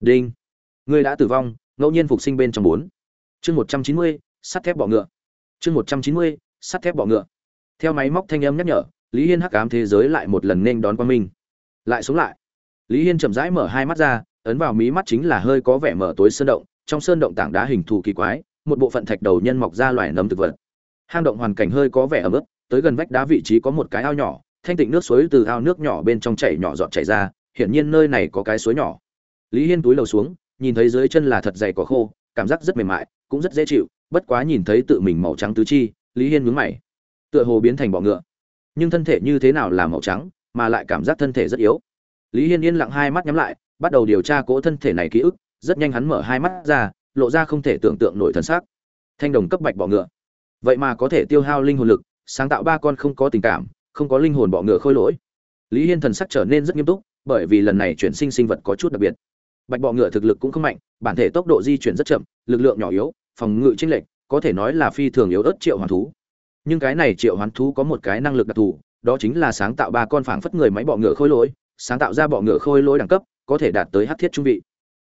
đinh. Ngươi đã tử vong, ngẫu nhiên phục sinh bên trong bốn. Chương một trăm chín mươi, sắt thép bọ ngựa. Chương một trăm chín mươi, sắt thép bọ ngựa. Theo máy móc thanh âm nhắc nhở, lý hiên hắc ám thế giới lại một lần nên đón quan minh. Lại sống lại. Lý hiên chậm rãi mở hai mắt ra, ấn vào mí mắt chính là hơi có vẻ mở tối sơn động, trong sơn động tảng đá hình thù kỳ quái, một bộ phận thạch đầu nhân mọc ra loài nấm thực vật. Hang động hoàn cảnh hơi có vẻ ấm ức tới gần vách đá vị trí có một cái ao nhỏ, thanh tịnh nước suối từ ao nước nhỏ bên trong chảy nhỏ giọt chảy ra, hiển nhiên nơi này có cái suối nhỏ lý hiên túi lầu xuống, nhìn thấy dưới chân là thật dày cỏ khô, cảm giác rất mềm mại, cũng rất dễ chịu, bất quá nhìn thấy tự mình màu trắng tứ chi, lý hiên mướn mày. Tựa hồ biến thành bọ ngựa. Nhưng thân thể như thế nào là màu trắng, mà lại cảm giác thân thể rất yếu. Lý hiên yên lặng hai mắt nhắm lại, bắt đầu điều tra cỗ thân thể này ký ức, rất nhanh hắn mở hai mắt ra, lộ ra không thể tưởng tượng nổi thân xác thanh đồng cấp bạch bọ ngựa. Vậy mà có thể tiêu hao linh hồn lực, sáng tạo ba con không có tình cảm, không có linh hồn bọ ngựa khôi lỗi. Lý hiên thần sắc trở nên rất nghiêm túc, bởi vì lần này chuyển sinh sinh vật có chút đặc biệt bạch bọ ngựa thực lực cũng không mạnh, bản thể tốc độ di chuyển rất chậm, lực lượng nhỏ yếu, phòng ngự chênh lệch, có thể nói là phi thường yếu ớt triệu hoàn thú. Nhưng cái này triệu hoán thú có một cái năng lực đặc thù, đó chính là sáng tạo ba con phảng phất người máy bọ ngựa khôi lỗi, sáng tạo ra bọ ngựa khôi lỗi đẳng cấp, có thể đạt tới hát thiết trung vị.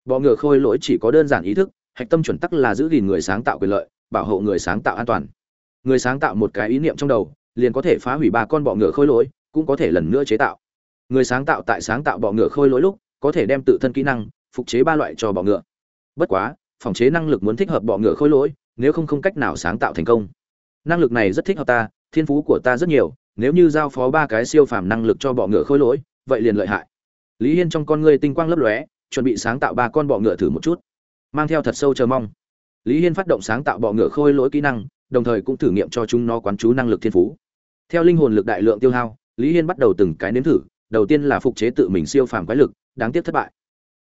Bọ ngựa khôi lỗi chỉ có đơn giản ý thức, hạch tâm chuẩn tắc là giữ gìn người sáng tạo quyền lợi, bảo hộ người sáng tạo an toàn. Người sáng tạo một cái ý niệm trong đầu, liền có thể phá hủy ba con bọ ngựa khôi lỗi, cũng có thể lần nữa chế tạo. Người sáng tạo tại sáng tạo bọ ngựa khôi lỗi lúc, có thể đem tự thân kỹ năng phục chế ba loại cho bọ ngựa. Bất quá, phòng chế năng lực muốn thích hợp bọ ngựa khôi lỗi, nếu không không cách nào sáng tạo thành công. Năng lực này rất thích hợp ta, thiên phú của ta rất nhiều, nếu như giao phó ba cái siêu phàm năng lực cho bọ ngựa khôi lỗi, vậy liền lợi hại. Lý hiên trong con ngươi tinh quang lấp lóe, chuẩn bị sáng tạo ba con bọ ngựa thử một chút. Mang theo thật sâu chờ mong. Lý hiên phát động sáng tạo bọ ngựa khôi lỗi kỹ năng, đồng thời cũng thử nghiệm cho chúng nó quán chú năng lực thiên phú. Theo linh hồn lực đại lượng tiêu hao, lý hiên bắt đầu từng cái nếm thử, đầu tiên là phục chế tự mình siêu phàm quái lực, đáng tiếc thất bại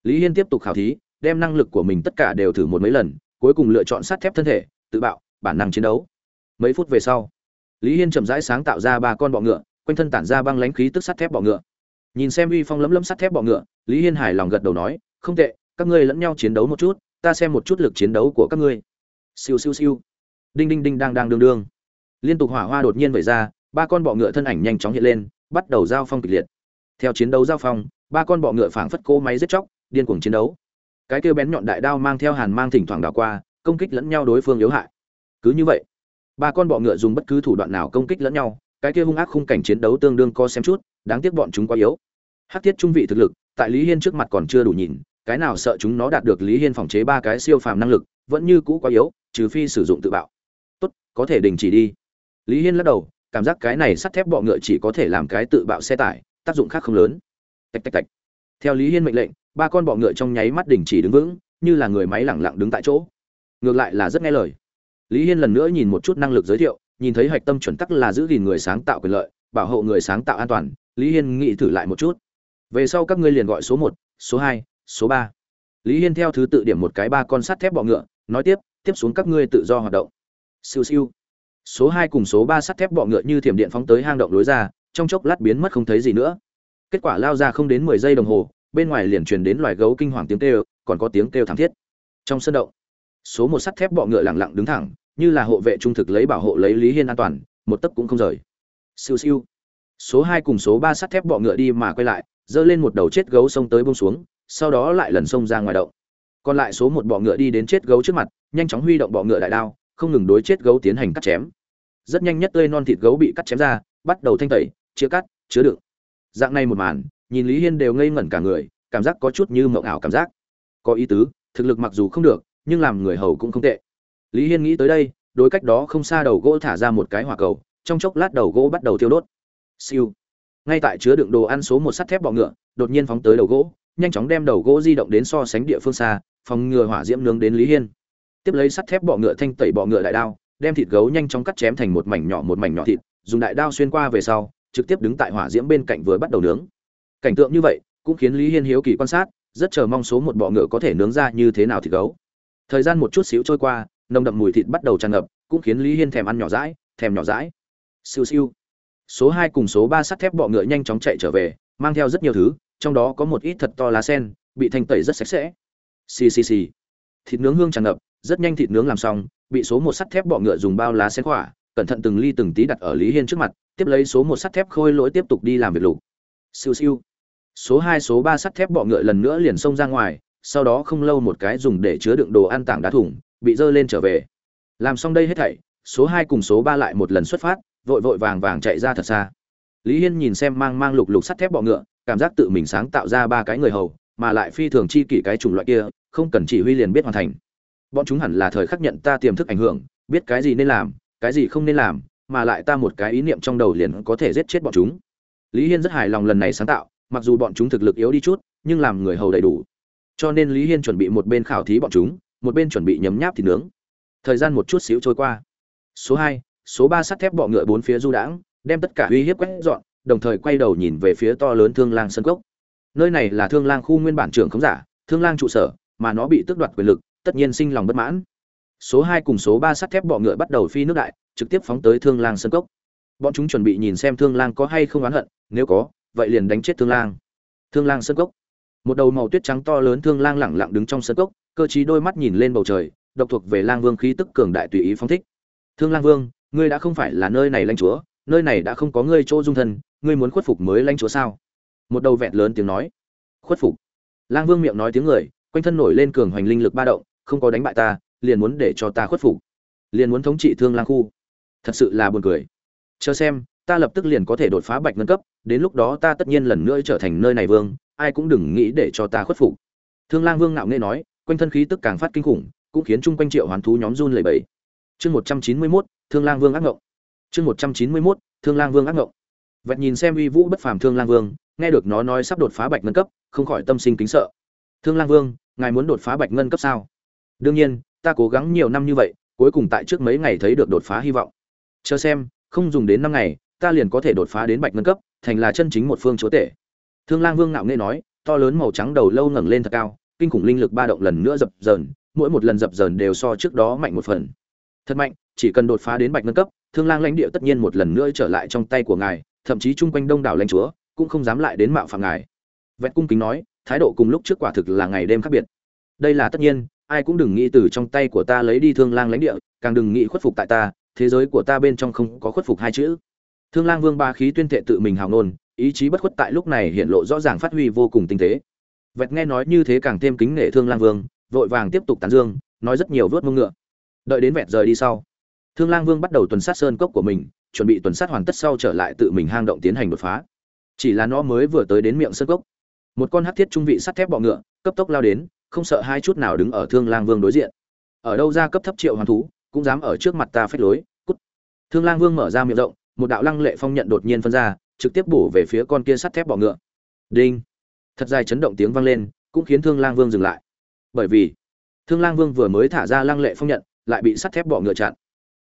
lý hiên tiếp tục khảo thí, đem năng lực của mình tất cả đều thử một mấy lần, cuối cùng lựa chọn sắt thép thân thể, tự bạo, bản năng chiến đấu. Mấy phút về sau, lý hiên chậm rãi sáng tạo ra ba con bọ ngựa, quanh thân tản ra băng lãnh khí tức sắt thép bọ ngựa. Nhìn xem uy phong lấm lấm sắt thép bọ ngựa, lý hiên hài lòng gật đầu nói, không tệ, các ngươi lẫn nhau chiến đấu một chút, ta xem một chút lực chiến đấu của các ngươi. Siêu siêu siêu. Đinh đinh đinh đang đang đương đương. Liên tục hỏa hoa đột nhiên vẩy ra, ba con bọ ngựa thân ảnh nhanh chóng hiện lên, bắt đầu giao phong kịch liệt. Theo chiến đấu giao phong, ba con bọ ngựa phảng phất cỗ máy giết chóc điên cuồng chiến đấu. Cái kêu bén nhọn đại đao mang theo hàn mang thỉnh thoảng đảo qua, công kích lẫn nhau đối phương yếu hại. Cứ như vậy, ba con bọ ngựa dùng bất cứ thủ đoạn nào công kích lẫn nhau, cái kia hung ác khung cảnh chiến đấu tương đương co xem chút, đáng tiếc bọn chúng quá yếu. Hát thiết trung vị thực lực, tại lý hiên trước mặt còn chưa đủ nhìn, cái nào sợ chúng nó đạt được lý hiên phòng chế ba cái siêu phàm năng lực, vẫn như cũ quá yếu, trừ phi sử dụng tự bạo. Tốt, có thể đình chỉ đi. Lý hiên lắc đầu, cảm giác cái này sắt thép bọ ngựa chỉ có thể làm cái tự bạo xe tải, tác dụng khác không lớn. Tạch tạch tạch. Theo lý hiên mệnh lệnh ba con bọ ngựa trong nháy mắt đình chỉ đứng vững, như là người máy lẳng lặng đứng tại chỗ. Ngược lại là rất nghe lời. Lý hiên lần nữa nhìn một chút năng lực giới thiệu, nhìn thấy hạch tâm chuẩn tắc là giữ gìn người sáng tạo quyền lợi, bảo hộ người sáng tạo an toàn, lý hiên nghĩ thử lại một chút. Về sau các ngươi liền gọi số một, số hai, số ba. Lý hiên theo thứ tự điểm một cái ba con sắt thép bọ ngựa, nói tiếp tiếp xuống các ngươi tự do hoạt động. Siêu siêu. Số hai cùng số ba sắt thép bọ ngựa như thiểm điện phóng tới hang động lối ra, trong chốc lát biến mất không thấy gì nữa. Kết quả lao ra không đến mười giây đồng hồ bên ngoài liền truyền đến loài gấu kinh hoàng tiếng kêu, còn có tiếng kêu thảm thiết. Trong sân động, số một sắt thép bọ ngựa lặng lặng đứng thẳng, như là hộ vệ trung thực lấy bảo hộ lấy lý hiên an toàn, một tấc cũng không rời. Siêu siêu. Số hai cùng số ba sắt thép bọ ngựa đi mà quay lại, giơ lên một đầu chết gấu xông tới buông xuống, sau đó lại lần xông ra ngoài động. Còn lại số một bọ ngựa đi đến chết gấu trước mặt, nhanh chóng huy động bọ ngựa đại đao, không ngừng đối chết gấu tiến hành cắt chém. Rất nhanh nhất tươi non thịt gấu bị cắt chém ra, bắt đầu thanh tẩy, chia cắt, chứa đựng. Dạng này một màn nhìn lý hiên đều ngây ngẩn cả người, cảm giác có chút như mộng ảo cảm giác. Có ý tứ, thực lực mặc dù không được, nhưng làm người hầu cũng không tệ. Lý hiên nghĩ tới đây, đối cách đó không xa đầu gỗ thả ra một cái hỏa cầu, trong chốc lát đầu gỗ bắt đầu tiêu đốt. Siêu. Ngay tại chứa đựng đồ ăn số một sắt thép bọ ngựa, đột nhiên phóng tới đầu gỗ, nhanh chóng đem đầu gỗ di động đến so sánh địa phương xa, phòng ngừa hỏa diễm nướng đến lý hiên. Tiếp lấy sắt thép bọ ngựa thanh tẩy bọ ngựa đại đao, đem thịt gấu nhanh chóng cắt chém thành một mảnh nhỏ một mảnh nhỏ thịt, dùng đại đao xuyên qua về sau, trực tiếp đứng tại hỏa diễm bên cạnh vừa bắt đầu nướng cảnh tượng như vậy cũng khiến lý hiên hiếu kỳ quan sát, rất chờ mong số một bọ ngựa có thể nướng ra như thế nào thịt gấu. Thời gian một chút xíu trôi qua, nồng đậm mùi thịt bắt đầu tràn ngập, cũng khiến lý hiên thèm ăn nhỏ rãi thèm nhỏ rãi siêu siêu. Số hai cùng số ba sắt thép bọ ngựa nhanh chóng chạy trở về, mang theo rất nhiều thứ, trong đó có một ít thật to lá sen, bị thanh tẩy rất sạch sẽ. Xì xì xì. Thịt nướng hương tràn ngập, rất nhanh thịt nướng làm xong, bị số một sắt thép bọ ngựa dùng bao lá sen khỏa, cẩn thận từng ly từng tí đặt ở lý hiên trước mặt, tiếp lấy số một sắt thép khôi lỗi tiếp tục đi làm việc lục. Siêu siêu số hai, số ba sắt thép bọ ngựa lần nữa liền xông ra ngoài, sau đó không lâu một cái dùng để chứa đựng đồ ăn tảng đá thủng, bị dơ lên trở về. Làm xong đây hết thảy, số hai cùng số ba lại một lần xuất phát, vội vội vàng vàng chạy ra thật xa. Lý hiên nhìn xem mang mang lục lục sắt thép bọ ngựa, cảm giác tự mình sáng tạo ra ba cái người hầu, mà lại phi thường chi kỷ cái chủng loại kia, không cần chỉ huy liền biết hoàn thành. Bọn chúng hẳn là thời khắc nhận ta tiềm thức ảnh hưởng, biết cái gì nên làm, cái gì không nên làm, mà lại ta một cái ý niệm trong đầu liền có thể giết chết bọn chúng. Lý hiên rất hài lòng lần này sáng tạo mặc dù bọn chúng thực lực yếu đi chút, nhưng làm người hầu đầy đủ. Cho nên lý hiên chuẩn bị một bên khảo thí bọn chúng, một bên chuẩn bị nhấm nháp thịt nướng. Thời gian một chút xíu trôi qua. Số hai, số ba sắt thép bọ ngựa bốn phía du đãng, đem tất cả uy hiếp quét dọn, đồng thời quay đầu nhìn về phía to lớn thương lang sân cốc. Nơi này là thương lang khu nguyên bản trưởng khống giả, thương lang trụ sở, mà nó bị tước đoạt quyền lực, tất nhiên sinh lòng bất mãn. Số hai cùng số ba sắt thép bọ ngựa bắt đầu phi nước đại, trực tiếp phóng tới thương lang sân cốc. Bọn chúng chuẩn bị nhìn xem thương lang có hay không oán hận, nếu có vậy liền đánh chết thương lang. Thương lang sân cốc. Một đầu màu tuyết trắng to lớn thương lang lẳng lặng đứng trong sân cốc, cơ chí đôi mắt nhìn lên bầu trời, độc thuộc về lang vương khí tức cường đại tùy ý phóng thích. Thương lang vương, ngươi đã không phải là nơi này lãnh chúa, nơi này đã không có ngươi chỗ dung thân, ngươi muốn khuất phục mới lãnh chúa sao? Một đầu vẹn lớn tiếng nói. Khuất phục. Lang vương miệng nói tiếng người, quanh thân nổi lên cường hoành linh lực ba động, không có đánh bại ta, liền muốn để cho ta khuất phục. Liền muốn thống trị thương lang khu. Thật sự là buồn cười. Chờ xem ta lập tức liền có thể đột phá bạch ngân cấp, đến lúc đó ta tất nhiên lần nữa trở thành nơi này vương, ai cũng đừng nghĩ để cho ta khuất phục. Thương lang vương ngạo nghễ nói, quanh thân khí tức càng phát kinh khủng, cũng khiến chung quanh triệu hoàn thú nhóm run lẩy bẩy. Chương một trăm chín mươi mốt, thương lang vương ác ngộng. Chương một trăm chín mươi mốt, thương lang vương ác ngộng. Vẹt nhìn xem uy vũ bất phàm thương lang vương, nghe được nó nói sắp đột phá bạch ngân cấp, không khỏi tâm sinh kính sợ. Thương lang vương, ngài muốn đột phá bạch ngân cấp sao? Đương nhiên, ta cố gắng nhiều năm như vậy, cuối cùng tại trước mấy ngày thấy được đột phá hy vọng. Chờ xem, không dùng đến năm ngày ta liền có thể đột phá đến bạch ngân cấp, thành là chân chính một phương chúa tể. Thương lang vương ngạo nghệ nói, to lớn màu trắng đầu lâu ngẩng lên thật cao, kinh khủng linh lực ba động lần nữa dập dờn, mỗi một lần dập dờn đều so trước đó mạnh một phần. Thật mạnh, chỉ cần đột phá đến bạch ngân cấp, thương lang lãnh địa tất nhiên một lần nữa trở lại trong tay của ngài, thậm chí chung quanh đông đảo lãnh chúa cũng không dám lại đến mạo phạm ngài. Vẹn cung kính nói, thái độ cùng lúc trước quả thực là ngày đêm khác biệt. Đây là tất nhiên, ai cũng đừng nghĩ từ trong tay của ta lấy đi thương lang lãnh địa, càng đừng nghĩ khuất phục tại ta, thế giới của ta bên trong không có khuất phục hai chữ thương lang vương ba khí tuyên thệ tự mình hào nôn ý chí bất khuất tại lúc này hiện lộ rõ ràng phát huy vô cùng tinh tế. Vẹt nghe nói như thế càng thêm kính nể thương lang vương, vội vàng tiếp tục tán dương, nói rất nhiều vớt mông ngựa. Đợi đến vẹt rời đi sau, thương lang vương bắt đầu tuần sát sơn cốc của mình, chuẩn bị tuần sát hoàn tất sau trở lại tự mình hang động tiến hành đột phá. Chỉ là nó mới vừa tới đến miệng sơn cốc. Một con hắc thiết trung vị sắt thép bọ ngựa, cấp tốc lao đến, không sợ hai chút nào đứng ở thương lang vương đối diện. Ở đâu ra cấp thấp triệu hoàn thú, cũng dám ở trước mặt ta phách lối, cút. Thương lang vương mở ra miệng rộng một đạo lăng lệ phong nhận đột nhiên phân ra, trực tiếp bổ về phía con kia sắt thép bọ ngựa. Đinh! Thật dài chấn động tiếng vang lên, cũng khiến thương lang vương dừng lại. Bởi vì, thương lang vương vừa mới thả ra lăng lệ phong nhận, lại bị sắt thép bọ ngựa chặn.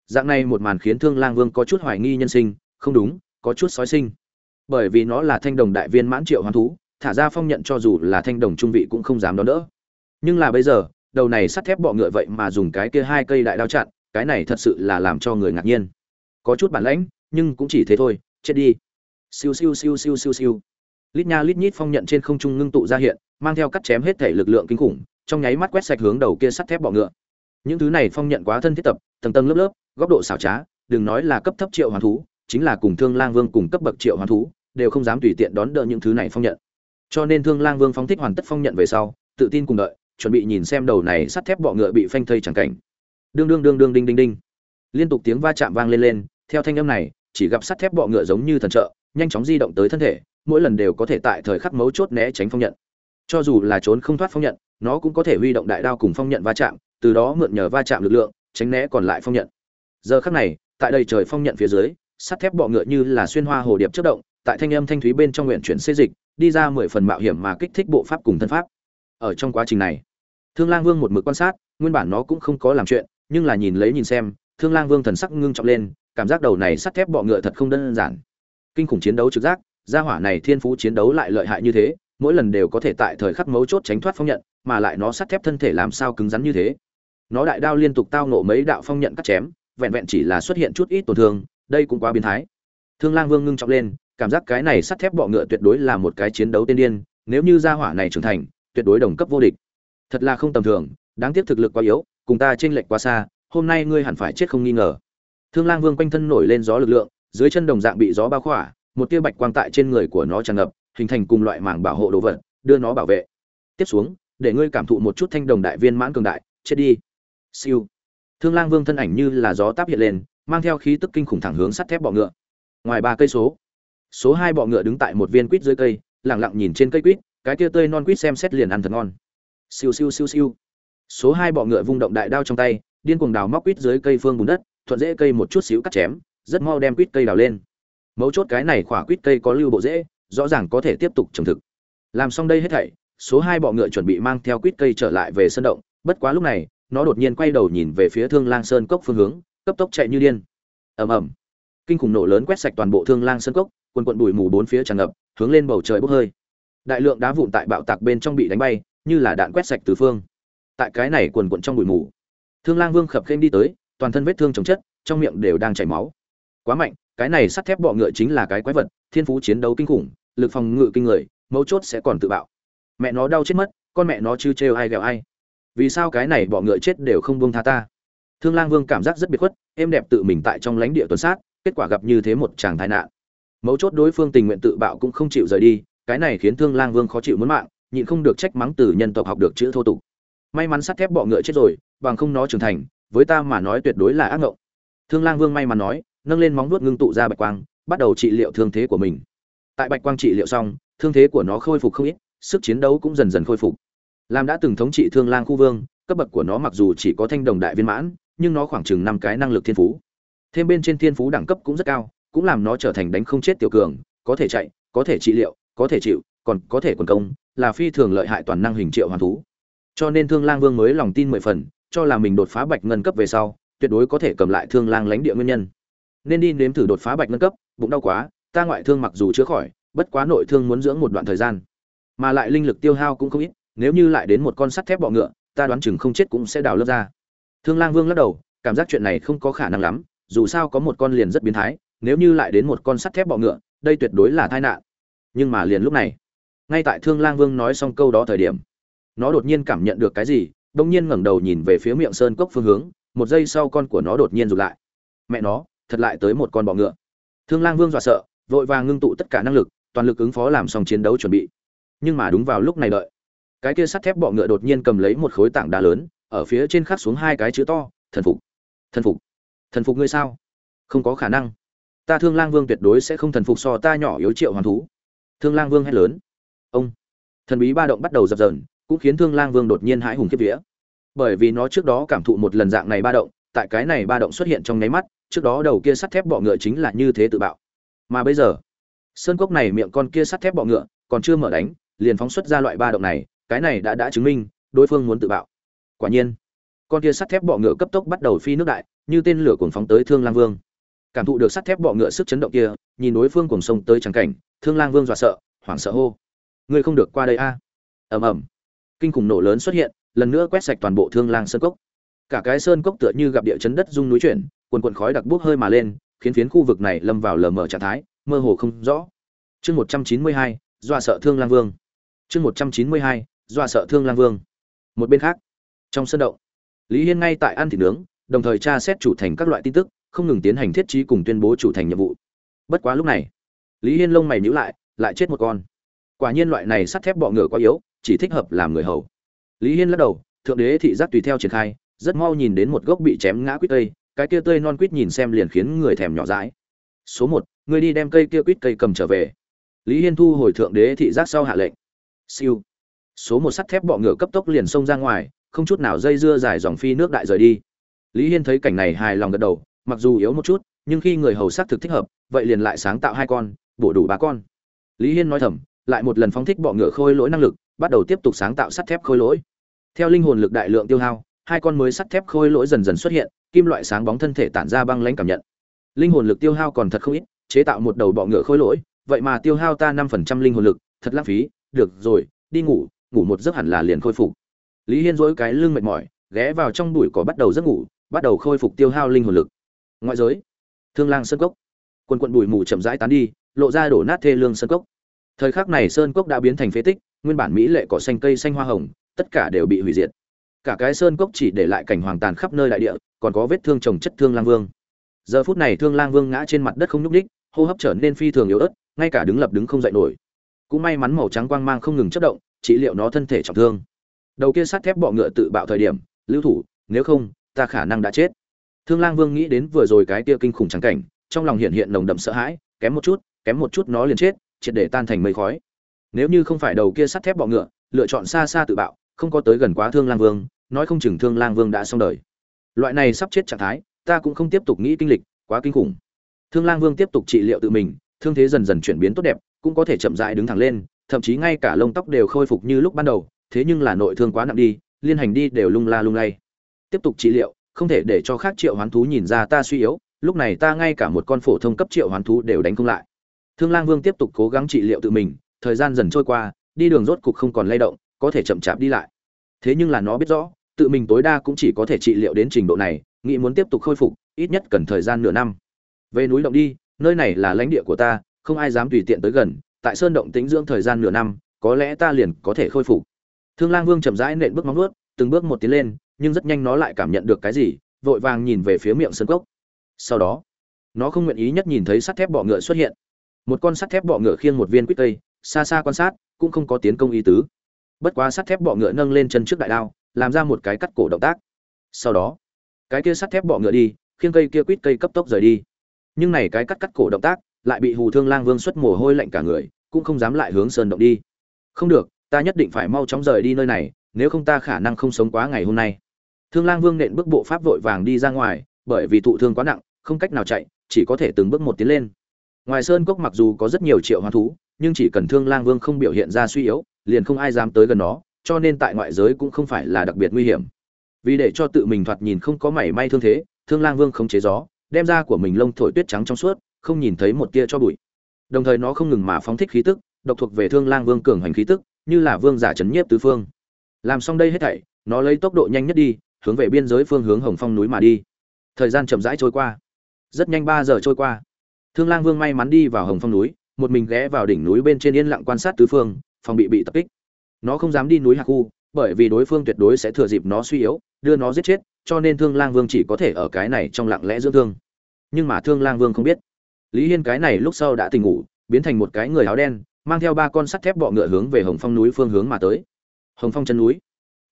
Dạng này một màn khiến thương lang vương có chút hoài nghi nhân sinh, không đúng, có chút sói sinh. Bởi vì nó là thanh đồng đại viên mãn triệu hoán thú, thả ra phong nhận cho dù là thanh đồng trung vị cũng không dám đón đỡ. Nhưng là bây giờ, đầu này sắt thép bọ ngựa vậy mà dùng cái kia hai cây đại đao chặn, cái này thật sự là làm cho người ngạc nhiên. Có chút bản lãnh nhưng cũng chỉ thế thôi, chết đi. Siêu siêu siêu siêu siêu siêu. Lít nha lít nhít phong nhận trên không trung ngưng tụ ra hiện, mang theo cắt chém hết thể lực lượng kinh khủng, trong nháy mắt quét sạch hướng đầu kia sắt thép bọ ngựa. Những thứ này phong nhận quá thân thiết tập, tầng tầng lớp lớp, góc độ xảo trá, đừng nói là cấp thấp triệu hoàn thú, chính là cùng thương lang vương cùng cấp bậc triệu hoàn thú, đều không dám tùy tiện đón đỡ những thứ này phong nhận. Cho nên thương lang vương phóng thích hoàn tất phong nhận về sau, tự tin cùng đợi, chuẩn bị nhìn xem đầu này sắt thép bọ ngựa bị phanh thây chẳng cảnh. Đương đương đương đương, đinh đinh đinh. Liên tục tiếng va chạm vang lên lên, theo thanh âm này chỉ gặp sắt thép bọ ngựa giống như thần trợ, nhanh chóng di động tới thân thể, mỗi lần đều có thể tại thời khắc mấu chốt né tránh phong nhận. Cho dù là trốn không thoát phong nhận, nó cũng có thể huy động đại đao cùng phong nhận va chạm, từ đó mượn nhờ va chạm lực lượng, tránh né còn lại phong nhận. Giờ khắc này, tại đây trời phong nhận phía dưới, sắt thép bọ ngựa như là xuyên hoa hồ điệp chất động, tại thanh âm thanh thúy bên trong nguyện chuyển xê dịch, đi ra mười phần mạo hiểm mà kích thích bộ pháp cùng thân pháp. Ở trong quá trình này, thương lang vương một mực quan sát, nguyên bản nó cũng không có làm chuyện, nhưng là nhìn lấy nhìn xem, thương lang vương thần sắc ngưng trọng lên cảm giác đầu này sắt thép bọ ngựa thật không đơn giản. Kinh khủng chiến đấu trực giác, gia hỏa này thiên phú chiến đấu lại lợi hại như thế, mỗi lần đều có thể tại thời khắc mấu chốt tránh thoát phong nhận, mà lại nó sắt thép thân thể làm sao cứng rắn như thế. Nó đại đao liên tục tao nộ mấy đạo phong nhận cắt chém, vẹn vẹn chỉ là xuất hiện chút ít tổn thương, đây cũng quá biến thái. Thương lang vương ngưng trọng lên, cảm giác cái này sắt thép bọ ngựa tuyệt đối là một cái chiến đấu tiên điên, nếu như gia hỏa này trưởng thành, tuyệt đối đồng cấp vô địch. Thật là không tầm thường, đáng tiếc thực lực quá yếu, cùng ta chênh lệch quá xa, hôm nay ngươi hẳn phải chết không nghi ngờ thương lang vương quanh thân nổi lên gió lực lượng, dưới chân đồng dạng bị gió bao khỏa, một tia bạch quang tại trên người của nó tràn ngập, hình thành cùng loại màng bảo hộ đồ vật, đưa nó bảo vệ. Tiếp xuống, để ngươi cảm thụ một chút thanh đồng đại viên mãn cường đại, chết đi. Siêu. Thương lang vương thân ảnh như là gió táp hiện lên, mang theo khí tức kinh khủng thẳng hướng sắt thép bọ ngựa. Ngoài ba cây số số hai bọ ngựa đứng tại một viên quýt dưới cây, lặng lặng nhìn trên cây quýt, cái kia tươi non quýt xem xét liền ăn thật ngon. Siêu siêu siêu siêu. Số hai bọ ngựa vung động đại đao trong tay, điên cuồng đào móc quýt dưới cây phương bùn đất thuận dễ cây một chút xíu cắt chém, rất mau đem quýt cây đào lên. Mấu chốt cái này khỏa quýt cây có lưu bộ dễ, rõ ràng có thể tiếp tục trồng thực. Làm xong đây hết thảy, số hai bọ ngựa chuẩn bị mang theo quýt cây trở lại về sân động, bất quá lúc này, nó đột nhiên quay đầu nhìn về phía thương lang sơn cốc phương hướng, cấp tốc chạy như điên. Ầm ầm. Kinh khủng nổ lớn quét sạch toàn bộ thương lang sơn cốc, quần quận bụi mù bốn phía tràn ngập, hướng lên bầu trời bốc hơi. Đại lượng đá vụn tại bạo tạc bên trong bị đánh bay, như là đạn quét sạch từ phương. Tại cái này quần quận trong bụi mù, thương lang vương khập khênh đi tới toàn thân vết thương chồng chất, trong miệng đều đang chảy máu. Quá mạnh, cái này sắt thép bọ ngựa chính là cái quái vật, thiên phú chiến đấu kinh khủng, lực phòng ngự kinh người, mấu chốt sẽ còn tự bạo. Mẹ nó đau chết mất, con mẹ nó chứ trêu ai ghẹo ai. Vì sao cái này bọ ngựa chết đều không buông tha ta? Thương lang vương cảm giác rất biệt khuất, êm đẹp tự mình tại trong lãnh địa tuần sát, kết quả gặp như thế một chàng tai nạn. Mấu chốt đối phương tình nguyện tự bạo cũng không chịu rời đi, cái này khiến thương lang vương khó chịu muốn mạng, nhịn không được trách mắng từ nhân tộc học được chữ thô tục. May mắn sắt thép bọ ngựa chết rồi, bằng không nó trưởng thành với ta mà nói tuyệt đối là ác ngộng. Thương lang vương may mắn nói, nâng lên móng vuốt ngưng tụ ra bạch quang, bắt đầu trị liệu thương thế của mình. Tại bạch quang trị liệu xong, thương thế của nó khôi phục không ít, sức chiến đấu cũng dần dần khôi phục. Làm đã từng thống trị thương lang khu vương, cấp bậc của nó mặc dù chỉ có thanh đồng đại viên mãn, nhưng nó khoảng chừng năm cái năng lực thiên phú. Thêm bên trên thiên phú đẳng cấp cũng rất cao, cũng làm nó trở thành đánh không chết tiểu cường, có thể chạy, có thể trị liệu, có thể chịu, còn có thể quần công, là phi thường lợi hại toàn năng hình triệu hoàn thú. Cho nên thương lang vương mới lòng tin mười phần cho là mình đột phá bạch ngân cấp về sau, tuyệt đối có thể cầm lại thương lang lãnh địa nguyên nhân. Nên đi nếm thử đột phá bạch ngân cấp, bụng đau quá, ta ngoại thương mặc dù chữa khỏi, bất quá nội thương muốn dưỡng một đoạn thời gian. Mà lại linh lực tiêu hao cũng không ít, nếu như lại đến một con sắt thép bọ ngựa, ta đoán chừng không chết cũng sẽ đào lớp ra. Thương lang vương lắc đầu, cảm giác chuyện này không có khả năng lắm, dù sao có một con liền rất biến thái, nếu như lại đến một con sắt thép bọ ngựa, đây tuyệt đối là tai nạn. Nhưng mà liền lúc này, ngay tại thương lang vương nói xong câu đó thời điểm, nó đột nhiên cảm nhận được cái gì đông nhiên ngẩng đầu nhìn về phía miệng sơn cốc phương hướng, một giây sau con của nó đột nhiên rụt lại. Mẹ nó, thật lại tới một con bọ ngựa. Thương lang vương dọa sợ, vội vàng ngưng tụ tất cả năng lực, toàn lực ứng phó làm xong chiến đấu chuẩn bị. Nhưng mà đúng vào lúc này đợi, cái kia sắt thép bọ ngựa đột nhiên cầm lấy một khối tảng đá lớn, ở phía trên khắc xuống hai cái chữ to, thần phục thần phục thần phục ngươi sao? Không có khả năng. Ta thương lang vương tuyệt đối sẽ không thần phục so ta nhỏ yếu triệu hoàn thú. Thương lang vương hét lớn. Ông. Thần bí ba động bắt đầu dập dờn cũng khiến thương lang vương đột nhiên hãi hùng kiếp vía. Bởi vì nó trước đó cảm thụ một lần dạng này ba động, tại cái này ba động xuất hiện trong nháy mắt, trước đó đầu kia sắt thép bọ ngựa chính là như thế tự bạo. Mà bây giờ, sơn cốc này miệng con kia sắt thép bọ ngựa còn chưa mở đánh, liền phóng xuất ra loại ba động này, cái này đã đã chứng minh đối phương muốn tự bạo. Quả nhiên, con kia sắt thép bọ ngựa cấp tốc bắt đầu phi nước đại, như tên lửa cuồng phóng tới thương lang vương. Cảm thụ được sắt thép bọ ngựa sức chấn động kia, nhìn đối phương cuồng sông tới chẳng cảnh, thương lang vương dọa sợ, hoảng sợ hô. Ngươi không được qua đây a. Ầm ầm kinh khủng nổ lớn xuất hiện, lần nữa quét sạch toàn bộ thương lang sơn cốc. Cả cái sơn cốc tựa như gặp địa chấn đất rung núi chuyển quần quần khói đặc bốc hơi mà lên, khiến phiến khu vực này lâm vào lờ mờ trạng thái, mơ hồ không rõ. Chương một trăm chín mươi hai, dọa sợ thương lang vương. Chương một trăm chín mươi hai, dọa sợ thương lang vương. Một bên khác, trong sân động, lý hiên ngay tại ăn thịt nướng, đồng thời tra xét chủ thành các loại tin tức, không ngừng tiến hành thiết trí cùng tuyên bố chủ thành nhiệm vụ. Bất quá lúc này, lý hiên lông mày nhíu lại lại chết một con. Quả nhiên loại này sắt thép bọ ngựa quá yếu chỉ thích hợp làm người hầu. Lý hiên lắc đầu, thượng đế thị giác tùy theo triển khai, rất mau nhìn đến một gốc bị chém ngã quýt cây, cái kia tươi non quýt nhìn xem liền khiến người thèm nhỏ dãi. Số một, người đi đem cây kia quýt cây cầm trở về. Lý hiên thu hồi thượng đế thị giác sau hạ lệnh. Siêu. Số một sắt thép bọ ngựa cấp tốc liền xông ra ngoài, không chút nào dây dưa dài dòng phi nước đại rời đi. Lý hiên thấy cảnh này hài lòng gật đầu, mặc dù yếu một chút, nhưng khi người hầu sắc thực thích hợp, vậy liền lại sáng tạo hai con, bổ đủ ba con. Lý hiên nói thầm, lại một lần phóng thích bọ ngựa khôi lỗi năng lực bắt đầu tiếp tục sáng tạo sắt thép khôi lỗi. Theo linh hồn lực đại lượng tiêu hao, hai con mới sắt thép khôi lỗi dần dần xuất hiện, kim loại sáng bóng thân thể tản ra băng lãnh cảm nhận. Linh hồn lực tiêu hao còn thật không ít, chế tạo một đầu bọ ngựa khôi lỗi, vậy mà tiêu hao ta năm phần trăm linh hồn lực, thật lãng phí, được rồi, đi ngủ ngủ một giấc hẳn là liền khôi phục. Lý hiên dỗi cái lưng mệt mỏi, ghé vào trong bụi cỏ bắt đầu giấc ngủ, bắt đầu khôi phục tiêu hao linh hồn lực. Ngoại giới, thương lang sơn cốc. Quần quận bụi mù chậm rãi tán đi, lộ ra đổ nát thê lương sơn cốc. Thời khắc này sơn cốc đã biến thành phế tích nguyên bản mỹ lệ cỏ xanh cây xanh hoa hồng, tất cả đều bị hủy diệt. Cả cái sơn cốc chỉ để lại cảnh hoàng tàn khắp nơi đại địa, còn có vết thương trồng chất thương lang vương. Giờ phút này thương lang vương ngã trên mặt đất không nhúc ních hô hấp trở nên phi thường yếu ớt, ngay cả đứng lập đứng không dậy nổi. Cũng may mắn màu trắng quang mang không ngừng chất động, trị liệu nó thân thể trọng thương. Đầu kia sắt thép bọ ngựa tự bạo thời điểm, lưu thủ, nếu không, ta khả năng đã chết. Thương lang vương nghĩ đến vừa rồi cái kia kinh khủng trắng cảnh, trong lòng hiện hiện nồng đậm sợ hãi, kém một chút, kém một chút nó liền chết, triệt để tan thành mây khói nếu như không phải đầu kia sắt thép bọ ngựa, lựa chọn xa xa tự bạo, không có tới gần quá thương lang vương, nói không chừng thương lang vương đã xong đời. Loại này sắp chết trạng thái, ta cũng không tiếp tục nghĩ kinh lịch, quá kinh khủng. Thương lang vương tiếp tục trị liệu tự mình, thương thế dần dần chuyển biến tốt đẹp, cũng có thể chậm rãi đứng thẳng lên, thậm chí ngay cả lông tóc đều khôi phục như lúc ban đầu, thế nhưng là nội thương quá nặng đi, liên hành đi đều lung la lung lay. Tiếp tục trị liệu, không thể để cho khác triệu hoán thú nhìn ra ta suy yếu, lúc này ta ngay cả một con phổ thông cấp triệu hoán thú đều đánh không lại. Thương lang vương tiếp tục cố gắng trị liệu tự mình thời gian dần trôi qua, đi đường rốt cục không còn lay động, có thể chậm chạp đi lại. Thế nhưng là nó biết rõ, tự mình tối đa cũng chỉ có thể trị liệu đến trình độ này, nghĩ muốn tiếp tục khôi phục, ít nhất cần thời gian nửa năm. Về núi động đi, nơi này là lãnh địa của ta, không ai dám tùy tiện tới gần, tại sơn động tĩnh dưỡng thời gian nửa năm, có lẽ ta liền có thể khôi phục. Thương lang vương chậm rãi nện bước móng nuốt từng bước một tiến lên, nhưng rất nhanh nó lại cảm nhận được cái gì, vội vàng nhìn về phía miệng sân cốc. Sau đó, nó không nguyện ý nhất nhìn thấy sắt thép bọ ngựa xuất hiện. Một con sắt thép bọ ngựa khiêng một viên quýt tây xa xa quan sát, cũng không có tiến công ý tứ. Bất quá sắt thép bọ ngựa nâng lên chân trước đại đao, làm ra một cái cắt cổ động tác. Sau đó, cái kia sắt thép bọ ngựa đi khiêng cây kia quýt cây cấp tốc rời đi. Nhưng này cái cắt cắt cổ động tác, lại bị hù thương lang vương xuất mồ hôi lạnh cả người, cũng không dám lại hướng sơn động đi. Không được, ta nhất định phải mau chóng rời đi nơi này, nếu không ta khả năng không sống quá ngày hôm nay. Thương lang vương nện bước bộ pháp vội vàng đi ra ngoài, bởi vì thụ thương quá nặng, không cách nào chạy, chỉ có thể từng bước một tiến lên. Ngoài sơn cốc mặc dù có rất nhiều triệu hoán thú nhưng chỉ cần thương lang vương không biểu hiện ra suy yếu, liền không ai dám tới gần nó, cho nên tại ngoại giới cũng không phải là đặc biệt nguy hiểm. Vì để cho tự mình thoạt nhìn không có mảy may thương thế, thương lang vương không chế gió, đem ra của mình lông thổi tuyết trắng trong suốt, không nhìn thấy một tia cho bụi. Đồng thời nó không ngừng mà phóng thích khí tức, độc thuộc về thương lang vương cường hành khí tức, như là vương giả chấn nhiếp tứ phương. Làm xong đây hết thảy, nó lấy tốc độ nhanh nhất đi, hướng về biên giới phương hướng hồng phong núi mà đi. Thời gian chậm rãi trôi qua. Rất nhanh ba giờ trôi qua. Thương lang vương may mắn đi vào hồng phong núi một mình ghé vào đỉnh núi bên trên yên lặng quan sát tứ phương, phòng bị bị tập kích. Nó không dám đi núi hạc khu, bởi vì đối phương tuyệt đối sẽ thừa dịp nó suy yếu, đưa nó giết chết, cho nên thương lang vương chỉ có thể ở cái này trong lặng lẽ dưỡng thương. Nhưng mà thương lang vương không biết. Lý hiên cái này lúc sau đã tỉnh ngủ, biến thành một cái người áo đen, mang theo ba con sắt thép bọ ngựa hướng về hồng phong núi phương hướng mà tới. Hồng phong chân núi.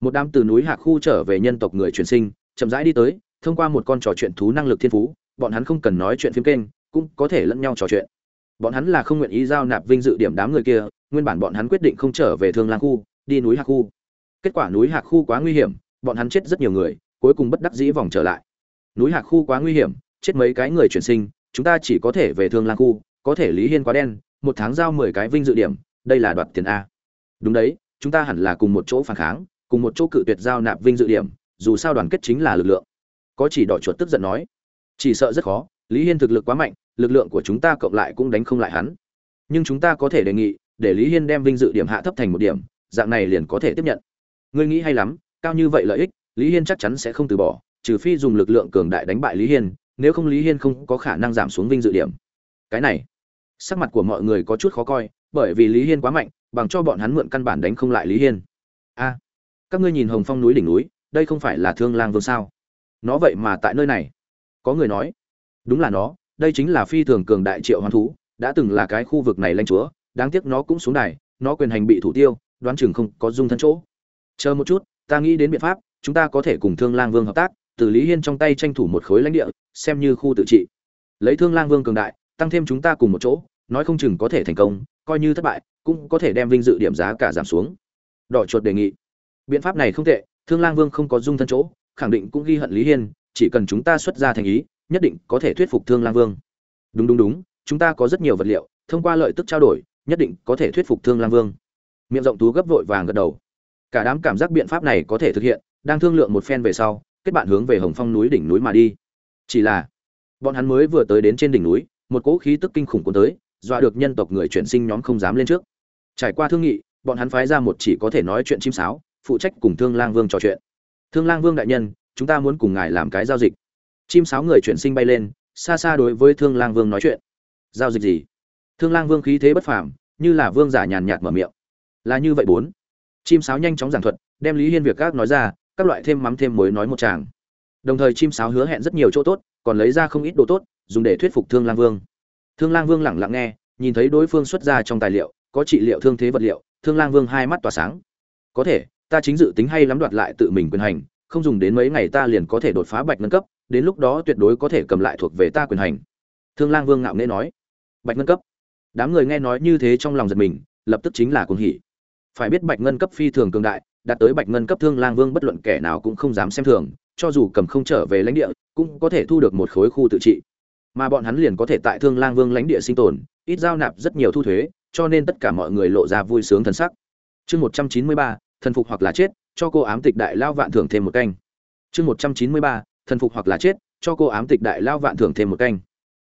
Một đám từ núi hạc khu trở về nhân tộc người truyền sinh, chậm rãi đi tới, thông qua một con trò chuyện thú năng lực thiên phú, bọn hắn không cần nói chuyện phim kênh, cũng có thể lẫn nhau trò chuyện bọn hắn là không nguyện ý giao nạp vinh dự điểm đám người kia, nguyên bản bọn hắn quyết định không trở về thương lang khu, đi núi hạc khu. Kết quả núi hạc khu quá nguy hiểm, bọn hắn chết rất nhiều người, cuối cùng bất đắc dĩ vòng trở lại. Núi hạc khu quá nguy hiểm, chết mấy cái người chuyển sinh, chúng ta chỉ có thể về thương lang khu, có thể lý hiên quá đen, một tháng giao mười cái vinh dự điểm, đây là đoạt tiền a. Đúng đấy, chúng ta hẳn là cùng một chỗ phản kháng, cùng một chỗ cự tuyệt giao nạp vinh dự điểm, dù sao đoàn kết chính là lực lượng. Có chỉ đỏ chuột tức giận nói. Chỉ sợ rất khó, lý hiên thực lực quá mạnh lực lượng của chúng ta cộng lại cũng đánh không lại hắn. Nhưng chúng ta có thể đề nghị, để lý hiên đem vinh dự điểm hạ thấp thành một điểm, dạng này liền có thể tiếp nhận. Ngươi nghĩ hay lắm, cao như vậy lợi ích, lý hiên chắc chắn sẽ không từ bỏ, trừ phi dùng lực lượng cường đại đánh bại lý hiên, nếu không lý hiên không có khả năng giảm xuống vinh dự điểm. Cái này, sắc mặt của mọi người có chút khó coi, bởi vì lý hiên quá mạnh, bằng cho bọn hắn mượn căn bản đánh không lại lý hiên. A, các ngươi nhìn hồng phong núi đỉnh núi, đây không phải là thương lang vương sao? Nó vậy mà tại nơi này. Có người nói, đúng là nó đây chính là phi thường cường đại triệu hoán thú, đã từng là cái khu vực này lanh chúa, đáng tiếc nó cũng xuống đài, nó quyền hành bị thủ tiêu, đoán chừng không có dung thân chỗ. Chờ một chút, ta nghĩ đến biện pháp, chúng ta có thể cùng thương lang vương hợp tác, từ lý hiên trong tay tranh thủ một khối lãnh địa, xem như khu tự trị. Lấy thương lang vương cường đại, tăng thêm chúng ta cùng một chỗ, nói không chừng có thể thành công, coi như thất bại, cũng có thể đem vinh dự điểm giá cả giảm xuống. Đỏ chuột đề nghị. Biện pháp này không tệ, thương lang vương không có dung thân chỗ, khẳng định cũng ghi hận lý hiên, chỉ cần chúng ta xuất ra thành ý nhất định có thể thuyết phục thương lang vương. Đúng đúng đúng, chúng ta có rất nhiều vật liệu, thông qua lợi tức trao đổi, nhất định có thể thuyết phục thương lang vương. Miệng rộng tú gấp vội vàng gật đầu. Cả đám cảm giác biện pháp này có thể thực hiện, đang thương lượng một phen về sau, kết bạn hướng về hồng phong núi đỉnh núi mà đi. Chỉ là, bọn hắn mới vừa tới đến trên đỉnh núi, một cỗ khí tức kinh khủng cuốn tới, dọa được nhân tộc người chuyển sinh nhóm không dám lên trước. Trải qua thương nghị, bọn hắn phái ra một chỉ có thể nói chuyện chim sáo, phụ trách cùng thương lang vương trò chuyện. Thương lang vương đại nhân, chúng ta muốn cùng ngài làm cái giao dịch chim sáo người chuyển sinh bay lên, xa xa đối với thương lang vương nói chuyện. Giao dịch gì? Thương lang vương khí thế bất phàm, như là vương giả nhàn nhạt mở miệng. Là như vậy bốn. Chim sáo nhanh chóng giảng thuật, đem lý hiên việc các nói ra, các loại thêm mắm thêm muối nói một tràng. Đồng thời chim sáo hứa hẹn rất nhiều chỗ tốt, còn lấy ra không ít đồ tốt, dùng để thuyết phục thương lang vương. Thương lang vương lẳng lặng nghe, nhìn thấy đối phương xuất ra trong tài liệu, có trị liệu thương thế vật liệu, thương lang vương hai mắt tỏa sáng. Có thể, ta chính dự tính hay lắm đoạt lại tự mình quyền hành, không dùng đến mấy ngày ta liền có thể đột phá bạch nâng cấp đến lúc đó tuyệt đối có thể cầm lại thuộc về ta quyền hành. Thương lang vương ngạo nghễ nói. Bạch ngân cấp. Đám người nghe nói như thế trong lòng giật mình, lập tức chính là cuồng hỉ. Phải biết bạch ngân cấp phi thường cường đại, đạt tới bạch ngân cấp thương lang vương bất luận kẻ nào cũng không dám xem thường, cho dù cầm không trở về lãnh địa, cũng có thể thu được một khối khu tự trị. Mà bọn hắn liền có thể tại thương lang vương lãnh địa sinh tồn, ít giao nạp rất nhiều thu thuế, cho nên tất cả mọi người lộ ra vui sướng thần sắc. Chương một trăm chín mươi ba, thần phục hoặc là chết, cho cô ám tịch đại lao vạn thưởng thêm một canh. Chương một trăm chín mươi ba thần phục hoặc là chết, cho cô ám tịch đại lao vạn thưởng thêm một canh.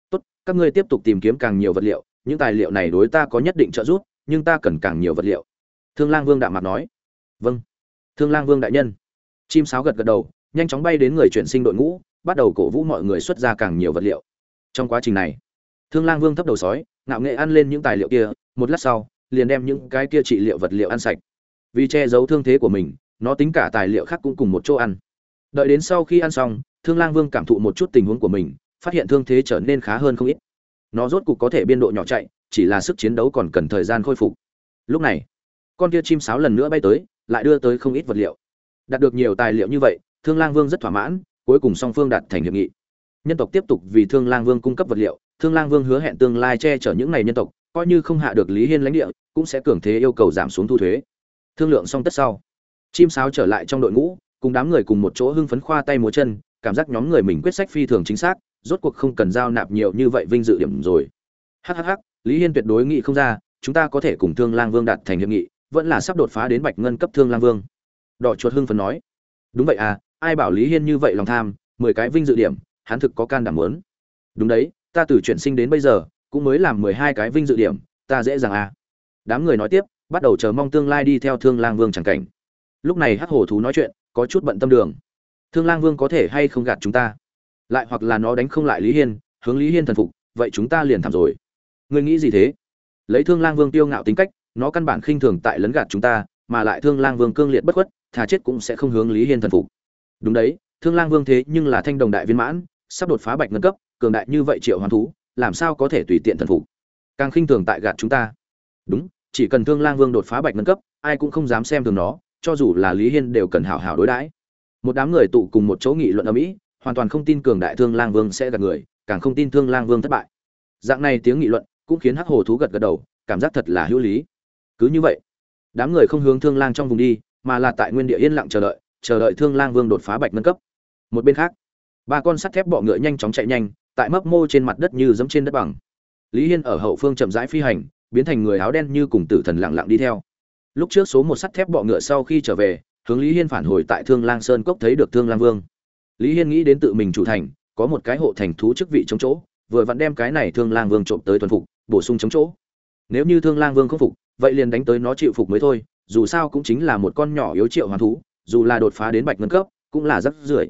Tốt, các ngươi tiếp tục tìm kiếm càng nhiều vật liệu, những tài liệu này đối ta có nhất định trợ giúp, nhưng ta cần càng nhiều vật liệu. Thương lang vương đạm mặt nói. Vâng. Thương lang vương đại nhân. Chim sáo gật gật đầu, nhanh chóng bay đến người chuyển sinh đội ngũ, bắt đầu cổ vũ mọi người xuất ra càng nhiều vật liệu. Trong quá trình này, thương lang vương thấp đầu sói, ngạo nghệ ăn lên những tài liệu kia, một lát sau, liền đem những cái kia trị liệu vật liệu ăn sạch. Vì che giấu thương thế của mình, nó tính cả tài liệu khác cũng cùng một chỗ ăn. Đợi đến sau khi ăn xong thương lang vương cảm thụ một chút tình huống của mình, phát hiện thương thế trở nên khá hơn không ít. Nó rốt cục có thể biên độ nhỏ chạy, chỉ là sức chiến đấu còn cần thời gian khôi phục. Lúc này, con kia chim sáo lần nữa bay tới, lại đưa tới không ít vật liệu. Đạt được nhiều tài liệu như vậy, thương lang vương rất thỏa mãn, cuối cùng song phương đạt thành hiệp nghị. Nhân tộc tiếp tục vì thương lang vương cung cấp vật liệu, thương lang vương hứa hẹn tương lai che chở những ngày nhân tộc, coi như không hạ được lý hiên lãnh địa, cũng sẽ cường thế yêu cầu giảm xuống thu thuế. Thương lượng xong tất sau, chim sáo trở lại trong đội ngũ, cùng đám người cùng một chỗ hưng phấn khoa tay múa chân cảm giác nhóm người mình quyết sách phi thường chính xác, rốt cuộc không cần giao nạp nhiều như vậy vinh dự điểm rồi. Hhh lý hiên tuyệt đối nghị không ra, chúng ta có thể cùng thương lang vương đạt thành hiệp nghị, vẫn là sắp đột phá đến bạch ngân cấp thương lang vương. Đỏ chuột hưng phấn nói. Đúng vậy à ai bảo lý hiên như vậy lòng tham, mười cái vinh dự điểm, hắn thực có can đảm muốn. Đúng đấy, ta từ chuyển sinh đến bây giờ, cũng mới làm mười hai cái vinh dự điểm, ta dễ dàng à. Đám người nói tiếp, bắt đầu chờ mong tương lai đi theo thương lang vương chẳng cảnh. Lúc này hắc hổ thú nói chuyện, có chút bận tâm đường thương lang vương có thể hay không gạt chúng ta? Lại hoặc là nó đánh không lại lý hiên, hướng lý hiên thần phục, vậy chúng ta liền thảm rồi. Ngươi nghĩ gì thế? Lấy thương lang vương tiêu ngạo tính cách, nó căn bản khinh thường tại lấn gạt chúng ta, mà lại thương lang vương cương liệt bất khuất, thà chết cũng sẽ không hướng lý hiên thần phục. Đúng đấy, thương lang vương thế nhưng là thanh đồng đại viên mãn, sắp đột phá bạch ngân cấp, cường đại như vậy triệu hoàn thú, làm sao có thể tùy tiện thần phục? Càng khinh thường tại gạt chúng ta. Đúng, chỉ cần thương lang vương đột phá bạch ngân cấp, ai cũng không dám xem thường nó, cho dù là lý hiên đều cần hảo hảo đối đãi một đám người tụ cùng một chỗ nghị luận ở mỹ, hoàn toàn không tin cường đại thương lang vương sẽ gạt người, càng không tin thương lang vương thất bại. Dạng này tiếng nghị luận cũng khiến hắc hồ thú gật gật đầu, cảm giác thật là hữu lý. Cứ như vậy, đám người không hướng thương lang trong vùng đi, mà là tại nguyên địa yên lặng chờ đợi chờ đợi thương lang vương đột phá bạch nâng cấp. Một bên khác, ba con sắt thép bọ ngựa nhanh chóng chạy nhanh, tại mấp mô trên mặt đất như dẫm trên đất bằng. Lý hiên ở hậu phương chậm rãi phi hành, biến thành người áo đen như cùng tử thần lặng lặng đi theo. Lúc trước số một sắt thép bọ ngựa sau khi trở về hướng lý hiên phản hồi tại thương lang sơn cốc thấy được thương lang vương. Lý hiên nghĩ đến tự mình chủ thành, có một cái hộ thành thú chức vị chống chỗ, vừa vặn đem cái này thương lang vương trộm tới tuần phục, bổ sung chống chỗ. Nếu như thương lang vương không phục, vậy liền đánh tới nó chịu phục mới thôi, dù sao cũng chính là một con nhỏ yếu triệu hoàn thú, dù là đột phá đến bạch ngân cấp, cũng là rất rưởi.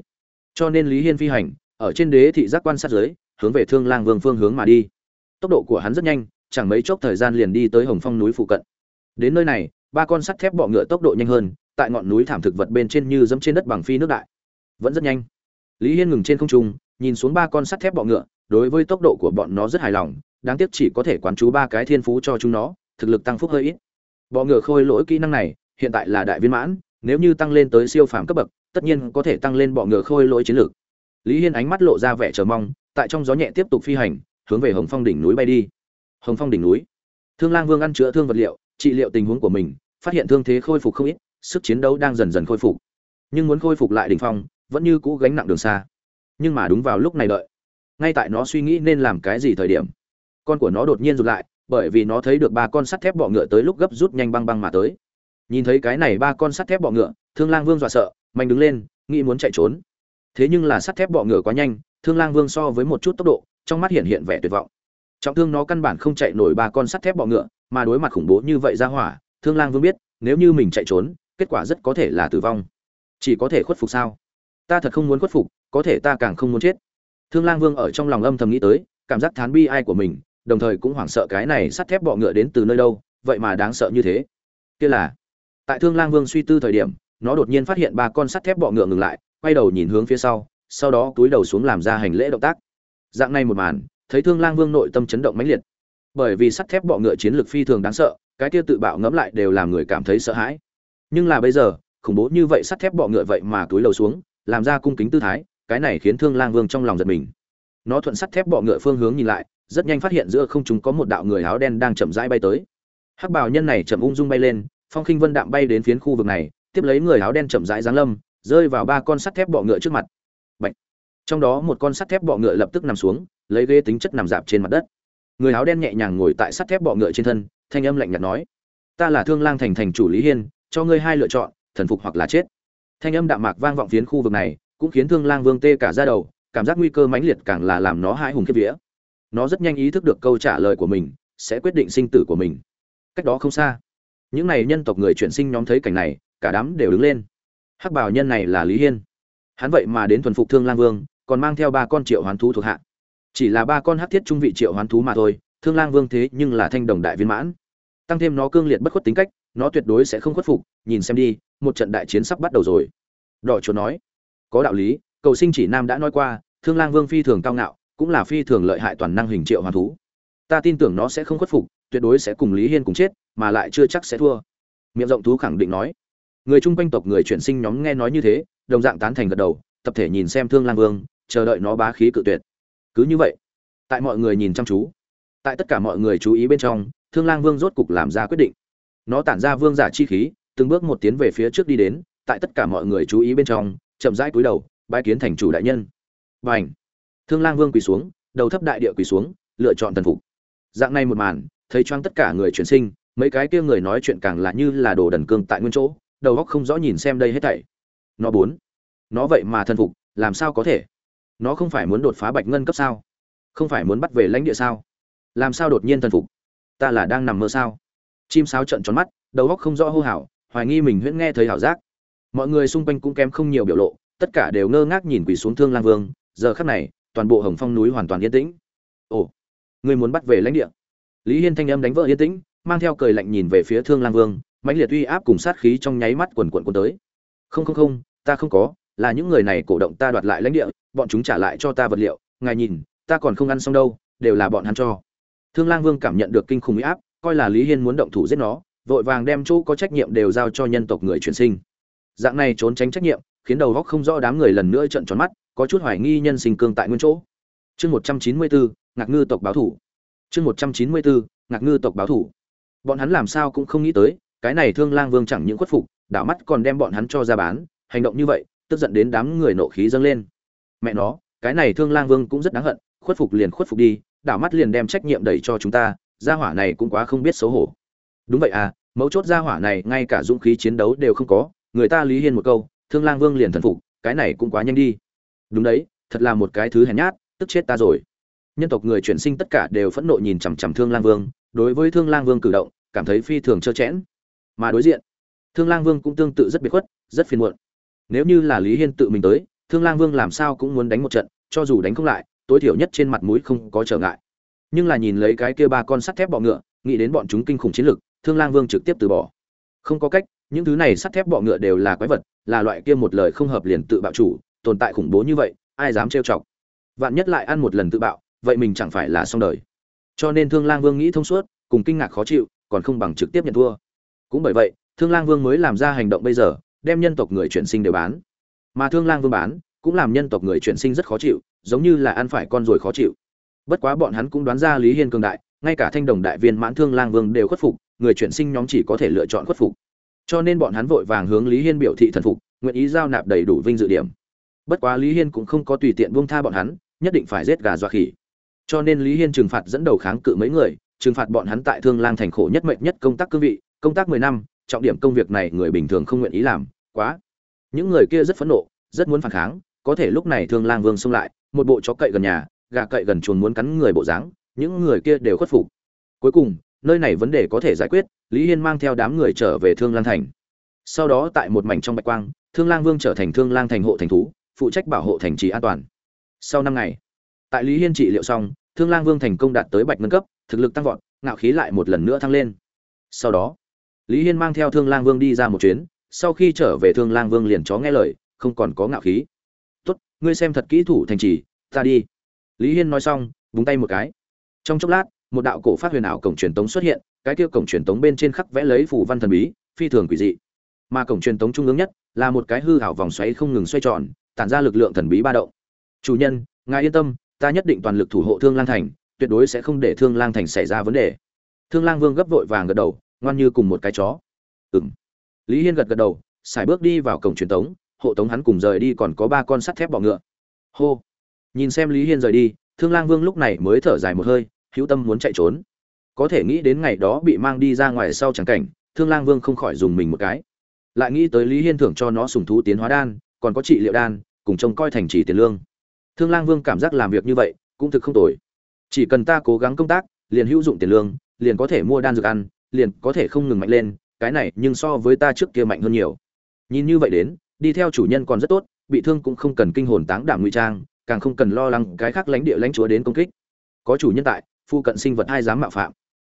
Cho nên lý hiên phi hành, ở trên đế thị giác quan sát dưới hướng về thương lang vương phương hướng mà đi. Tốc độ của hắn rất nhanh, chẳng mấy chốc thời gian liền đi tới hồng phong núi phụ cận. Đến nơi này, ba con sắt thép bọ ngựa tốc độ nhanh hơn tại ngọn núi thảm thực vật bên trên như dẫm trên đất bằng phi nước đại. Vẫn rất nhanh. Lý hiên ngừng trên không trung, nhìn xuống ba con sắt thép bọ ngựa, đối với tốc độ của bọn nó rất hài lòng, đáng tiếc chỉ có thể quán chú ba cái thiên phú cho chúng nó, thực lực tăng phúc hơi ít. Bọ ngựa khôi lỗi kỹ năng này, hiện tại là đại viên mãn, nếu như tăng lên tới siêu phàm cấp bậc, tất nhiên có thể tăng lên bọ ngựa khôi lỗi chiến lược. Lý hiên ánh mắt lộ ra vẻ chờ mong, tại trong gió nhẹ tiếp tục phi hành, hướng về hồng phong đỉnh núi bay đi. Hồng phong đỉnh núi. Thương lang vương ăn chữa thương vật liệu, trị liệu tình huống của mình, phát hiện thương thế khôi phục không ít sức chiến đấu đang dần dần khôi phục. Nhưng muốn khôi phục lại đỉnh phong, vẫn như cũ gánh nặng đường xa. Nhưng mà đúng vào lúc này đợi. Ngay tại nó suy nghĩ nên làm cái gì thời điểm, con của nó đột nhiên rụt lại, bởi vì nó thấy được ba con sắt thép bọ ngựa tới lúc gấp rút nhanh băng băng mà tới. Nhìn thấy cái này ba con sắt thép bọ ngựa, thương lang vương dọa sợ, mạnh đứng lên, nghĩ muốn chạy trốn. Thế nhưng là sắt thép bọ ngựa quá nhanh, thương lang vương so với một chút tốc độ, trong mắt hiện hiện vẻ tuyệt vọng. Trọng thương nó căn bản không chạy nổi ba con sắt thép bọ ngựa, mà đối mặt khủng bố như vậy ra hỏa, thương lang vương biết, nếu như mình chạy trốn kết quả rất có thể là tử vong. Chỉ có thể khuất phục sao? Ta thật không muốn khuất phục, có thể ta càng không muốn chết. Thương lang vương ở trong lòng âm thầm nghĩ tới, cảm giác thán bi ai của mình, đồng thời cũng hoảng sợ cái này sắt thép bọ ngựa đến từ nơi đâu, vậy mà đáng sợ như thế. Kia là, tại thương lang vương suy tư thời điểm, nó đột nhiên phát hiện ba con sắt thép bọ ngựa ngừng lại, quay đầu nhìn hướng phía sau sau đó túi đầu xuống làm ra hành lễ động tác. Dạng này một màn, thấy thương lang vương nội tâm chấn động mãnh liệt. Bởi vì sắt thép bọ ngựa chiến lược phi thường đáng sợ, cái kia tự bạo ngẫm lại đều làm người cảm thấy sợ hãi nhưng là bây giờ, khủng bố như vậy sắt thép bọ ngựa vậy mà túi lầu xuống, làm ra cung kính tư thái, cái này khiến thương lang vương trong lòng giật mình. Nó thuận sắt thép bọ ngựa phương hướng nhìn lại, rất nhanh phát hiện giữa không chúng có một đạo người áo đen đang chậm rãi bay tới. Hắc bào nhân này chậm ung dung bay lên, phong khinh vân đạm bay đến phiến khu vực này, tiếp lấy người áo đen chậm rãi giáng lâm, rơi vào ba con sắt thép bọ ngựa trước mặt. Bạch. trong đó một con sắt thép bọ ngựa lập tức nằm xuống, lấy ghế tính chất nằm dạp trên mặt đất. Người áo đen nhẹ nhàng ngồi tại sắt thép bọ ngựa trên thân, thanh âm lạnh nhạt nói, ta là thương lang thành thành chủ lý hiên cho ngươi hai lựa chọn, thần phục hoặc là chết. Thanh âm đạm mạc vang vọng phiến khu vực này, cũng khiến thương lang vương tê cả ra đầu, cảm giác nguy cơ mãnh liệt càng là làm nó hai hùng kiếp vía. Nó rất nhanh ý thức được câu trả lời của mình, sẽ quyết định sinh tử của mình. Cách đó không xa, những này nhân tộc người chuyển sinh nhóm thấy cảnh này, cả đám đều đứng lên. Hắc bảo nhân này là lý hiên. Hắn vậy mà đến thuần phục thương lang vương, còn mang theo ba con triệu hoán thú thuộc hạ. Chỉ là ba con hắc thiết trung vị triệu hoán thú mà thôi, thương lang vương thế nhưng là thanh đồng đại viên mãn. Tăng thêm nó cương liệt bất khuất tính cách nó tuyệt đối sẽ không khuất phục, nhìn xem đi, một trận đại chiến sắp bắt đầu rồi. Đỏ chuột nói, có đạo lý, cầu sinh chỉ nam đã nói qua, thương lang vương phi thường cao ngạo, cũng là phi thường lợi hại toàn năng hình triệu hoàn thú. Ta tin tưởng nó sẽ không khuất phục, tuyệt đối sẽ cùng lý hiên cùng chết, mà lại chưa chắc sẽ thua. Miệng rộng thú khẳng định nói. Người chung quanh tộc người chuyển sinh nhóm nghe nói như thế, đồng dạng tán thành gật đầu, tập thể nhìn xem thương lang vương, chờ đợi nó bá khí cự tuyệt. Cứ như vậy, tại mọi người nhìn chăm chú. Tại tất cả mọi người chú ý bên trong, thương lang vương rốt cục làm ra quyết định nó tản ra vương giả chi khí, từng bước một tiến về phía trước đi đến, tại tất cả mọi người chú ý bên trong, chậm rãi cúi đầu, bái kiến thành chủ đại nhân. Và ảnh thương lang vương quỳ xuống, đầu thấp đại địa quỳ xuống, lựa chọn thần phục. Dạng này một màn, thấy choáng tất cả người chuyển sinh, mấy cái kia người nói chuyện càng là như là đồ đần cương tại nguyên chỗ, đầu góc không rõ nhìn xem đây hết thảy. Nó bốn. Nó vậy mà thần phục, làm sao có thể? Nó không phải muốn đột phá bạch ngân cấp sao? Không phải muốn bắt về lãnh địa sao? Làm sao đột nhiên thần phục? Ta là đang nằm mơ sao? Chim sáo trận tròn mắt, đầu óc không rõ hô hào, hoài nghi mình huyễn nghe thấy hảo giác. Mọi người xung quanh cũng kém không nhiều biểu lộ, tất cả đều ngơ ngác nhìn quỳ xuống thương lang vương, giờ khắc này, toàn bộ hồng phong núi hoàn toàn yên tĩnh. Ồ, người muốn bắt về lãnh địa. Lý hiên thanh âm đánh vỡ yên tĩnh, mang theo cười lạnh nhìn về phía thương lang vương, mãnh liệt uy áp cùng sát khí trong nháy mắt quần quần quần tới. Không không không, ta không có, là những người này cổ động ta đoạt lại lãnh địa, bọn chúng trả lại cho ta vật liệu, ngài nhìn, ta còn không ăn xong đâu, đều là bọn hắn cho. Thương lang vương cảm nhận được kinh khủng uy áp coi là lý hiên muốn động thủ giết nó, vội vàng đem chỗ có trách nhiệm đều giao cho nhân tộc người chuyển sinh. Dạng này trốn tránh trách nhiệm, khiến đầu góc không rõ đám người lần nữa trợn tròn mắt, có chút hoài nghi nhân sinh cương tại nguyên chỗ. Chương một trăm chín mươi bốn ngạc ngư tộc báo thủ. Chương một trăm chín mươi bốn ngạc ngư tộc báo thủ. Bọn hắn làm sao cũng không nghĩ tới, cái này thương lang vương chẳng những khuất phục, đảo mắt còn đem bọn hắn cho ra bán, hành động như vậy, tức giận đến đám người nộ khí dâng lên. Mẹ nó, cái này thương lang vương cũng rất đáng hận, khuất phục liền khuất phục đi, đảo mắt liền đem trách nhiệm đẩy cho chúng ta gia hỏa này cũng quá không biết xấu hổ. Đúng vậy à mấu chốt gia hỏa này ngay cả dũng khí chiến đấu đều không có, người ta lý hiên một câu, thương lang vương liền thần phục, cái này cũng quá nhanh đi. Đúng đấy, thật là một cái thứ hèn nhát, tức chết ta rồi. Nhân tộc người chuyển sinh tất cả đều phẫn nộ nhìn chằm chằm thương lang vương, đối với thương lang vương cử động, cảm thấy phi thường trơ chẽn mà đối diện, thương lang vương cũng tương tự rất biệt khuất, rất phiền muộn. Nếu như là lý hiên tự mình tới, thương lang vương làm sao cũng muốn đánh một trận, cho dù đánh không lại, tối thiểu nhất trên mặt mũi không có trở ngại nhưng là nhìn lấy cái kia ba con sắt thép bọ ngựa, nghĩ đến bọn chúng kinh khủng chiến lực, thương lang vương trực tiếp từ bỏ. Không có cách, những thứ này sắt thép bọ ngựa đều là quái vật, là loại kia một lời không hợp liền tự bạo chủ, tồn tại khủng bố như vậy, ai dám trêu chọc? Vạn nhất lại ăn một lần tự bạo, vậy mình chẳng phải là xong đời. Cho nên thương lang vương nghĩ thông suốt, cùng kinh ngạc khó chịu, còn không bằng trực tiếp nhận thua. Cũng bởi vậy, thương lang vương mới làm ra hành động bây giờ, đem nhân tộc người chuyển sinh đều bán. Mà thương lang vương bán, cũng làm nhân tộc người chuyển sinh rất khó chịu, giống như là ăn phải con rồi khó chịu bất quá bọn hắn cũng đoán ra lý hiên cường đại, ngay cả thanh đồng đại viên mãn thương lang vương đều khuất phục, người chuyển sinh nhóm chỉ có thể lựa chọn khuất phục. Cho nên bọn hắn vội vàng hướng lý hiên biểu thị thần phục, nguyện ý giao nạp đầy đủ vinh dự điểm. Bất quá lý hiên cũng không có tùy tiện buông tha bọn hắn, nhất định phải giết gà dọa khỉ. Cho nên lý hiên trừng phạt dẫn đầu kháng cự mấy người, trừng phạt bọn hắn tại thương lang thành khổ nhất mệnh nhất công tác cương vị, công tác mười năm, trọng điểm công việc này người bình thường không nguyện ý làm, quá. Những người kia rất phẫn nộ, rất muốn phản kháng, có thể lúc này thương lang vương xông lại, một bộ chó cậy gần nhà gà cậy gần chuồn muốn cắn người bộ dáng, những người kia đều khuất phục. Cuối cùng, nơi này vấn đề có thể giải quyết, lý hiên mang theo đám người trở về thương lang thành. Sau đó tại một mảnh trong bạch quang, thương lang vương trở thành thương lang thành hộ thành thú, phụ trách bảo hộ thành trì an toàn. Sau năm ngày, tại lý hiên trị liệu xong, thương lang vương thành công đạt tới bạch ngân cấp, thực lực tăng vọt, ngạo khí lại một lần nữa thăng lên. Sau đó, lý hiên mang theo thương lang vương đi ra một chuyến, sau khi trở về thương lang vương liền chó nghe lời, không còn có ngạo khí. Tốt, ngươi xem thật kỹ thủ thành trì, ta đi lý hiên nói xong, búng tay một cái. Trong chốc lát, một đạo cổ phát huyền ảo cổng truyền tống xuất hiện, cái kia cổng truyền tống bên trên khắc vẽ lấy phủ văn thần bí, phi thường quỷ dị. Mà cổng truyền tống trung ương nhất là một cái hư hảo vòng xoáy không ngừng xoay tròn, tản ra lực lượng thần bí ba động. Chủ nhân, ngài yên tâm, ta nhất định toàn lực thủ hộ thương lang thành, tuyệt đối sẽ không để thương lang thành xảy ra vấn đề. Thương lang vương gấp vội vàng gật đầu, ngoan như cùng một cái chó. Ừng lý hiên gật gật đầu, xài bước đi vào cổng truyền tống, hộ tống hắn cùng rời đi còn có ba con sắt thép bọ ngựa. Hô nhìn xem lý hiên rời đi, thương lang vương lúc này mới thở dài một hơi, hữu tâm muốn chạy trốn. Có thể nghĩ đến ngày đó bị mang đi ra ngoài sau tràng cảnh, thương lang vương không khỏi dùng mình một cái. Lại nghĩ tới lý hiên thưởng cho nó sùng thú tiến hóa đan, còn có trị liệu đan, cùng trông coi thành trì tiền lương. Thương lang vương cảm giác làm việc như vậy, cũng thực không tồi. Chỉ cần ta cố gắng công tác, liền hữu dụng tiền lương, liền có thể mua đan dược ăn, liền có thể không ngừng mạnh lên, cái này nhưng so với ta trước kia mạnh hơn nhiều. Nhìn như vậy đến, đi theo chủ nhân còn rất tốt, bị thương cũng không cần kinh hồn táng đảm ngụy trang càng không cần lo lắng cái khác lãnh địa lãnh chúa đến công kích. Có chủ nhân tại, phu cận sinh vật hai dám mạo phạm?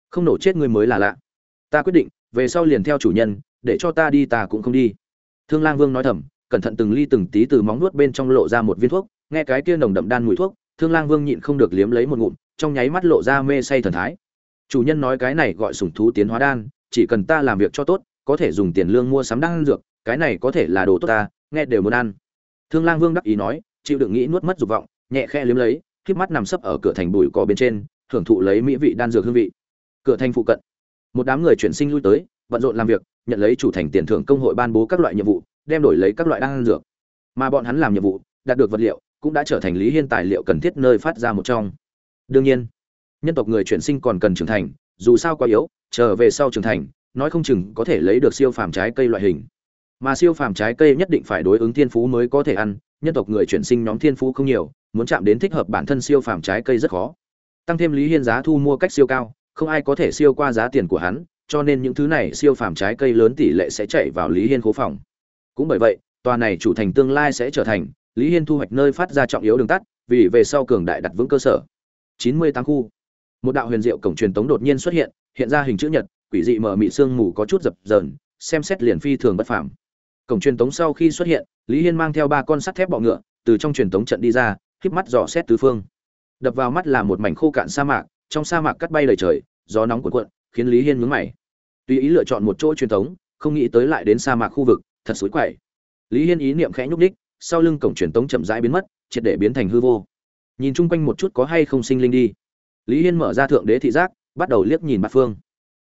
Không nổ chết người mới là lạ. Ta quyết định, về sau liền theo chủ nhân, để cho ta đi ta cũng không đi. Thương lang vương nói thầm, cẩn thận từng ly từng tí từ móng nuốt bên trong lộ ra một viên thuốc, nghe cái kia nồng đậm đan mùi thuốc, thương lang vương nhịn không được liếm lấy một ngụm, trong nháy mắt lộ ra mê say thần thái. Chủ nhân nói cái này gọi sủng thú tiến hóa đan, chỉ cần ta làm việc cho tốt, có thể dùng tiền lương mua sắm đan dược, cái này có thể là đồ tốt ta, nghe đều muốn ăn. Thương lang vương đắc ý nói chịu đựng nghĩ nuốt mất dục vọng, nhẹ khe liếm lấy, khép mắt nằm sấp ở cửa thành bụi cỏ bên trên, thưởng thụ lấy mỹ vị đan dược hương vị. Cửa thành phụ cận, một đám người chuyển sinh lui tới, bận rộn làm việc, nhận lấy chủ thành tiền thưởng công hội ban bố các loại nhiệm vụ, đem đổi lấy các loại đan dược. Mà bọn hắn làm nhiệm vụ, đạt được vật liệu, cũng đã trở thành lý hiên tài liệu cần thiết nơi phát ra một trong. Đương nhiên, nhân tộc người chuyển sinh còn cần trưởng thành, dù sao quá yếu, trở về sau trưởng thành, nói không chừng có thể lấy được siêu phàm trái cây loại hình. Mà siêu phàm trái cây nhất định phải đối ứng thiên phú mới có thể ăn nhân tộc người chuyển sinh nhóm thiên phú không nhiều, muốn chạm đến thích hợp bản thân siêu phàm trái cây rất khó. Tăng thêm lý hiên giá thu mua cách siêu cao, không ai có thể siêu qua giá tiền của hắn, cho nên những thứ này siêu phàm trái cây lớn tỷ lệ sẽ chạy vào lý hiên khố phòng. Cũng bởi vậy, tòa này chủ thành tương lai sẽ trở thành lý hiên thu hoạch nơi phát ra trọng yếu đường tắt, vì về sau cường đại đặt vững cơ sở. Chín mươi tám khu. Một đạo huyền diệu cổng truyền tống đột nhiên xuất hiện hiện ra hình chữ nhật, quỷ dị mờ mị sương mù có chút dập dờn, xem xét liền phi thường bất phàm cổng truyền tống sau khi xuất hiện, lý hiên mang theo ba con sắt thép bọ ngựa, từ trong truyền tống trận đi ra, híp mắt dò xét tứ phương. Đập vào mắt là một mảnh khô cạn sa mạc, trong sa mạc cắt bay lời trời, gió nóng cuộn cuộn, khiến lý hiên nhướng mày. Tùy ý lựa chọn một chỗ truyền tống, không nghĩ tới lại đến sa mạc khu vực, thật xối quậy. Lý hiên ý niệm khẽ nhúc đích sau lưng cổng truyền tống chậm rãi biến mất, triệt để biến thành hư vô. Nhìn chung quanh một chút có hay không sinh linh đi. Lý hiên mở ra thượng đế thị giác, bắt đầu liếc nhìn bát phương.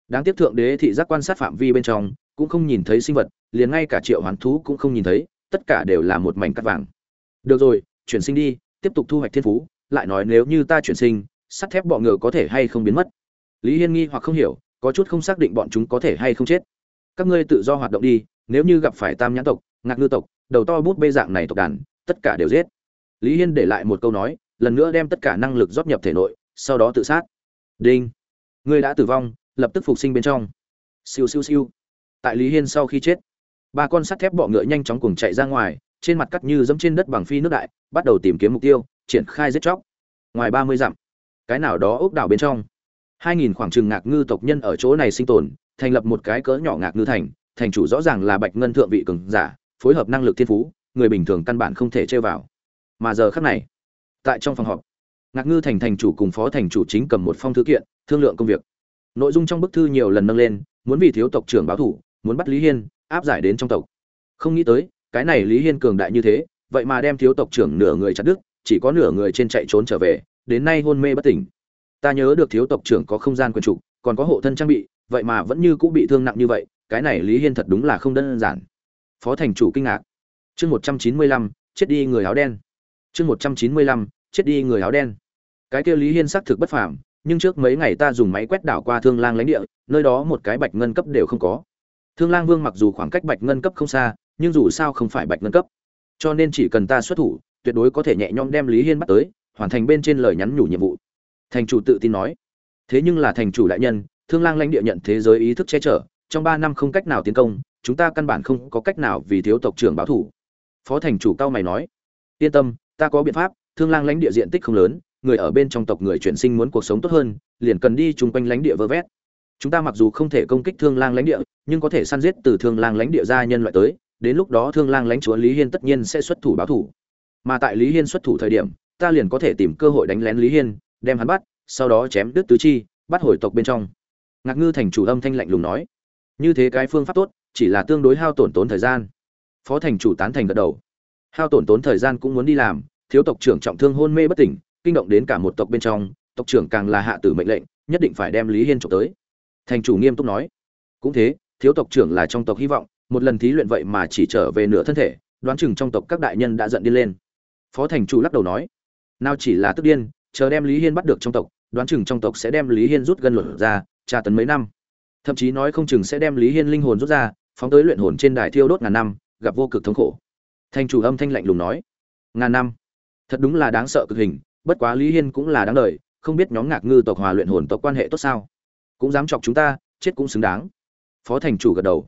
Đáng tiếc thượng đế thị giác quan sát phạm vi bên trong cũng không nhìn thấy sinh vật, liền ngay cả triệu hoán thú cũng không nhìn thấy, tất cả đều là một mảnh cắt vàng. Được rồi, chuyển sinh đi, tiếp tục thu hoạch thiên phú, lại nói nếu như ta chuyển sinh, sắt thép bọ ngựa có thể hay không biến mất? Lý hiên nghi hoặc không hiểu, có chút không xác định bọn chúng có thể hay không chết. Các ngươi tự do hoạt động đi, nếu như gặp phải tam nhãn tộc, ngạc ngư tộc, đầu to bút bê dạng này tộc đàn, tất cả đều giết. Lý hiên để lại một câu nói, lần nữa đem tất cả năng lực rót nhập thể nội, sau đó tự sát. Đinh. Ngươi đã tử vong, lập tức phục sinh bên trong. Siêu siêu siêu tại lý hiên sau khi chết, ba con sắt thép bọ ngựa nhanh chóng cùng chạy ra ngoài, trên mặt cắt như dẫm trên đất bằng phi nước đại, bắt đầu tìm kiếm mục tiêu, triển khai giết chóc. Ngoài ba mươi dặm, cái nào đó ốc đảo bên trong, hai nghìn khoảng trừng ngạc ngư tộc nhân ở chỗ này sinh tồn, thành lập một cái cỡ nhỏ ngạc ngư thành thành chủ rõ ràng là bạch ngân thượng vị cường giả, phối hợp năng lực thiên phú, người bình thường căn bản không thể chơi vào. Mà giờ khắc này, tại trong phòng họp, ngạc ngư thành thành chủ cùng phó thành chủ chính cầm một phong thư kiện, thương lượng công việc. Nội dung trong bức thư nhiều lần nâng lên, muốn vì thiếu tộc trưởng báo thủ muốn bắt lý hiên, áp giải đến trong tộc. Không nghĩ tới, cái này lý hiên cường đại như thế, vậy mà đem thiếu tộc trưởng nửa người chặt đứt, chỉ có nửa người trên chạy trốn trở về, đến nay hôn mê bất tỉnh. Ta nhớ được thiếu tộc trưởng có không gian quyền trục, còn có hộ thân trang bị, vậy mà vẫn như cũng bị thương nặng như vậy, cái này lý hiên thật đúng là không đơn giản. Phó thành chủ kinh ngạc. Chương một trăm chín mươi lăm, chết đi người áo đen. Chương một trăm chín mươi lăm, chết đi người áo đen. Cái kia lý hiên xác thực bất phàm, nhưng trước mấy ngày ta dùng máy quét đảo qua thương lang lãnh địa, nơi đó một cái bạch ngân cấp đều không có thương lang vương mặc dù khoảng cách bạch ngân cấp không xa, nhưng dù sao không phải bạch ngân cấp. Cho nên chỉ cần ta xuất thủ, tuyệt đối có thể nhẹ nhõm đem lý hiên bắt tới, hoàn thành bên trên lời nhắn nhủ nhiệm vụ. Thành chủ tự tin nói. Thế nhưng là thành chủ đại nhân, thương lang lãnh địa nhận thế giới ý thức che chở, trong ba năm không cách nào tiến công, chúng ta căn bản không có cách nào vì thiếu tộc trưởng báo thủ. Phó thành chủ cao mày nói. Yên tâm, ta có biện pháp, thương lang lãnh địa diện tích không lớn, người ở bên trong tộc người chuyển sinh muốn cuộc sống tốt hơn, liền cần đi chung quanh lãnh địa vơ vét chúng ta mặc dù không thể công kích thương lang lãnh địa, nhưng có thể săn giết từ thương lang lãnh địa ra nhân loại tới, đến lúc đó thương lang lãnh chúa lý hiên tất nhiên sẽ xuất thủ báo thủ. Mà tại lý hiên xuất thủ thời điểm, ta liền có thể tìm cơ hội đánh lén lý hiên, đem hắn bắt, sau đó chém đứt tứ chi, bắt hồi tộc bên trong. Ngạc ngư thành chủ âm thanh lạnh lùng nói. Như thế cái phương pháp tốt, chỉ là tương đối hao tổn tốn thời gian. Phó thành chủ tán thành gật đầu. Hao tổn tốn thời gian cũng muốn đi làm, thiếu tộc trưởng trọng thương hôn mê bất tỉnh, kinh động đến cả một tộc bên trong, tộc trưởng càng là hạ tử mệnh lệnh, nhất định phải đem lý hiên trộm tới thành chủ nghiêm túc nói. Cũng thế, thiếu tộc trưởng là trong tộc hy vọng, một lần thí luyện vậy mà chỉ trở về nửa thân thể, đoán chừng trong tộc các đại nhân đã giận điên lên. Phó thành chủ lắc đầu nói. Nào chỉ là tức điên, chờ đem lý hiên bắt được trong tộc, đoán chừng trong tộc sẽ đem lý hiên rút gân luật ra, tra tấn mấy năm. Thậm chí nói không chừng sẽ đem lý hiên linh hồn rút ra, phóng tới luyện hồn trên đài thiêu đốt ngàn năm, gặp vô cực thống khổ. Thành chủ âm thanh lạnh lùng nói. Ngàn năm? Thật đúng là đáng sợ cực hình, bất quá lý hiên cũng là đáng lời không biết nhóm ngạc ngư tộc hòa luyện hồn tộc quan hệ tốt sao? Cũng dám chọc chúng ta, chết cũng xứng đáng. Phó thành chủ gật đầu.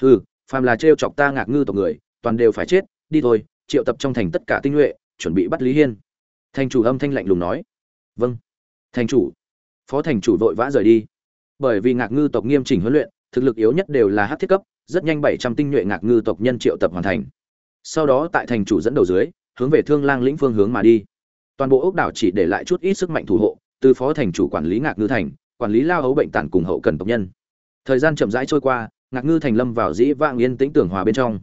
Hừ, phàm là trêu chọc ta ngạc ngư tộc người, toàn đều phải chết, đi thôi, triệu tập trong thành tất cả tinh nhuệ, chuẩn bị bắt lý hiên. Thành chủ âm thanh lạnh lùng nói. Vâng. Thành chủ. Phó thành chủ vội vã rời đi. Bởi vì ngạc ngư tộc nghiêm chỉnh huấn luyện, thực lực yếu nhất đều là hát thiết cấp, rất nhanh bảy trăm tinh nhuệ ngạc ngư tộc nhân triệu tập hoàn thành. Sau đó tại thành chủ dẫn đầu dưới, hướng về thương lang lĩnh phương hướng mà đi. Toàn bộ ốc đảo chỉ để lại chút ít sức mạnh thủ hộ, từ phó thành chủ quản lý ngạc ngư thành quản lý lao hấu bệnh tản cùng hậu cần tộc nhân. Thời gian chậm rãi trôi qua, ngạc ngư thành lâm vào dĩ vang yên tĩnh tưởng hòa bên trong.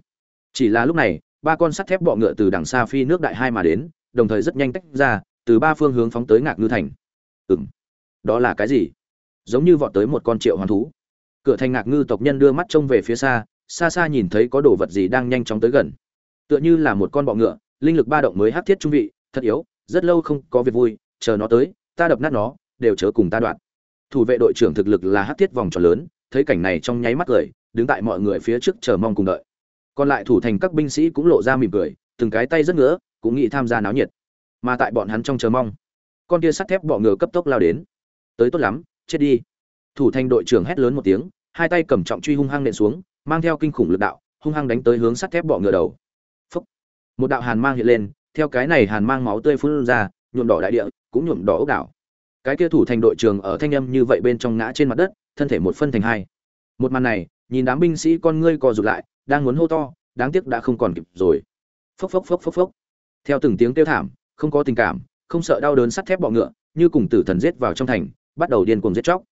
Chỉ là lúc này, ba con sắt thép bọ ngựa từ đằng xa phi nước đại hai mà đến, đồng thời rất nhanh tách ra, từ ba phương hướng phóng tới ngạc ngư thành. Ừng đó là cái gì? Giống như vọt tới một con triệu hoàn thú. Cửa thành ngạc ngư tộc nhân đưa mắt trông về phía xa xa xa nhìn thấy có đồ vật gì đang nhanh chóng tới gần. Tựa như là một con bọ ngựa, linh lực ba động mới hát thiết trung vị, thật yếu, rất lâu không có việc vui, chờ nó tới, ta đập nát nó, đều chớ cùng ta đoạn thủ vệ đội trưởng thực lực là hát thiết vòng tròn lớn, thấy cảnh này trong nháy mắt cười, đứng tại mọi người phía trước chờ mong cùng đợi. Còn lại thủ thành các binh sĩ cũng lộ ra mỉm cười, từng cái tay rất ngứa, cũng nghĩ tham gia náo nhiệt. Mà tại bọn hắn trong chờ mong, con kia sắt thép bọ ngựa cấp tốc lao đến. Tới tốt lắm, chết đi. Thủ thành đội trưởng hét lớn một tiếng, hai tay cầm trọng truy hung hăng nện xuống, mang theo kinh khủng lực đạo, hung hăng đánh tới hướng sắt thép bọ ngựa đầu. Phúc. một đạo hàn mang hiện lên, theo cái này hàn mang máu tươi phun ra, nhuộm đỏ đại địa, cũng nhuộm đỏ ốc đảo cái kia thủ thành đội trưởng ở thanh âm như vậy bên trong ngã trên mặt đất, thân thể một phân thành hai. Một màn này, nhìn đám binh sĩ con ngươi co rụt lại, đang muốn hô to, đáng tiếc đã không còn kịp rồi. Phốc phốc phốc phốc phốc. Theo từng tiếng kêu thảm, không có tình cảm, không sợ đau đớn sắt thép bọ ngựa, như cùng tử thần giết vào trong thành, bắt đầu điên cuồng giết chóc.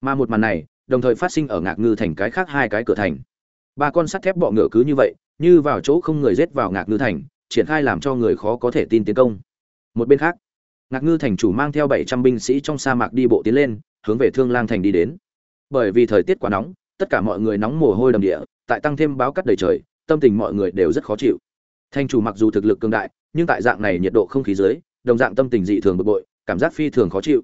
Mà một màn này, đồng thời phát sinh ở ngạc ngư thành cái khác hai cái cửa thành. Ba con sắt thép bọ ngựa cứ như vậy, như vào chỗ không người giết vào ngạc ngư thành, triển khai làm cho người khó có thể tin tiến công. Một bên khác ngạc ngư thành chủ mang theo bảy trăm binh sĩ trong sa mạc đi bộ tiến lên, hướng về thương lang thành đi đến. Bởi vì thời tiết quá nóng, tất cả mọi người nóng mồ hôi đầm địa, tại tăng thêm báo cắt đầy trời, tâm tình mọi người đều rất khó chịu. Thành chủ mặc dù thực lực cường đại, nhưng tại dạng này nhiệt độ không khí dưới, đồng dạng tâm tình dị thường bực bội, cảm giác phi thường khó chịu.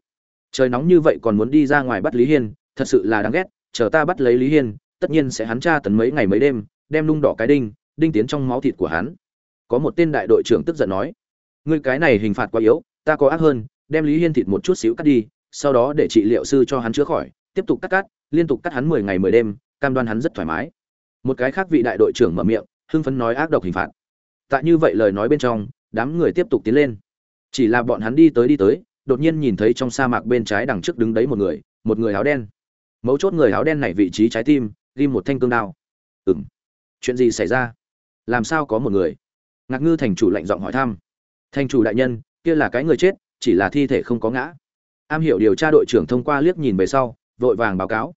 Trời nóng như vậy còn muốn đi ra ngoài bắt lý hiên, thật sự là đáng ghét, chờ ta bắt lấy lý hiên, tất nhiên sẽ hắn tra tấn mấy ngày mấy đêm, đem nung đỏ cái đinh đinh tiến trong máu thịt của hắn. Có một tên đại đội trưởng tức giận nói, ngươi cái này hình phạt quá yếu ta có ác hơn, đem lý hiên thịt một chút xíu cắt đi, sau đó để trị liệu sư cho hắn chữa khỏi, tiếp tục cắt cắt, liên tục cắt hắn mười ngày mười đêm, cam đoan hắn rất thoải mái. Một cái khác vị đại đội trưởng mở miệng, hưng phấn nói ác độc hình phạt. Tại như vậy lời nói bên trong, đám người tiếp tục tiến lên. Chỉ là bọn hắn đi tới đi tới, đột nhiên nhìn thấy trong sa mạc bên trái đằng trước đứng đấy một người một người áo đen. Mấu chốt người áo đen này vị trí trái tim ghi một thanh cương đao. Ừng chuyện gì xảy ra? Làm sao có một người? Ngạc ngư thành chủ lạnh giọng hỏi thăm. Thành chủ đại nhân kia là cái người chết, chỉ là thi thể không có ngã. Am hiểu điều tra đội trưởng thông qua liếc nhìn về sau, vội vàng báo cáo.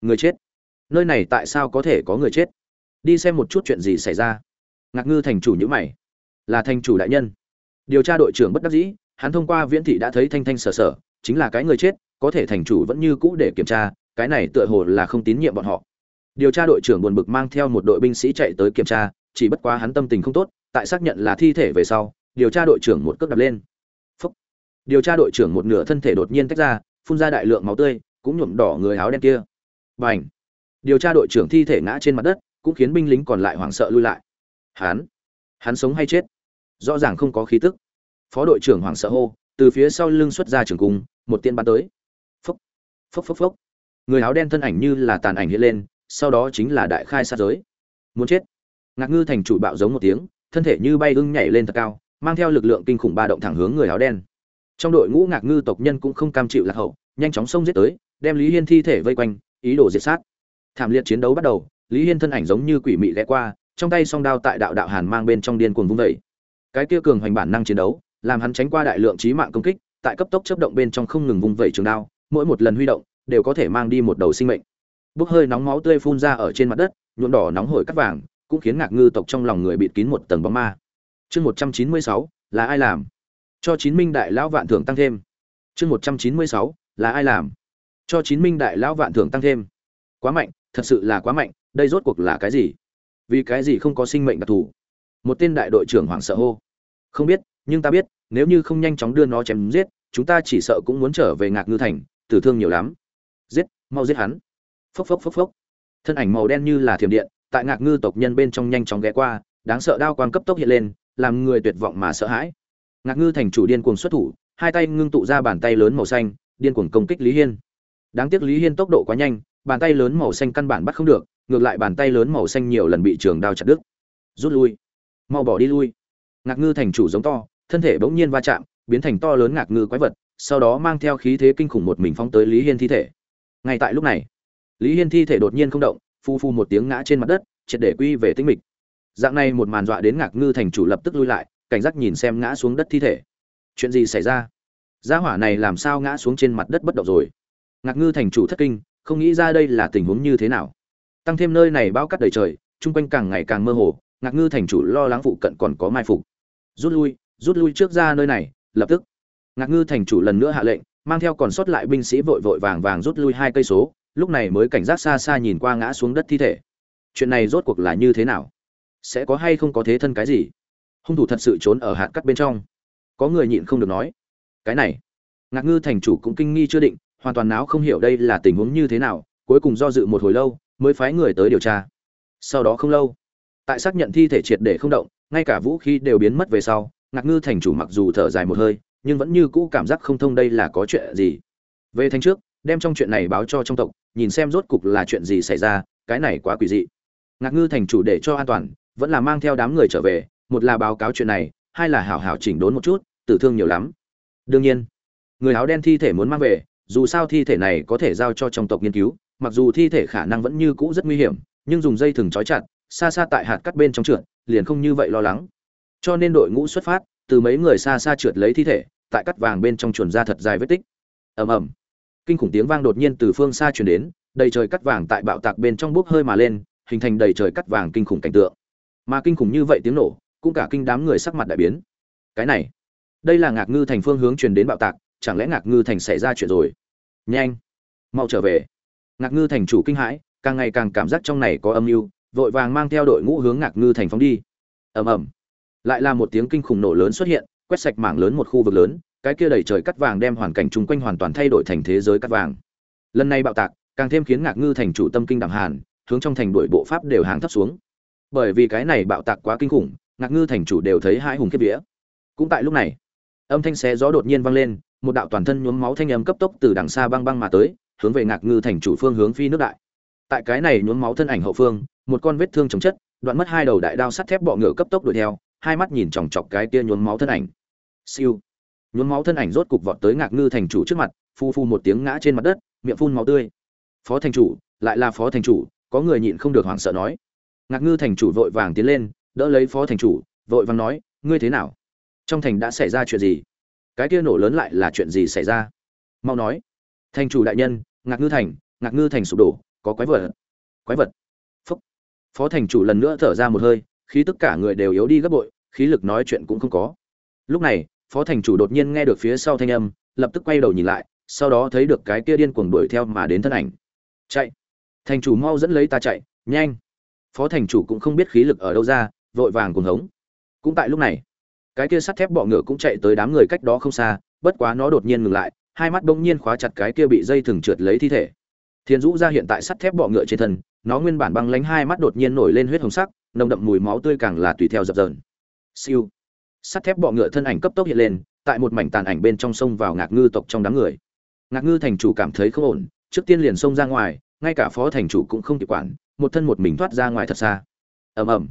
Người chết? Nơi này tại sao có thể có người chết? Đi xem một chút chuyện gì xảy ra. Ngạc ngư thành chủ nhữ mày. Là thành chủ đại nhân. Điều tra đội trưởng bất đắc dĩ, hắn thông qua viễn thị đã thấy thanh thanh sở sở, chính là cái người chết, có thể thành chủ vẫn như cũ để kiểm tra, cái này tựa hồ là không tín nhiệm bọn họ. Điều tra đội trưởng buồn bực mang theo một đội binh sĩ chạy tới kiểm tra, chỉ bất quá hắn tâm tình không tốt, tại xác nhận là thi thể về sau, điều tra đội trưởng một cước đập lên điều tra đội trưởng một nửa thân thể đột nhiên tách ra, phun ra đại lượng máu tươi, cũng nhuộm đỏ người áo đen kia. B à n h điều tra đội trưởng thi thể ngã trên mặt đất, cũng khiến binh lính còn lại hoảng sợ lui lại. Hắn! Hắn sống hay chết? Rõ ràng không có khí tức. Phó đội trưởng hoảng sợ hô, từ phía sau lưng xuất ra trường cung, một tiên bắn tới. Phốc! Phốc phốc phốc! Người áo đen thân ảnh như là tàn ảnh hiện lên, sau đó chính là đại khai sát giới. Muốn chết! Ngạc ngư thành chủ bạo giống một tiếng, thân thể như bay ưng nhảy lên thật cao, mang theo lực lượng kinh khủng ba động thẳng hướng người áo đen trong đội ngũ ngạc ngư tộc nhân cũng không cam chịu lạc hậu, nhanh chóng xông giết tới, đem lý hiên thi thể vây quanh, ý đồ diệt sát. Thảm liệt chiến đấu bắt đầu, lý hiên thân ảnh giống như quỷ mị ghé qua, trong tay song đao tại đạo đạo hàn mang bên trong điên cuồng vung vẩy cái kia cường hoành bản năng chiến đấu, làm hắn tránh qua đại lượng trí mạng công kích, tại cấp tốc chấp động bên trong không ngừng vung vẩy trường đao, mỗi một lần huy động, đều có thể mang đi một đầu sinh mệnh. Bốc hơi nóng máu tươi phun ra ở trên mặt đất, nhuộm đỏ nóng hổi cắt vàng, cũng khiến ngạc ngư tộc trong lòng người bịt kín một tầng bóng ma. Chương một trăm chín mươi sáu, là ai làm? Cho chín minh đại lão vạn thưởng tăng thêm. Chương một trăm chín mươi sáu, là ai làm? Cho chín minh đại lão vạn thưởng tăng thêm. Quá mạnh, thật sự là quá mạnh, đây rốt cuộc là cái gì? Vì cái gì không có sinh mệnh đặc thù? Một tên đại đội trưởng hoảng sợ hô. Không biết, nhưng ta biết, nếu như không nhanh chóng đưa nó chém giết, chúng ta chỉ sợ cũng muốn trở về ngạc ngư thành, tử thương nhiều lắm. Giết, mau giết hắn. Phốc phốc phốc phốc. Thân ảnh màu đen như là thiểm điện, tại ngạc ngư tộc nhân bên trong nhanh chóng ghé qua, đáng sợ đao quang cấp tốc hiện lên, làm người tuyệt vọng mà sợ hãi ngạc ngư thành chủ điên cuồng xuất thủ, hai tay ngưng tụ ra bàn tay lớn màu xanh, điên cuồng công kích lý hiên. Đáng tiếc lý hiên tốc độ quá nhanh, bàn tay lớn màu xanh căn bản bắt không được, ngược lại bàn tay lớn màu xanh nhiều lần bị trường đao chặt đứt. Rút lui. Mau bỏ đi lui. Ngạc ngư thành chủ giống to, thân thể bỗng nhiên va chạm, biến thành to lớn ngạc ngư quái vật, sau đó mang theo khí thế kinh khủng một mình phóng tới lý hiên thi thể. Ngay tại lúc này, lý hiên thi thể đột nhiên không động phu phu một tiếng ngã trên mặt đất, triệt để quy về tinh mịch. Dạng này một màn dọa đến ngạc ngư thành chủ lập tức lui lại cảnh giác nhìn xem ngã xuống đất thi thể. Chuyện gì xảy ra? Gia hỏa này làm sao ngã xuống trên mặt đất bất động rồi? Ngạc ngư thành chủ thất kinh, không nghĩ ra đây là tình huống như thế nào. Tăng thêm nơi này bao cắt đầy trời, chung quanh càng ngày càng mơ hồ, ngạc ngư thành chủ lo lắng phụ cận còn có mai phục. Rút lui rút lui trước ra nơi này, lập tức. Ngạc ngư thành chủ lần nữa hạ lệnh, mang theo còn sót lại binh sĩ vội vội vàng vàng rút lui hai cây số, lúc này mới cảnh giác xa xa nhìn qua ngã xuống đất thi thể. Chuyện này rốt cuộc là như thế nào? Sẽ có hay không có thế thân cái gì? Hung thủ thật sự trốn ở hạt cắt bên trong. Có người nhịn không được nói, cái này. Ngạc ngư thành chủ cũng kinh nghi chưa định, hoàn toàn não không hiểu đây là tình huống như thế nào, cuối cùng do dự một hồi lâu, mới phái người tới điều tra. Sau đó không lâu, tại xác nhận thi thể triệt để không động, ngay cả vũ khí đều biến mất về sau, ngạc ngư thành chủ mặc dù thở dài một hơi, nhưng vẫn như cũ cảm giác không thông đây là có chuyện gì. Về thanh trước, đem trong chuyện này báo cho trong tộc, nhìn xem rốt cục là chuyện gì xảy ra, cái này quá quỷ dị. Ngạc ngư thành chủ để cho an toàn, vẫn là mang theo đám người trở về một là báo cáo chuyện này, hai là hảo hảo chỉnh đốn một chút, tử thương nhiều lắm. Đương nhiên, người áo đen thi thể muốn mang về, dù sao thi thể này có thể giao cho trong tộc nghiên cứu, mặc dù thi thể khả năng vẫn như cũ rất nguy hiểm, nhưng dùng dây thừng trói chặt, xa xa tại hạt cắt bên trong trượt, liền không như vậy lo lắng. Cho nên đội ngũ xuất phát, từ mấy người xa xa trượt lấy thi thể, tại cắt vàng bên trong chuồn ra thật dài vết tích. Ầm ầm. Kinh khủng tiếng vang đột nhiên từ phương xa truyền đến, đầy trời cắt vàng tại bạo tạc bên trong bốc hơi mà lên, hình thành đầy trời cắt vàng kinh khủng cảnh tượng. Mà kinh khủng như vậy tiếng nổ cũng cả kinh đám người sắc mặt đại biến. Cái này, đây là ngạc ngư thành phương hướng truyền đến bạo tạc, chẳng lẽ ngạc ngư thành xảy ra chuyện rồi? Nhanh, mau trở về. Ngạc ngư thành chủ kinh hãi, càng ngày càng cảm giác trong này có âm mưu, vội vàng mang theo đội ngũ hướng ngạc ngư thành phóng đi. Ầm ầm, lại là một tiếng kinh khủng nổ lớn xuất hiện, quét sạch mảng lớn một khu vực lớn, cái kia đầy trời cắt vàng đem hoàn cảnh chung quanh hoàn toàn thay đổi thành thế giới cắt vàng. Lần này bạo tạc, càng thêm khiến ngạc ngư thành chủ tâm kinh đẳng hàn, hướng trong thành đội bộ pháp đều hàng thấp xuống. Bởi vì cái này bạo tạc quá kinh khủng ngạc ngư thành chủ đều thấy hai hùng kiếp vía. Cũng tại lúc này, âm thanh xé gió đột nhiên vang lên, một đạo toàn thân nhuốm máu thanh âm cấp tốc từ đằng xa băng băng mà tới, hướng về ngạc ngư thành chủ phương hướng phi nước đại. Tại cái này nhuốm máu thân ảnh hậu phương, một con vết thương chống chất, đoạn mất hai đầu đại đao sắt thép bọ ngựa cấp tốc đuổi theo, hai mắt nhìn chòng chọc cái kia nhuốm máu thân ảnh. Siêu. Nhuốm máu thân ảnh rốt cục vọt tới ngạc ngư thành chủ trước mặt, phu phu một tiếng ngã trên mặt đất, miệng phun máu tươi. Phó thành chủ, lại là phó thành chủ, có người nhịn không được hoảng sợ nói. Ngạc ngư thành chủ vội vàng tiến lên đỡ lấy phó thành chủ, vội vàng nói, ngươi thế nào? Trong thành đã xảy ra chuyện gì? Cái kia nổ lớn lại là chuyện gì xảy ra? Mau nói. Thành chủ đại nhân, ngạc ngư thành, ngạc ngư thành sụp đổ, có quái vật. Quái vật? Phúc. Phó thành chủ lần nữa thở ra một hơi, khí tất cả người đều yếu đi gấp bội, khí lực nói chuyện cũng không có. Lúc này, phó thành chủ đột nhiên nghe được phía sau thanh âm, lập tức quay đầu nhìn lại, sau đó thấy được cái kia điên cuồng đuổi theo mà đến thân ảnh. Chạy. Thành chủ mau dẫn lấy ta chạy, nhanh. Phó thành chủ cũng không biết khí lực ở đâu ra vội vàng cuồng hống. Cũng tại lúc này, cái kia sắt thép bọ ngựa cũng chạy tới đám người cách đó không xa, bất quá nó đột nhiên ngừng lại, hai mắt bỗng nhiên khóa chặt cái kia bị dây thừng trượt lấy thi thể. Thiên dũ ra hiện tại sắt thép bọ ngựa trên thân, nó nguyên bản băng lánh hai mắt đột nhiên nổi lên huyết hồng sắc, nồng đậm mùi máu tươi càng là tùy theo dập dờn. Siêu. Sắt thép bọ ngựa thân ảnh cấp tốc hiện lên, tại một mảnh tàn ảnh bên trong sông vào ngạc ngư tộc trong đám người. Ngạc ngư thành chủ cảm thấy không ổn, trước tiên liền xông ra ngoài, ngay cả phó thành chủ cũng không kịp quản, một thân một mình thoát ra ngoài thật xa. Ầm ầm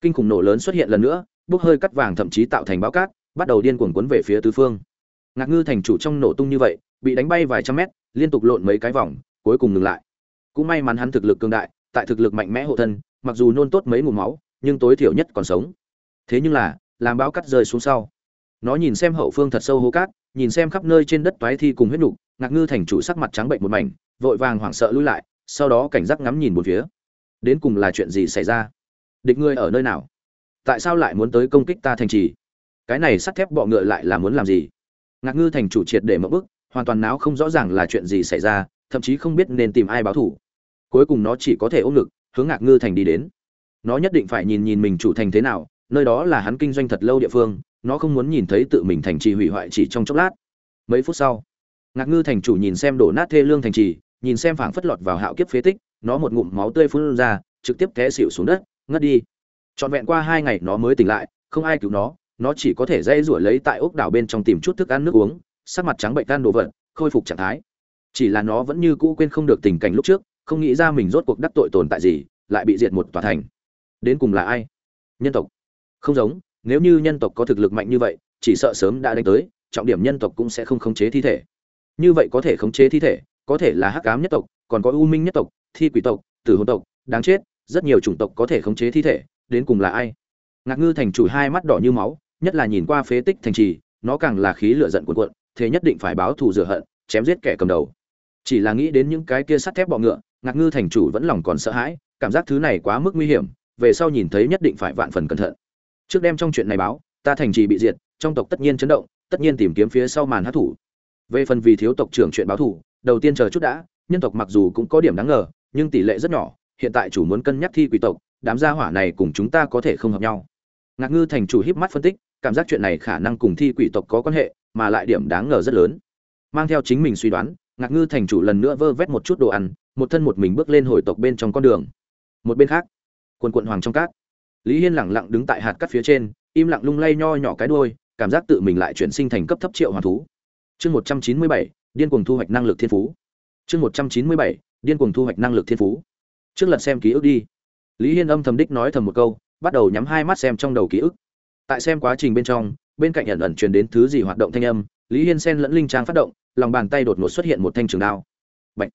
kinh khủng nổ lớn xuất hiện lần nữa, bốc hơi cắt vàng thậm chí tạo thành bão cát, bắt đầu điên cuồng cuốn về phía tứ phương. Ngạc ngư thành chủ trong nổ tung như vậy, bị đánh bay vài trăm mét, liên tục lộn mấy cái vòng, cuối cùng ngừng lại. Cũng may mắn hắn thực lực cường đại, tại thực lực mạnh mẽ hộ thân, mặc dù nôn tốt mấy ngụm máu, nhưng tối thiểu nhất còn sống. Thế nhưng là, làm bão cắt rơi xuống sau. Nó nhìn xem hậu phương thật sâu hố cát, nhìn xem khắp nơi trên đất toái thi cùng huyết nục, ngạc ngư thành chủ sắc mặt trắng bệnh một mảnh, vội vàng hoảng sợ lui lại, sau đó cảnh giác ngắm nhìn một phía. Đến cùng là chuyện gì xảy ra? Địch ngươi ở nơi nào? Tại sao lại muốn tới công kích ta thành trì? Cái này sắt thép bọ ngựa lại là muốn làm gì? Ngạc ngư thành chủ triệt để mậu bức, hoàn toàn não không rõ ràng là chuyện gì xảy ra, thậm chí không biết nên tìm ai báo thủ. Cuối cùng nó chỉ có thể ôm ngực, hướng ngạc ngư thành đi đến. Nó nhất định phải nhìn nhìn mình chủ thành thế nào, nơi đó là hắn kinh doanh thật lâu địa phương, nó không muốn nhìn thấy tự mình thành trì hủy hoại chỉ trong chốc lát. Mấy phút sau, ngạc ngư thành chủ nhìn xem đổ nát thê lương thành trì, nhìn xem phảng phất lọt vào hạo kiếp phế tích, nó một ngụm máu tươi phun ra, trực tiếp té xỉu xuống đất ngất đi. Trọn vẹn qua hai ngày nó mới tỉnh lại, không ai cứu nó nó chỉ có thể dây rủa lấy tại ốc đảo bên trong tìm chút thức ăn nước uống, sắc mặt trắng bệnh tan đồ vật, khôi phục trạng thái. Chỉ là nó vẫn như cũ quên không được tình cảnh lúc trước, không nghĩ ra mình rốt cuộc đắc tội tồn tại gì, lại bị diệt một tòa thành. Đến cùng là ai? Nhân tộc. Không giống, nếu như nhân tộc có thực lực mạnh như vậy, chỉ sợ sớm đã đánh tới, trọng điểm nhân tộc cũng sẽ không khống chế thi thể. Như vậy có thể khống chế thi thể, có thể là hắc ám nhất tộc, còn có u minh nhất tộc, thi quỷ tộc, tử hồn tộc, đáng chết rất nhiều chủng tộc có thể khống chế thi thể, đến cùng là ai? Ngạc ngư thành chủ hai mắt đỏ như máu, nhất là nhìn qua phế tích thành trì, nó càng là khí lửa giận cuộn cuộn, thế nhất định phải báo thù rửa hận, chém giết kẻ cầm đầu. Chỉ là nghĩ đến những cái kia sắt thép bọ ngựa, ngạc ngư thành chủ vẫn lòng còn sợ hãi, cảm giác thứ này quá mức nguy hiểm, về sau nhìn thấy nhất định phải vạn phần cẩn thận. Trước đem trong chuyện này báo, ta thành trì bị diệt, trong tộc tất nhiên chấn động, tất nhiên tìm kiếm phía sau màn hát thủ về phần vì thiếu tộc trưởng chuyện báo thủ đầu tiên chờ chút đã, nhân tộc mặc dù cũng có điểm đáng ngờ, nhưng tỷ lệ rất nhỏ hiện tại chủ muốn cân nhắc thi quỷ tộc, đám gia hỏa này cùng chúng ta có thể không hợp nhau. Ngạc ngư thành chủ híp mắt phân tích, cảm giác chuyện này khả năng cùng thi quỷ tộc có quan hệ, mà lại điểm đáng ngờ rất lớn. Mang theo chính mình suy đoán, ngạc ngư thành chủ lần nữa vơ vét một chút đồ ăn, một thân một mình bước lên hồi tộc bên trong con đường. Một bên khác, quần quận hoàng trong cát. Lý hiên lẳng lặng đứng tại hạt cát phía trên, im lặng lung lay nho nhỏ cái đuôi, cảm giác tự mình lại chuyển sinh thành cấp thấp triệu hoàn thú. Chương một trăm chín mươi bảy, điên cuồng thu hoạch năng lực thiên phú. Chương một trăm chín mươi bảy, điên cuồng thu hoạch năng lực thiên phú trước lật xem ký ức đi. Lý hiên âm thầm đích nói thầm một câu, bắt đầu nhắm hai mắt xem trong đầu ký ức. Tại xem quá trình bên trong, bên cạnh ẩn ẩn truyền đến thứ gì hoạt động thanh âm, lý hiên sen lẫn linh trang phát động, lòng bàn tay đột ngột xuất hiện một thanh trường đao. Bạch.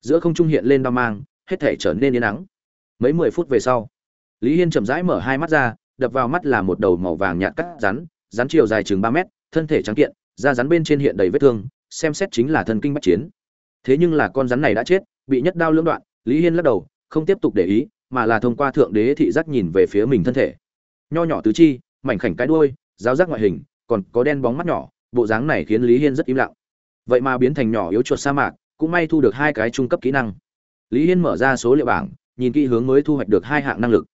giữa không trung hiện lên đao mang, hết thể trở nên yên nắng. Mấy mười phút về sau, lý hiên chậm rãi mở hai mắt ra, đập vào mắt là một đầu màu vàng nhạt cắt rắn rắn chiều dài chừng ba mét, thân thể trắng kiện, da rắn bên trên hiện đầy vết thương, xem xét chính là thân kinh bách chiến. Thế nhưng là con rắn này đã chết, bị nhất đao lưỡng đoạn, lý hiên lắc đầu không tiếp tục để ý, mà là thông qua thượng đế thị giác nhìn về phía mình thân thể. Nho nhỏ tứ chi, mảnh khảnh cái đuôi, giáo giác ngoại hình, còn có đen bóng mắt nhỏ, bộ dáng này khiến lý hiên rất im lặng. Vậy mà biến thành nhỏ yếu chuột sa mạc, cũng may thu được hai cái trung cấp kỹ năng. Lý hiên mở ra số liệu bảng, nhìn kỹ hướng mới thu hoạch được hai hạng năng lực.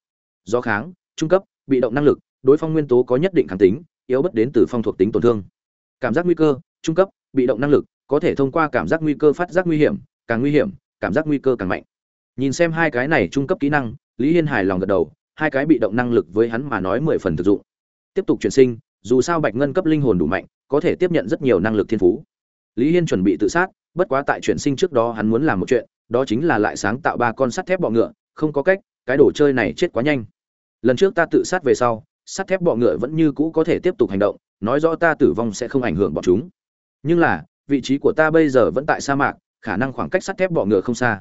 Do kháng, trung cấp, bị động năng lực, đối phong nguyên tố có nhất định kháng tính, yếu bất đến từ phong thuộc tính tổn thương. Cảm giác nguy cơ, trung cấp, bị động năng lực, có thể thông qua cảm giác nguy cơ phát giác nguy hiểm, càng nguy hiểm, cảm giác nguy cơ càng mạnh nhìn xem hai cái này trung cấp kỹ năng, lý hiên hài lòng gật đầu, hai cái bị động năng lực với hắn mà nói mười phần thực dụng. Tiếp tục chuyển sinh, dù sao bạch ngân cấp linh hồn đủ mạnh, có thể tiếp nhận rất nhiều năng lực thiên phú. Lý hiên chuẩn bị tự sát, bất quá tại chuyển sinh trước đó hắn muốn làm một chuyện, đó chính là lại sáng tạo ba con sắt thép bọ ngựa, không có cách, cái đồ chơi này chết quá nhanh. Lần trước ta tự sát về sau, sắt thép bọ ngựa vẫn như cũ có thể tiếp tục hành động, nói rõ ta tử vong sẽ không ảnh hưởng bọn chúng. Nhưng là, vị trí của ta bây giờ vẫn tại sa mạc, khả năng khoảng cách sắt thép bọ ngựa không xa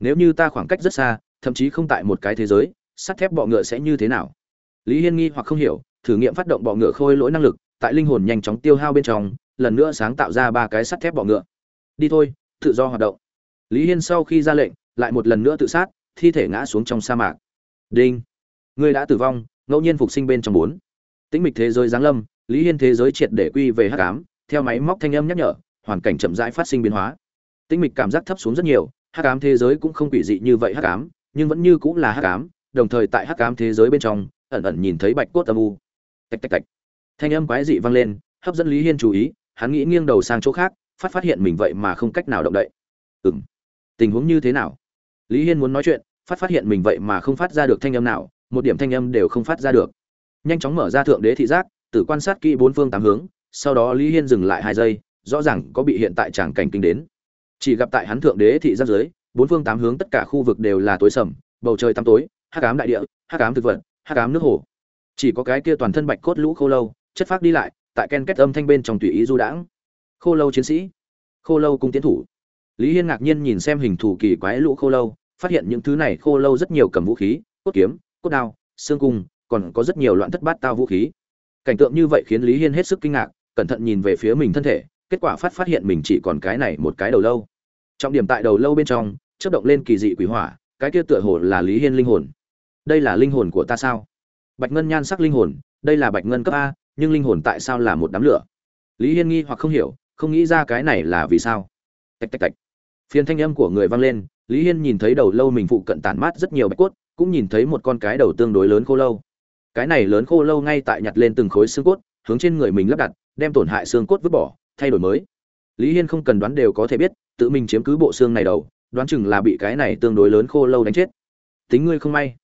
nếu như ta khoảng cách rất xa, thậm chí không tại một cái thế giới, sắt thép bọ ngựa sẽ như thế nào? Lý hiên nghi hoặc không hiểu, thử nghiệm phát động bọ ngựa khôi lỗi năng lực, tại linh hồn nhanh chóng tiêu hao bên trong, lần nữa sáng tạo ra ba cái sắt thép bọ ngựa. Đi thôi, tự do hoạt động. Lý hiên sau khi ra lệnh, lại một lần nữa tự sát, thi thể ngã xuống trong sa mạc. Đinh! Người đã tử vong, ngẫu nhiên phục sinh bên trong bốn. Tĩnh mịch thế giới giáng lâm, lý hiên thế giới triệt để quy về hắc ám, theo máy móc thanh âm nhắc nhở, hoàn cảnh chậm rãi phát sinh biến hóa. Tĩnh mịch cảm giác thấp xuống rất nhiều hắc ám thế giới cũng không quỷ dị như vậy hắc ám, nhưng vẫn như cũng là hắc ám, đồng thời tại hắc ám thế giới bên trong, ẩn ẩn nhìn thấy bạch cốt âm u. Tạch tạch tạch. Thanh âm quái dị vang lên, hấp dẫn lý hiên chú ý, hắn nghĩ nghiêng đầu sang chỗ khác, phát phát hiện mình vậy mà không cách nào động đậy. Ừng tình huống như thế nào? Lý hiên muốn nói chuyện, phát phát hiện mình vậy mà không phát ra được thanh âm nào, một điểm thanh âm đều không phát ra được. Nhanh chóng mở ra thượng đế thị giác, tự quan sát kỹ bốn phương tám hướng, sau đó lý hiên dừng lại hai giây, rõ ràng có bị hiện tại tràng cảnh kinh đến chỉ gặp tại hắn thượng đế thị giáp dưới bốn phương tám hướng tất cả khu vực đều là tối sầm, bầu trời tăm tối, hắc ám đại địa, hắc ám thực vật, hắc ám nước hồ. Chỉ có cái kia toàn thân bạch cốt lũ khô lâu, chất phác đi lại, tại ken kết âm thanh bên trong tùy ý du đãng. Khô lâu chiến sĩ, khô lâu cung tiến thủ. Lý hiên ngạc nhiên nhìn xem hình thù kỳ quái lũ khô lâu, phát hiện những thứ này khô lâu rất nhiều cầm vũ khí, cốt kiếm, cốt đao, xương cung, còn có rất nhiều loạn thất bát tao vũ khí. Cảnh tượng như vậy khiến lý hiên hết sức kinh ngạc, cẩn thận nhìn về phía mình thân thể kết quả phát phát hiện mình chỉ còn cái này một cái đầu lâu. Trọng điểm tại đầu lâu bên trong, chớp động lên kỳ dị quỷ hỏa, cái kia tựa hồ là lý hiên linh hồn. Đây là linh hồn của ta sao? Bạch ngân nhan sắc linh hồn, đây là bạch ngân cấp a, nhưng linh hồn tại sao là một đám lửa? Lý hiên nghi hoặc không hiểu, không nghĩ ra cái này là vì sao. Tạch tạch tạch. Phiền thanh âm của người vang lên, lý hiên nhìn thấy đầu lâu mình phụ cận tản mát rất nhiều bạch cốt, cũng nhìn thấy một con cái đầu tương đối lớn khô lâu. Cái này lớn khô lâu ngay tại nhặt lên từng khối xương cốt, hướng trên người mình lắp đặt, đem tổn hại xương cốt vứt bỏ thay đổi mới. Lý hiên không cần đoán đều có thể biết, tự mình chiếm cứ bộ xương này đầu, đoán chừng là bị cái này tương đối lớn khô lâu đánh chết. Tính ngươi không may.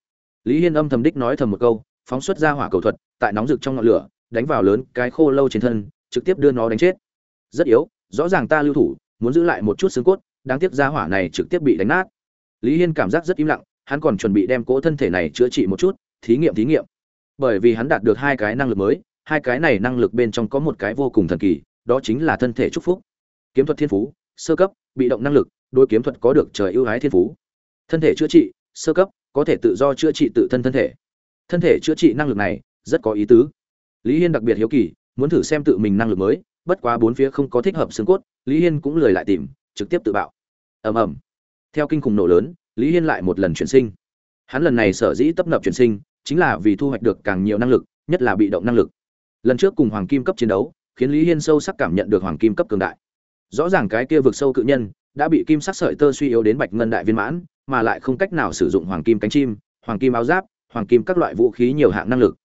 Lý hiên âm thầm đích nói thầm một câu, phóng xuất ra hỏa cầu thuật, tại nóng rực trong ngọn lửa, đánh vào lớn cái khô lâu trên thân, trực tiếp đưa nó đánh chết. Rất yếu, rõ ràng ta lưu thủ, muốn giữ lại một chút xương cốt, đáng tiếc ra hỏa này trực tiếp bị đánh nát. Lý hiên cảm giác rất im lặng, hắn còn chuẩn bị đem cỗ thân thể này chữa trị một chút, thí nghiệm thí nghiệm. Bởi vì hắn đạt được hai cái năng lực mới, hai cái này năng lực bên trong có một cái vô cùng thần kỳ đó chính là thân thể chúc phúc. Kiếm thuật thiên phú, sơ cấp, bị động năng lực, đối kiếm thuật có được trời ưu ái thiên phú. Thân thể chữa trị, sơ cấp, có thể tự do chữa trị tự thân thân thể. Thân thể chữa trị năng lực này, rất có ý tứ. Lý hiên đặc biệt hiếu kỳ, muốn thử xem tự mình năng lực mới, bất quá bốn phía không có thích hợp xương cốt, lý hiên cũng lười lại tìm, trực tiếp tự bạo. Ầm ầm. Theo kinh khủng nổ lớn, lý hiên lại một lần chuyển sinh. Hắn lần này sở dĩ tấp nập chuyển sinh, chính là vì thu hoạch được càng nhiều năng lực, nhất là bị động năng lực. Lần trước cùng hoàng kim cấp chiến đấu khiến lý hiên sâu sắc cảm nhận được hoàng kim cấp cường đại. Rõ ràng cái kia vực sâu cự nhân đã bị kim sắc sợi tơ suy yếu đến bạch ngân đại viên mãn, mà lại không cách nào sử dụng hoàng kim cánh chim, hoàng kim áo giáp, hoàng kim các loại vũ khí nhiều hạng năng lực.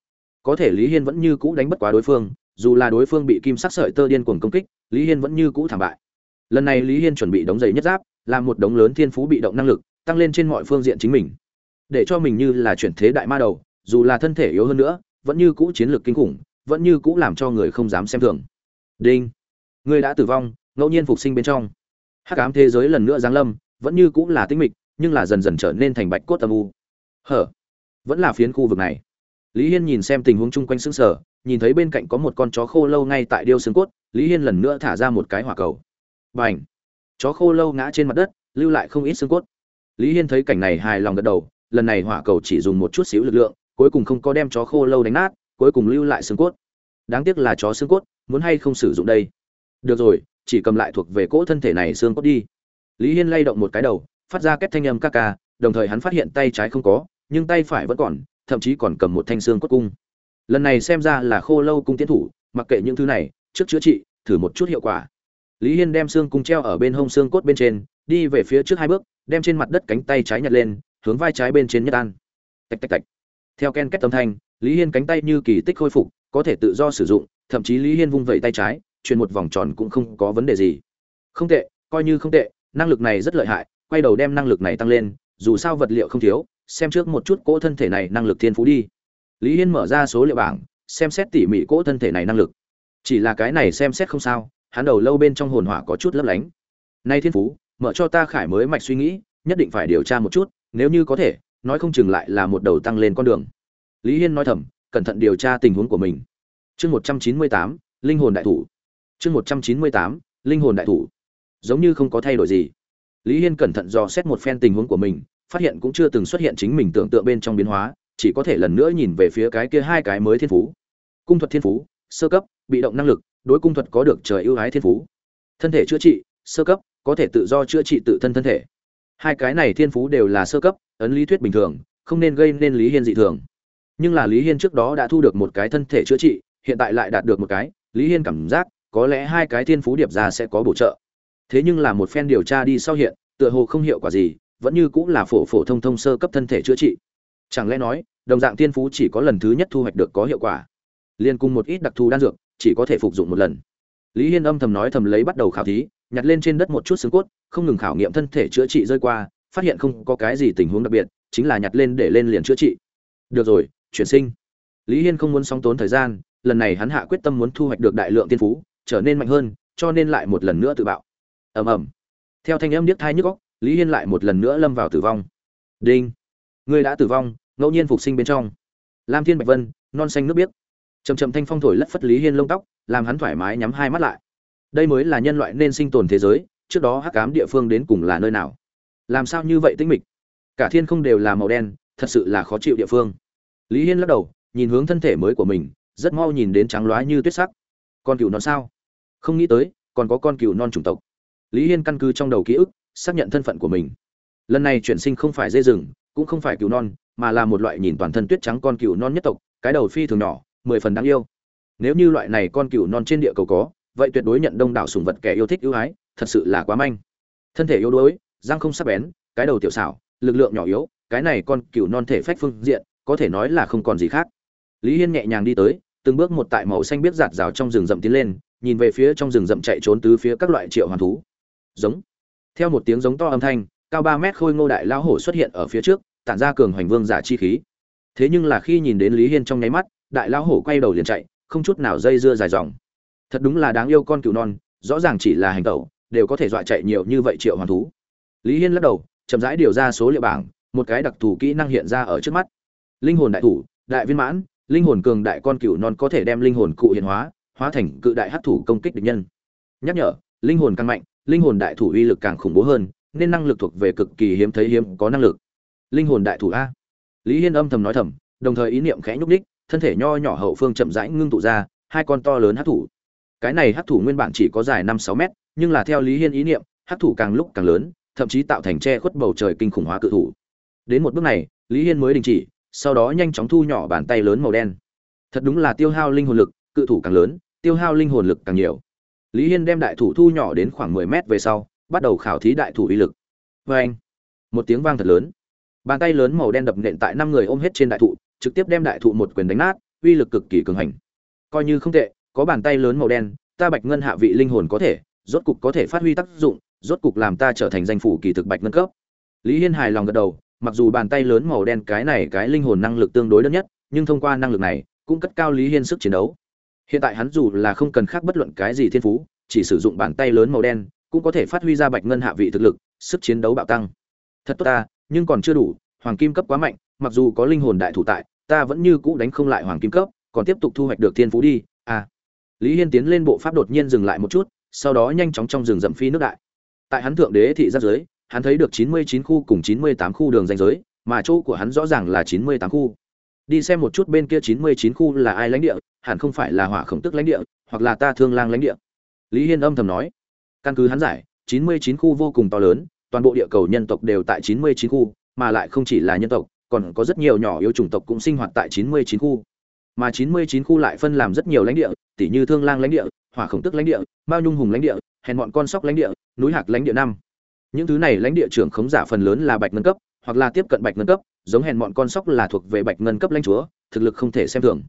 Có thể lý hiên vẫn như cũ đánh bất quá đối phương, dù là đối phương bị kim sắc sợi tơ điên cuồng công kích, lý hiên vẫn như cũ thảm bại. Lần này lý hiên chuẩn bị đống giày nhất giáp, làm một đống lớn thiên phú bị động năng lực, tăng lên trên mọi phương diện chính mình. Để cho mình như là chuyển thế đại ma đầu, dù là thân thể yếu hơn nữa, vẫn như cũ chiến lược kinh khủng vẫn như cũ làm cho người không dám xem thường. Đinh. Ngươi đã tử vong, ngẫu nhiên phục sinh bên trong. Hắc ám thế giới lần nữa giáng lâm, vẫn như cũ là tinh mịch, nhưng là dần dần trở nên thành bạch cốt âm u. Hở? Vẫn là phiến khu vực này. Lý hiên nhìn xem tình huống chung quanh xứng sở nhìn thấy bên cạnh có một con chó khô lâu ngay tại điêu xương cốt, lý hiên lần nữa thả ra một cái hỏa cầu. B à n h chó khô lâu ngã trên mặt đất, lưu lại không ít xương cốt. Lý hiên thấy cảnh này hài lòng gật đầu, lần này hỏa cầu chỉ dùng một chút xíu lực lượng, cuối cùng không có đem chó khô lâu đánh nát cuối cùng lưu lại xương cốt. Đáng tiếc là chó xương cốt, muốn hay không sử dụng đây? Được rồi, chỉ cầm lại thuộc về cỗ thân thể này xương cốt đi. Lý hiên lay động một cái đầu, phát ra kết thanh âm ca ca, đồng thời hắn phát hiện tay trái không có, nhưng tay phải vẫn còn, thậm chí còn cầm một thanh xương cốt cung. Lần này xem ra là khô lâu cung tiến thủ, mặc kệ những thứ này, trước chữa trị, thử một chút hiệu quả. Lý hiên đem xương cung treo ở bên hông xương cốt bên trên, đi về phía trước hai bước, đem trên mặt đất cánh tay trái nhặt lên, hướng vai trái bên trên nhất an. Tạch tạch tạch. Theo ken kết âm thanh lý hiên cánh tay như kỳ tích khôi phục, có thể tự do sử dụng, thậm chí lý hiên vung vẩy tay trái, chuyển một vòng tròn cũng không có vấn đề gì. Không tệ, coi như không tệ, năng lực này rất lợi hại, quay đầu đem năng lực này tăng lên, dù sao vật liệu không thiếu, xem trước một chút cỗ thân thể này năng lực thiên phú đi. Lý hiên mở ra số liệu bảng, xem xét tỉ mỉ cỗ thân thể này năng lực. Chỉ là cái này xem xét không sao, hắn đầu lâu bên trong hồn hỏa có chút lấp lánh. Nay thiên phú, mở cho ta khải mới mạch suy nghĩ, nhất định phải điều tra một chút, nếu như có thể, nói không chừng lại là một đầu tăng lên con đường lý hiên nói thầm, cẩn thận điều tra tình huống của mình. Chương một trăm chín mươi tám, linh hồn đại thủ. Chương một trăm chín mươi tám, linh hồn đại thủ. Giống như không có thay đổi gì. Lý hiên cẩn thận dò xét một phen tình huống của mình, phát hiện cũng chưa từng xuất hiện chính mình tưởng tượng bên trong biến hóa, chỉ có thể lần nữa nhìn về phía cái kia hai cái mới thiên phú. Cung thuật thiên phú, sơ cấp, bị động năng lực, đối cung thuật có được trời ưu ái thiên phú. Thân thể chữa trị, sơ cấp, có thể tự do chữa trị tự thân thân thể. Hai cái này thiên phú đều là sơ cấp, ấn lý thuyết bình thường, không nên gây nên lý hiên dị thường nhưng là lý hiên trước đó đã thu được một cái thân thể chữa trị, hiện tại lại đạt được một cái. Lý hiên cảm giác, có lẽ hai cái thiên phú điệp ra sẽ có bổ trợ. Thế nhưng là một phen điều tra đi sau hiện, tựa hồ không hiệu quả gì, vẫn như cũng là phổ phổ thông thông sơ cấp thân thể chữa trị. Chẳng lẽ nói, đồng dạng thiên phú chỉ có lần thứ nhất thu hoạch được có hiệu quả. Liên cùng một ít đặc thù đan dược, chỉ có thể phục dụng một lần. Lý hiên âm thầm nói thầm lấy bắt đầu khảo thí, nhặt lên trên đất một chút xương cốt, không ngừng khảo nghiệm thân thể chữa trị rơi qua, phát hiện không có cái gì tình huống đặc biệt, chính là nhặt lên để lên liền chữa trị. Được rồi chuyển sinh. Lý hiên không muốn sóng tốn thời gian, lần này hắn hạ quyết tâm muốn thu hoạch được đại lượng tiên phú, trở nên mạnh hơn, cho nên lại một lần nữa tự bạo. Ầm ầm. Theo thanh âm điếc thai nhức góc lý hiên lại một lần nữa lâm vào tử vong. Đinh. Người đã tử vong, ngẫu nhiên phục sinh bên trong. Lam thiên bạch vân, non xanh nước biếc. Chầm chậm thanh phong thổi lất phất lý hiên lông tóc, làm hắn thoải mái nhắm hai mắt lại. Đây mới là nhân loại nên sinh tồn thế giới, trước đó hắc cám địa phương đến cùng là nơi nào? Làm sao như vậy tĩnh mịch? Cả thiên không đều là màu đen, thật sự là khó chịu địa phương lý hiên lắc đầu, nhìn hướng thân thể mới của mình, rất mau nhìn đến trắng loá như tuyết sắc. Con cừu non sao? Không nghĩ tới, còn có con cừu non chủng tộc. Lý hiên căn cứ trong đầu ký ức, xác nhận thân phận của mình. Lần này chuyển sinh không phải dê rừng, cũng không phải cừu non, mà là một loại nhìn toàn thân tuyết trắng con cừu non nhất tộc, cái đầu phi thường nhỏ, mười phần đáng yêu. Nếu như loại này con cừu non trên địa cầu có, vậy tuyệt đối nhận đông đảo sùng vật kẻ yêu thích ưu ái, thật sự là quá manh. Thân thể yếu đuối, răng không sắc bén, cái đầu tiểu xảo, lực lượng nhỏ yếu, cái này con cừu non thể phách phương diện có thể nói là không còn gì khác. Lý hiên nhẹ nhàng đi tới, từng bước một tại màu xanh biết giạt rào trong rừng rậm tiến lên, nhìn về phía trong rừng rậm chạy trốn tứ phía các loại triệu hoàn thú. Giống. Theo một tiếng giống to âm thanh, cao ba mét khôi ngô đại lão hổ xuất hiện ở phía trước, tản ra cường hoành vương giả chi khí. Thế nhưng là khi nhìn đến lý hiên trong nháy mắt, đại lão hổ quay đầu liền chạy, không chút nào dây dưa dài dòng. Thật đúng là đáng yêu con cừu non, rõ ràng chỉ là hành tẩu, đều có thể dọa chạy nhiều như vậy triệu hoàn thú. Lý hiên lắc đầu, chậm rãi điều ra số liệu bảng, một cái đặc thù kỹ năng hiện ra ở trước mắt linh hồn đại thủ, đại viên mãn, linh hồn cường đại con cựu non có thể đem linh hồn cụ hiện hóa hóa thành cự đại hắc thủ công kích địch nhân. Nhắc nhở, linh hồn càng mạnh, linh hồn đại thủ uy lực càng khủng bố hơn, nên năng lực thuộc về cực kỳ hiếm thấy hiếm có năng lực. Linh hồn đại thủ a. Lý hiên âm thầm nói thầm, đồng thời ý niệm khẽ nhúc đích thân thể nho nhỏ hậu phương chậm rãi ngưng tụ ra, hai con to lớn hắc thủ. Cái này hắc thủ nguyên bản chỉ có dài năm sáu mét, nhưng là theo lý hiên ý niệm, hắc thủ càng lúc càng lớn, thậm chí tạo thành che khuất bầu trời kinh khủng hóa cự thủ. Đến một bước này, lý hiên mới đình chỉ sau đó nhanh chóng thu nhỏ bàn tay lớn màu đen. Thật đúng là tiêu hao linh hồn lực, cự thủ càng lớn, tiêu hao linh hồn lực càng nhiều. Lý hiên đem đại thủ thu nhỏ đến khoảng mười mét về sau, bắt đầu khảo thí đại thủ uy lực. Vê anh, một tiếng vang thật lớn. Bàn tay lớn màu đen đập nện tại năm người ôm hết trên đại thụ, trực tiếp đem đại thụ một quyền đánh nát, uy lực cực kỳ cường hành. Coi như không tệ, có bàn tay lớn màu đen, ta bạch ngân hạ vị linh hồn có thể, rốt cục có thể phát huy tác dụng, rốt cục làm ta trở thành danh phủ kỳ thực bạch ngân cấp. Lý hiên hài lòng gật đầu mặc dù bàn tay lớn màu đen cái này cái linh hồn năng lực tương đối đơn nhất, nhưng thông qua năng lực này, cũng cất cao lý hiên sức chiến đấu. Hiện tại hắn dù là không cần khác bất luận cái gì thiên phú, chỉ sử dụng bàn tay lớn màu đen, cũng có thể phát huy ra bạch ngân hạ vị thực lực, sức chiến đấu bạo tăng. Thật tốt ta, nhưng còn chưa đủ, hoàng kim cấp quá mạnh, mặc dù có linh hồn đại thủ tại, ta vẫn như cũ đánh không lại hoàng kim cấp, còn tiếp tục thu hoạch được thiên phú đi à. Lý hiên tiến lên bộ pháp đột nhiên dừng lại một chút, sau đó nhanh chóng trong rừng rậm phi nước đại. Tại hắn thượng đế thị giáp giới hắn thấy được chín mươi chín khu cùng chín mươi tám khu đường ranh giới, mà chỗ của hắn rõ ràng là chín mươi tám khu. Đi xem một chút bên kia chín mươi chín khu là ai lãnh địa, hẳn không phải là hỏa khổng tức lãnh địa, hoặc là ta thương lang lãnh địa. Lý hiên âm thầm nói. Căn cứ hắn giải 99 khu vô cùng to lớn, toàn bộ địa cầu nhân tộc đều tại 99 khu, mà lại không chỉ là nhân tộc, còn có rất nhiều nhỏ yếu chủng tộc cũng sinh hoạt tại 99 khu. Mà 99 khu lại phân làm rất nhiều lãnh địa tỉ như thương lang lãnh địa, hỏa khổng tức lãnh địa, mao nhung hùng lãnh địa, hèn bọn con sóc lãnh địa, núi hạc lãnh địa năm những thứ này lãnh địa trưởng khống giả phần lớn là bạch ngân cấp, hoặc là tiếp cận bạch ngân cấp, giống hèn bọn con sóc là thuộc về bạch ngân cấp lãnh chúa, thực lực không thể xem thường.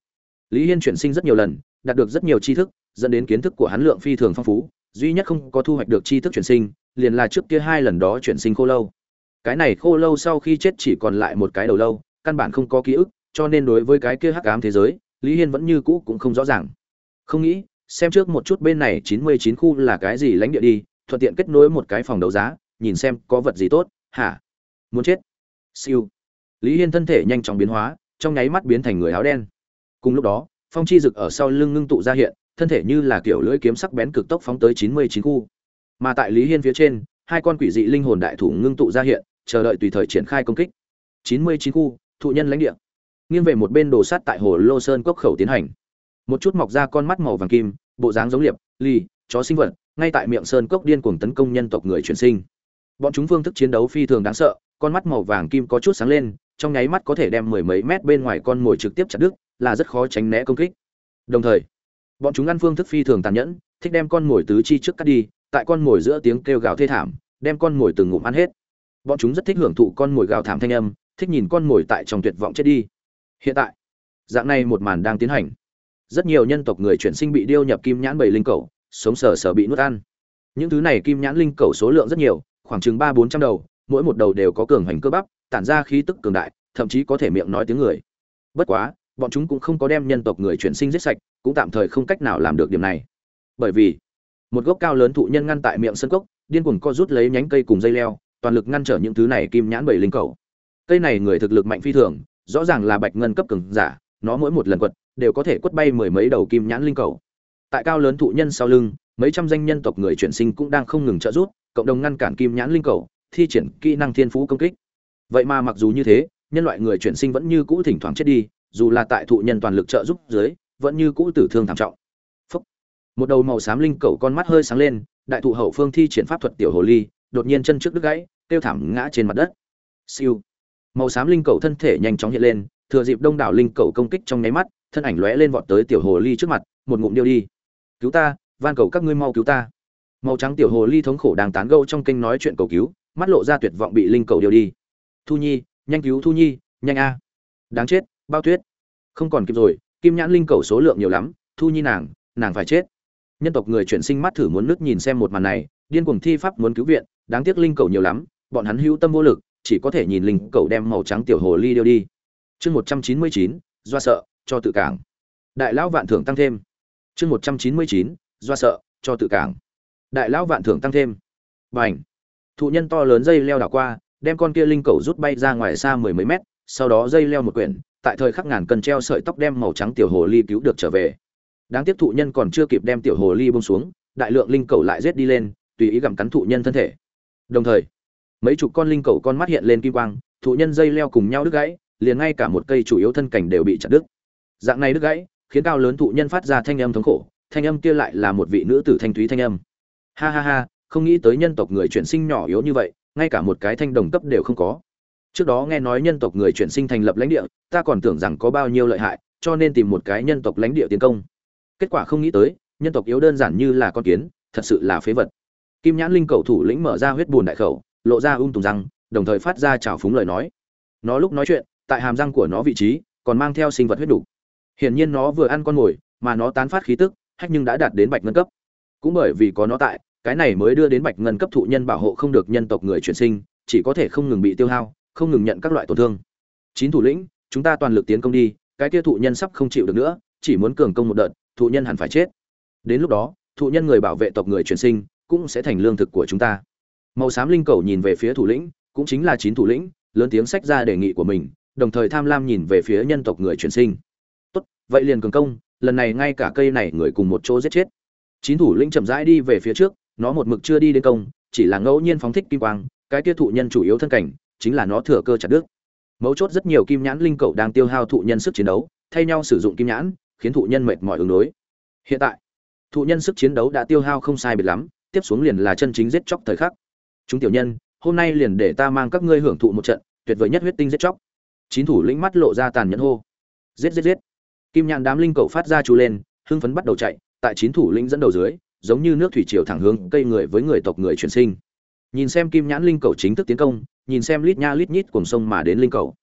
Lý hiên chuyển sinh rất nhiều lần, đạt được rất nhiều tri thức, dẫn đến kiến thức của hắn lượng phi thường phong phú, duy nhất không có thu hoạch được tri thức chuyển sinh, liền là trước kia hai lần đó chuyển sinh khô lâu. Cái này khô lâu sau khi chết chỉ còn lại một cái đầu lâu, căn bản không có ký ức, cho nên đối với cái kia hắc ám thế giới, lý hiên vẫn như cũ cũng không rõ ràng. Không nghĩ, xem trước một chút bên này chín mươi chín khu là cái gì lãnh địa đi, thuận tiện kết nối một cái phòng đấu giá nhìn xem có vật gì tốt, hả? Muốn chết? Siêu. Lý hiên thân thể nhanh chóng biến hóa, trong nháy mắt biến thành người áo đen. Cùng lúc đó, phong chi rực ở sau lưng ngưng tụ ra hiện, thân thể như là kiểu lưỡi kiếm sắc bén cực tốc phóng tới chín mươi chín khu. Mà tại lý hiên phía trên, hai con quỷ dị linh hồn đại thủ ngưng tụ ra hiện, chờ đợi tùy thời triển khai công kích. chín mươi chín khu, thụ nhân lãnh địa. Nghiêng về một bên đồ sắt tại hồ lô sơn cốc khẩu tiến hành. Một chút mọc ra con mắt màu vàng kim, bộ dáng giống liệp ly chó sinh vật, ngay tại miệng sơn cốc điên cuồng tấn công nhân tộc người chuyển sinh bọn chúng phương thức chiến đấu phi thường đáng sợ, con mắt màu vàng kim có chút sáng lên, trong nháy mắt có thể đem mười mấy mét bên ngoài con mồi trực tiếp chặt đứt, là rất khó tránh né công kích. Đồng thời, bọn chúng ăn phương thức phi thường tàn nhẫn, thích đem con mồi tứ chi trước cắt đi, tại con mồi giữa tiếng kêu gào thê thảm, đem con mồi từng ngụm ăn hết. Bọn chúng rất thích hưởng thụ con mồi gào thảm thanh âm, thích nhìn con mồi tại trong tuyệt vọng chết đi. Hiện tại, dạng này một màn đang tiến hành. Rất nhiều nhân tộc người chuyển sinh bị điêu nhập kim nhãn bảy linh cầu, sống sờ sờ bị nuốt ăn. Những thứ này kim nhãn linh cầu số lượng rất nhiều khoảng chừng ba bốn trăm đầu, mỗi một đầu đều có cường hành cơ bắp, tản ra khí tức cường đại, thậm chí có thể miệng nói tiếng người. Bất quá, bọn chúng cũng không có đem nhân tộc người chuyển sinh giết sạch, cũng tạm thời không cách nào làm được điểm này. Bởi vì, một gốc cao lớn thụ nhân ngăn tại miệng sân cốc, điên cuồng co rút lấy nhánh cây cùng dây leo, toàn lực ngăn trở những thứ này kim nhãn bảy linh cầu. Cây này người thực lực mạnh phi thường, rõ ràng là bạch ngân cấp cường giả, nó mỗi một lần quật, đều có thể quất bay mười mấy đầu kim nhãn linh cầu. Tại cao lớn thụ nhân sau lưng, mấy trăm danh nhân tộc người chuyển sinh cũng đang không ngừng trợ giúp cộng đồng ngăn cản kim nhãn linh cầu, thi triển kỹ năng thiên phú công kích. Vậy mà mặc dù như thế, nhân loại người chuyển sinh vẫn như cũ thỉnh thoảng chết đi, dù là tại thụ nhân toàn lực trợ giúp dưới, vẫn như cũ tử thương thảm trọng. Phúc. một đầu màu xám linh cầu con mắt hơi sáng lên, đại thụ hậu phương thi triển pháp thuật tiểu hồ ly, đột nhiên chân trước đứt gãy tiêu thảm ngã trên mặt đất. Siêu. Màu xám linh cầu thân thể nhanh chóng hiện lên, thừa dịp đông đảo linh cầu công kích trong nháy mắt, thân ảnh lóe lên vọt tới tiểu hồ ly trước mặt, một ngụm điêu đi. Cứu ta, van cầu các ngươi mau cứu ta màu trắng tiểu hồ ly thống khổ đang tán gẫu trong kênh nói chuyện cầu cứu, mắt lộ ra tuyệt vọng bị linh cầu điều đi. Thu nhi, nhanh cứu thu nhi, nhanh a. Đáng chết, bao tuyết. Không còn kịp rồi, kim nhãn linh cầu số lượng nhiều lắm, thu nhi nàng nàng phải chết. Nhân tộc người chuyển sinh mắt thử muốn nước nhìn xem một màn này, điên cuồng thi pháp muốn cứu viện, đáng tiếc linh cầu nhiều lắm, bọn hắn hữu tâm vô lực, chỉ có thể nhìn linh cầu đem màu trắng tiểu hồ ly điêu đi. Chương một trăm chín mươi chín, do sợ, cho tự cảng. Đại lão vạn thưởng tăng thêm. Chương một trăm chín mươi chín, do sợ, cho tự cảng đại lão vạn thưởng tăng thêm. B à n h thụ nhân to lớn dây leo đảo qua, đem con kia linh cầu rút bay ra ngoài xa mười mấy mét, sau đó dây leo một quyển, tại thời khắc ngàn cần treo sợi tóc đem màu trắng tiểu hồ ly cứu được trở về. Đáng tiếc thụ nhân còn chưa kịp đem tiểu hồ ly bông xuống, đại lượng linh cầu lại rết đi lên, tùy ý gặm cắn thụ nhân thân thể. Đồng thời, mấy chục con linh cầu con mắt hiện lên kim quang, thụ nhân dây leo cùng nhau đứt gãy, liền ngay cả một cây chủ yếu thân cảnh đều bị chặt đứt. Dạng này đứt gãy, khiến cao lớn thụ nhân phát ra thanh âm thống khổ, thanh âm kia lại là một vị nữ tử thanh thúy thanh âm ha ha ha, không nghĩ tới nhân tộc người chuyển sinh nhỏ yếu như vậy, ngay cả một cái thanh đồng cấp đều không có. Trước đó nghe nói nhân tộc người chuyển sinh thành lập lãnh địa, ta còn tưởng rằng có bao nhiêu lợi hại, cho nên tìm một cái nhân tộc lãnh địa tiến công. Kết quả không nghĩ tới, nhân tộc yếu đơn giản như là con kiến, thật sự là phế vật. Kim nhãn linh cầu thủ lĩnh mở ra huyết bùn đại khẩu, lộ ra um tùng răng, đồng thời phát ra trào phúng lời nói. Nó lúc nói chuyện, tại hàm răng của nó vị trí, còn mang theo sinh vật huyết đủ. hiển nhiên nó vừa ăn con mồi, mà nó tán phát khí tức, hách nhưng đã đạt đến bạch ngân cấp. Cũng bởi vì có nó tại cái này mới đưa đến bạch ngân cấp thụ nhân bảo hộ không được nhân tộc người chuyển sinh, chỉ có thể không ngừng bị tiêu hao, không ngừng nhận các loại tổn thương. Chín thủ lĩnh, chúng ta toàn lực tiến công đi, cái kia thụ nhân sắp không chịu được nữa, chỉ muốn cường công một đợt, thụ nhân hẳn phải chết. Đến lúc đó, thụ nhân người bảo vệ tộc người chuyển sinh cũng sẽ thành lương thực của chúng ta. Màu xám linh cầu nhìn về phía thủ lĩnh, cũng chính là chín thủ lĩnh, lớn tiếng sách ra đề nghị của mình, đồng thời tham lam nhìn về phía nhân tộc người chuyển sinh. Tốt, vậy liền cường công, lần này ngay cả cây này người cùng một chỗ giết chết. Chín thủ lĩnh chậm rãi đi về phía trước nó một mực chưa đi đến công, chỉ là ngẫu nhiên phóng thích kim quang, cái kia thụ nhân chủ yếu thân cảnh, chính là nó thừa cơ chặt đứt. Mấu chốt rất nhiều kim nhãn linh cầu đang tiêu hao thụ nhân sức chiến đấu, thay nhau sử dụng kim nhãn, khiến thụ nhân mệt mỏi ứng đối. Hiện tại, thụ nhân sức chiến đấu đã tiêu hao không sai biệt lắm, tiếp xuống liền là chân chính giết chóc thời khắc. Chúng tiểu nhân, hôm nay liền để ta mang các ngươi hưởng thụ một trận tuyệt vời nhất huyết tinh giết chóc. Chín thủ lĩnh mắt lộ ra tàn nhẫn hô. Giết giết giết. Kim nhãn đám linh cầu phát ra chú lên, hưng phấn bắt đầu chạy, tại chín thủ lĩnh dẫn đầu dưới giống như nước thủy triều thẳng hướng cây người với người tộc người chuyển sinh. Nhìn xem kim nhãn linh cầu chính thức tiến công, nhìn xem lít nha lít nhít cùng sông mà đến linh cầu.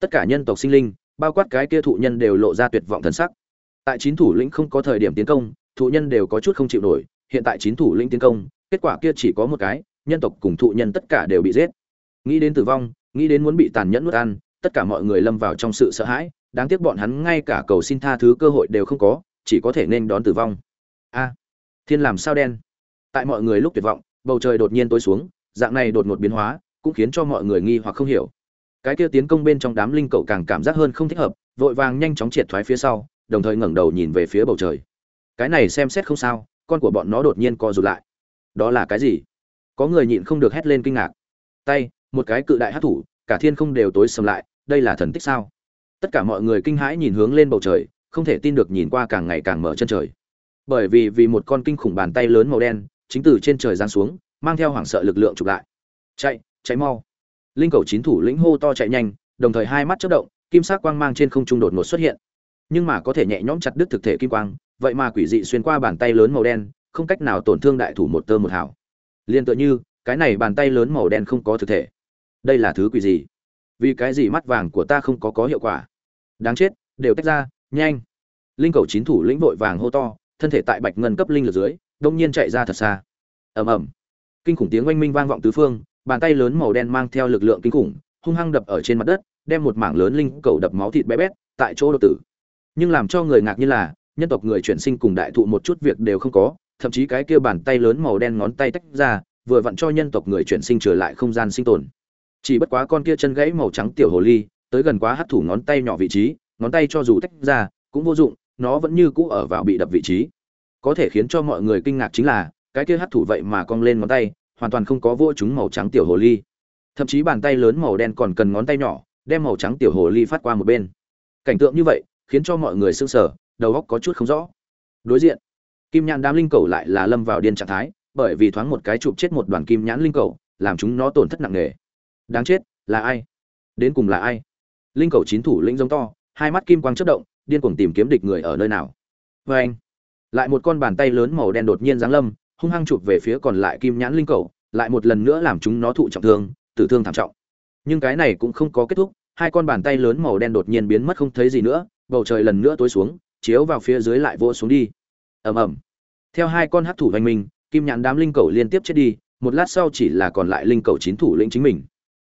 Tất cả nhân tộc sinh linh, bao quát cái kia thụ nhân đều lộ ra tuyệt vọng thần sắc. Tại chín thủ lĩnh không có thời điểm tiến công, thụ nhân đều có chút không chịu nổi, hiện tại chín thủ lĩnh tiến công, kết quả kia chỉ có một cái, nhân tộc cùng thụ nhân tất cả đều bị giết. Nghĩ đến tử vong, nghĩ đến muốn bị tàn nhẫn nuốt ăn, tất cả mọi người lâm vào trong sự sợ hãi, đáng tiếc bọn hắn ngay cả cầu xin tha thứ cơ hội đều không có, chỉ có thể nên đón tử vong. A thiên làm sao đen? Tại mọi người lúc tuyệt vọng, bầu trời đột nhiên tối xuống, dạng này đột ngột biến hóa, cũng khiến cho mọi người nghi hoặc không hiểu. Cái kia tiến công bên trong đám linh cậu càng cảm giác hơn không thích hợp, vội vàng nhanh chóng triệt thoái phía sau, đồng thời ngẩng đầu nhìn về phía bầu trời. Cái này xem xét không sao, con của bọn nó đột nhiên co rụt lại. Đó là cái gì? Có người nhịn không được hét lên kinh ngạc. Tay, một cái cự đại hát thủ, cả thiên không đều tối sầm lại, đây là thần tích sao? Tất cả mọi người kinh hãi nhìn hướng lên bầu trời, không thể tin được nhìn qua càng ngày càng mở chân trời bởi vì vì một con kinh khủng bàn tay lớn màu đen, chính từ trên trời giáng xuống, mang theo hoảng sợ lực lượng chụp lại. Chạy chạy mau. Linh cầu chín thủ lĩnh hô to chạy nhanh, đồng thời hai mắt chớp động, kim sắc quang mang trên không trung đột ngột xuất hiện. Nhưng mà có thể nhẹ nhõm chặt đứt thực thể kim quang, vậy mà quỷ dị xuyên qua bàn tay lớn màu đen, không cách nào tổn thương đại thủ một tơ một hào. Liên tự như, cái này bàn tay lớn màu đen không có thực thể. Đây là thứ quỷ gì? Vì cái gì mắt vàng của ta không có có hiệu quả? Đáng chết, đều tách ra, nhanh. Linh cầu chín thủ lĩnh vội vàng hô to thân thể tại bạch ngân cấp linh lực dưới đông nhiên chạy ra thật xa. Ầm ầm. Kinh khủng tiếng oanh minh vang vọng tứ phương, bàn tay lớn màu đen mang theo lực lượng kinh khủng, hung hăng đập ở trên mặt đất, đem một mảng lớn linh cầu đập máu thịt bé bét tại chỗ đột tử. Nhưng làm cho người ngạc như là, nhân tộc người chuyển sinh cùng đại thụ một chút việc đều không có, thậm chí cái kia bàn tay lớn màu đen ngón tay tách ra, vừa vặn cho nhân tộc người chuyển sinh trở lại không gian sinh tồn. Chỉ bất quá con kia chân gãy màu trắng tiểu hồ ly, tới gần quá hấp thủ ngón tay nhỏ vị trí, ngón tay cho dù tách ra, cũng vô dụng nó vẫn như cũ ở vào bị đập vị trí. Có thể khiến cho mọi người kinh ngạc chính là, cái kia hấp thủ vậy mà cong lên ngón tay, hoàn toàn không có vô chúng màu trắng tiểu hồ ly. Thậm chí bàn tay lớn màu đen còn cần ngón tay nhỏ, đem màu trắng tiểu hồ ly phát qua một bên. Cảnh tượng như vậy, khiến cho mọi người sững sờ, đầu óc có chút không rõ. Đối diện, kim nhãn đám linh cầu lại là lâm vào điên trạng thái, bởi vì thoáng một cái chụp chết một đoàn kim nhãn linh cầu, làm chúng nó tổn thất nặng nề. Đáng chết, là ai? Đến cùng là ai? Linh cầu chín thủ lĩnh giống to, hai mắt kim quang chớp động điên cuồng tìm kiếm địch người ở nơi nào. Vê anh, lại một con bàn tay lớn màu đen đột nhiên giáng lâm, hung hăng chụp về phía còn lại kim nhãn linh cầu, lại một lần nữa làm chúng nó thụ trọng thương, tử thương thảm trọng. Nhưng cái này cũng không có kết thúc, hai con bàn tay lớn màu đen đột nhiên biến mất không thấy gì nữa, bầu trời lần nữa tối xuống, chiếu vào phía dưới lại vỗ xuống đi. Ầm ầm. Theo hai con hắc thủ hoành minh kim nhãn đám linh cầu liên tiếp chết đi, một lát sau chỉ là còn lại linh cầu chín thủ lĩnh chính mình.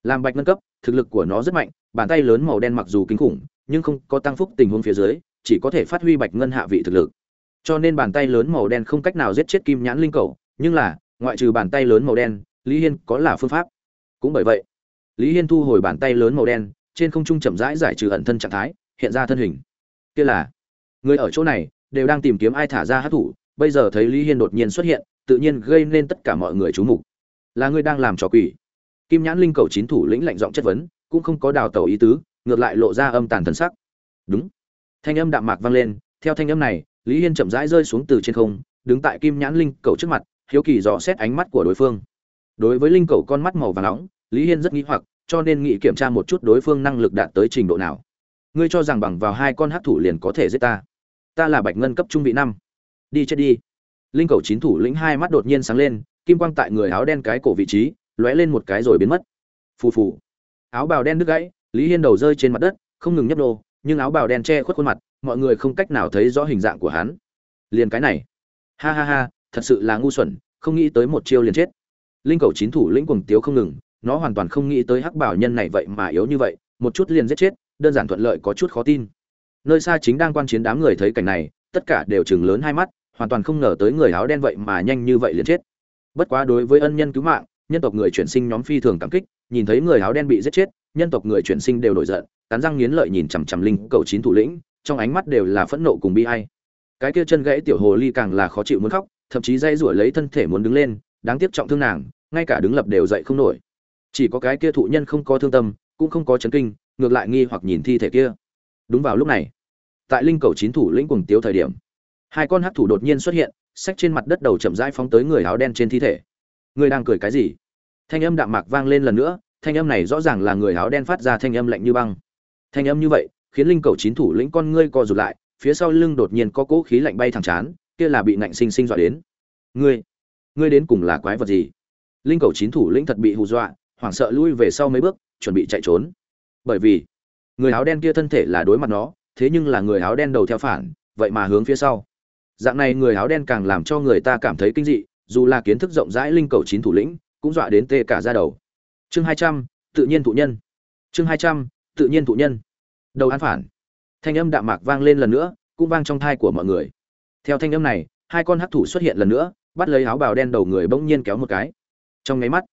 Làm bạch nâng cấp, thực lực của nó rất mạnh, bàn tay lớn màu đen mặc dù kinh khủng nhưng không có tăng phúc tình huống phía dưới, chỉ có thể phát huy bạch ngân hạ vị thực lực. Cho nên bàn tay lớn màu đen không cách nào giết chết kim nhãn linh cầu, nhưng là, ngoại trừ bàn tay lớn màu đen, lý hiên có là phương pháp. Cũng bởi vậy, lý hiên thu hồi bàn tay lớn màu đen, trên không trung chậm rãi giải trừ ẩn thân trạng thái, hiện ra thân hình. Kia là, người ở chỗ này, đều đang tìm kiếm ai thả ra hát thủ, bây giờ thấy lý hiên đột nhiên xuất hiện, tự nhiên gây nên tất cả mọi người chú mục. Là ngươi đang làm trò quỷ. Kim nhãn linh cầu chín thủ lĩnh lạnh giọng chất vấn, cũng không có đào tẩu ý tứ ngược lại lộ ra âm tàn thần sắc. Đúng. Thanh âm đạm mạc vang lên, theo thanh âm này, lý hiên chậm rãi rơi xuống từ trên không, đứng tại kim nhãn linh cầu trước mặt, hiếu kỳ dò xét ánh mắt của đối phương. Đối với linh cầu con mắt màu vàng nóng, lý hiên rất nghĩ hoặc, cho nên nghĩ kiểm tra một chút đối phương năng lực đạt tới trình độ nào. Ngươi cho rằng bằng vào hai con hát thủ liền có thể giết ta? Ta là bạch ngân cấp trung vị năm. Đi chết đi. Linh cầu chín thủ lĩnh hai mắt đột nhiên sáng lên, kim quang tại người áo đen cái cổ vị trí, lóe lên một cái rồi biến mất. Phù phù. Áo bào đen đứt gãy lý hiên đầu rơi trên mặt đất không ngừng nhấp nô, nhưng áo bào đen che khuất khuôn mặt mọi người không cách nào thấy rõ hình dạng của hắn. Liền cái này. Ha ha ha thật sự là ngu xuẩn không nghĩ tới một chiêu liền chết. Linh cầu chín thủ lĩnh cuồng tiếu không ngừng nó hoàn toàn không nghĩ tới hắc bảo nhân này vậy mà yếu như vậy một chút liền giết chết đơn giản thuận lợi có chút khó tin. Nơi xa chính đang quan chiến đám người thấy cảnh này tất cả đều chừng lớn hai mắt hoàn toàn không ngờ tới người áo đen vậy mà nhanh như vậy liền chết. Bất quá đối với ân nhân cứu mạng nhân tộc người chuyển sinh nhóm phi thường cảm kích nhìn thấy người áo đen bị giết chết nhân tộc người chuyển sinh đều nổi giận, cắn răng nghiến lợi nhìn chằm chằm linh cầu chín thủ lĩnh, trong ánh mắt đều là phẫn nộ cùng bi ai. Cái kia chân gãy tiểu hồ ly càng là khó chịu muốn khóc, thậm chí dây rủi lấy thân thể muốn đứng lên, đáng tiếc trọng thương nàng, ngay cả đứng lập đều dậy không nổi. Chỉ có cái kia thụ nhân không có thương tâm, cũng không có chấn kinh, ngược lại nghi hoặc nhìn thi thể kia. Đúng vào lúc này, tại linh cầu chín thủ lĩnh cuồng tiếu thời điểm, hai con hắc thủ đột nhiên xuất hiện, xách trên mặt đất đầu chậm rãi phóng tới người áo đen trên thi thể. Người đang cười cái gì? Thanh âm đạm mạc vang lên lần nữa thanh âm này rõ ràng là người áo đen phát ra thanh âm lạnh như băng. Thanh âm như vậy, khiến linh cầu chín thủ lĩnh con ngươi co rụt lại, phía sau lưng đột nhiên có cỗ khí lạnh bay thẳng chán, kia là bị nạnh sinh sinh dọa đến. Ngươi ngươi đến cùng là quái vật gì? Linh cầu chín thủ lĩnh thật bị hù dọa, hoảng sợ lui về sau mấy bước, chuẩn bị chạy trốn. Bởi vì, người áo đen kia thân thể là đối mặt nó, thế nhưng là người áo đen đầu theo phản, vậy mà hướng phía sau. Dạng này người áo đen càng làm cho người ta cảm thấy kinh dị, dù là kiến thức rộng rãi linh cầu chín thủ lĩnh, cũng dọa đến tê cả ra đầu chương hai trăm, tự nhiên thụ nhân. Chương hai trăm, tự nhiên thụ nhân. Đầu an phản. Thanh âm đạm mạc vang lên lần nữa, cũng vang trong thai của mọi người. Theo thanh âm này, hai con hắc thủ xuất hiện lần nữa, bắt lấy áo bào đen đầu người bỗng nhiên kéo một cái. Trong nháy mắt,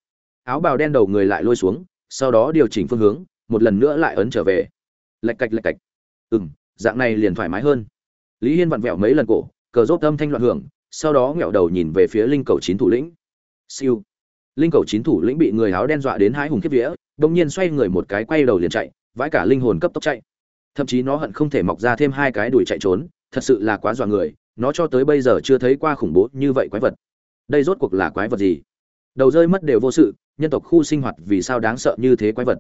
áo bào đen đầu người lại lôi xuống, sau đó điều chỉnh phương hướng, một lần nữa lại ấn trở về. Lạch cạch lạch cạch. Ừ m dạng này liền thoải mái hơn. Lý hiên vặn vẹo mấy lần cổ, cờ rốt âm thanh loạn hưởng, sau đó nghẹo đầu nhìn về phía linh cầu chín thủ lĩnh. Siêu linh cầu chín thủ lĩnh bị người áo đen dọa đến hái hùng kiếp vía đông nhiên xoay người một cái quay đầu liền chạy, vãi cả linh hồn cấp tốc chạy. Thậm chí nó hận không thể mọc ra thêm hai cái đuổi chạy trốn, thật sự là quá dọa người, nó cho tới bây giờ chưa thấy qua khủng bố như vậy quái vật. Đây rốt cuộc là quái vật gì? Đầu rơi mất đều vô sự, nhân tộc khu sinh hoạt vì sao đáng sợ như thế quái vật?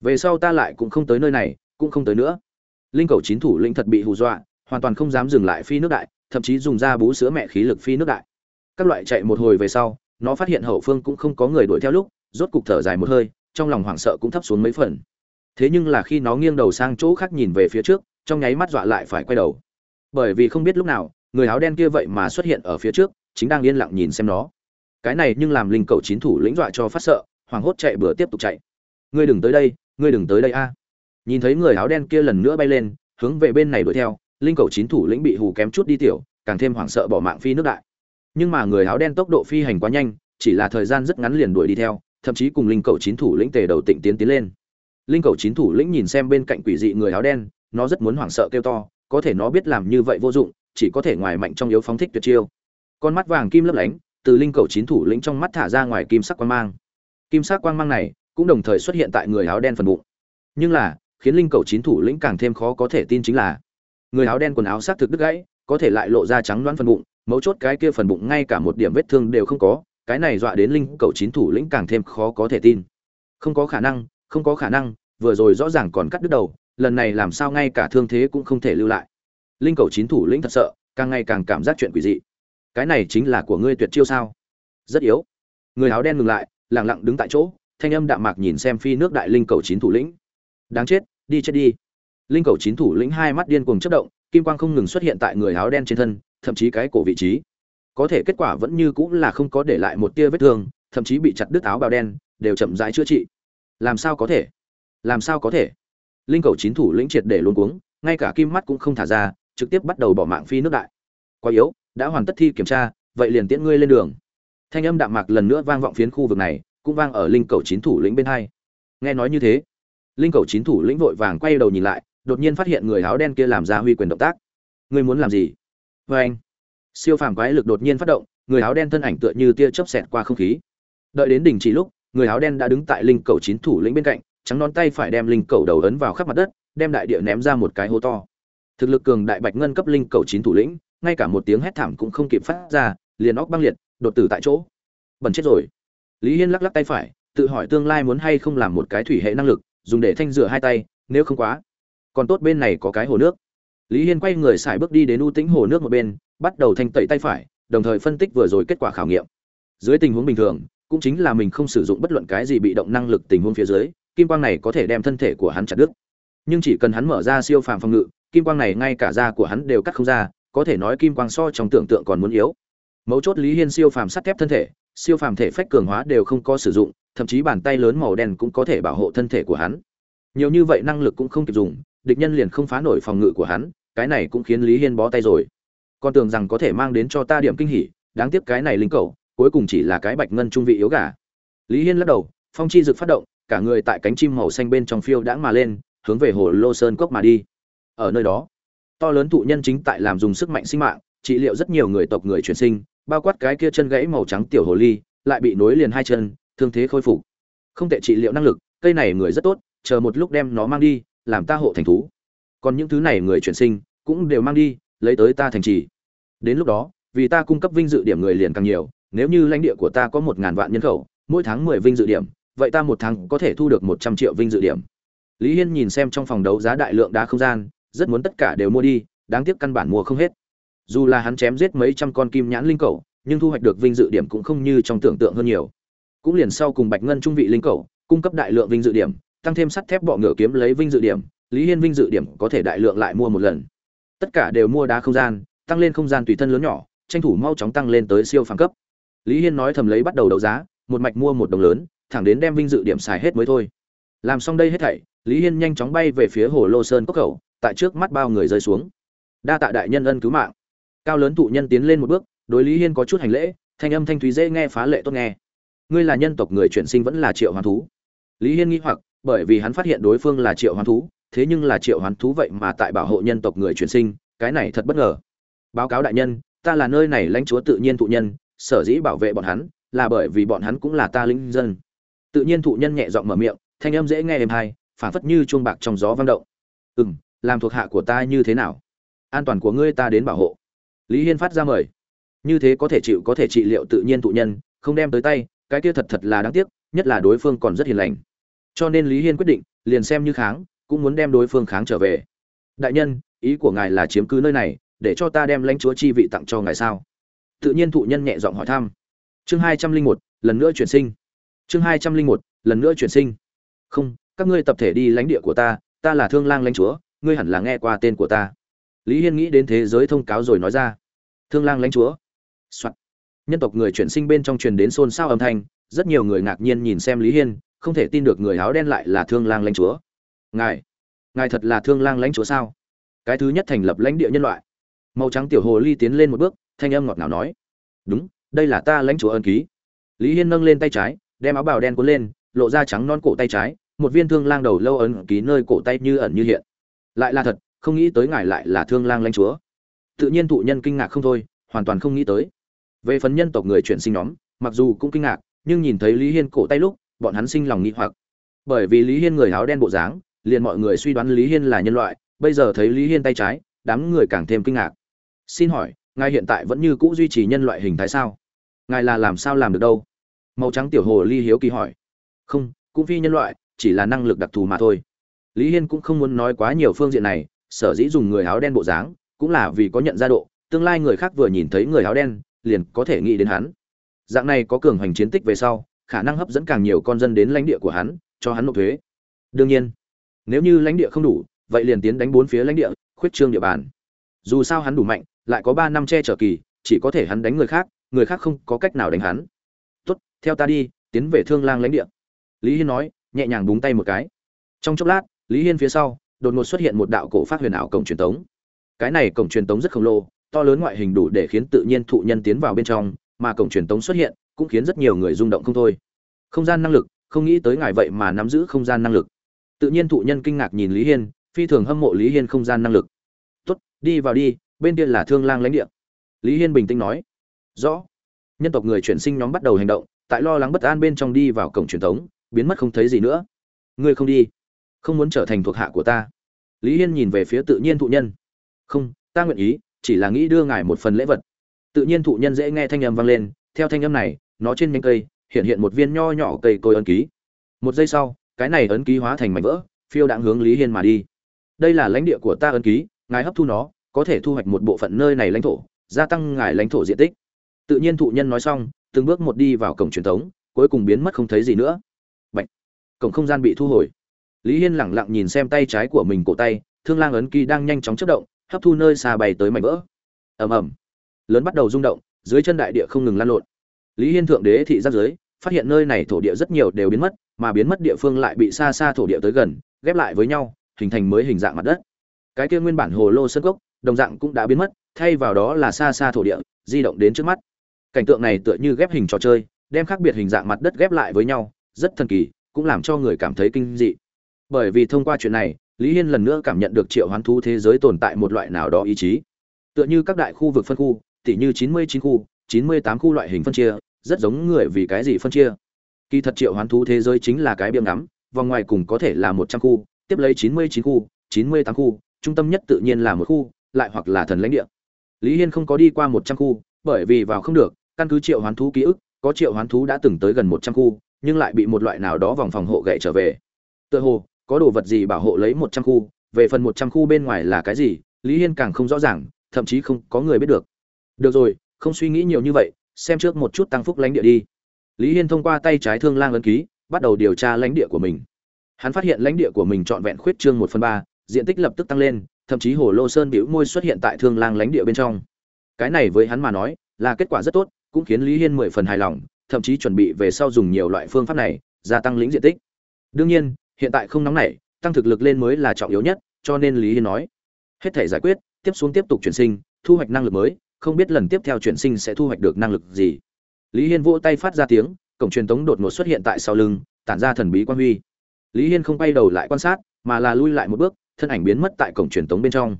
Về sau ta lại cũng không tới nơi này, cũng không tới nữa. Linh cầu chín thủ lĩnh thật bị hù dọa, hoàn toàn không dám dừng lại phi nước đại, thậm chí dùng ra bú sữa mẹ khí lực phi nước đại. Các loại chạy một hồi về sau nó phát hiện hậu phương cũng không có người đuổi theo lúc, rốt cục thở dài một hơi, trong lòng hoảng sợ cũng thấp xuống mấy phần. Thế nhưng là khi nó nghiêng đầu sang chỗ khác nhìn về phía trước, trong nháy mắt dọa lại phải quay đầu. Bởi vì không biết lúc nào, người áo đen kia vậy mà xuất hiện ở phía trước, chính đang yên lặng nhìn xem nó. Cái này nhưng làm linh cầu chín thủ lĩnh dọa cho phát sợ, hoảng hốt chạy bừa tiếp tục chạy. Ngươi đừng tới đây, ngươi đừng tới đây a. Nhìn thấy người áo đen kia lần nữa bay lên, hướng về bên này đuổi theo, linh cầu chín thủ lĩnh bị hù kém chút đi tiểu, càng thêm hoảng sợ bỏ mạng phi nước đại nhưng mà người áo đen tốc độ phi hành quá nhanh, chỉ là thời gian rất ngắn liền đuổi đi theo, thậm chí cùng linh cầu chín thủ lĩnh tề đầu tịnh tiến tiến lên. Linh cầu chín thủ lĩnh nhìn xem bên cạnh quỷ dị người áo đen, nó rất muốn hoảng sợ kêu to, có thể nó biết làm như vậy vô dụng, chỉ có thể ngoài mạnh trong yếu phóng thích tuyệt chiêu. Con mắt vàng kim lấp lánh, từ linh cầu chín thủ lĩnh trong mắt thả ra ngoài kim sắc quang mang. Kim sắc quang mang này cũng đồng thời xuất hiện tại người áo đen phần bụng. Nhưng là, khiến linh cầu chín thủ lĩnh càng thêm khó có thể tin chính là, người áo đen quần áo xác thực đứt gãy, có thể lại lộ ra trắng đoán phần bụng mấu chốt cái kia phần bụng ngay cả một điểm vết thương đều không có, cái này dọa đến linh cầu chín thủ lĩnh càng thêm khó có thể tin. Không có khả năng, không có khả năng, vừa rồi rõ ràng còn cắt đứt đầu, lần này làm sao ngay cả thương thế cũng không thể lưu lại. Linh cầu chín thủ lĩnh thật sợ, càng ngày càng cảm giác chuyện quỷ dị. Cái này chính là của ngươi tuyệt chiêu sao? Rất yếu. Người áo đen ngừng lại lẳng lặng đứng tại chỗ, thanh âm đạm mạc nhìn xem phi nước đại linh cầu chín thủ lĩnh. Đáng chết, đi chết đi. Linh cầu chín thủ lĩnh hai mắt điên cuồng chất động, kim quang không ngừng xuất hiện tại người áo đen trên thân thậm chí cái cổ vị trí. Có thể kết quả vẫn như cũng là không có để lại một tia vết thương, thậm chí bị chặt đứt áo bào đen, đều chậm rãi chữa trị. Làm sao có thể? Làm sao có thể? Linh cầu chín thủ lĩnh triệt để luôn cuống, ngay cả kim mắt cũng không thả ra, trực tiếp bắt đầu bỏ mạng phi nước đại. Quá yếu, đã hoàn tất thi kiểm tra, vậy liền tiễn ngươi lên đường. Thanh âm đạm mạc lần nữa vang vọng phiến khu vực này, cũng vang ở linh cầu chín thủ lĩnh bên hai. Nghe nói như thế, linh cầu chín thủ lĩnh vội vàng quay đầu nhìn lại, đột nhiên phát hiện người áo đen kia làm ra huy quyền động tác. Ngươi muốn làm gì? Vê anh, siêu phàm quái lực đột nhiên phát động, người áo đen thân ảnh tựa như tia chớp xẹt qua không khí. Đợi đến đỉnh chỉ lúc, người áo đen đã đứng tại linh cầu chín thủ lĩnh bên cạnh, trắng nón tay phải đem linh cầu đầu ấn vào khắp mặt đất, đem đại địa ném ra một cái hố to. Thực lực cường đại bạch ngân cấp linh cầu chín thủ lĩnh, ngay cả một tiếng hét thảm cũng không kịp phát ra, liền óc băng liệt, đột tử tại chỗ. Bẩn chết rồi. Lý hiên lắc lắc tay phải, tự hỏi tương lai muốn hay không làm một cái thủy hệ năng lực, dùng để thanh rửa hai tay, nếu không quá. Còn tốt bên này có cái hồ nước lý hiên quay người xài bước đi đến u tĩnh hồ nước một bên, bắt đầu thanh tẩy tay phải, đồng thời phân tích vừa rồi kết quả khảo nghiệm. Dưới tình huống bình thường, cũng chính là mình không sử dụng bất luận cái gì bị động năng lực tình huống phía dưới, kim quang này có thể đem thân thể của hắn chặt đứt. Nhưng chỉ cần hắn mở ra siêu phàm phòng ngự, kim quang này ngay cả da của hắn đều cắt không ra, có thể nói kim quang so trong tưởng tượng còn muốn yếu. Mấu chốt lý hiên siêu phàm sắt thép thân thể, siêu phàm thể phách cường hóa đều không có sử dụng, thậm chí bàn tay lớn màu đen cũng có thể bảo hộ thân thể của hắn. Nhiều như vậy năng lực cũng không kịp dùng, địch nhân liền không phá nổi phòng ngự của hắn cái này cũng khiến lý hiên bó tay rồi. Con tưởng rằng có thể mang đến cho ta điểm kinh hỉ, đáng tiếc cái này linh cầu, cuối cùng chỉ là cái bạch ngân trung vị yếu gà. Lý hiên lắc đầu, phong chi dực phát động, cả người tại cánh chim màu xanh bên trong phiêu đãng mà lên, hướng về hồ lô sơn cốc mà đi. Ở nơi đó, to lớn thụ nhân chính tại làm dùng sức mạnh sinh mạng, trị liệu rất nhiều người tộc người chuyển sinh, bao quát cái kia chân gãy màu trắng tiểu hồ ly, lại bị nối liền hai chân, thương thế khôi phục. Không tệ trị liệu năng lực, cây này người rất tốt, chờ một lúc đem nó mang đi, làm ta hộ thành thú. Còn những thứ này người chuyển sinh cũng đều mang đi, lấy tới ta thành trì. Đến lúc đó, vì ta cung cấp vinh dự điểm người liền càng nhiều, nếu như lãnh địa của ta có một ngàn vạn nhân khẩu, mỗi tháng mười vinh dự điểm, vậy ta một tháng có thể thu được một trăm triệu vinh dự điểm. Lý hiên nhìn xem trong phòng đấu giá đại lượng đá không gian, rất muốn tất cả đều mua đi, đáng tiếc căn bản mua không hết. Dù là hắn chém giết mấy trăm con kim nhãn linh cầu, nhưng thu hoạch được vinh dự điểm cũng không như trong tưởng tượng hơn nhiều. Cũng liền sau cùng bạch ngân trung vị linh cầu, cung cấp đại lượng vinh dự điểm, tăng thêm sắt thép bọ ngựa kiếm lấy vinh dự điểm, lý hiên vinh dự điểm có thể đại lượng lại mua một lần tất cả đều mua đá không gian, tăng lên không gian tùy thân lớn nhỏ, tranh thủ mau chóng tăng lên tới siêu phàm cấp. Lý hiên nói thầm lấy bắt đầu đấu giá, một mạch mua một đồng lớn, thẳng đến đem vinh dự điểm xài hết mới thôi. Làm xong đây hết thảy, lý hiên nhanh chóng bay về phía hồ lô sơn cốc khẩu, tại trước mắt bao người rơi xuống. Đa tạ đại nhân ân cứu mạng. Cao lớn thụ nhân tiến lên một bước, đối lý hiên có chút hành lễ, thanh âm thanh thúy dễ nghe phá lệ tốt nghe. Ngươi là nhân tộc người chuyển sinh vẫn là triệu hoán thú. Lý hiên nghĩ hoặc, bởi vì hắn phát hiện đối phương là triệu hoán thú thế nhưng là triệu hoán thú vậy mà tại bảo hộ nhân tộc người chuyển sinh, cái này thật bất ngờ. Báo cáo đại nhân, ta là nơi này lãnh chúa tự nhiên thụ nhân, sở dĩ bảo vệ bọn hắn, là bởi vì bọn hắn cũng là ta linh dân. Tự nhiên thụ nhân nhẹ giọng mở miệng, thanh âm dễ nghe êm hay phản phất như chuông bạc trong gió vang động. Ừ m làm thuộc hạ của ta như thế nào? An toàn của ngươi ta đến bảo hộ. Lý hiên phát ra mời. Như thế có thể chịu, có thể trị liệu tự nhiên thụ nhân, không đem tới tay, cái kia thật thật là đáng tiếc, nhất là đối phương còn rất hiền lành. Cho nên lý hiên quyết định, liền xem như kháng cũng muốn đem đối phương kháng trở về. Đại nhân, ý của ngài là chiếm cứ nơi này, để cho ta đem lãnh chúa chi vị tặng cho ngài sao? Tự nhiên thụ nhân nhẹ giọng hỏi thăm. Chương hai trăm linh một, lần nữa chuyển sinh. Chương hai trăm linh một, lần nữa chuyển sinh. Không, các ngươi tập thể đi lãnh địa của ta ta là thương lang lãnh chúa, ngươi hẳn là nghe qua tên của ta. Lý hiên nghĩ đến thế giới thông cáo rồi nói ra. Thương lang lãnh chúa、Soạn. nhân tộc người chuyển sinh bên trong truyền đến xôn xao âm thanh, rất nhiều người ngạc nhiên nhìn xem lý hiên, không thể tin được người áo đen lại là thương lang lãnh chúa ngài ngài thật là thương lang lãnh chúa sao? Cái thứ nhất thành lập lãnh địa nhân loại. Màu trắng tiểu hồ ly tiến lên một bước, thanh âm ngọt ngào nói. Đúng, đây là ta lãnh chúa ân ký. Lý hiên nâng lên tay trái, đem áo bào đen cuốn lên, lộ ra trắng non cổ tay trái, một viên thương lang đầu lâu ấn ký nơi cổ tay như ẩn như hiện. Lại là thật, không nghĩ tới ngài lại là thương lang lãnh chúa. Tự nhiên thụ nhân kinh ngạc không thôi, hoàn toàn không nghĩ tới. Về phần nhân tộc người chuyển sinh nhóm, mặc dù cũng kinh ngạc, nhưng nhìn thấy lý hiên cổ tay lúc, bọn hắn sinh lòng nghi hoặc. Bởi vì lý hiên người áo đen bộ dáng liền mọi người suy đoán lý hiên là nhân loại, bây giờ thấy lý hiên tay trái, đám người càng thêm kinh ngạc. Xin hỏi, ngài hiện tại vẫn như cũ duy trì nhân loại hình thái sao? Ngài là làm sao làm được đâu? Màu trắng tiểu hồ ly hiếu kỳ hỏi. Không, cũng phi nhân loại, chỉ là năng lực đặc thù mà thôi. Lý hiên cũng không muốn nói quá nhiều phương diện này, sở dĩ dùng người áo đen bộ dáng, cũng là vì có nhận ra độ, tương lai người khác vừa nhìn thấy người áo đen, liền có thể nghĩ đến hắn. Dạng này có cường hành chiến tích về sau, khả năng hấp dẫn càng nhiều con dân đến lãnh địa của hắn, cho hắn nộp thuế. Đương nhiên nếu như lãnh địa không đủ, vậy liền tiến đánh bốn phía lãnh địa, khuyết trương địa bàn. Dù sao hắn đủ mạnh, lại có ba năm che chở kỳ, chỉ có thể hắn đánh người khác người khác không có cách nào đánh hắn. Tốt, theo ta đi, tiến về thương lang lãnh địa. Lý hiên nói, nhẹ nhàng búng tay một cái. Trong chốc lát, lý hiên phía sau, đột ngột xuất hiện một đạo cổ phát huyền ảo cổng truyền tống. Cái này cổng truyền tống rất khổng lồ, to lớn ngoại hình đủ để khiến tự nhiên thụ nhân tiến vào bên trong, mà cổng truyền tống xuất hiện, cũng khiến rất nhiều người rung động không thôi. Không gian năng lực, không nghĩ tới ngài vậy mà nắm giữ không gian năng lực tự nhiên thụ nhân kinh ngạc nhìn lý hiên, phi thường hâm mộ lý hiên không gian năng lực. Tuất đi vào đi, bên kia là thương lang lãnh địa. Lý hiên bình tĩnh nói. Rõ. Nhân tộc người chuyển sinh nhóm bắt đầu hành động, tại lo lắng bất an bên trong đi vào cổng truyền thống, biến mất không thấy gì nữa. Ngươi không đi, không muốn trở thành thuộc hạ của ta. Lý hiên nhìn về phía tự nhiên thụ nhân. Không, ta nguyện ý, chỉ là nghĩ đưa ngài một phần lễ vật. Tự nhiên thụ nhân dễ nghe thanh âm vang lên, theo thanh âm này, nó trên nhánh cây, hiện hiện một viên nho nhỏ cây cối ấn ký. Một giây sau cái này ấn ký hóa thành mảnh vỡ, phiêu đạn hướng lý hiên mà đi. Đây là lãnh địa của ta ấn ký, ngài hấp thu nó, có thể thu hoạch một bộ phận nơi này lãnh thổ, gia tăng ngài lãnh thổ diện tích. Tự nhiên thụ nhân nói xong, từng bước một đi vào cổng truyền thống, cuối cùng biến mất không thấy gì nữa. Bạch. cổng không gian bị thu hồi. Lý hiên lẳng lặng nhìn xem tay trái của mình cổ tay, thương lang ấn ký đang nhanh chóng chất động, hấp thu nơi xa bày tới mảnh vỡ. Ầm ầm. Lớn bắt đầu rung động, dưới chân đại địa không ngừng lan lộn. Lý hiên thượng đế thị giáp dưới phát hiện nơi này thổ địa rất nhiều đều biến mất, mà biến mất địa phương lại bị xa xa thổ địa tới gần, ghép lại với nhau, hình thành mới hình dạng mặt đất. Cái kia nguyên bản hồ lô sơn gốc đồng dạng cũng đã biến mất, thay vào đó là xa xa thổ địa, di động đến trước mắt. Cảnh tượng này tựa như ghép hình trò chơi, đem khác biệt hình dạng mặt đất ghép lại với nhau, rất thần kỳ, cũng làm cho người cảm thấy kinh dị. Bởi vì thông qua chuyện này, lý hiên lần nữa cảm nhận được triệu hoán thú thế giới tồn tại một loại nào đó ý chí. Tựa như các đại khu vực phân khu, tỉ như chín mươi chín khu, chín mươi tám khu loại hình phân chia rất giống người vì cái gì phân chia. Kỳ thật triệu hoán thú thế giới chính là cái biếng ngắm, vòng ngoài cùng có thể là một trăm khu, tiếp lấy chín mươi chín khu, chín mươi tám khu, trung tâm nhất tự nhiên là một khu, lại hoặc là thần lãnh địa. Lý hiên không có đi qua một trăm khu, bởi vì vào không được, căn cứ triệu hoán thú ký ức, có triệu hoán thú đã từng tới gần một trăm khu, nhưng lại bị một loại nào đó vòng phòng hộ gậy trở về. Tựa hồ, có đồ vật gì bảo hộ lấy một trăm khu, về phần một trăm khu bên ngoài là cái gì, lý hiên càng không rõ ràng, thậm chí không có người biết được. Được rồi, không suy nghĩ nhiều như vậy xem trước một chút tăng phúc lãnh địa đi. Lý hiên thông qua tay trái thương lang ấn ký, bắt đầu điều tra lãnh địa của mình. Hắn phát hiện lãnh địa của mình trọn vẹn khuyết trương một phần ba, diện tích lập tức tăng lên, thậm chí hồ lô sơn bĩu môi xuất hiện tại thương lang lãnh địa bên trong. Cái này với hắn mà nói, là kết quả rất tốt, cũng khiến lý hiên mười phần hài lòng, thậm chí chuẩn bị về sau dùng nhiều loại phương pháp này, gia tăng lĩnh diện tích. Đương nhiên, hiện tại không nóng nảy, tăng thực lực lên mới là trọng yếu nhất, cho nên lý hiên nói. Hết thể giải quyết, tiếp xuống tiếp tục chuyển sinh, thu hoạch năng lực mới không biết lần tiếp theo chuyển sinh sẽ thu hoạch được năng lực gì. Lý hiên vỗ tay phát ra tiếng, cổng truyền tống đột ngột xuất hiện tại sau lưng, tản ra thần bí quan huy. Lý hiên không bay đầu lại quan sát, mà là lui lại một bước, thân ảnh biến mất tại cổng truyền tống bên trong.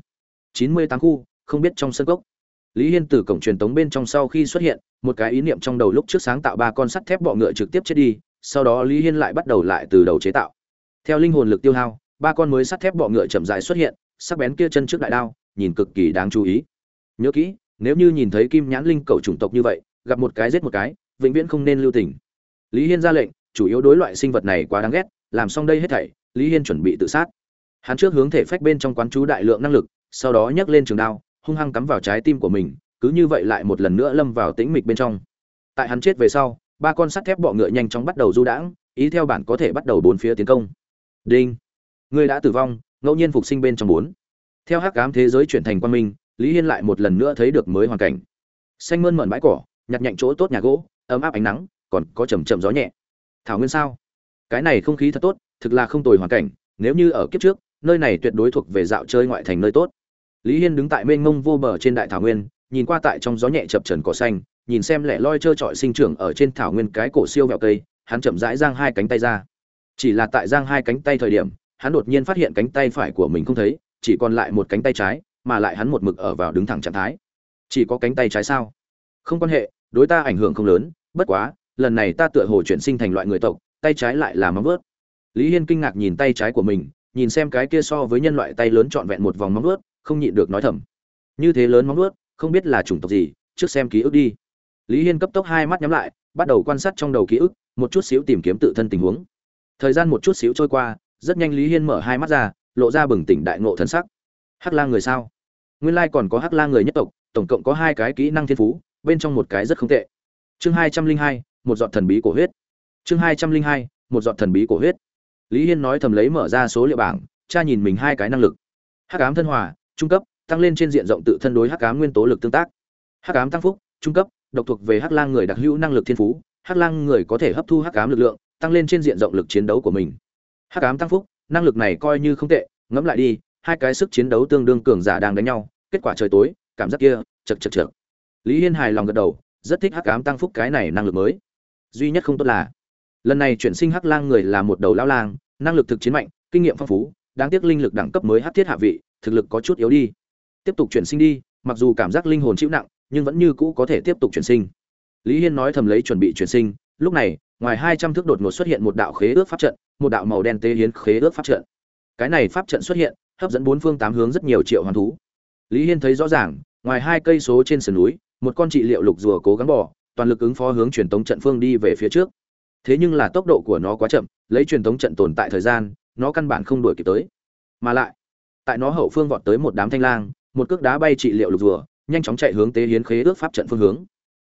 Chín mươi tám khu, không biết trong sân cốc. Lý hiên từ cổng truyền tống bên trong sau khi xuất hiện, một cái ý niệm trong đầu lúc trước sáng tạo ba con sắt thép bọ ngựa trực tiếp chết đi, sau đó lý hiên lại bắt đầu lại từ đầu chế tạo. Theo linh hồn lực tiêu hao, ba con mới sắt thép bọ ngựa chậm rãi xuất hiện, sắc bén kia chân trước đại đao, nhìn cực kỳ đáng chú ý. Nhớ kỹ nếu như nhìn thấy kim nhãn linh cầu chủng tộc như vậy, gặp một cái giết một cái, vĩnh viễn không nên lưu tình. Lý hiên ra lệnh, chủ yếu đối loại sinh vật này quá đáng ghét, làm xong đây hết thảy, lý hiên chuẩn bị tự sát. Hắn trước hướng thể phách bên trong quán chú đại lượng năng lực, sau đó nhấc lên trường đao, hung hăng cắm vào trái tim của mình, cứ như vậy lại một lần nữa lâm vào tĩnh mịch bên trong. Tại hắn chết về sau, ba con sắt thép bọ ngựa nhanh chóng bắt đầu du đãng, ý theo bản có thể bắt đầu bốn phía tiến công. Đinh! Người đã tử vong, ngẫu nhiên phục sinh bên trong bốn. Theo hắc ám thế giới chuyển thành quan minh lý hiên lại một lần nữa thấy được mới hoàn cảnh. Xanh mơn mởn bãi cỏ, nhặt nhạnh chỗ tốt nhà gỗ, ấm áp ánh nắng, còn có chầm chậm gió nhẹ. Thảo nguyên sao? Cái này không khí thật tốt, thực là không tồi hoàn cảnh, nếu như ở kiếp trước, nơi này tuyệt đối thuộc về dạo chơi ngoại thành nơi tốt. Lý hiên đứng tại mênh mông vô bờ trên đại thảo nguyên, nhìn qua tại trong gió nhẹ chập trần cỏ xanh, nhìn xem lẻ loi trơ trọi sinh trưởng ở trên thảo nguyên cái cổ siêu vẹo cây, hắn chậm rãi giang hai cánh tay ra. Chỉ là tại giang hai cánh tay thời điểm, hắn đột nhiên phát hiện cánh tay phải của mình không thấy, chỉ còn lại một cánh tay trái mà lại hắn một mực ở vào đứng thẳng trạng thái. Chỉ có cánh tay trái sao? Không quan hệ, đối ta ảnh hưởng không lớn, bất quá, lần này ta tựa hồ chuyển sinh thành loại người tộc, tay trái lại là móng vớt lý hiên kinh ngạc nhìn tay trái của mình, nhìn xem cái kia so với nhân loại tay lớn trọn vẹn một vòng móng vớt không nhịn được nói thầm. Như thế lớn móng vớt không biết là chủng tộc gì, trước xem ký ức đi. Lý hiên cấp tốc hai mắt nhắm lại, bắt đầu quan sát trong đầu ký ức, một chút xíu tìm kiếm tự thân tình huống. Thời gian một chút xíu trôi qua, rất nhanh lý hiên mở hai mắt ra, lộ ra bừng tỉnh đại ngộ thân sắc hắc lang người sao? Nguyên lai còn có hắc lang người nhất tộc, tổng cộng có hai cái kỹ năng thiên phú, bên trong một cái rất không tệ. Chương hai trăm linh hai, một giọt thần bí cổ huyết. Chương hai trăm linh hai, một giọt thần bí cổ huyết. Lý hiên nói thầm lấy mở ra số liệu bảng, cha nhìn mình hai cái năng lực. Hắc ám thân hòa, trung cấp, tăng lên trên diện rộng tự thân đối hắc ám nguyên tố lực tương tác. Hắc ám tăng phúc, trung cấp, độc thuộc về hắc lang người đặc hữu năng lực thiên phú. Hắc lang người có thể hấp thu hắc ám lực lượng, tăng lên trên diện rộng lực chiến đấu của mình. Hắc ám tăng phúc, năng lực này coi như không tệ, ngẫm lại đi hai cái sức chiến đấu tương đương cường giả đang đánh nhau, kết quả trời tối, cảm giác kia, chật chật chật. Lý hiên hài lòng gật đầu, rất thích hắc ám tăng phúc cái này năng lực mới. Duy nhất không tốt là, lần này chuyển sinh hắc lang người là một đầu lão lang, năng lực thực chiến mạnh, kinh nghiệm phong phú, đáng tiếc linh lực đẳng cấp mới hắc thiết hạ vị, thực lực có chút yếu đi. Tiếp tục chuyển sinh đi, mặc dù cảm giác linh hồn chịu nặng, nhưng vẫn như cũ có thể tiếp tục chuyển sinh. Lý hiên nói thầm lấy chuẩn bị chuyển sinh, lúc này, ngoài hai trăm thước đột ngột xuất hiện một đạo khế ước pháp trận, một đạo màu đen tế hiến khế ước pháp trận. Cái này pháp trận xuất hiện hấp dẫn bốn phương tám hướng rất nhiều triệu hoàn thú. Lý hiên thấy rõ ràng, ngoài hai cây số trên sườn núi, một con trị liệu lục rùa cố gắng bỏ toàn lực ứng phó hướng truyền tống trận phương đi về phía trước. Thế nhưng là tốc độ của nó quá chậm, lấy truyền tống trận tồn tại thời gian, nó căn bản không đuổi kịp tới. Mà lại, tại nó hậu phương vọt tới một đám thanh lang, một cước đá bay trị liệu lục rùa, nhanh chóng chạy hướng tế hiến khế ước pháp trận phương hướng.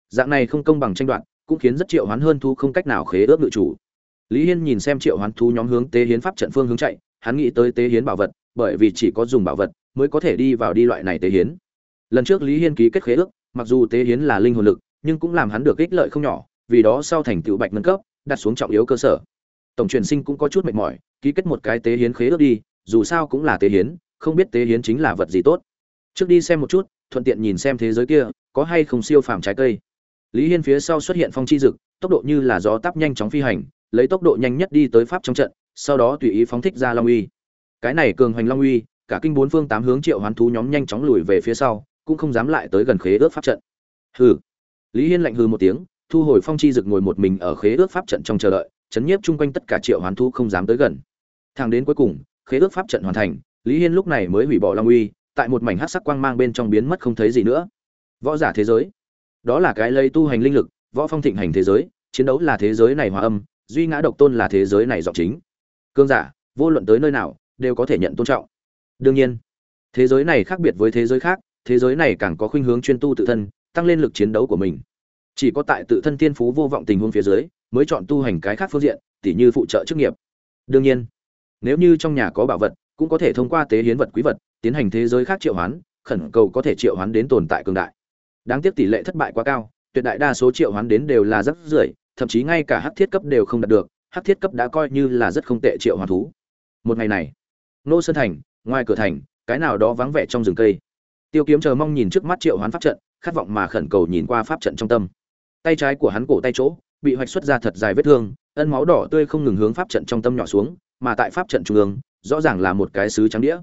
Dạng này không công bằng tranh đoạt, cũng khiến rất triệu hoán hơn thu không cách nào khế ước ngự chủ. Lý hiên nhìn xem triệu hoán thú nhóm hướng tế hiến pháp trận phương hướng chạy, hắn nghĩ tới tế hiến bảo vật bởi vì chỉ có dùng bảo vật mới có thể đi vào đi loại này tế hiến. Lần trước lý hiên ký kết khế ước, mặc dù tế hiến là linh hồn lực, nhưng cũng làm hắn được ích lợi không nhỏ, vì đó sau thành tựu bạch nâng cấp, đặt xuống trọng yếu cơ sở. Tổng truyền sinh cũng có chút mệt mỏi, ký kết một cái tế hiến khế ước đi, dù sao cũng là tế hiến, không biết tế hiến chính là vật gì tốt. Trước đi xem một chút, thuận tiện nhìn xem thế giới kia, có hay không siêu phàm trái cây. Lý hiên phía sau xuất hiện phong chi dực, tốc độ như là gió táp nhanh chóng phi hành, lấy tốc độ nhanh nhất đi tới pháp trong trận, sau đó tùy ý phóng thích ra long uy cái này cường hoành long uy, cả kinh bốn phương tám hướng triệu hoán thú nhóm nhanh chóng lùi về phía sau, cũng không dám lại tới gần khế ước pháp trận. Hừ. Lý hiên lạnh hừ một tiếng, thu hồi phong chi dực ngồi một mình ở khế ước pháp trận trong chờ đợi, chấn nhiếp chung quanh tất cả triệu hoán thú không dám tới gần. Thang đến cuối cùng, khế ước pháp trận hoàn thành, lý hiên lúc này mới hủy bỏ long uy, tại một mảnh hát sắc quang mang bên trong biến mất không thấy gì nữa. Võ giả thế giới. Đó là cái lây tu hành linh lực, võ phong thịnh hành thế giới, chiến đấu là thế giới này hòa âm, duy ngã độc tôn là thế giới này giọng chính. Cương giả, vô luận tới nơi nào đều có thể nhận tôn trọng. Đương nhiên, thế giới này khác biệt với thế giới khác, thế giới này càng có khuynh hướng chuyên tu tự thân, tăng lên lực chiến đấu của mình. Chỉ có tại tự thân thiên phú vô vọng tình huống phía dưới, mới chọn tu hành cái khác phương diện, tỉ như phụ trợ chức nghiệp. Đương nhiên, nếu như trong nhà có bảo vật, cũng có thể thông qua tế hiến vật quý vật, tiến hành thế giới khác triệu hoán, khẩn cầu có thể triệu hoán đến tồn tại cường đại. Đáng tiếc tỷ lệ thất bại quá cao, tuyệt đại đa số triệu hoán đến đều là rất rưởi thậm chí ngay cả hắc thiết cấp đều không đạt được, hắc thiết cấp đã coi như là rất không tệ triệu hoán thú. Một ngày này nô sơn thành, ngoài cửa thành, cái nào đó vắng vẻ trong rừng cây. Tiêu kiếm chờ mong nhìn trước mắt triệu hoán pháp trận, khát vọng mà khẩn cầu nhìn qua pháp trận trong tâm. Tay trái của hắn cổ tay chỗ, bị hoạch xuất ra thật dài vết thương, ân máu đỏ tươi không ngừng hướng pháp trận trong tâm nhỏ xuống, mà tại pháp trận trung ương, rõ ràng là một cái sứ trắng đĩa.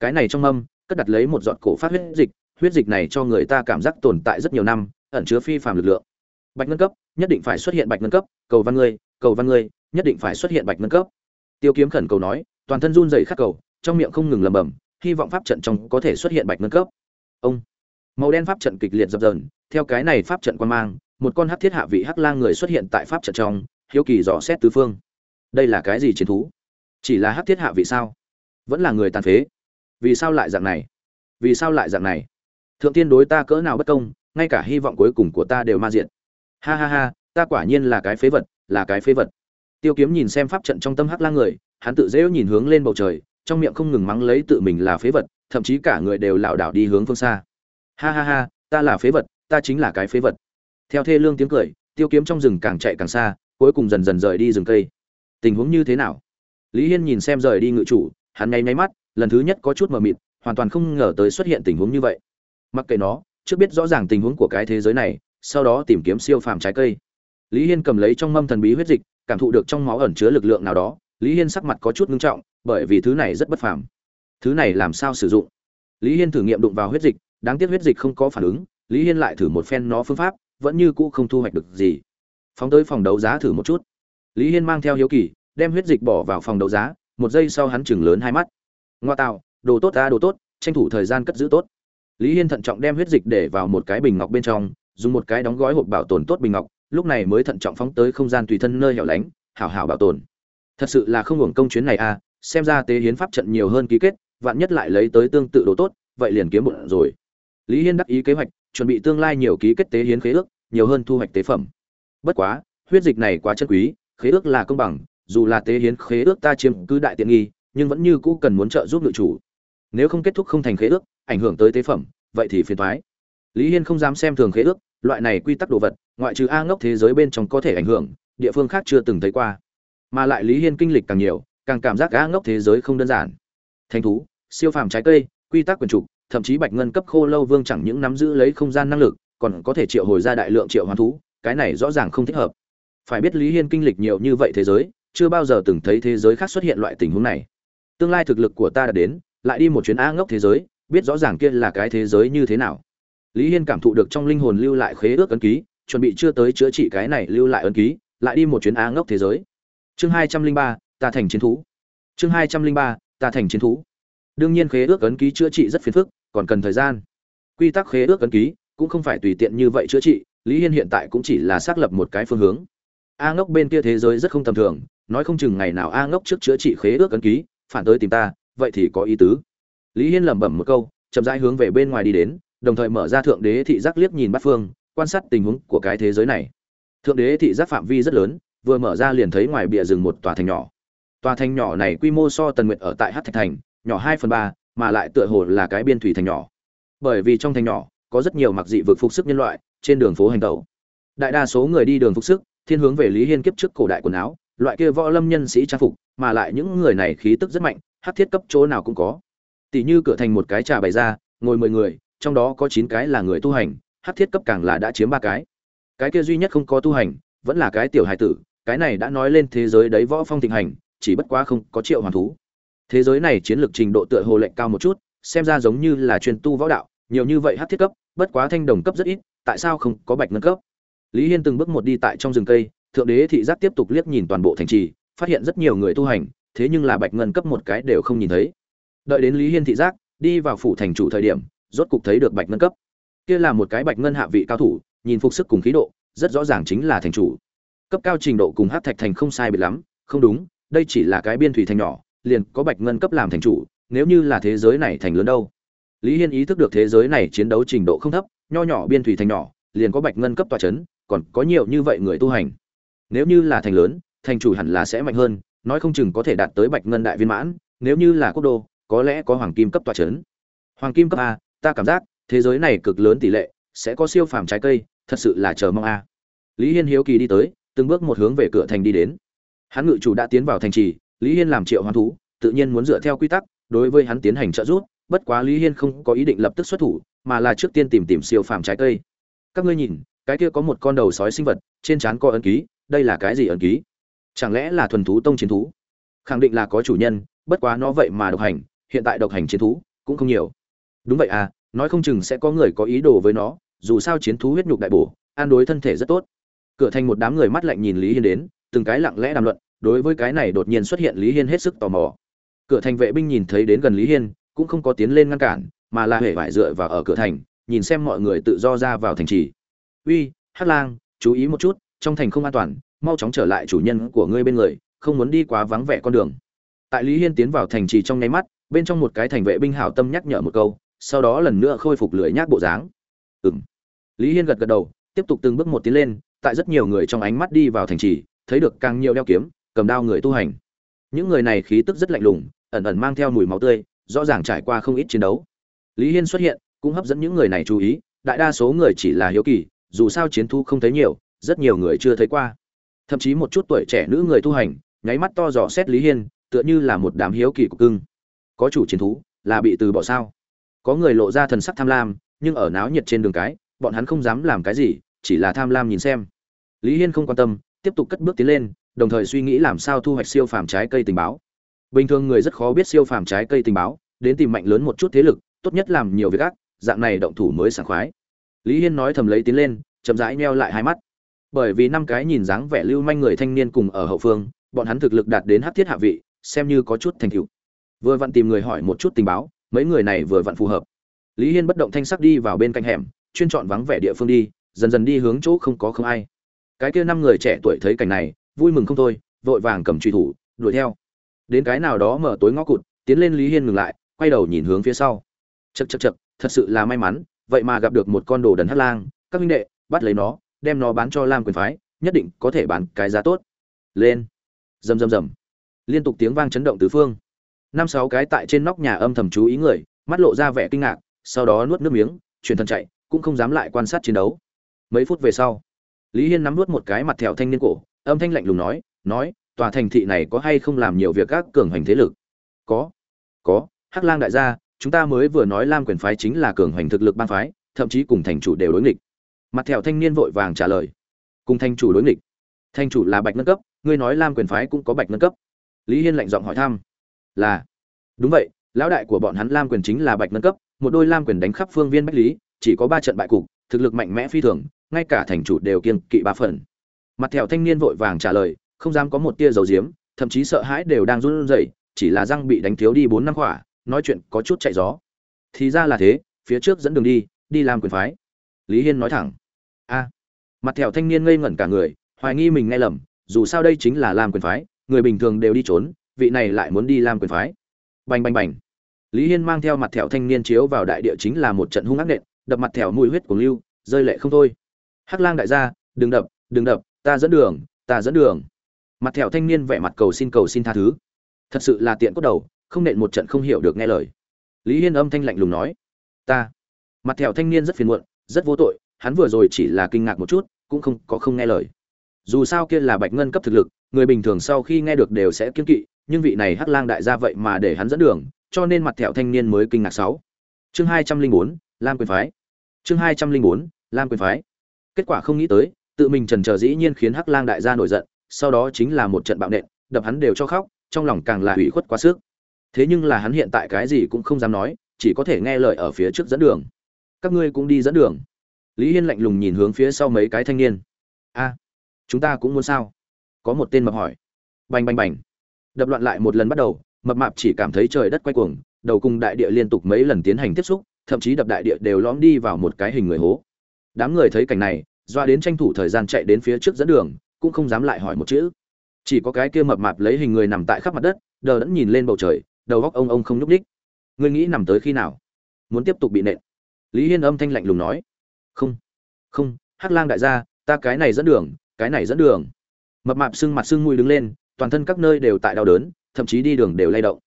Cái này trong mâm, cất đặt lấy một giọt cổ phát huyết dịch huyết dịch này cho người ta cảm giác tồn tại rất nhiều năm, ẩn chứa phi phàm lực lượng. Bạch ngân cấp, nhất định phải xuất hiện bạch ngân cấp, cầu văn ngươi, cầu văn ngươi, nhất định phải xuất hiện bạch ngân cấp. Tiêu kiếm khẩn cầu nói toàn thân run rẩy khắc cầu, trong miệng không ngừng lẩm bẩm, hy vọng pháp trận trong có thể xuất hiện bạch ngân cấp. Ông, màu đen pháp trận kịch liệt dập dờn, theo cái này pháp trận quan mang, một con hắc thiết hạ vị hắc lang người xuất hiện tại pháp trận trong, hiếu kỳ dò xét tứ phương. Đây là cái gì chiến thú? Chỉ là hắc thiết hạ vị sao? Vẫn là người tàn phế. Vì sao lại dạng này? Vì sao lại dạng này? Thượng tiên đối ta cỡ nào bất công, ngay cả hy vọng cuối cùng của ta đều ma diện ha ha ha, ta quả nhiên là cái phế vật, là cái phế vật. Tiêu kiếm nhìn xem pháp trận trong tâm hắc lang người hắn tự dễu nhìn hướng lên bầu trời, trong miệng không ngừng mắng lấy tự mình là phế vật, thậm chí cả người đều lảo đảo đi hướng phương xa. Ha ha ha, ta là phế vật, ta chính là cái phế vật. Theo thê lương tiếng cười, tiêu kiếm trong rừng càng chạy càng xa, cuối cùng dần dần rời đi rừng cây. Tình huống như thế nào? Lý hiên nhìn xem rời đi ngự chủ, hắn nháy nháy mắt, lần thứ nhất có chút mờ mịt, hoàn toàn không ngờ tới xuất hiện tình huống như vậy. Mặc kệ nó, trước biết rõ ràng tình huống của cái thế giới này, sau đó tìm kiếm siêu phàm trái cây. Lý hiên cầm lấy trong mâm thần bí huyết dịch, cảm thụ được trong máu ẩn chứa lực lượng nào đó lý hiên sắc mặt có chút ngưng trọng, bởi vì thứ này rất bất phàm. Thứ này làm sao sử dụng? Lý hiên thử nghiệm đụng vào huyết dịch, đáng tiếc huyết dịch không có phản ứng, lý hiên lại thử một phen nó phương pháp, vẫn như cũ không thu hoạch được gì. Phóng tới phòng đấu giá thử một chút. Lý hiên mang theo hiếu kỳ, đem huyết dịch bỏ vào phòng đấu giá, một giây sau hắn chừng lớn hai mắt. Ngoa tạo, đồ tốt ta, đồ tốt, tranh thủ thời gian cất giữ tốt. Lý hiên thận trọng đem huyết dịch để vào một cái bình ngọc bên trong, dùng một cái đóng gói hộp bảo tồn tốt bình ngọc, lúc này mới thận trọng phóng tới không gian tùy thân nơi hẻo lánh, hảo hảo bảo tồn thật sự là không hưởng công chuyến này à xem ra tế hiến pháp trận nhiều hơn ký kết, vạn nhất lại lấy tới tương tự đồ tốt, vậy liền kiếm bụng rồi. Lý hiên đắc ý kế hoạch, chuẩn bị tương lai nhiều ký kết tế hiến khế ước, nhiều hơn thu hoạch tế phẩm. Bất quá, huyết dịch này quá chân quý, khế ước là công bằng, dù là tế hiến khế ước ta chiếm cứ đại tiện nghi, nhưng vẫn như cũ cần muốn trợ giúp ngự chủ. Nếu không kết thúc không thành khế ước, ảnh hưởng tới tế phẩm, vậy thì phiền thoái lý hiên không dám xem thường khế ước, loại này quy tắc đồ vật, ngoại trừ a ngốc thế giới bên trong có thể ảnh hưởng, địa phương khác chưa từng thấy qua mà lại lý hiên kinh lịch càng nhiều, càng cảm giác gã ngốc thế giới không đơn giản. Thanh thú, siêu phàm trái cây, quy tắc quyền trục, thậm chí bạch ngân cấp khô lâu vương chẳng những nắm giữ lấy không gian năng lực, còn có thể triệu hồi ra đại lượng triệu hoàn thú, cái này rõ ràng không thích hợp. Phải biết lý hiên kinh lịch nhiều như vậy thế giới, chưa bao giờ từng thấy thế giới khác xuất hiện loại tình huống này. Tương lai thực lực của ta đã đến, lại đi một chuyến a ngốc thế giới, biết rõ ràng kia là cái thế giới như thế nào. Lý hiên cảm thụ được trong linh hồn lưu lại khế ước ấn ký, chuẩn bị chưa tới chữa trị cái này lưu lại ấn ký, lại đi một chuyến a ngốc thế giới chương hai trăm linh ba ta thành chiến thú. Chương hai trăm linh ba ta thành chiến thú. Đương nhiên khế ước ấn ký chữa trị rất phiền phức, còn cần thời gian. Quy tắc khế ước ấn ký cũng không phải tùy tiện như vậy chữa trị, lý hiên hiện tại cũng chỉ là xác lập một cái phương hướng. A ngốc bên kia thế giới rất không tầm thường, nói không chừng ngày nào a ngốc trước chữa trị khế ước ấn ký, phản tới tìm ta, vậy thì có ý tứ. Lý hiên lẩm bẩm một câu, chậm rãi hướng về bên ngoài đi đến, đồng thời mở ra thượng đế thị giác liếc nhìn bát phương, quan sát tình huống của cái thế giới này. Thượng đế thị giác phạm vi rất lớn vừa mở ra liền thấy ngoài bìa rừng một tòa thành nhỏ. Tòa thành nhỏ này quy mô so tần nguyệt ở tại hát thạch thành, nhỏ hai phần ba, mà lại tựa hồ là cái biên thủy thành nhỏ. Bởi vì trong thành nhỏ, có rất nhiều mặc dị vực phục sức nhân loại trên đường phố hành tẩu. Đại đa số người đi đường phục sức, thiên hướng về lý hiên kiếp trước cổ đại quần áo, loại kia võ lâm nhân sĩ trang phục, mà lại những người này khí tức rất mạnh hát thiết cấp chỗ nào cũng có. Tỷ như cửa thành một cái trà bày ra, ngồi mười người, trong đó có chín cái là người tu hành hát thiết cấp càng là đã chiếm ba cái. Cái kia duy nhất không có tu hành, vẫn là cái tiểu hài tử cái này đã nói lên thế giới đấy võ phong thịnh hành, chỉ bất quá không có triệu hoàn thú. Thế giới này chiến lược trình độ tựa hồ lệnh cao một chút, xem ra giống như là truyền tu võ đạo, nhiều như vậy hát thiết cấp, bất quá thanh đồng cấp rất ít, tại sao không có bạch ngân cấp? Lý hiên từng bước một đi tại trong rừng cây, thượng đế thị giác tiếp tục liếc nhìn toàn bộ thành trì, phát hiện rất nhiều người tu hành, thế nhưng là bạch ngân cấp một cái đều không nhìn thấy. Đợi đến lý hiên thị giác, đi vào phủ thành chủ thời điểm, rốt cục thấy được bạch ngân cấp. Kia là một cái bạch ngân hạ vị cao thủ, nhìn phục sức cùng khí độ, rất rõ ràng chính là thành chủ cấp cao trình độ cùng hát thạch thành không sai biệt lắm, không đúng, đây chỉ là cái biên thủy thành nhỏ, liền có bạch ngân cấp làm thành chủ, nếu như là thế giới này thành lớn đâu. Lý hiên ý thức được thế giới này chiến đấu trình độ không thấp, nho nhỏ biên thủy thành nhỏ, liền có bạch ngân cấp tòa c h ấ n còn có nhiều như vậy người tu hành. Nếu như là thành lớn, thành chủ hẳn là sẽ mạnh hơn, nói không chừng có thể đạt tới bạch ngân đại viên mãn, nếu như là quốc đô, có lẽ có hoàng kim cấp tòa c h ấ n hoàng kim cấp a, ta cảm giác, thế giới này cực lớn tỷ lệ, sẽ có siêu phàm trái cây, thật sự là chờ mong a. Lý hiên hiếu kỳ đi tới từng bước một hướng về cửa thành đi đến. Hắn ngự chủ đã tiến vào thành trì, lý hiên làm triệu hoán thú, tự nhiên muốn dựa theo quy tắc, đối với hắn tiến hành trợ giúp, bất quá lý hiên không có ý định lập tức xuất thủ, mà là trước tiên tìm tìm siêu phàm trái cây. Các ngươi nhìn, cái kia có một con đầu sói sinh vật, trên trán có ấn ký, đây là cái gì ấn ký? Chẳng lẽ là thuần thú tông chiến thú? Khẳng định là có chủ nhân, bất quá nó vậy mà độc hành, hiện tại độc hành chiến thú, cũng không nhiều. Đúng vậy à nói không chừng sẽ có người có ý đồ với nó, dù sao chiến thú huyết nhục đại bổ, an đối thân thể rất tốt cửa thành một đám người mắt lạnh nhìn lý hiên đến, từng cái lặng lẽ đàm luận, đối với cái này đột nhiên xuất hiện lý hiên hết sức tò mò. Cửa thành vệ binh nhìn thấy đến gần lý hiên, cũng không có tiến lên ngăn cản, mà là hễ vải dựa vào ở cửa thành, nhìn xem mọi người tự do ra vào thành trì. Uy, hắc lang, chú ý một chút, trong thành không an toàn, mau chóng trở lại chủ nhân của ngươi bên người, không muốn đi quá vắng vẻ con đường. Tại lý hiên tiến vào thành trì trong nháy mắt, bên trong một cái thành vệ binh hảo tâm nhắc nhở một câu, sau đó lần nữa khôi phục lưỡi nhác bộ dáng. Ừng lý hiên gật gật đầu, tiếp tục từng bước một tiến lên tại rất nhiều người trong ánh mắt đi vào thành trì, thấy được càng nhiều đeo kiếm, cầm đao người tu hành. Những người này khí tức rất lạnh lùng, ẩn ẩn mang theo mùi máu tươi, rõ ràng trải qua không ít chiến đấu. Lý hiên xuất hiện, cũng hấp dẫn những người này chú ý, đại đa số người chỉ là hiếu kỳ, dù sao chiến thu không thấy nhiều, rất nhiều người chưa thấy qua. Thậm chí một chút tuổi trẻ nữ người tu hành, nháy mắt to dò xét lý hiên, tựa như là một đám hiếu kỳ của cưng. Có chủ chiến thú, là bị từ bỏ sao? Có người lộ ra thần sắc tham lam, nhưng ở náo nhiệt trên đường cái, bọn hắn không dám làm cái gì, chỉ là tham lam nhìn xem lý hiên không quan tâm, tiếp tục cất bước tiến lên, đồng thời suy nghĩ làm sao thu hoạch siêu phàm trái cây tình báo. Bình thường người rất khó biết siêu phàm trái cây tình báo, đến tìm mạnh lớn một chút thế lực, tốt nhất làm nhiều việc ác, dạng này động thủ mới sảng khoái. Lý hiên nói thầm lấy tiến lên, chậm rãi neo lại hai mắt. Bởi vì năm cái nhìn dáng vẻ lưu manh người thanh niên cùng ở hậu phương, bọn hắn thực lực đạt đến hắc thiết hạ vị, xem như có chút thành tựu. Vừa vặn tìm người hỏi một chút tình báo, mấy người này vừa vặn phù hợp. Lý hiên bất động thanh sắc đi vào bên cạnh hẻm, chuyên chọn vắng vẻ địa phương đi, dần dần đi hướng chỗ không có không ai cái kia năm người trẻ tuổi thấy cảnh này, vui mừng không thôi, vội vàng cầm truy thủ, đuổi theo. Đến cái nào đó mở tối ngõ cụt, tiến lên lý hiên ngừng lại, quay đầu nhìn hướng phía sau. Chật chật chật thật sự là may mắn, vậy mà gặp được một con đồ đần hắc lang, các huynh đệ, bắt lấy nó, đem nó bán cho lam quyền phái, nhất định có thể bán cái giá tốt. Lên. Rầm rầm rầm. Liên tục tiếng vang chấn động tứ phương. Năm sáu cái tại trên nóc nhà âm thầm chú ý người, mắt lộ ra vẻ kinh ngạc, sau đó nuốt nước miếng, chuyển thân chạy, cũng không dám lại quan sát chiến đấu. Mấy phút về sau lý hiên nắm nuốt một cái mặt thẹo thanh niên cổ, âm thanh lạnh lùng nói nói, tòa thành thị này có hay không làm nhiều việc các cường hành thế lực? Có. Có. Hắc lang đại gia, chúng ta mới vừa nói lam quyền phái chính là cường hành thực lực ban phái, thậm chí cùng thành chủ đều đối nghịch. Mặt thẹo thanh niên vội vàng trả lời. Cùng thành chủ đối nghịch. Thành chủ là bạch nâng cấp, ngươi nói lam quyền phái cũng có bạch nâng cấp. Lý hiên lạnh giọng hỏi thăm. Là. Đúng vậy, lão đại của bọn hắn lam quyền chính là bạch nâng cấp, một đôi lam quyền đánh khắp phương viên bách lý, chỉ có ba trận bại cục, thực lực mạnh mẽ phi thường ngay cả thành chủ đều kiên kỵ ba phần. Mặt thẹo thanh niên vội vàng trả lời, không dám có một tia dầu diếm thậm chí sợ hãi đều đang run rẩy, chỉ là răng bị đánh thiếu đi bốn năm khỏa, nói chuyện có chút chạy gió. Thì ra là thế, phía trước dẫn đường đi đi làm quyền phái. Lý hiên nói thẳng. A. Mặt thẹo thanh niên ngây ngẩn cả người, hoài nghi mình nghe lầm, dù sao đây chính là làm quyền phái, người bình thường đều đi trốn, vị này lại muốn đi làm quyền phái. Bành bành bành. Lý hiên mang theo mặt thẹo thanh niên chiếu vào đại địa chính là một trận hung ác nện, đập mặt thẹo mùi huyết của lưu, rơi lệ không thôi hắc lang đại gia, đừng đập đừng đập, ta dẫn đường, ta dẫn đường. Mặt thẹo thanh niên vẻ mặt cầu xin cầu xin tha thứ. Thật sự là tiện cốt đầu, không nện một trận không hiểu được nghe lời. Lý hiên âm thanh lạnh lùng nói, ta. Mặt thẹo thanh niên rất phiền muộn, rất vô tội, hắn vừa rồi chỉ là kinh ngạc một chút, cũng không có không nghe lời. Dù sao kia là bạch ngân cấp thực lực, người bình thường sau khi nghe được đều sẽ kiên kỵ, nhưng vị này hắc lang đại gia vậy mà để hắn dẫn đường, cho nên mặt thẹo thanh niên mới kinh ngạc sáu. Chương hai trăm linh bốn, lam quyền phái. Chương hai trăm linh bốn, lam quyền phái kết quả không nghĩ tới, tự mình trần trờ dĩ nhiên khiến hắc lang đại gia nổi giận, sau đó chính là một trận bạo nện, đập hắn đều cho khóc, trong lòng càng là hủy khuất quá sức. Thế nhưng là hắn hiện tại cái gì cũng không dám nói, chỉ có thể nghe lời ở phía trước dẫn đường. Các ngươi cũng đi dẫn đường. Lý hiên lạnh lùng nhìn hướng phía sau mấy cái thanh niên. A, chúng ta cũng muốn sao? Có một tên mập hỏi. Bành bành bành. Đập loạn lại một lần bắt đầu, mập mạp chỉ cảm thấy trời đất quay cuồng, đầu cùng đại địa liên tục mấy lần tiến hành tiếp xúc, thậm chí đập đại địa đều lõm đi vào một cái hình người hố đám người thấy cảnh này, doa đến tranh thủ thời gian chạy đến phía trước dẫn đường, cũng không dám lại hỏi một chữ. Chỉ có cái kia mập mạp lấy hình người nằm tại khắp mặt đất, đờ đẫn nhìn lên bầu trời, đầu góc ông ông không nhúc ních ngươi nghĩ nằm tới khi nào? Muốn tiếp tục bị nện. Lý hiên âm thanh lạnh lùng nói. Không không, hắc lang đại gia, ta cái này dẫn đường, cái này dẫn đường. Mập mạp sưng mặt sưng mũi đứng lên, toàn thân các nơi đều tại đau đớn, thậm chí đi đường đều lay động.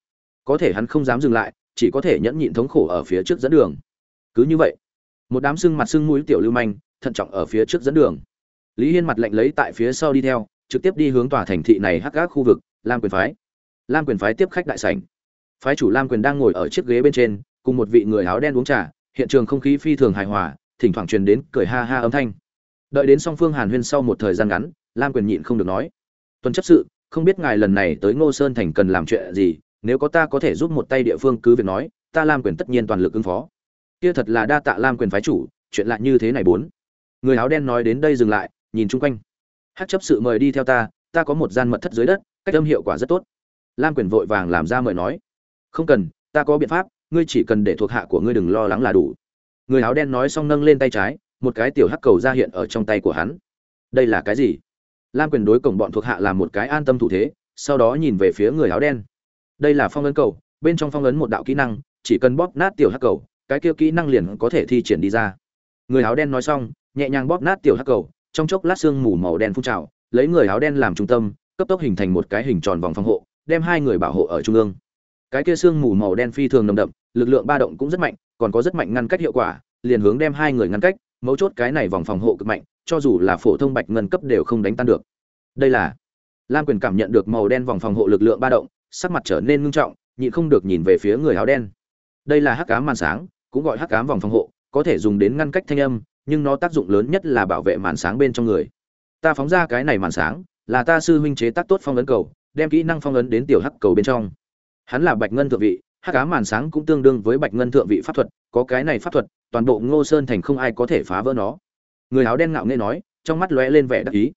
Có thể hắn không dám dừng lại, chỉ có thể nhẫn nhịn thống khổ ở phía trước dẫn đường. Cứ như vậy một đám sưng mặt sưng mũi tiểu lưu manh, thận trọng ở phía trước dẫn đường. Lý hiên mặt lạnh lấy tại phía sau đi theo, trực tiếp đi hướng tòa thành thị này hắc gác khu vực, lam quyền phái. Lam quyền phái tiếp khách đại sảnh. Phái chủ lam quyền đang ngồi ở chiếc ghế bên trên, cùng một vị người áo đen uống trà, hiện trường không khí phi thường hài hòa, thỉnh thoảng truyền đến cười ha ha âm thanh. Đợi đến song phương hàn huyên sau một thời gian ngắn, lam quyền nhịn không được nói, tuần chấp sự, không biết ngài lần này tới ngô sơn thành cần làm chuyện gì, nếu có ta có thể giúp một tay địa phương cứ việc nói, ta lam quyền tất nhiên toàn lực ứng phó kia thật là đa tạ lam quyền phái chủ, chuyện lạ như thế này bốn. Người áo đen nói đến đây dừng lại, nhìn chung quanh. Hát chấp sự mời đi theo ta ta có một gian mật thất dưới đất, cách âm hiệu quả rất tốt. Lam quyền vội vàng làm ra mời nói. Không cần, ta có biện pháp, ngươi chỉ cần để thuộc hạ của ngươi đừng lo lắng là đủ. Người áo đen nói xong nâng lên tay trái, một cái tiểu hắc cầu ra hiện ở trong tay của hắn. Đây là cái gì? Lam quyền đối cổng bọn thuộc hạ làm một cái an tâm thủ thế, sau đó nhìn về phía người áo đen. Đây là phong ấn cầu, bên trong phong ấn một đạo kỹ năng, chỉ cần bóp nát tiểu hắc cầu cái kia kỹ năng liền có thể thi triển đi ra. Người áo đen nói xong, nhẹ nhàng bóp nát tiểu hắc cầu, trong chốc lát xương mù màu đen phun trào, lấy người áo đen làm trung tâm, cấp tốc hình thành một cái hình tròn vòng phòng hộ, đem hai người bảo hộ ở trung ương. Cái kia xương mù màu đen phi thường nồng đậm, lực lượng ba động cũng rất mạnh, còn có rất mạnh ngăn cách hiệu quả, liền hướng đem hai người ngăn cách, mấu chốt cái này vòng phòng hộ cực mạnh, cho dù là phổ thông bạch ngân cấp đều không đánh tan được. Đây là, lam quyền cảm nhận được màu đen vòng phòng hộ lực lượng ba động, sắc mặt trở nên ngưng trọng, nhịn không được nhìn về phía người áo đen. Đây là hắc ám màn sáng cũng gọi hắc ám vòng phòng hộ, có thể dùng đến ngăn cách thanh âm, nhưng nó tác dụng lớn nhất là bảo vệ màn sáng bên trong người. Ta phóng ra cái này màn sáng, là ta sư huynh chế tác tốt phong ấn cầu, đem kỹ năng phong ấn đến tiểu hắc cầu bên trong. Hắn là bạch ngân thượng vị, hắc ám màn sáng cũng tương đương với bạch ngân thượng vị pháp thuật, có cái này pháp thuật, toàn bộ ngô sơn thành không ai có thể phá vỡ nó. Người áo đen ngạo nghễ nói, trong mắt lóe lên vẻ đắc ý.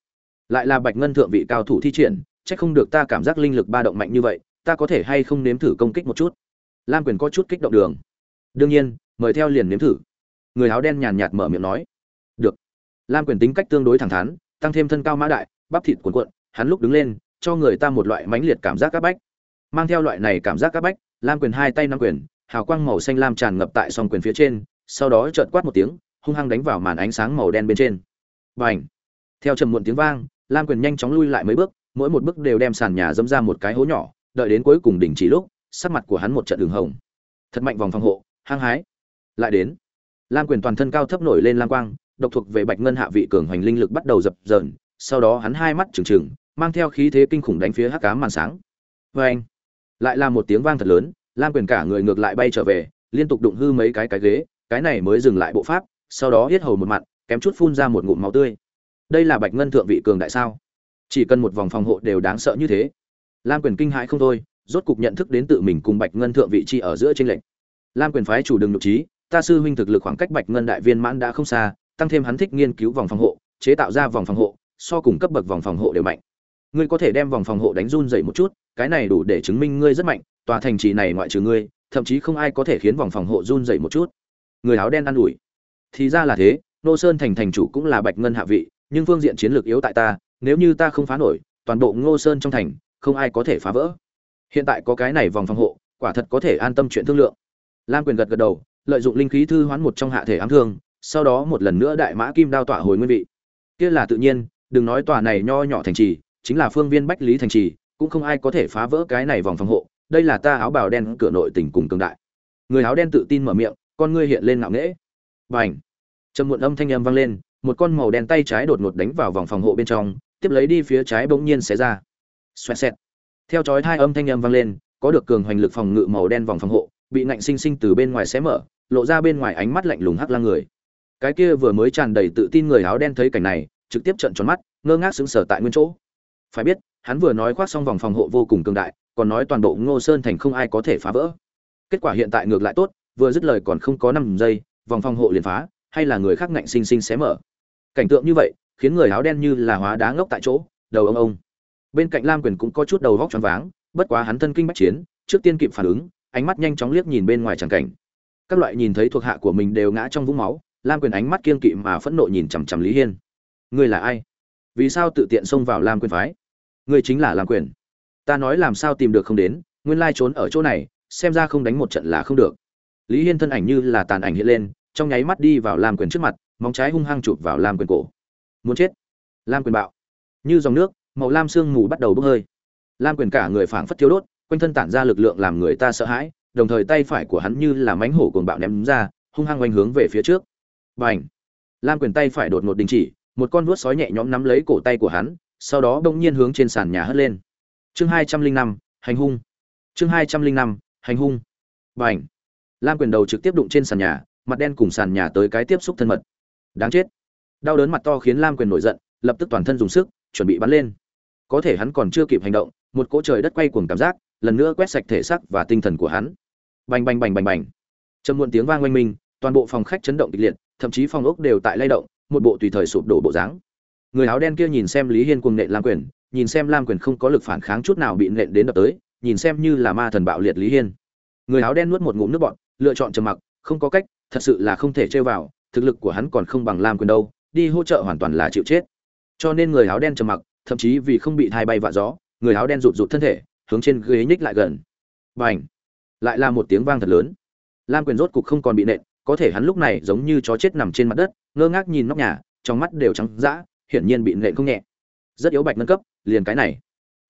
Lại là bạch ngân thượng vị cao thủ thi triển, chắc không được ta cảm giác linh lực ba động mạnh như vậy, ta có thể hay không nếm thử công kích một chút? Lam quyền có chút kích động đường. Đương nhiên mời theo liền nếm thử. Người áo đen nhàn nhạt mở miệng nói. Được. Lam quyền tính cách tương đối thẳng thắn, tăng thêm thân cao mã đại, bắp thịt cuồn cuộn, hắn lúc đứng lên, cho người ta một loại mãnh liệt cảm giác áp bách. Mang theo loại này cảm giác áp bách, lam quyền hai tay nắm quyền, hào quang màu xanh lam tràn ngập tại song quyền phía trên, sau đó chợt quát một tiếng, hung hăng đánh vào màn ánh sáng màu đen bên trên. Bành! theo trầm muộn tiếng vang, lam quyền nhanh chóng lui lại mấy bước, mỗi một bước đều đem sàn nhà dẫm ra một cái hố nhỏ, đợi đến cuối cùng đỉnh chỉ lúc, sắc mặt của hắn một trận đường hồng. Thật mạnh vòng phòng hộ, hăng hái lại đến. Lam quyền toàn thân cao thấp nổi lên lam quang, độc thuộc về bạch ngân hạ vị cường hoành linh lực bắt đầu dập dờn, sau đó hắn hai mắt trừng trừng, mang theo khí thế kinh khủng đánh phía hắc cám màn sáng. Vê anh, lại là một tiếng vang thật lớn, lam quyền cả người ngược lại bay trở về, liên tục đụng hư mấy cái cái ghế, cái này mới dừng lại bộ pháp, sau đó hết hầu một mặt kém chút phun ra một ngụm máu tươi. Đây là bạch ngân thượng vị cường đại sao? Chỉ cần một vòng phòng hộ đều đáng sợ như thế. Lam quyền kinh hãi không thôi, rốt cục nhận thức đến tự mình cùng bạch ngân thượng vị chi ở giữa tranh lệch. Lam quyền phái chủ đường nhục trí ta sư huynh thực lực khoảng cách bạch ngân đại viên mãn đã không xa, tăng thêm hắn thích nghiên cứu vòng phòng hộ, chế tạo ra vòng phòng hộ, so cùng cấp bậc vòng phòng hộ đều mạnh. Ngươi có thể đem vòng phòng hộ đánh run dậy một chút, cái này đủ để chứng minh ngươi rất mạnh, tòa thành trì này ngoại trừ ngươi, thậm chí không ai có thể khiến vòng phòng hộ run dậy một chút. Người áo đen ă n ủi. Thì ra là thế, nô sơn thành thành chủ cũng là bạch ngân hạ vị, nhưng phương diện chiến lược yếu tại ta, nếu như ta không phá nổi, toàn bộ ngô sơn trong thành, không ai có thể phá vỡ. Hiện tại có cái này vòng phòng hộ, quả thật có thể an tâm chuyện thương lượng. Lam quyền gật gật đầu lợi dụng linh khí thư hoán một trong hạ thể ám thương, sau đó một lần nữa đại mã kim đao tỏa hồi nguyên vị. Kia là tự nhiên, đừng nói tòa này nho nhỏ thành trì, chính là phương viên bách lý thành trì, cũng không ai có thể phá vỡ cái này vòng phòng hộ, đây là ta áo bào đen cửa nội tình cùng cường đại. Người áo đen tự tin mở miệng, con ngươi hiện lên ngạo nghễ. Bành! Trầm muộn âm thanh âm vang lên, một con màu đen tay trái đột ngột đánh vào vòng phòng hộ bên trong, tiếp lấy đi phía trái bỗng nhiên xé ra. Xoẹt xẹt. Theo chói hai âm thanh âm vang lên, có được cường hoành lực phòng ngự màu đen vòng phòng hộ, bị ngạnh sinh sinh từ bên ngoài xé mở lộ ra bên ngoài ánh mắt lạnh lùng hắc lang người. Cái kia vừa mới tràn đầy tự tin người áo đen thấy cảnh này, trực tiếp trợn tròn mắt, ngơ ngác sững sờ tại nguyên chỗ. Phải biết, hắn vừa nói khoác xong vòng phòng hộ vô cùng cường đại, còn nói toàn bộ ngô sơn thành không ai có thể phá vỡ. Kết quả hiện tại ngược lại tốt, vừa dứt lời còn không có năm giây, vòng phòng hộ liền phá, hay là người khác ngạnh sinh sinh xé mở. Cảnh tượng như vậy, khiến người áo đen như là hóa đá ngốc tại chỗ, đầu ông ông. Bên cạnh lam quyền cũng có chút đầu vóc choáng váng, bất quá hắn thân kinh bách chiến, trước tiên kịp phản ứng, ánh mắt nhanh chóng liếc nhìn bên ngoài tràng cảnh các loại nhìn thấy thuộc hạ của mình đều ngã trong vũng máu, lam quyền ánh mắt kiên kỵ mà phẫn nộ nhìn chằm chằm lý hiên. Ngươi là ai? Vì sao tự tiện xông vào lam quyền phái? Ngươi chính là lam quyền. Ta nói làm sao tìm được không đến, nguyên lai trốn ở chỗ này, xem ra không đánh một trận là không được. Lý hiên thân ảnh như là tàn ảnh hiện lên, trong nháy mắt đi vào lam quyền trước mặt, móng trái hung hăng chụp vào lam quyền cổ. Muốn chết. Lam quyền bạo. Như dòng nước, màu lam sương mù bắt đầu bốc hơi. Lam quyền cả người phảng phất thiếu đốt, quanh thân tản ra lực lượng làm người ta sợ hãi đồng thời tay phải của hắn như là mánh hổ cuồng bạo ném ra, hung hăng oanh hướng về phía trước. B à n h lam quyền tay phải đột ngột đình chỉ, một con vuốt sói nhẹ nhõm nắm lấy cổ tay của hắn, sau đó bỗng nhiên hướng trên sàn nhà hất lên. Chương hai trăm linh năm, hành hung. Chương hai trăm linh năm, hành hung. B à n h lam quyền đầu trực tiếp đụng trên sàn nhà, mặt đen cùng sàn nhà tới cái tiếp xúc thân mật. Đáng chết! Đau đớn mặt to khiến lam quyền nổi giận, lập tức toàn thân dùng sức, chuẩn bị bắn lên. Có thể hắn còn chưa kịp hành động, một cỗ trời đất quay cuồng cảm giác, lần nữa quét sạch thể xác và tinh thần của hắn bành bành bành bành bành. Trầm muộn tiếng vang oanh minh toàn bộ phòng khách chấn động kịch liệt, thậm chí phòng ốc đều tại lay động, một bộ tùy thời sụp đổ bộ dáng. Người áo đen kia nhìn xem lý hiên cuồng nện lam quyền, nhìn xem lam quyền không có lực phản kháng chút nào bị nện đến đập tới, nhìn xem như là ma thần bạo liệt lý hiên. Người áo đen nuốt một ngụm nước bọt, lựa chọn trầm mặc, không có cách, thật sự là không thể chơi vào, thực lực của hắn còn không bằng lam quyền đâu, đi hỗ trợ hoàn toàn là chịu chết. Cho nên người áo đen trầm mặc, thậm chí vì không bị thai bay vạ gió, người áo đen rụt rụt thân thể, hướng trên ghế nhích lại gần. B à n h lại là một tiếng vang thật lớn. Lam quyền rốt cục không còn bị nện, có thể hắn lúc này giống như chó chết nằm trên mặt đất, ngơ ngác nhìn nóc nhà, trong mắt đều trắng d ã hiển nhiên bị nện không nhẹ. Rất yếu bạch nâng cấp, liền cái này.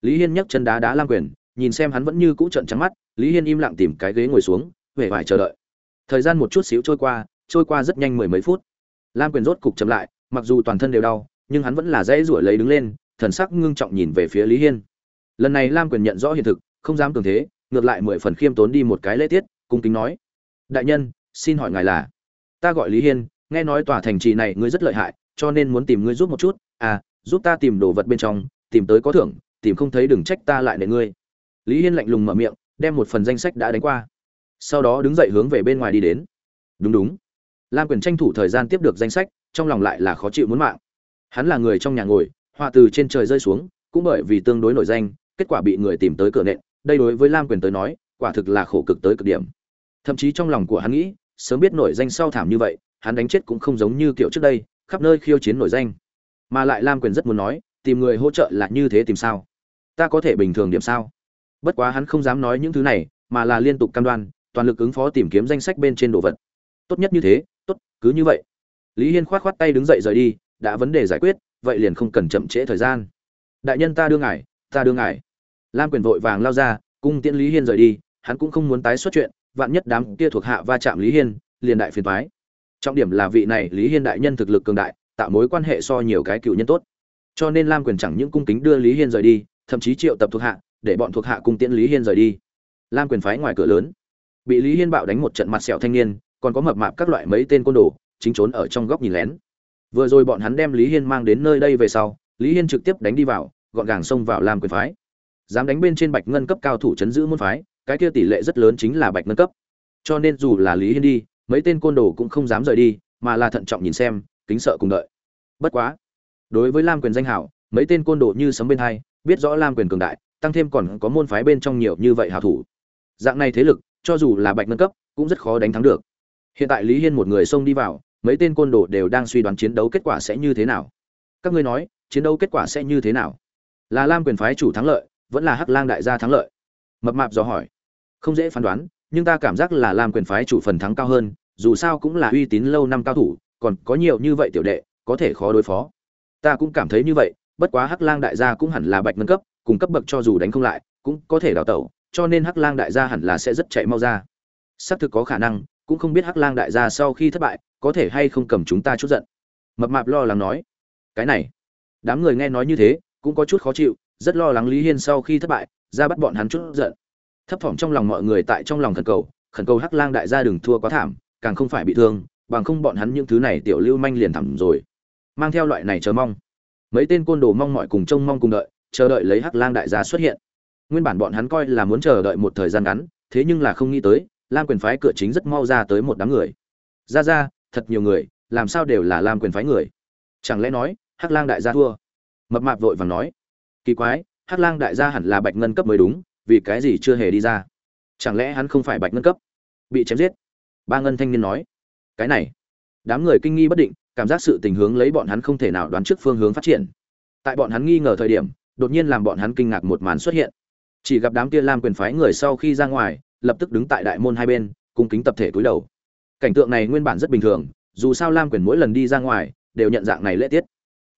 Lý hiên nhấc chân đá đá lam quyền, nhìn xem hắn vẫn như cũ trận trắng mắt, lý hiên im lặng tìm cái ghế ngồi xuống huệ vải chờ đợi. Thời gian một chút xíu trôi qua trôi qua rất nhanh mười mấy phút. Lam quyền rốt cục chậm lại, mặc dù toàn thân đều đau, nhưng hắn vẫn là dễ ruổi lấy đứng lên, thần sắc ngưng trọng nhìn về phía lý hiên. Lần này lam quyền nhận rõ hiện thực, không dám cường thế ngược lại mười phần khiêm tốn đi một cái lễ tiết, cung kính nói, đại nhân, xin hỏi ngài là? Ta gọi lý hiên, nghe nói tòa thành trì này ngươi rất lợi hại, cho nên muốn tìm ngươi giúp một chút. À giúp ta tìm đồ vật bên trong, tìm tới có thưởng, tìm không thấy đừng trách ta lại nệ ngươi. Lý hiên lạnh lùng mở miệng, đem một phần danh sách đã đánh qua. Sau đó đứng dậy hướng về bên ngoài đi đến. Đúng đúng. Lam quyền tranh thủ thời gian tiếp được danh sách, trong lòng lại là khó chịu muốn mạng. Hắn là người trong nhà ngồi, họa từ trên trời rơi xuống, cũng bởi vì tương đối nổi danh, kết quả bị người tìm tới cửa nện đây đối với lam quyền tới nói, quả thực là khổ cực tới cực điểm. Thậm chí trong lòng của hắn nghĩ, sớm biết nổi danh sau thảm như vậy, hắn đánh chết cũng không giống như kiểu trước đây, khắp nơi khiêu chiến nổi danh. Mà lại lam quyền rất muốn nói, tìm người hỗ trợ là như thế tìm sao? Ta có thể bình thường điểm sao? Bất quá hắn không dám nói những thứ này, mà là liên tục cam đoan, toàn lực ứng phó tìm kiếm danh sách bên trên đồ vật. Tốt nhất như thế, tốt, cứ như vậy. Lý hiên khoát khoát tay đứng dậy rời đi, đã vấn đề giải quyết, vậy liền không cần chậm trễ thời gian. Đại nhân ta đưa ngài, ta đưa ngài lam quyền vội vàng lao ra, cung tiễn lý hiên rời đi, hắn cũng không muốn tái xuất chuyện, vạn nhất đám kia thuộc hạ va chạm lý hiên, liền đại phiền thoái trọng điểm là vị này lý hiên đại nhân thực lực cường đại, tạo mối quan hệ so nhiều cái cựu nhân tốt. Cho nên lam quyền chẳng những cung kính đưa lý hiên rời đi, thậm chí triệu tập thuộc hạ, để bọn thuộc hạ cung tiễn lý hiên rời đi. Lam quyền phái ngoài cửa lớn, bị lý hiên bạo đánh một trận mặt sẹo thanh niên, còn có mập mạp các loại mấy tên côn đồ, chính trốn ở trong góc nhìn lén. Vừa rồi bọn hắn đem lý hiên mang đến nơi đây về sau, lý hiên trực tiếp đánh đi vào, gọn gàng xông vào lam quyền phái dám đánh bên trên bạch ngân cấp cao thủ chấn giữ môn phái, cái kia tỷ lệ rất lớn chính là bạch ngân cấp. Cho nên dù là lý hiên đi, mấy tên côn đồ cũng không dám rời đi, mà là thận trọng nhìn xem, kính sợ cùng đợi. Bất quá, đối với lam quyền danh hảo, mấy tên côn đồ như sấm bên hai, biết rõ lam quyền cường đại, tăng thêm còn có môn phái bên trong nhiều như vậy hảo thủ. Dạng này thế lực, cho dù là bạch ngân cấp, cũng rất khó đánh thắng được. Hiện tại lý hiên một người xông đi vào, mấy tên côn đồ đều đang suy đoán chiến đấu kết quả sẽ như thế nào. Các ngươi nói, chiến đấu kết quả sẽ như thế nào? Là lam quyền phái chủ thắng lợi vẫn là hắc lang đại gia thắng lợi. Mập mạp dò hỏi. Không dễ phán đoán, nhưng ta cảm giác là lam quyền phái chủ phần thắng cao hơn, dù sao cũng là uy tín lâu năm cao thủ, còn có nhiều như vậy tiểu đệ, có thể khó đối phó. Ta cũng cảm thấy như vậy, bất quá hắc lang đại gia cũng hẳn là bạch nâng cấp, cùng cấp bậc cho dù đánh không lại, cũng có thể đào tẩu, cho nên hắc lang đại gia hẳn là sẽ rất chạy mau ra. Xác thực có khả năng, cũng không biết hắc lang đại gia sau khi thất bại, có thể hay không cầm chúng ta chút giận. Mập mạp lo lắng nói. Cái này, đám người nghe nói như thế, cũng có chút khó chịu rất lo lắng lý hiên sau khi thất bại, ra bắt bọn hắn chút giận. Thấp thỏm trong lòng mọi người tại trong lòng khẩn cầu khẩn cầu hắc lang đại gia đừng thua quá thảm, càng không phải bị thương, bằng không bọn hắn những thứ này tiểu lưu manh liền thầm rồi. Mang theo loại này chờ mong. Mấy tên côn đồ mong mọi cùng trông mong cùng đợi, chờ đợi lấy hắc lang đại gia xuất hiện. Nguyên bản bọn hắn coi là muốn chờ đợi một thời gian ngắn, thế nhưng là không nghĩ tới, lam quyền phái cửa chính rất mau ra tới một đám người. Ra ra, thật nhiều người, làm sao đều là lam quyền phái người? Chẳng lẽ nói, hắc lang đại gia thua? Mập mạp vội vàng nói kỳ quái, hắc lang đại gia hẳn là bạch ngân cấp mới đúng, vì cái gì chưa hề đi ra? Chẳng lẽ hắn không phải bạch ngân cấp? Bị chém giết. Ba ngân thanh niên nói. Cái này, đám người kinh nghi bất định, cảm giác sự tình hướng lấy bọn hắn không thể nào đoán trước phương hướng phát triển. Tại bọn hắn nghi ngờ thời điểm, đột nhiên làm bọn hắn kinh ngạc một màn xuất hiện. Chỉ gặp đám kia lam quyền phái người sau khi ra ngoài, lập tức đứng tại đại môn hai bên, cung kính tập thể túi đầu. Cảnh tượng này nguyên bản rất bình thường, dù sao lam quyền mỗi lần đi ra ngoài, đều nhận dạng này lễ tiết.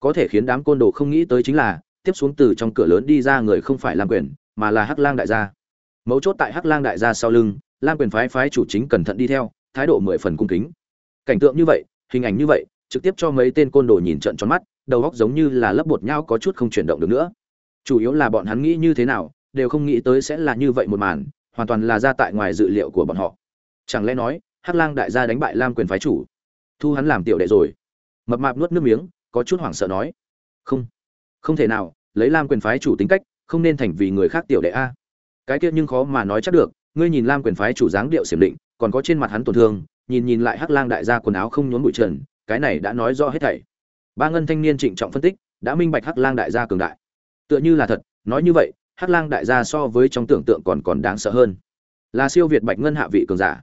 Có thể khiến đám côn đồ không nghĩ tới chính là tiếp xuống từ trong cửa lớn đi ra người không phải lam quyền, mà là hắc lang đại gia. Mấu chốt tại hắc lang đại gia sau lưng, lam quyền phái phái chủ chính cẩn thận đi theo, thái độ mười phần cung kính. Cảnh tượng như vậy, hình ảnh như vậy, trực tiếp cho mấy tên côn đồ nhìn trận tròn mắt, đầu óc giống như là lớp bột nhau có chút không chuyển động được nữa. Chủ yếu là bọn hắn nghĩ như thế nào, đều không nghĩ tới sẽ là như vậy một màn, hoàn toàn là ra tại ngoài dự liệu của bọn họ. Chẳng lẽ nói, hắc lang đại gia đánh bại lam quyền phái chủ? Thu hắn làm tiểu đệ rồi. Mập mạp nuốt nước miếng, có chút hoảng sợ nói. Không không thể nào, lấy lam quyền phái chủ tính cách, không nên thành vì người khác tiểu đệ a. Cái kia nhưng khó mà nói chắc được, ngươi nhìn lam quyền phái chủ dáng điệu xiểm định, còn có trên mặt hắn tổn thương, nhìn nhìn lại hắc lang đại gia quần áo không nhốn bụi trần, cái này đã nói rõ hết thảy. Ba ngân thanh niên trịnh trọng phân tích, đã minh bạch hắc lang đại gia cường đại. Tựa như là thật, nói như vậy, hắc lang đại gia so với trong tưởng tượng còn còn đáng sợ hơn. Là siêu việt bạch ngân hạ vị cường giả.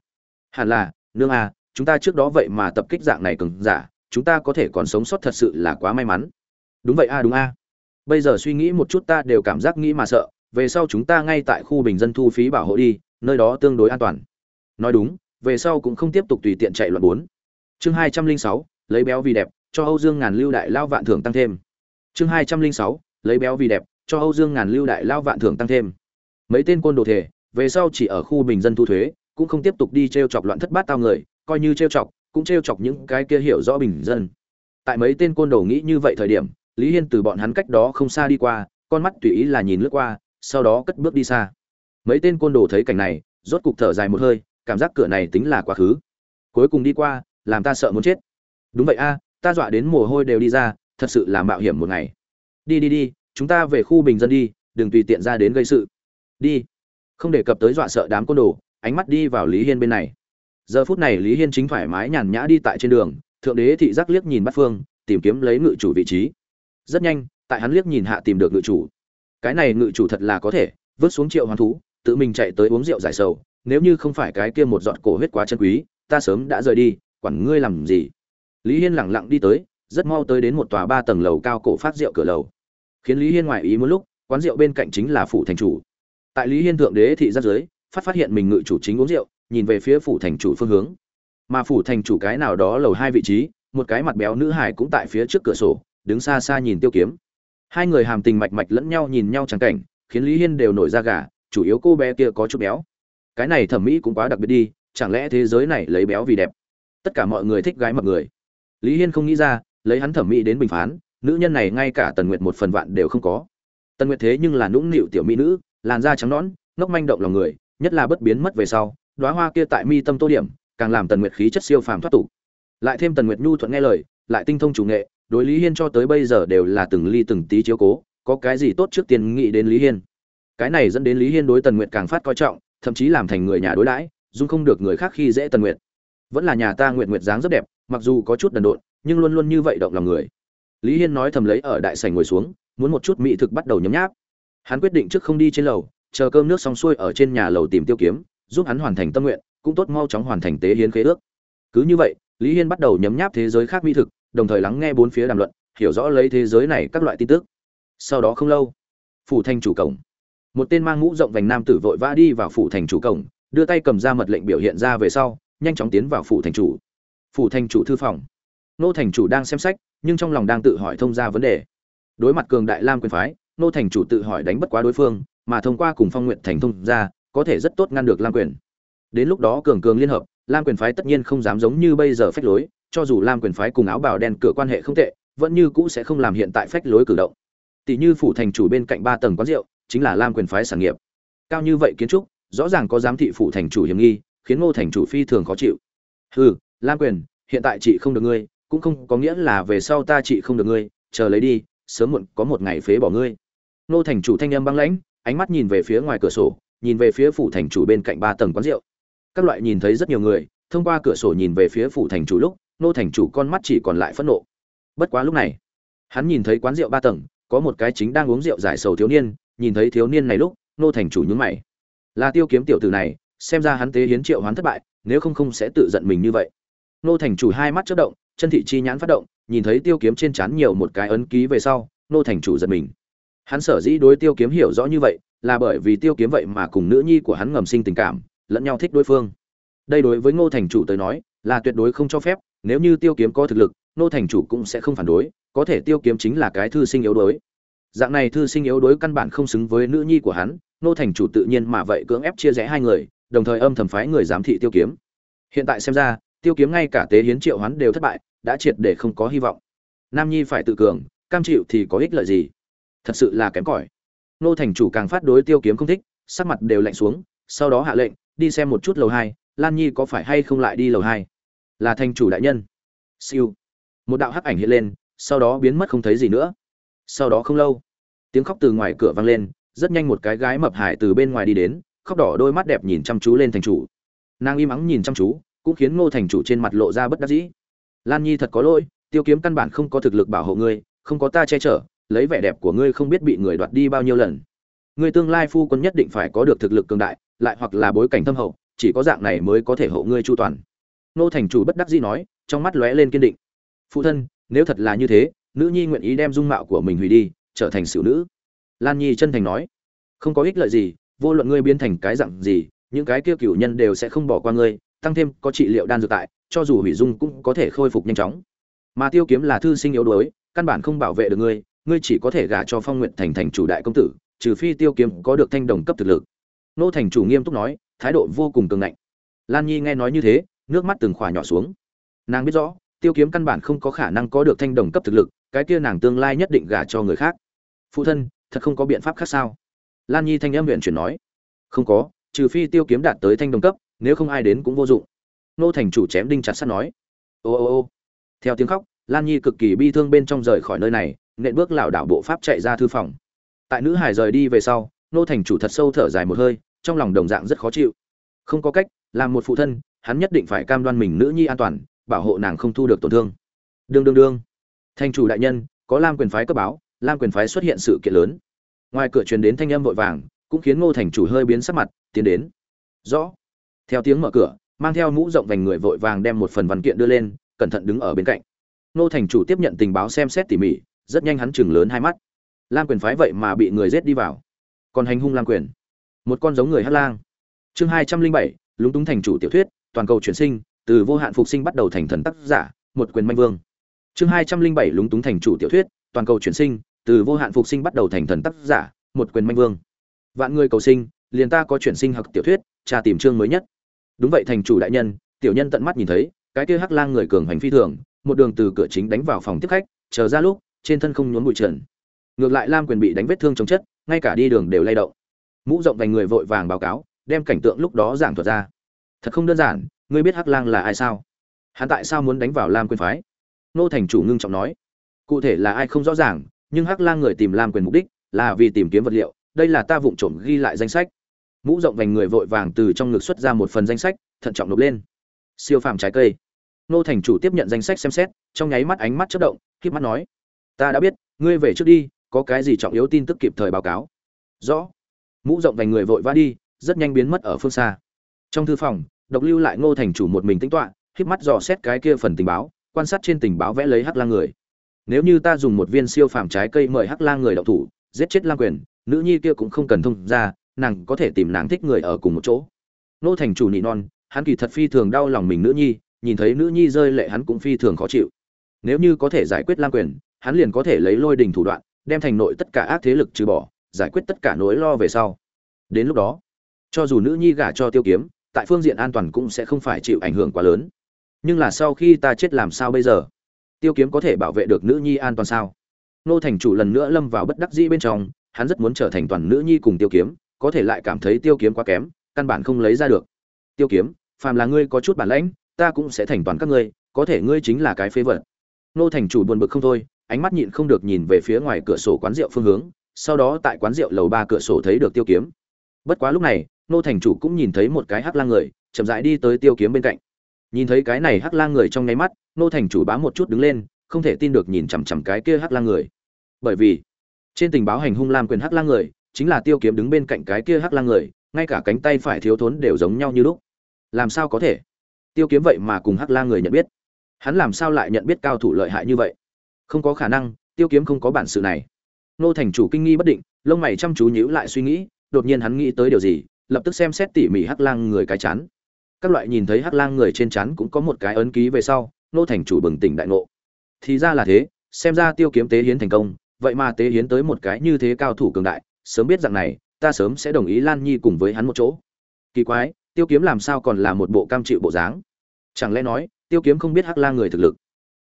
Hẳn là, nương a chúng ta trước đó vậy mà tập kích dạng này cường giả, chúng ta có thể còn sống sót thật sự là quá may mắn. Đúng vậy a, đúng a bây giờ suy nghĩ một chút ta đều cảm giác nghĩ mà sợ, về sau chúng ta ngay tại khu bình dân thu phí bảo hộ đi, nơi đó tương đối an toàn. Nói đúng, về sau cũng không tiếp tục tùy tiện chạy loạn bốn. Chương hai trăm linh sáu, lấy béo vì đẹp, cho âu dương ngàn lưu đại lao vạn thưởng tăng thêm. Chương hai trăm linh sáu, lấy béo vì đẹp, cho âu dương ngàn lưu đại lao vạn thưởng tăng thêm. Mấy tên côn đồ thể về sau chỉ ở khu bình dân thu thuế, cũng không tiếp tục đi t r e o chọc loạn thất bát tao người, coi như t r e o chọc, cũng t r e o chọc những cái kia hiểu rõ bình dân. Tại mấy tên côn đồ nghĩ như vậy thời điểm lý hiên từ bọn hắn cách đó không xa đi qua, con mắt tùy ý là nhìn lướt qua, sau đó cất bước đi xa. Mấy tên côn đồ thấy cảnh này, rốt cục thở dài một hơi, cảm giác cửa này tính là quá khứ. Cuối cùng đi qua, làm ta sợ muốn chết. Đúng vậy a, ta dọa đến mồ hôi đều đi ra, thật sự là mạo hiểm một ngày. Đi đi đi, chúng ta về khu bình dân đi, đừng tùy tiện ra đến gây sự. Đi. Không đề cập tới dọa sợ đám côn đồ, ánh mắt đi vào lý hiên bên này. Giờ phút này lý hiên chính thoải mái nhàn nhã đi tại trên đường, thượng đế thị giác liếc nhìn bắt phương, tìm kiếm lấy ngự chủ vị trí rất nhanh, tại hắn liếc nhìn hạ tìm được ngự chủ. Cái này ngự chủ thật là có thể, vứt xuống triệu hoán thú, tự mình chạy tới uống rượu giải sầu, nếu như không phải cái kia một giọt cổ huyết quá chân quý, ta sớm đã rời đi, quản ngươi làm gì. Lý hiên lẳng lặng đi tới, rất mau tới đến một tòa ba tầng lầu cao cổ phát rượu cửa lầu. Khiến lý hiên ngoài ý muốn lúc, quán rượu bên cạnh chính là phủ thành chủ. Tại lý hiên thượng đế thị giáp giới phát phát hiện mình ngự chủ chính uống rượu, nhìn về phía phủ thành chủ phương hướng. Mà phủ thành chủ cái nào đó lầu hai vị trí, một cái mặt béo nữ hải cũng tại phía trước cửa sổ đứng xa xa nhìn tiêu kiếm. Hai người hàm tình mạch mạch lẫn nhau nhìn nhau trắng cảnh, khiến lý hiên đều nổi ra gà, chủ yếu cô bé kia có chút béo. Cái này thẩm mỹ cũng quá đặc biệt đi, chẳng lẽ thế giới này lấy béo vì đẹp? Tất cả mọi người thích gái mập người. Lý hiên không nghĩ ra, lấy hắn thẩm mỹ đến bình phán, nữ nhân này ngay cả tần nguyệt một phần vạn đều không có. Tần nguyệt thế nhưng là nũng nịu tiểu mỹ nữ, làn da trắng nõn, ngốc manh động lòng người, nhất là bất biến mất về sau, đóa hoa kia tại mi tâm tô điểm, càng làm tần nguyệt khí chất siêu phàm thoát tục. Lại thêm tần nguyệt nhu thuận nghe lời, lại tinh thông chủ nghệ đối lý hiên cho tới bây giờ đều là từng ly từng tí chiếu cố, có cái gì tốt trước tiên nghĩ đến lý hiên. Cái này dẫn đến lý hiên đối tần nguyệt càng phát coi trọng, thậm chí làm thành người nhà đối đãi, dung không được người khác khi dễ tần nguyệt. Vẫn là nhà ta nguyệt nguyệt dáng rất đẹp, mặc dù có chút đần độn, nhưng luôn luôn như vậy động lòng người. Lý hiên nói thầm lấy ở đại sảnh ngồi xuống, muốn một chút mỹ thực bắt đầu nhấm nháp. Hắn quyết định trước không đi trên lầu, chờ cơm nước xong xuôi ở trên nhà lầu tìm tiêu kiếm, giúp hắn hoàn thành tâm nguyện, cũng tốt mau chóng hoàn thành tế hiến khế ước. Cứ như vậy, lý hiên bắt đầu nhấm nháp thế giới khác mỹ thực đồng thời lắng nghe bốn phía đàm luận, hiểu rõ lấy thế giới này các loại tin tức. Sau đó không lâu, phủ thành chủ cổng. Một tên mang mũ rộng vành nam tử vội vã đi vào phủ thành chủ cổng, đưa tay cầm ra mật lệnh biểu hiện ra về sau, nhanh chóng tiến vào phủ thành chủ. Phủ thành chủ thư phòng. Nô thành chủ đang xem sách, nhưng trong lòng đang tự hỏi thông ra vấn đề. Đối mặt cường đại lam quyền phái, nô thành chủ tự hỏi đánh bất quá đối phương, mà thông qua cùng phong nguyện thành thông ra, có thể rất tốt ngăn được lam quyền. Đến lúc đó cường cường liên hợp, lam quyền phái tất nhiên không dám giống như bây giờ phách lối cho dù lam quyền phái cùng áo bào đen cửa quan hệ không tệ, vẫn như cũ sẽ không làm hiện tại phách lối cử động. Tỷ như phủ thành chủ bên cạnh ba tầng quán rượu, chính là lam quyền phái sản nghiệp. Cao như vậy kiến trúc, rõ ràng có giám thị phủ thành chủ hiểm nghi, khiến ngô thành chủ phi thường khó chịu. Hừ, lam quyền, hiện tại chị không được ngươi, cũng không có nghĩa là về sau ta chị không được ngươi, chờ lấy đi, sớm muộn có một ngày phế bỏ ngươi. Ngô thành chủ thanh âm băng lãnh, ánh mắt nhìn về phía ngoài cửa sổ, nhìn về phía phủ thành chủ bên cạnh ba tầng quán rượu. Các loại nhìn thấy rất nhiều người, thông qua cửa sổ nhìn về phía phủ thành chủ lúc nô thành chủ con mắt chỉ còn lại phẫn nộ. Bất quá lúc này, hắn nhìn thấy quán rượu ba tầng, có một cái chính đang uống rượu giải sầu thiếu niên, nhìn thấy thiếu niên này lúc, nô thành chủ nhướng mày. Là tiêu kiếm tiểu tử này, xem ra hắn tế hiến triệu hoán thất bại, nếu không không sẽ tự giận mình như vậy. Nô thành chủ hai mắt chớp động, chân thị chi nhãn phát động, nhìn thấy tiêu kiếm trên trán nhiều một cái ấn ký về sau, nô thành chủ giật mình. Hắn sở dĩ đối tiêu kiếm hiểu rõ như vậy, là bởi vì tiêu kiếm vậy mà cùng nữ nhi của hắn ngầm sinh tình cảm, lẫn nhau thích đối phương. Đây đối với ngô thành chủ tới nói, là tuyệt đối không cho phép nếu như tiêu kiếm có thực lực, Nô thành chủ cũng sẽ không phản đối, có thể tiêu kiếm chính là cái thư sinh yếu đuối. Dạng này thư sinh yếu đuối căn bản không xứng với nữ nhi của hắn, Nô thành chủ tự nhiên mà vậy cưỡng ép chia rẽ hai người, đồng thời âm thầm phái người giám thị tiêu kiếm. Hiện tại xem ra, tiêu kiếm ngay cả tế hiến triệu hắn đều thất bại, đã triệt để không có hy vọng. Nam nhi phải tự cường, cam chịu thì có ích lợi gì? Thật sự là kém cỏi. Nô thành chủ càng phát đối tiêu kiếm không thích, sắc mặt đều lạnh xuống, sau đó hạ lệnh, đi xem một chút lầu hai, lan nhi có phải hay không lại đi lầu hai? Là thành chủ đại nhân. Siêu. Một đạo hắc ảnh hiện lên, sau đó biến mất không thấy gì nữa. Sau đó không lâu, tiếng khóc từ ngoài cửa vang lên, rất nhanh một cái gái mập hải từ bên ngoài đi đến, khóc đỏ đôi mắt đẹp nhìn chăm chú lên thành chủ. Nàng im ắng nhìn chăm chú, cũng khiến ngô thành chủ trên mặt lộ ra bất đắc dĩ. Lan nhi thật có lỗi, tiêu kiếm căn bản không có thực lực bảo hộ ngươi, không có ta che chở, lấy vẻ đẹp của ngươi không biết bị người đoạt đi bao nhiêu lần. Ngươi tương lai phu quân nhất định phải có được thực lực cường đại, lại hoặc là bối cảnh thâm hậu, chỉ có dạng này mới có thể hộ ngươi chu toàn nô thành chủ bất đắc dĩ nói, trong mắt lóe lên kiên định. Phụ thân, nếu thật là như thế, nữ nhi nguyện ý đem dung mạo của mình hủy đi, trở thành xử nữ. Lan nhi chân thành nói, không có ích lợi gì, vô luận ngươi biến thành cái dạng gì, những cái kia cửu nhân đều sẽ không bỏ qua ngươi, tăng thêm có trị liệu đan dược tại, cho dù hủy dung cũng có thể khôi phục nhanh chóng. Mà tiêu kiếm là thư sinh yếu đuối, căn bản không bảo vệ được ngươi ngươi chỉ có thể gả cho phong nguyện thành thành chủ đại công tử, trừ phi tiêu kiếm có được thanh đồng cấp thực lực. Nô thành chủ nghiêm túc nói, thái độ vô cùng cường ngạnh. Lan nhi nghe nói như thế nước mắt từng khỏa nhỏ xuống. Nàng biết rõ, tiêu kiếm căn bản không có khả năng có được thanh đồng cấp thực lực, cái kia nàng tương lai nhất định gả cho người khác. Phụ thân, thật không có biện pháp khác sao? Lan nhi thanh âm huyện chuyển nói. Không có, trừ phi tiêu kiếm đạt tới thanh đồng cấp, nếu không ai đến cũng vô dụng. Nô thành chủ chém đinh chặt sắt nói. Ô ô ô. Theo tiếng khóc, lan nhi cực kỳ bi thương bên trong rời khỏi nơi này, nện bước lảo đảo bộ pháp chạy ra thư phòng. Tại nữ hải rời đi về sau, nô thành chủ thật sâu thở dài một hơi, trong lòng đồng dạng rất khó chịu. Không có cách, làm một phụ thân hắn nhất định phải cam đoan mình nữ nhi an toàn, bảo hộ nàng không thu được tổn thương. Đương đương đương. Thành chủ đại nhân, có lam quyền phái cấp báo, lam quyền phái xuất hiện sự kiện lớn. Ngoài cửa truyền đến thanh âm vội vàng, cũng khiến ngô thành chủ hơi biến sắc mặt, tiến đến. Rõ. Theo tiếng mở cửa, mang theo mũ rộng vành người vội vàng đem một phần văn kiện đưa lên, cẩn thận đứng ở bên cạnh. Ngô thành chủ tiếp nhận tình báo xem xét tỉ mỉ, rất nhanh hắn chừng lớn hai mắt. Lam quyền phái vậy mà bị người giết đi vào. Còn hành hung lam quyền. Một con giống người hát lang. Chương hai trăm linh bảy, lúng túng thành chủ tiểu thuyết toàn cầu chuyển sinh, từ vô hạn phục sinh bắt đầu thành thần tác giả, một quyền manh vương. Chương hai trăm linh bảy lúng túng thành chủ tiểu thuyết, toàn cầu chuyển sinh, từ vô hạn phục sinh bắt đầu thành thần tác giả, một quyền manh vương. Vạn người cầu sinh, liền ta có chuyển sinh hoặc tiểu thuyết tra tìm chương mới nhất. Đúng vậy thành chủ đại nhân, tiểu nhân tận mắt nhìn thấy, cái kia hắc lang người cường hành phi thường, một đường từ cửa chính đánh vào phòng tiếp khách, chờ ra lúc, trên thân không nhốn bụi trần. Ngược lại lam quyền bị đánh vết thương chống chất, ngay cả đi đường đều lay động. Mũ rộng vành người vội vàng báo cáo, đem cảnh tượng lúc đó giảng thuật ra thật không đơn giản, ngươi biết hắc lang là ai sao? Hắn tại sao muốn đánh vào lam quyền phái? Nô thành chủ ngưng trọng nói. Cụ thể là ai không rõ ràng, nhưng hắc lang người tìm lam quyền mục đích là vì tìm kiếm vật liệu, đây là ta vụng trộm ghi lại danh sách. Mũ rộng vành người vội vàng từ trong ngực xuất ra một phần danh sách, thận trọng nộp lên. Siêu phàm trái cây. Nô thành chủ tiếp nhận danh sách xem xét, trong nháy mắt ánh mắt chất động k mắt nói. Ta đã biết, ngươi về trước đi, có cái gì trọng yếu tin tức kịp thời báo cáo. Rõ. Mũ rộng vành người vội vã đi, rất nhanh biến mất ở phương xa trong thư phòng, độc lưu lại ngô thành chủ một mình tính toạ k mắt dò xét cái kia phần tình báo, quan sát trên tình báo vẽ lấy hắc lang người. Nếu như ta dùng một viên siêu phàm trái cây mời hắc lang người đậu thủ, giết chết lang quyền, nữ nhi kia cũng không cần thông ra, nàng có thể tìm nàng thích người ở cùng một chỗ. Nô thành chủ nị non, hắn kỳ thật phi thường đau lòng mình nữ nhi, nhìn thấy nữ nhi rơi lệ hắn cũng phi thường khó chịu. Nếu như có thể giải quyết lam quyền, hắn liền có thể lấy lôi đình thủ đoạn, đem thành nội tất cả ác thế lực trừ bỏ, giải quyết tất cả nỗi lo về sau. Đến lúc đó, cho dù nữ nhi gả cho tiêu kiếm tại phương diện an toàn cũng sẽ không phải chịu ảnh hưởng quá lớn. Nhưng là sau khi ta chết làm sao bây giờ? Tiêu kiếm có thể bảo vệ được nữ nhi an toàn sao? Nô thành chủ lần nữa lâm vào bất đắc dĩ bên trong, hắn rất muốn trở thành toàn nữ nhi cùng tiêu kiếm, có thể lại cảm thấy tiêu kiếm quá kém, căn bản không lấy ra được. Tiêu kiếm, phàm là ngươi có chút bản lãnh, ta cũng sẽ thành toàn các ngươi, có thể ngươi chính là cái phế vật. Nô thành chủ buồn bực không thôi, ánh mắt nhịn không được nhìn về phía ngoài cửa sổ quán rượu phương hướng, sau đó tại quán rượu lầu ba cửa sổ thấy được tiêu kiếm. Bất quá lúc này nô thành chủ cũng nhìn thấy một cái hắc lang người, chậm rãi đi tới tiêu kiếm bên cạnh. Nhìn thấy cái này hắc lang người trong nháy mắt, nô thành chủ bám một chút đứng lên, không thể tin được nhìn chằm chằm cái kia hắc lang người. Bởi vì, trên tình báo hành hung lam quyền hắc lang người, chính là tiêu kiếm đứng bên cạnh cái kia hắc lang người, ngay cả cánh tay phải thiếu thốn đều giống nhau như lúc. Làm sao có thể? Tiêu kiếm vậy mà cùng hắc lang người nhận biết. Hắn làm sao lại nhận biết cao thủ lợi hại như vậy? Không có khả năng, tiêu kiếm không có bản sự này. Nô thành chủ kinh nghi bất định, lông mày chăm chú nhíu lại suy nghĩ, đột nhiên hắn nghĩ tới điều gì lập tức xem xét tỉ mỉ hắc lang người cái chán. Các loại nhìn thấy hắc lang người trên chán cũng có một cái ấn ký về sau, nô thành chủ bừng tỉnh đại ngộ. Thì ra là thế, xem ra tiêu kiếm tế hiến thành công, vậy mà tế hiến tới một cái như thế cao thủ cường đại, sớm biết rằng này, ta sớm sẽ đồng ý lan nhi cùng với hắn một chỗ. Kỳ quái, tiêu kiếm làm sao còn là một bộ cam chịu bộ dáng? Chẳng lẽ nói, tiêu kiếm không biết hắc lang người thực lực?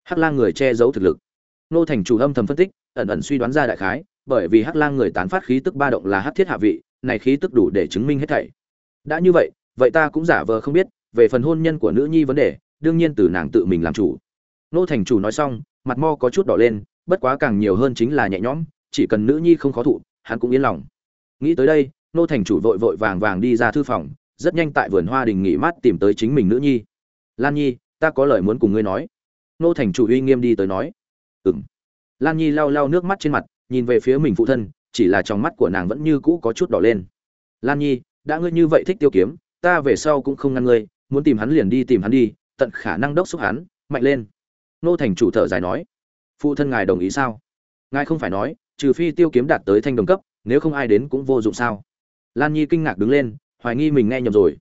Hắc lang người che giấu thực lực. Nô thành chủ âm thầm phân tích, ẩn ẩn suy đoán ra đại khái, bởi vì hắc lang người tán phát khí tức ba động là hắc thiết hạ vị này khí tức đủ để chứng minh hết thảy. Đã như vậy vậy ta cũng giả vờ không biết, về phần hôn nhân của nữ nhi vấn đề, đương nhiên từ nàng tự mình làm chủ. Nô thành chủ nói xong, mặt mo có chút đỏ lên, bất quá càng nhiều hơn chính là nhẹ nhõm, chỉ cần nữ nhi không khó thụ, hắn cũng yên lòng. Nghĩ tới đây, nô thành chủ vội vội vàng vàng đi ra thư phòng, rất nhanh tại vườn hoa đình nghỉ mát tìm tới chính mình nữ nhi. Lan nhi, ta có lời muốn cùng ngươi nói. Nô thành chủ uy nghiêm đi tới nói. Ừng lan nhi lau lau nước mắt trên mặt, nhìn về phía mình phụ thân chỉ là trong mắt của nàng vẫn như cũ có chút đỏ lên. Lan nhi, đã ngươi như vậy thích tiêu kiếm, ta về sau cũng không ngăn ngươi, muốn tìm hắn liền đi tìm hắn đi, tận khả năng đốc xúc hắn, mạnh lên. Nô thành chủ thở dài nói. Phụ thân ngài đồng ý sao? Ngài không phải nói, trừ phi tiêu kiếm đạt tới thanh đồng cấp, nếu không ai đến cũng vô dụng sao? Lan nhi kinh ngạc đứng lên, hoài nghi mình nghe nhầm rồi.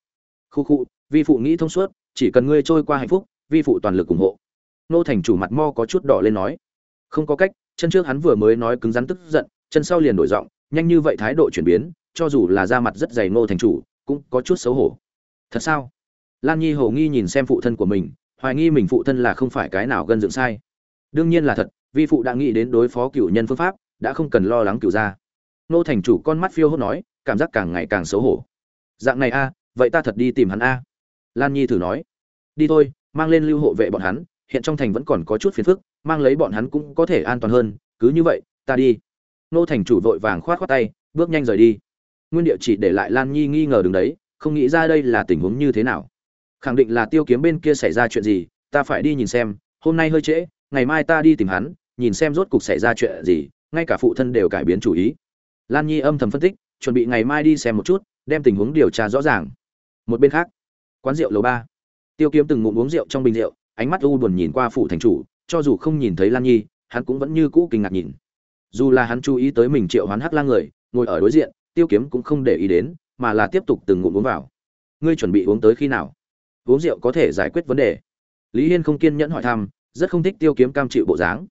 Khu khu, vi phụ nghĩ thông suốt, chỉ cần ngươi trôi qua hạnh phúc, vi phụ toàn lực ủng hộ. Nô thành chủ mặt mo có chút đỏ lên nói. Không có cách, chân trước hắn vừa mới nói cứng rắn tức giận chân sau liền đổi giọng, nhanh như vậy thái độ chuyển biến, cho dù là da mặt rất dày Ngô thành chủ, cũng có chút xấu hổ. Thật sao? Lan nhi hổ nghi nhìn xem phụ thân của mình, hoài nghi mình phụ thân là không phải cái nào gân dựng sai. Đương nhiên là thật, vi phụ đã nghĩ đến đối phó cựu nhân phương pháp, đã không cần lo lắng cựu gia. Nô thành chủ con mắt phiêu hốt nói, cảm giác càng ngày càng xấu hổ. Dạng này a, vậy ta thật đi tìm hắn a. Lan nhi thử nói. Đi thôi, mang lên lưu hộ vệ bọn hắn, hiện trong thành vẫn còn có chút phiền phức, mang lấy bọn hắn cũng có thể an toàn hơn, cứ như vậy, ta đi nô thành chủ vội vàng khoát khoát tay, bước nhanh rời đi. Nguyên địa chỉ để lại lan nhi nghi ngờ đứng đấy, không nghĩ ra đây là tình huống như thế nào. Khẳng định là tiêu kiếm bên kia xảy ra chuyện gì, ta phải đi nhìn xem, hôm nay hơi trễ, ngày mai ta đi tìm hắn, nhìn xem rốt cục xảy ra chuyện gì, ngay cả phụ thân đều cải biến chủ ý. Lan nhi âm thầm phân tích, chuẩn bị ngày mai đi xem một chút, đem tình huống điều tra rõ ràng. Một bên khác, quán rượu lầu ba. Tiêu kiếm từng ngụm uống rượu trong bình rượu, ánh mắt u buồn nhìn qua phủ thành chủ, cho dù không nhìn thấy lan nhi, hắn cũng vẫn như cũ kinh ngạc nhìn dù là hắn chú ý tới mình triệu hoán hắc lang người, ngồi ở đối diện, tiêu kiếm cũng không để ý đến, mà là tiếp tục từng ngụm uống vào. Ngươi chuẩn bị uống tới khi nào? Uống rượu có thể giải quyết vấn đề. Lý hiên không kiên nhẫn hỏi thăm, rất không thích tiêu kiếm cam chịu bộ dáng.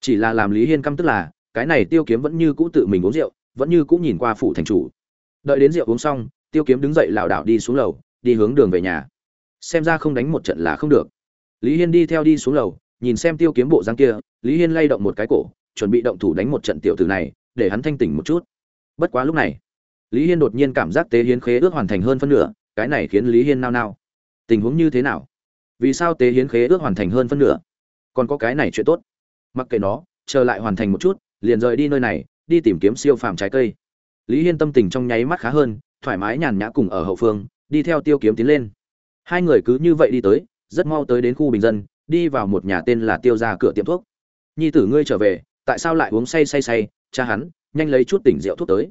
Chỉ là làm lý hiên căm tức là, cái này tiêu kiếm vẫn như cũ tự mình uống rượu, vẫn như cũ nhìn qua phủ thành chủ. Đợi đến rượu uống xong, tiêu kiếm đứng dậy lảo đảo đi xuống lầu, đi hướng đường về nhà. Xem ra không đánh một trận là không được. Lý hiên đi theo đi xuống lầu, nhìn xem tiêu kiếm bộ dáng kia, lý hiên lay động một cái cổ chuẩn bị động thủ đánh một trận tiểu tử này, để hắn thanh tỉnh một chút. Bất quá lúc này, lý hiên đột nhiên cảm giác tế hiến khế ước hoàn thành hơn phân nửa, cái này khiến lý hiên nao nao. Tình huống như thế nào? Vì sao tế hiến khế ước hoàn thành hơn phân nửa? Còn có cái này chuyện tốt. Mặc kệ nó, chờ lại hoàn thành một chút, liền rời đi nơi này, đi tìm kiếm siêu phàm trái cây. Lý hiên tâm tình trong nháy mắt khá hơn, thoải mái nhàn nhã cùng ở hậu phương, đi theo tiêu kiếm tiến lên. Hai người cứ như vậy đi tới, rất mau tới đến khu bình dân, đi vào một nhà tên là tiêu gia cửa tiệm thuốc. Nhi tử ngươi trở về tại sao lại uống say say say, cha hắn, nhanh lấy chút tỉnh rượu thuốc tới.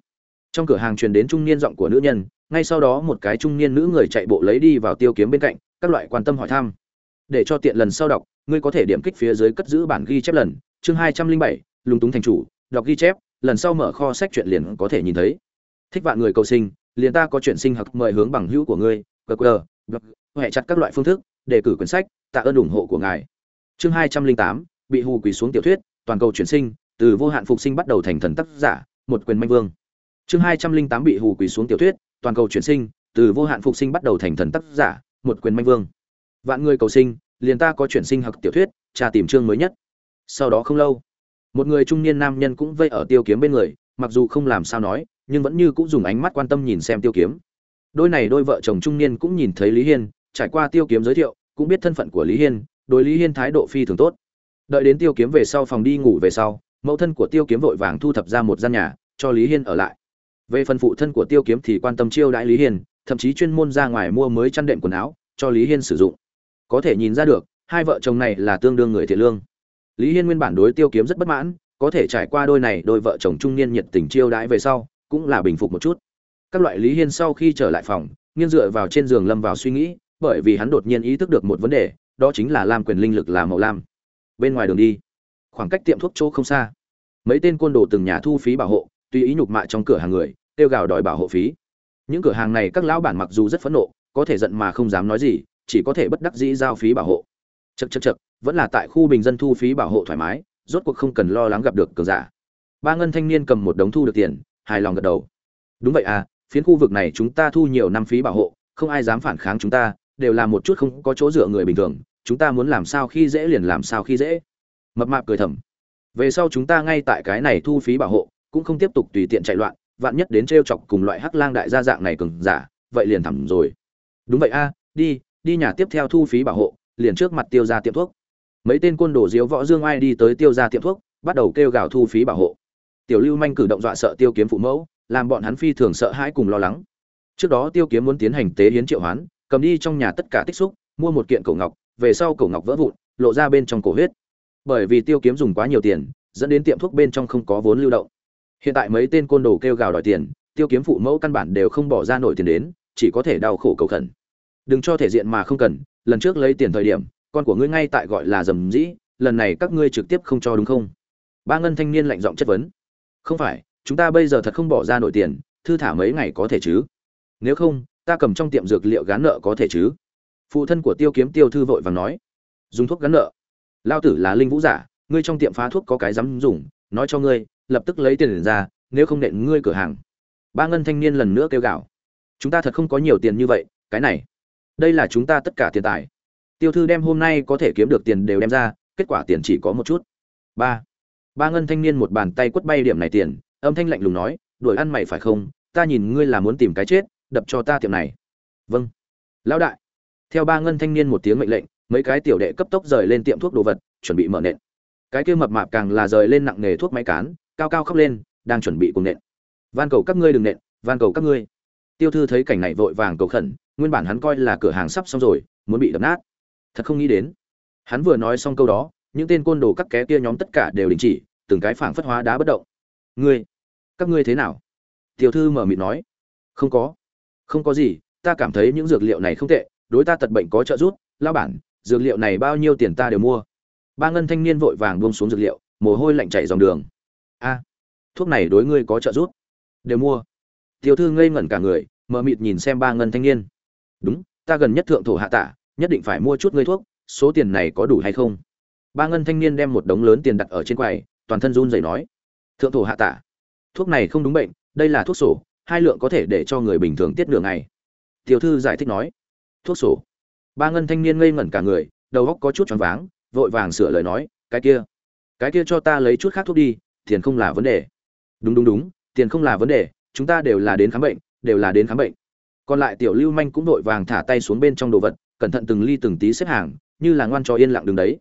Trong cửa hàng truyền đến trung niên giọng của nữ nhân, ngay sau đó một cái trung niên nữ người chạy bộ lấy đi vào tiêu kiếm bên cạnh, các loại quan tâm hỏi thăm. Để cho tiện lần sau đọc, ngươi có thể điểm kích phía dưới cất giữ bản ghi chép lần, chương hai trăm linh bảy, lúng túng thành chủ, đọc ghi chép, lần sau mở kho sách chuyện liền có thể nhìn thấy. Thích vạn người cầu sinh, liền ta có chuyện sinh học, mời hướng bằng hữu của ngươi qr huệ chặt các loại phương thức, đề cử quyển sách, tạ ơn ủng hộ của ngài. Chương hai trăm linh tám, bị hù quỳ xuống tiểu thuyết toàn cầu chuyển sinh, từ vô hạn phục sinh bắt đầu thành thần tác giả, một quyền manh vương. Chương hai trăm linh tám bị hù quỳ xuống tiểu thuyết, toàn cầu chuyển sinh, từ vô hạn phục sinh bắt đầu thành thần tác giả, một quyền manh vương. Vạn người cầu sinh, liền ta có chuyển sinh học tiểu thuyết, tra tìm chương mới nhất. Sau đó không lâu, một người trung niên nam nhân cũng vây ở tiêu kiếm bên người, mặc dù không làm sao nói, nhưng vẫn như cũng dùng ánh mắt quan tâm nhìn xem tiêu kiếm. Đôi này đôi vợ chồng trung niên cũng nhìn thấy lý hiên, trải qua tiêu kiếm giới thiệu, cũng biết thân phận của lý hiên, đối lý hiên thái độ phi thường tốt đợi đến tiêu kiếm về sau phòng đi ngủ về sau, mẫu thân của tiêu kiếm vội vàng thu thập ra một gian nhà, cho lý hiên ở lại. Về phần phụ thân của tiêu kiếm thì quan tâm chiêu đãi lý hiên, thậm chí chuyên môn ra ngoài mua mới chăn đệm quần áo, cho lý hiên sử dụng. Có thể nhìn ra được, hai vợ chồng này là tương đương người thiện lương. Lý hiên nguyên bản đối tiêu kiếm rất bất mãn, có thể trải qua đôi này đôi vợ chồng trung niên nhiệt tình chiêu đãi về sau, cũng là bình phục một chút. Các loại lý hiên sau khi trở lại phòng, nghiêng dựa vào trên giường lâm vào suy nghĩ, bởi vì hắn đột nhiên ý thức được một vấn đề, đó chính là lam quyền linh lực là màu lam bên ngoài đường đi. Khoảng cách tiệm thuốc chỗ không xa. Mấy tên côn đồ từng nhà thu phí bảo hộ, tùy ý nhục mạ trong cửa hàng người, kêu gào đòi bảo hộ phí. Những cửa hàng này các lão bản mặc dù rất phẫn nộ, có thể giận mà không dám nói gì, chỉ có thể bất đắc dĩ giao phí bảo hộ. Chật chật chật vẫn là tại khu bình dân thu phí bảo hộ thoải mái, rốt cuộc không cần lo lắng gặp được cường giả. Ba ngân thanh niên cầm một đống thu được tiền, hài lòng gật đầu. Đúng vậy à phiến khu vực này chúng ta thu nhiều năm phí bảo hộ, không ai dám phản kháng chúng ta, đều là một chút không có chỗ dựa người bình thường chúng ta muốn làm sao khi dễ liền làm sao khi dễ. Mập mạp cười thầm. Về sau chúng ta ngay tại cái này thu phí bảo hộ, cũng không tiếp tục tùy tiện chạy loạn, vạn nhất đến t chọc cùng loại hắc lang đại gia dạng này cường giả, vậy liền thẳng rồi. Đúng vậy a, đi đi nhà tiếp theo thu phí bảo hộ, liền trước mặt tiêu ra tiệm thuốc. Mấy tên côn đồ diếu võ dương ai đi tới tiêu ra tiệm thuốc, bắt đầu kêu gào thu phí bảo hộ. Tiểu lưu manh cử động dọa sợ tiêu kiếm phụ mẫu, làm bọn hắn phi thường sợ hãi cùng lo lắng. Trước đó tiêu kiếm muốn tiến hành tế hiến triệu hoán, cầm đi trong nhà tất cả tích xúc, mua một kiện cổ ngọc về sau cổ ngọc vỡ vụn, lộ ra bên trong cổ huyết. Bởi vì tiêu kiếm dùng quá nhiều tiền, dẫn đến tiệm thuốc bên trong không có vốn lưu động. Hiện tại mấy tên côn đồ kêu gào đòi tiền, tiêu kiếm phụ mẫu căn bản đều không bỏ ra nổi tiền đến, chỉ có thể đau khổ cầu khẩn. Đừng cho thể diện mà không cần, lần trước lấy tiền thời điểm, con của ngươi ngay tại gọi là dầm dĩ, lần này các ngươi trực tiếp không cho đúng không? Ba ngân thanh niên lạnh giọng chất vấn. Không phải, chúng ta bây giờ thật không bỏ ra nổi tiền, thư thả mấy ngày có thể chứ? Nếu không, ta cầm trong tiệm dược liệu gán nợ có thể chứ? Phụ thân của tiêu kiếm tiêu thư vội vàng nói, dùng thuốc gắn nợ. Lao tử là linh vũ giả, ngươi trong tiệm phá thuốc có cái dám dùng, nói cho ngươi, lập tức lấy tiền ra, nếu không nện ngươi cửa hàng. Ba ngân thanh niên lần nữa kêu gào, chúng ta thật không có nhiều tiền như vậy, cái này, đây là chúng ta tất cả tiền tài. Tiêu thư đem hôm nay có thể kiếm được tiền đều đem ra, kết quả tiền chỉ có một chút. Ba ba ngân thanh niên một bàn tay quất bay điểm này tiền, âm thanh lạnh lùng nói, đuổi ăn mày phải không? Ta nhìn ngươi là muốn tìm cái chết, đập cho ta tiệm này. Vâng. Lão đại theo ba ngân thanh niên một tiếng mệnh lệnh, mấy cái tiểu đệ cấp tốc rời lên tiệm thuốc đồ vật, chuẩn bị mở nện. Cái kia mập mạp càng là rời lên nặng nghề thuốc máy cán, cao cao khóc lên, đang chuẩn bị cùng nện. Van cầu các ngươi đừng nện, van cầu các ngươi. Tiêu thư thấy cảnh này vội vàng cầu khẩn, nguyên bản hắn coi là cửa hàng sắp xong rồi, muốn bị đập nát. Thật không nghĩ đến. Hắn vừa nói xong câu đó, những tên côn đồ các ké kia nhóm tất cả đều đình chỉ, từng cái phảng phất hóa đá bất động. Ngươi, các ngươi thế nào? Tiểu thư mở mịt nói. Không có. Không có gì, ta cảm thấy những dược liệu này không tệ đối ta tật bệnh có trợ giúp lao bản, dược liệu này bao nhiêu tiền ta đều mua. Ba ngân thanh niên vội vàng buông xuống dược liệu, mồ hôi lạnh chảy dòng đường. A, thuốc này đối ngươi có trợ giúp? Đều mua. Tiểu thư ngây ngẩn cả người, mờ mịt nhìn xem ba ngân thanh niên. Đúng, ta gần nhất thượng thổ hạ tả, nhất định phải mua chút ngươi thuốc, số tiền này có đủ hay không? Ba ngân thanh niên đem một đống lớn tiền đặt ở trên quầy, toàn thân run rẩy nói. Thượng thổ hạ tả, thuốc này không đúng bệnh, đây là thuốc sổ, hai lượng có thể để cho người bình thường tiết nửa ngày. Tiểu thư giải thích nói thuốc sổ. Ba ngân thanh niên ngây ngẩn cả người, đầu óc có chút choáng váng, vội vàng sửa lời nói, cái kia cái kia cho ta lấy chút khác thuốc đi, tiền không là vấn đề. Đúng đúng đúng, tiền không là vấn đề, chúng ta đều là đến khám bệnh, đều là đến khám bệnh. Còn lại tiểu lưu manh cũng vội vàng thả tay xuống bên trong đồ vật, cẩn thận từng ly từng tí xếp hàng, như là ngoan trò yên lặng đứng đấy.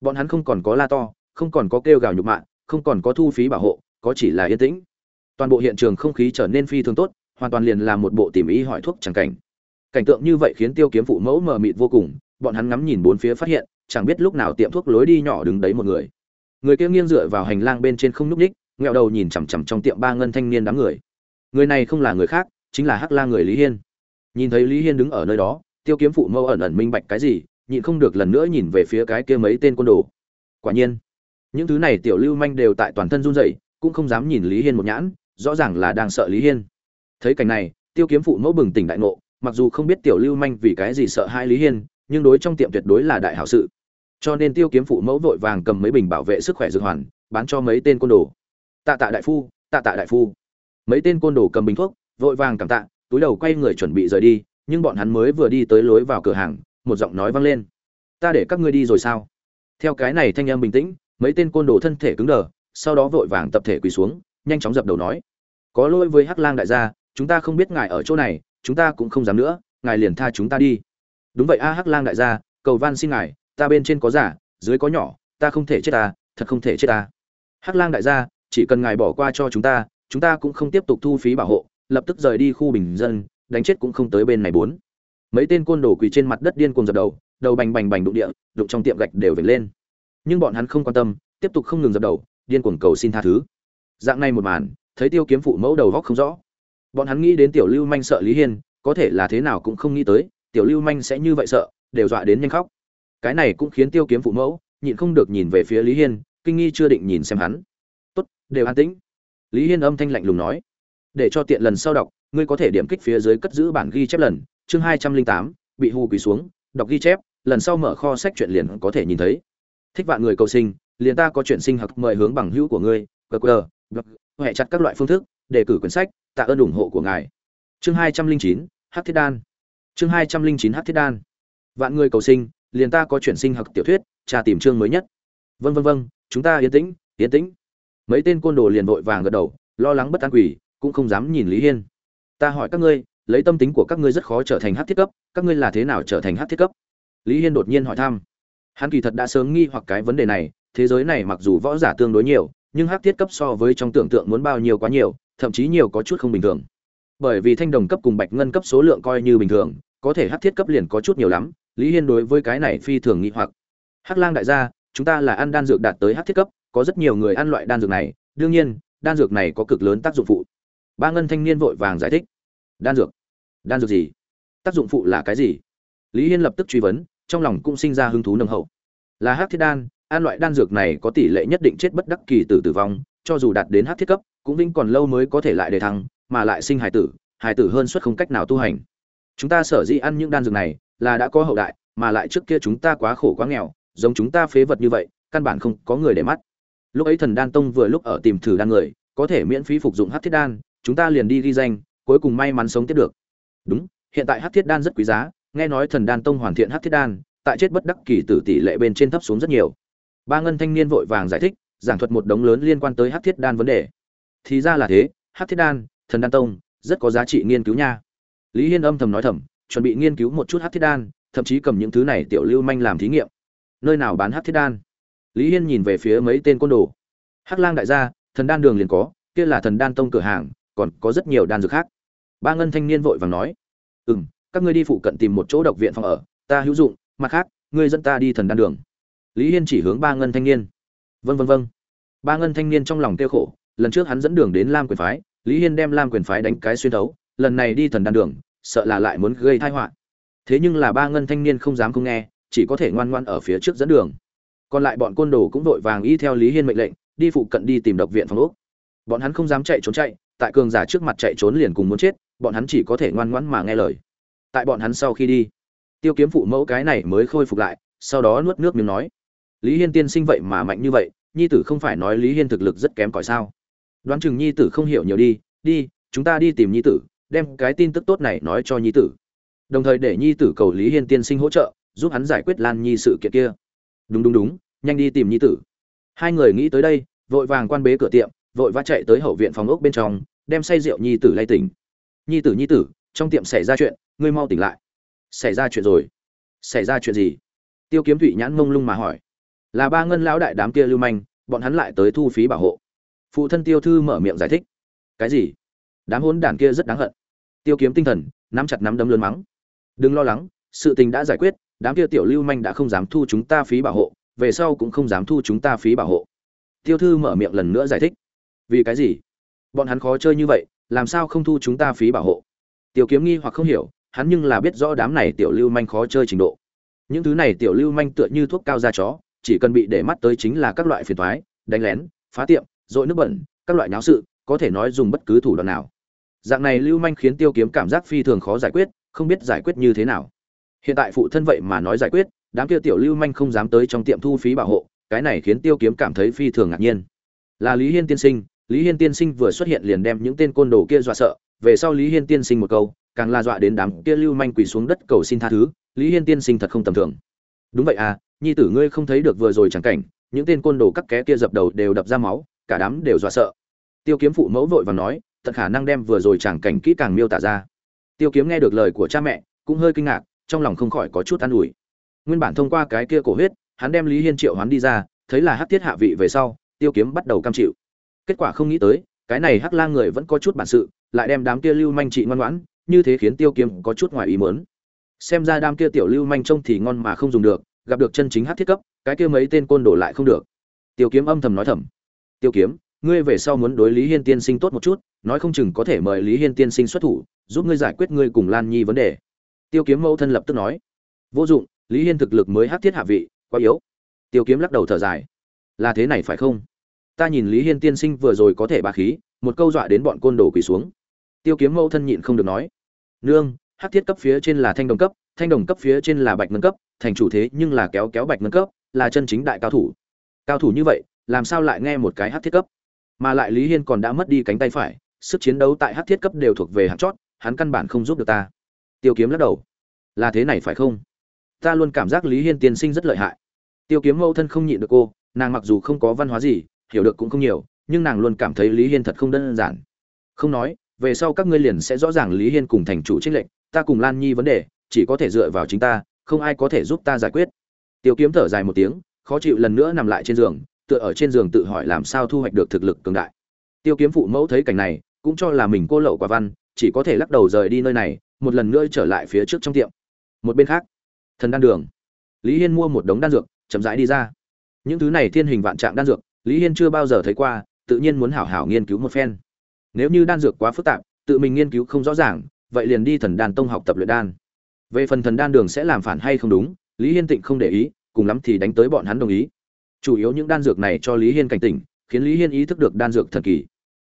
Bọn hắn không còn có la to, không còn có kêu gào nhục mạ, không còn có thu phí bảo hộ, có chỉ là yên tĩnh. Toàn bộ hiện trường không khí trở nên phi thường tốt, hoàn toàn liền là một bộ tìm ý hỏi thuốc chẳng cảnh cảnh tượng như vậy khiến tiêu kiếm phụ mẫu mờ mịt vô cùng, bọn hắn ngắm nhìn bốn phía phát hiện, chẳng biết lúc nào tiệm thuốc lối đi nhỏ đứng đấy một người. Người kia nghiêng dựa vào hành lang bên trên không nhúc ních nghẹo đầu nhìn chằm chằm trong tiệm ba ngân thanh niên đám người. Người này không là người khác, chính là hắc la người lý hiên. Nhìn thấy lý hiên đứng ở nơi đó, tiêu kiếm phụ mẫu ẩn ẩn minh bạch cái gì, nhịn không được lần nữa nhìn về phía cái kia mấy tên côn đồ. Quả nhiên, những thứ này tiểu lưu manh đều tại toàn thân run rẩy, cũng không dám nhìn lý hiên một nhãn, rõ ràng là đang sợ lý hiên. Thấy cảnh này, tiêu kiếm phụ mẫu bừng tỉnh đại ngộ mặc dù không biết tiểu lưu manh vì cái gì sợ hai lý hiên, nhưng đối trong tiệm tuyệt đối là đại hảo sự. Cho nên tiêu kiếm phụ mẫu vội vàng cầm mấy bình bảo vệ sức khỏe dược hoàn, bán cho mấy tên côn đồ. Tạ tạ đại phu, tạ tạ đại phu. Mấy tên côn đồ cầm bình thuốc, vội vàng cảm tạ, túi đầu quay người chuẩn bị rời đi, nhưng bọn hắn mới vừa đi tới lối vào cửa hàng, một giọng nói vang lên. Ta để các ngươi đi rồi sao? Theo cái này thanh em bình tĩnh, mấy tên côn đồ thân thể cứng đờ, sau đó vội vàng tập thể quỳ xuống, nhanh chóng dập đầu nói. Có lỗi với hắc lang đại gia, chúng ta không biết ngài ở chỗ này chúng ta cũng không dám nữa, ngài liền tha chúng ta đi. Đúng vậy a hắc lang đại gia, cầu van xin ngài, ta bên trên có giả, dưới có nhỏ, ta không thể chết ta, thật không thể chết ta. Hắc lang đại gia, chỉ cần ngài bỏ qua cho chúng ta chúng ta cũng không tiếp tục thu phí bảo hộ, lập tức rời đi khu bình dân, đánh chết cũng không tới bên này bốn. Mấy tên côn đồ quỳ trên mặt đất điên cuồng dập đầu đầu bành bành bành đụng địa, đụng trong tiệm gạch đều vểnh lên. Nhưng bọn hắn không quan tâm, tiếp tục không ngừng dập đầu, điên cuồng cầu xin tha thứ. Dạng này một màn, thấy tiêu kiếm phụ mẫu đầu góc không rõ bọn hắn nghĩ đến tiểu lưu manh sợ lý hiên, có thể là thế nào cũng không nghĩ tới, tiểu lưu manh sẽ như vậy sợ, đều dọa đến nhanh khóc. Cái này cũng khiến tiêu kiếm phụ mẫu nhịn không được nhìn về phía lý hiên, kinh nghi chưa định nhìn xem hắn. Tốt, đều an tĩnh. Lý hiên âm thanh lạnh lùng nói. Để cho tiện lần sau đọc, ngươi có thể điểm kích phía dưới cất giữ bản ghi chép lần, chương hai trăm linh tám, bị hù quỳ xuống, đọc ghi chép, lần sau mở kho sách chuyện liền có thể nhìn thấy. Thích vạn người cầu sinh, liền ta có chuyện sinh học mời hướng bằng hữu của ngươi qr hệ chặt các loại phương thức đề cử quyển sách, tạ ơn ủng hộ của ngài. Chương hai trăm linh chín thiết đan. Chương hai trăm linh chín thiết đan. Vạn người cầu sinh, liền ta có chuyển sinh học tiểu thuyết tra tìm chương mới nhất. Vân vân vân chúng ta yên tĩnh yên tĩnh. Mấy tên côn đồ liền vội vàng gật đầu, lo lắng bất an quỷ cũng không dám nhìn lý hiên. Ta hỏi các ngươi, lấy tâm tính của các ngươi rất khó trở thành hát thiết cấp, các ngươi là thế nào trở thành hát thiết cấp? Lý hiên đột nhiên hỏi thăm. Hắn kỳ thật đã sớm nghi hoặc cái vấn đề này, thế giới này mặc dù võ giả tương đối nhiều, nhưng hát thiết cấp so với trong tưởng tượng muốn bao nhiêu quá nhiều thậm chí nhiều có chút không bình thường. Bởi vì thanh đồng cấp cùng bạch ngân cấp số lượng coi như bình thường, có thể hát thiết cấp liền có chút nhiều lắm, lý hiên đối với cái này phi thường nghi hoặc. Hắc lang đại gia, chúng ta là ăn đan dược đạt tới hát thiết cấp, có rất nhiều người ăn loại đan dược này, đương nhiên, đan dược này có cực lớn tác dụng phụ. Ba ngân thanh niên vội vàng giải thích. Đan dược? Đan dược gì? Tác dụng phụ là cái gì? Lý hiên lập tức truy vấn, trong lòng cũng sinh ra hứng thú nồng hậu. Là hát thiết đan, ăn loại đan dược này có tỷ lệ nhất định chết bất đắc kỳ tử tử vong cho dù đạt đến hát thiết cấp, cũng vĩnh còn lâu mới có thể lại đề thăng, mà lại sinh hài tử hài tử hơn suất không cách nào tu hành. Chúng ta sở dĩ ăn những đan dược này là đã có hậu đại, mà lại trước kia chúng ta quá khổ quá nghèo, giống chúng ta phế vật như vậy, căn bản không có người để mắt. Lúc ấy thần đan tông vừa lúc ở tìm thử đan người, có thể miễn phí phục dụng hát thiết đan, chúng ta liền đi ghi danh, cuối cùng may mắn sống tiếp được. Đúng, hiện tại hát thiết đan rất quý giá, nghe nói thần đan tông hoàn thiện hát thiết đan, tại chết bất đắc kỳ tử tỷ lệ bên trên thấp xuống rất nhiều. Ba ngân thanh niên vội vàng giải thích giảng thuật một đống lớn liên quan tới hắc thiết đan vấn đề. Thì ra là thế hắc thiết đan, thần đan tông, rất có giá trị nghiên cứu nha. Lý hiên âm thầm nói thầm, chuẩn bị nghiên cứu một chút hắc thiết đan, thậm chí cầm những thứ này tiểu lưu manh làm thí nghiệm. Nơi nào bán hắc thiết đan? Lý hiên nhìn về phía mấy tên côn đồ. Hắc lang đại gia, thần đan đường liền có, kia là thần đan tông cửa hàng, còn có rất nhiều đan dược khác. Ba ngân thanh niên vội vàng nói ừ m các ngươi đi phụ cận tìm một chỗ độc viện phòng ở, ta hữu dụng, mặt khác, ngươi dẫn ta đi thần đan đường. Lý hiên chỉ hướng ba ngân thanh niên vân vân vân ba ngân thanh niên trong lòng kêu khổ, lần trước hắn dẫn đường đến lam quyền phái, lý hiên đem lam quyền phái đánh cái xuyên thấu, lần này đi thần đan đường, sợ là lại muốn gây thai họa. Thế nhưng là ba ngân thanh niên không dám không nghe, chỉ có thể ngoan ngoan ở phía trước dẫn đường. Còn lại bọn côn đồ cũng vội vàng y theo lý hiên mệnh lệnh, đi phụ cận đi tìm độc viện phòng ốc. Bọn hắn không dám chạy trốn chạy, tại cường giả trước mặt chạy trốn liền cùng muốn chết, bọn hắn chỉ có thể ngoan ngoãn mà nghe lời. Tại bọn hắn sau khi đi, tiêu kiếm phụ mẫu cái này mới khôi phục lại, sau đó nuốt nước miếng nói lý hiên tiên sinh vậy mà mạnh như vậy, nhi tử không phải nói lý hiên thực lực rất kém cỏi sao? Đoán chừng nhi tử không hiểu nhiều đi đi, chúng ta đi tìm nhi tử, đem cái tin tức tốt này nói cho nhi tử. Đồng thời để nhi tử cầu lý hiên tiên sinh hỗ trợ, giúp hắn giải quyết lan nhi sự kiện kia. Đúng đúng đúng, nhanh đi tìm nhi tử. Hai người nghĩ tới đây, vội vàng quan bế cửa tiệm, vội vã chạy tới hậu viện phòng ốc bên trong, đem say rượu nhi tử lay tỉnh. Nhi tử nhi tử, trong tiệm xảy ra chuyện, ngươi mau tỉnh lại. Xảy ra chuyện rồi. Xảy ra chuyện gì? Tiêu kiếm thụy nhãn mông lung mà hỏi là ba ngân lão đại đám kia lưu manh, bọn hắn lại tới thu phí bảo hộ. Phụ thân tiêu thư mở miệng giải thích. Cái gì? Đám hôn đản kia rất đáng hận. Tiêu kiếm tinh thần, nắm chặt nắm đấm lớn mắng. Đừng lo lắng, sự tình đã giải quyết, đám kia tiểu lưu manh đã không dám thu chúng ta phí bảo hộ, về sau cũng không dám thu chúng ta phí bảo hộ. Tiêu thư mở miệng lần nữa giải thích. Vì cái gì? Bọn hắn khó chơi như vậy, làm sao không thu chúng ta phí bảo hộ? Tiểu kiếm nghi hoặc không hiểu, hắn nhưng là biết rõ đám này tiểu lưu manh khó chơi trình độ. Những thứ này tiểu lưu manh tựa như thuốc cao da chó chỉ cần bị để mắt tới chính là các loại phiền toái, đánh lén, phá tiệm, dội nước bẩn, các loại náo sự, có thể nói dùng bất cứ thủ đoạn nào. Dạng này lưu manh khiến tiêu kiếm cảm giác phi thường khó giải quyết, không biết giải quyết như thế nào. Hiện tại phụ thân vậy mà nói giải quyết, đám kia tiểu lưu manh không dám tới trong tiệm thu phí bảo hộ, cái này khiến tiêu kiếm cảm thấy phi thường ngạc nhiên. Là lý hiên tiên sinh, lý hiên tiên sinh vừa xuất hiện liền đem những tên côn đồ kia dọa sợ, về sau lý hiên tiên sinh một câu, càng la dọa đến đám kia lưu manh quỳ xuống đất cầu xin tha thứ, lý hiên tiên sinh thật không tầm thường. Đúng vậy à nhi tử ngươi không thấy được vừa rồi chẳng cảnh, những tên côn đồ cắt ké kia dập đầu đều đập ra máu, cả đám đều dọa sợ. Tiêu kiếm phụ mẫu vội và nói, tận khả năng đem vừa rồi chẳng cảnh kỹ càng miêu tả ra. Tiêu kiếm nghe được lời của cha mẹ, cũng hơi kinh ngạc, trong lòng không khỏi có chút an ủi. Nguyên bản thông qua cái kia cổ huyết, hắn đem lý hiên triệu hoán đi ra, thấy là hắc tiết hạ vị về sau, tiêu kiếm bắt đầu cam chịu. Kết quả không nghĩ tới, cái này hắc lang người vẫn có chút bản sự, lại đem đám kia lưu manh trị ngoan ngoãn, như thế khiến tiêu kiếm có chút ngoài ý mớn xem ra đám kia tiểu lưu manh trông thì ngon mà không dùng được gặp được chân chính hắc thiết cấp, cái kia mấy tên côn đồ lại không được. Tiêu kiếm âm thầm nói thầm. Tiêu kiếm, ngươi về sau muốn đối lý hiên tiên sinh tốt một chút, nói không chừng có thể mời lý hiên tiên sinh xuất thủ, giúp ngươi giải quyết ngươi cùng lan nhi vấn đề. Tiêu kiếm mẫu thân lập tức nói. Vô dụng, lý hiên thực lực mới hắc thiết hạ vị, quá yếu. Tiêu kiếm lắc đầu thở dài. Là thế này phải không? Ta nhìn lý hiên tiên sinh vừa rồi có thể bà khí, một câu dọa đến bọn côn đồ quỳ xuống. Tiêu kiếm mẫu thân nhịn không được nói. Nương hắc thiết cấp phía trên là thanh đồng cấp thanh đồng cấp phía trên là bạch ngân cấp, thành chủ thế nhưng là kéo kéo bạch ngân cấp, là chân chính đại cao thủ. Cao thủ như vậy, làm sao lại nghe một cái hắc thiết cấp? Mà lại lý hiên còn đã mất đi cánh tay phải, sức chiến đấu tại hắc thiết cấp đều thuộc về hạt chót, hắn căn bản không giúp được ta. Tiêu kiếm lắc đầu. Là thế này phải không? Ta luôn cảm giác lý hiên tiên sinh rất lợi hại. Tiêu kiếm mẫu thân không nhịn được cô, nàng mặc dù không có văn hóa gì, hiểu được cũng không nhiều, nhưng nàng luôn cảm thấy lý hiên thật không đơn giản. Không nói, về sau các ngươi liền sẽ rõ ràng lý hiên cùng thành chủ trích lệnh ta cùng lan nhi vấn đề chỉ có thể dựa vào chính ta, không ai có thể giúp ta giải quyết. Tiêu kiếm thở dài một tiếng, khó chịu lần nữa nằm lại trên giường, tựa ở trên giường tự hỏi làm sao thu hoạch được thực lực cường đại. Tiêu kiếm phụ mẫu thấy cảnh này, cũng cho là mình cô lậu quả văn, chỉ có thể lắc đầu rời đi nơi này, một lần nữa trở lại phía trước trong tiệm. Một bên khác, thần đan đường. Lý hiên mua một đống đan dược, chậm rãi đi ra. Những thứ này thiên hình vạn trạng đan dược, lý hiên chưa bao giờ thấy qua, tự nhiên muốn hảo hảo nghiên cứu một phen. Nếu như đan dược quá phức tạp, tự mình nghiên cứu không rõ ràng, vậy liền đi thần đan tông học tập luyện đan về phần thần đan đường sẽ làm phản hay không đúng, lý hiên tịnh không để ý, cùng lắm thì đánh tới bọn hắn đồng ý. Chủ yếu những đan dược này cho lý hiên cảnh tỉnh, khiến lý hiên ý thức được đan dược thần kỳ.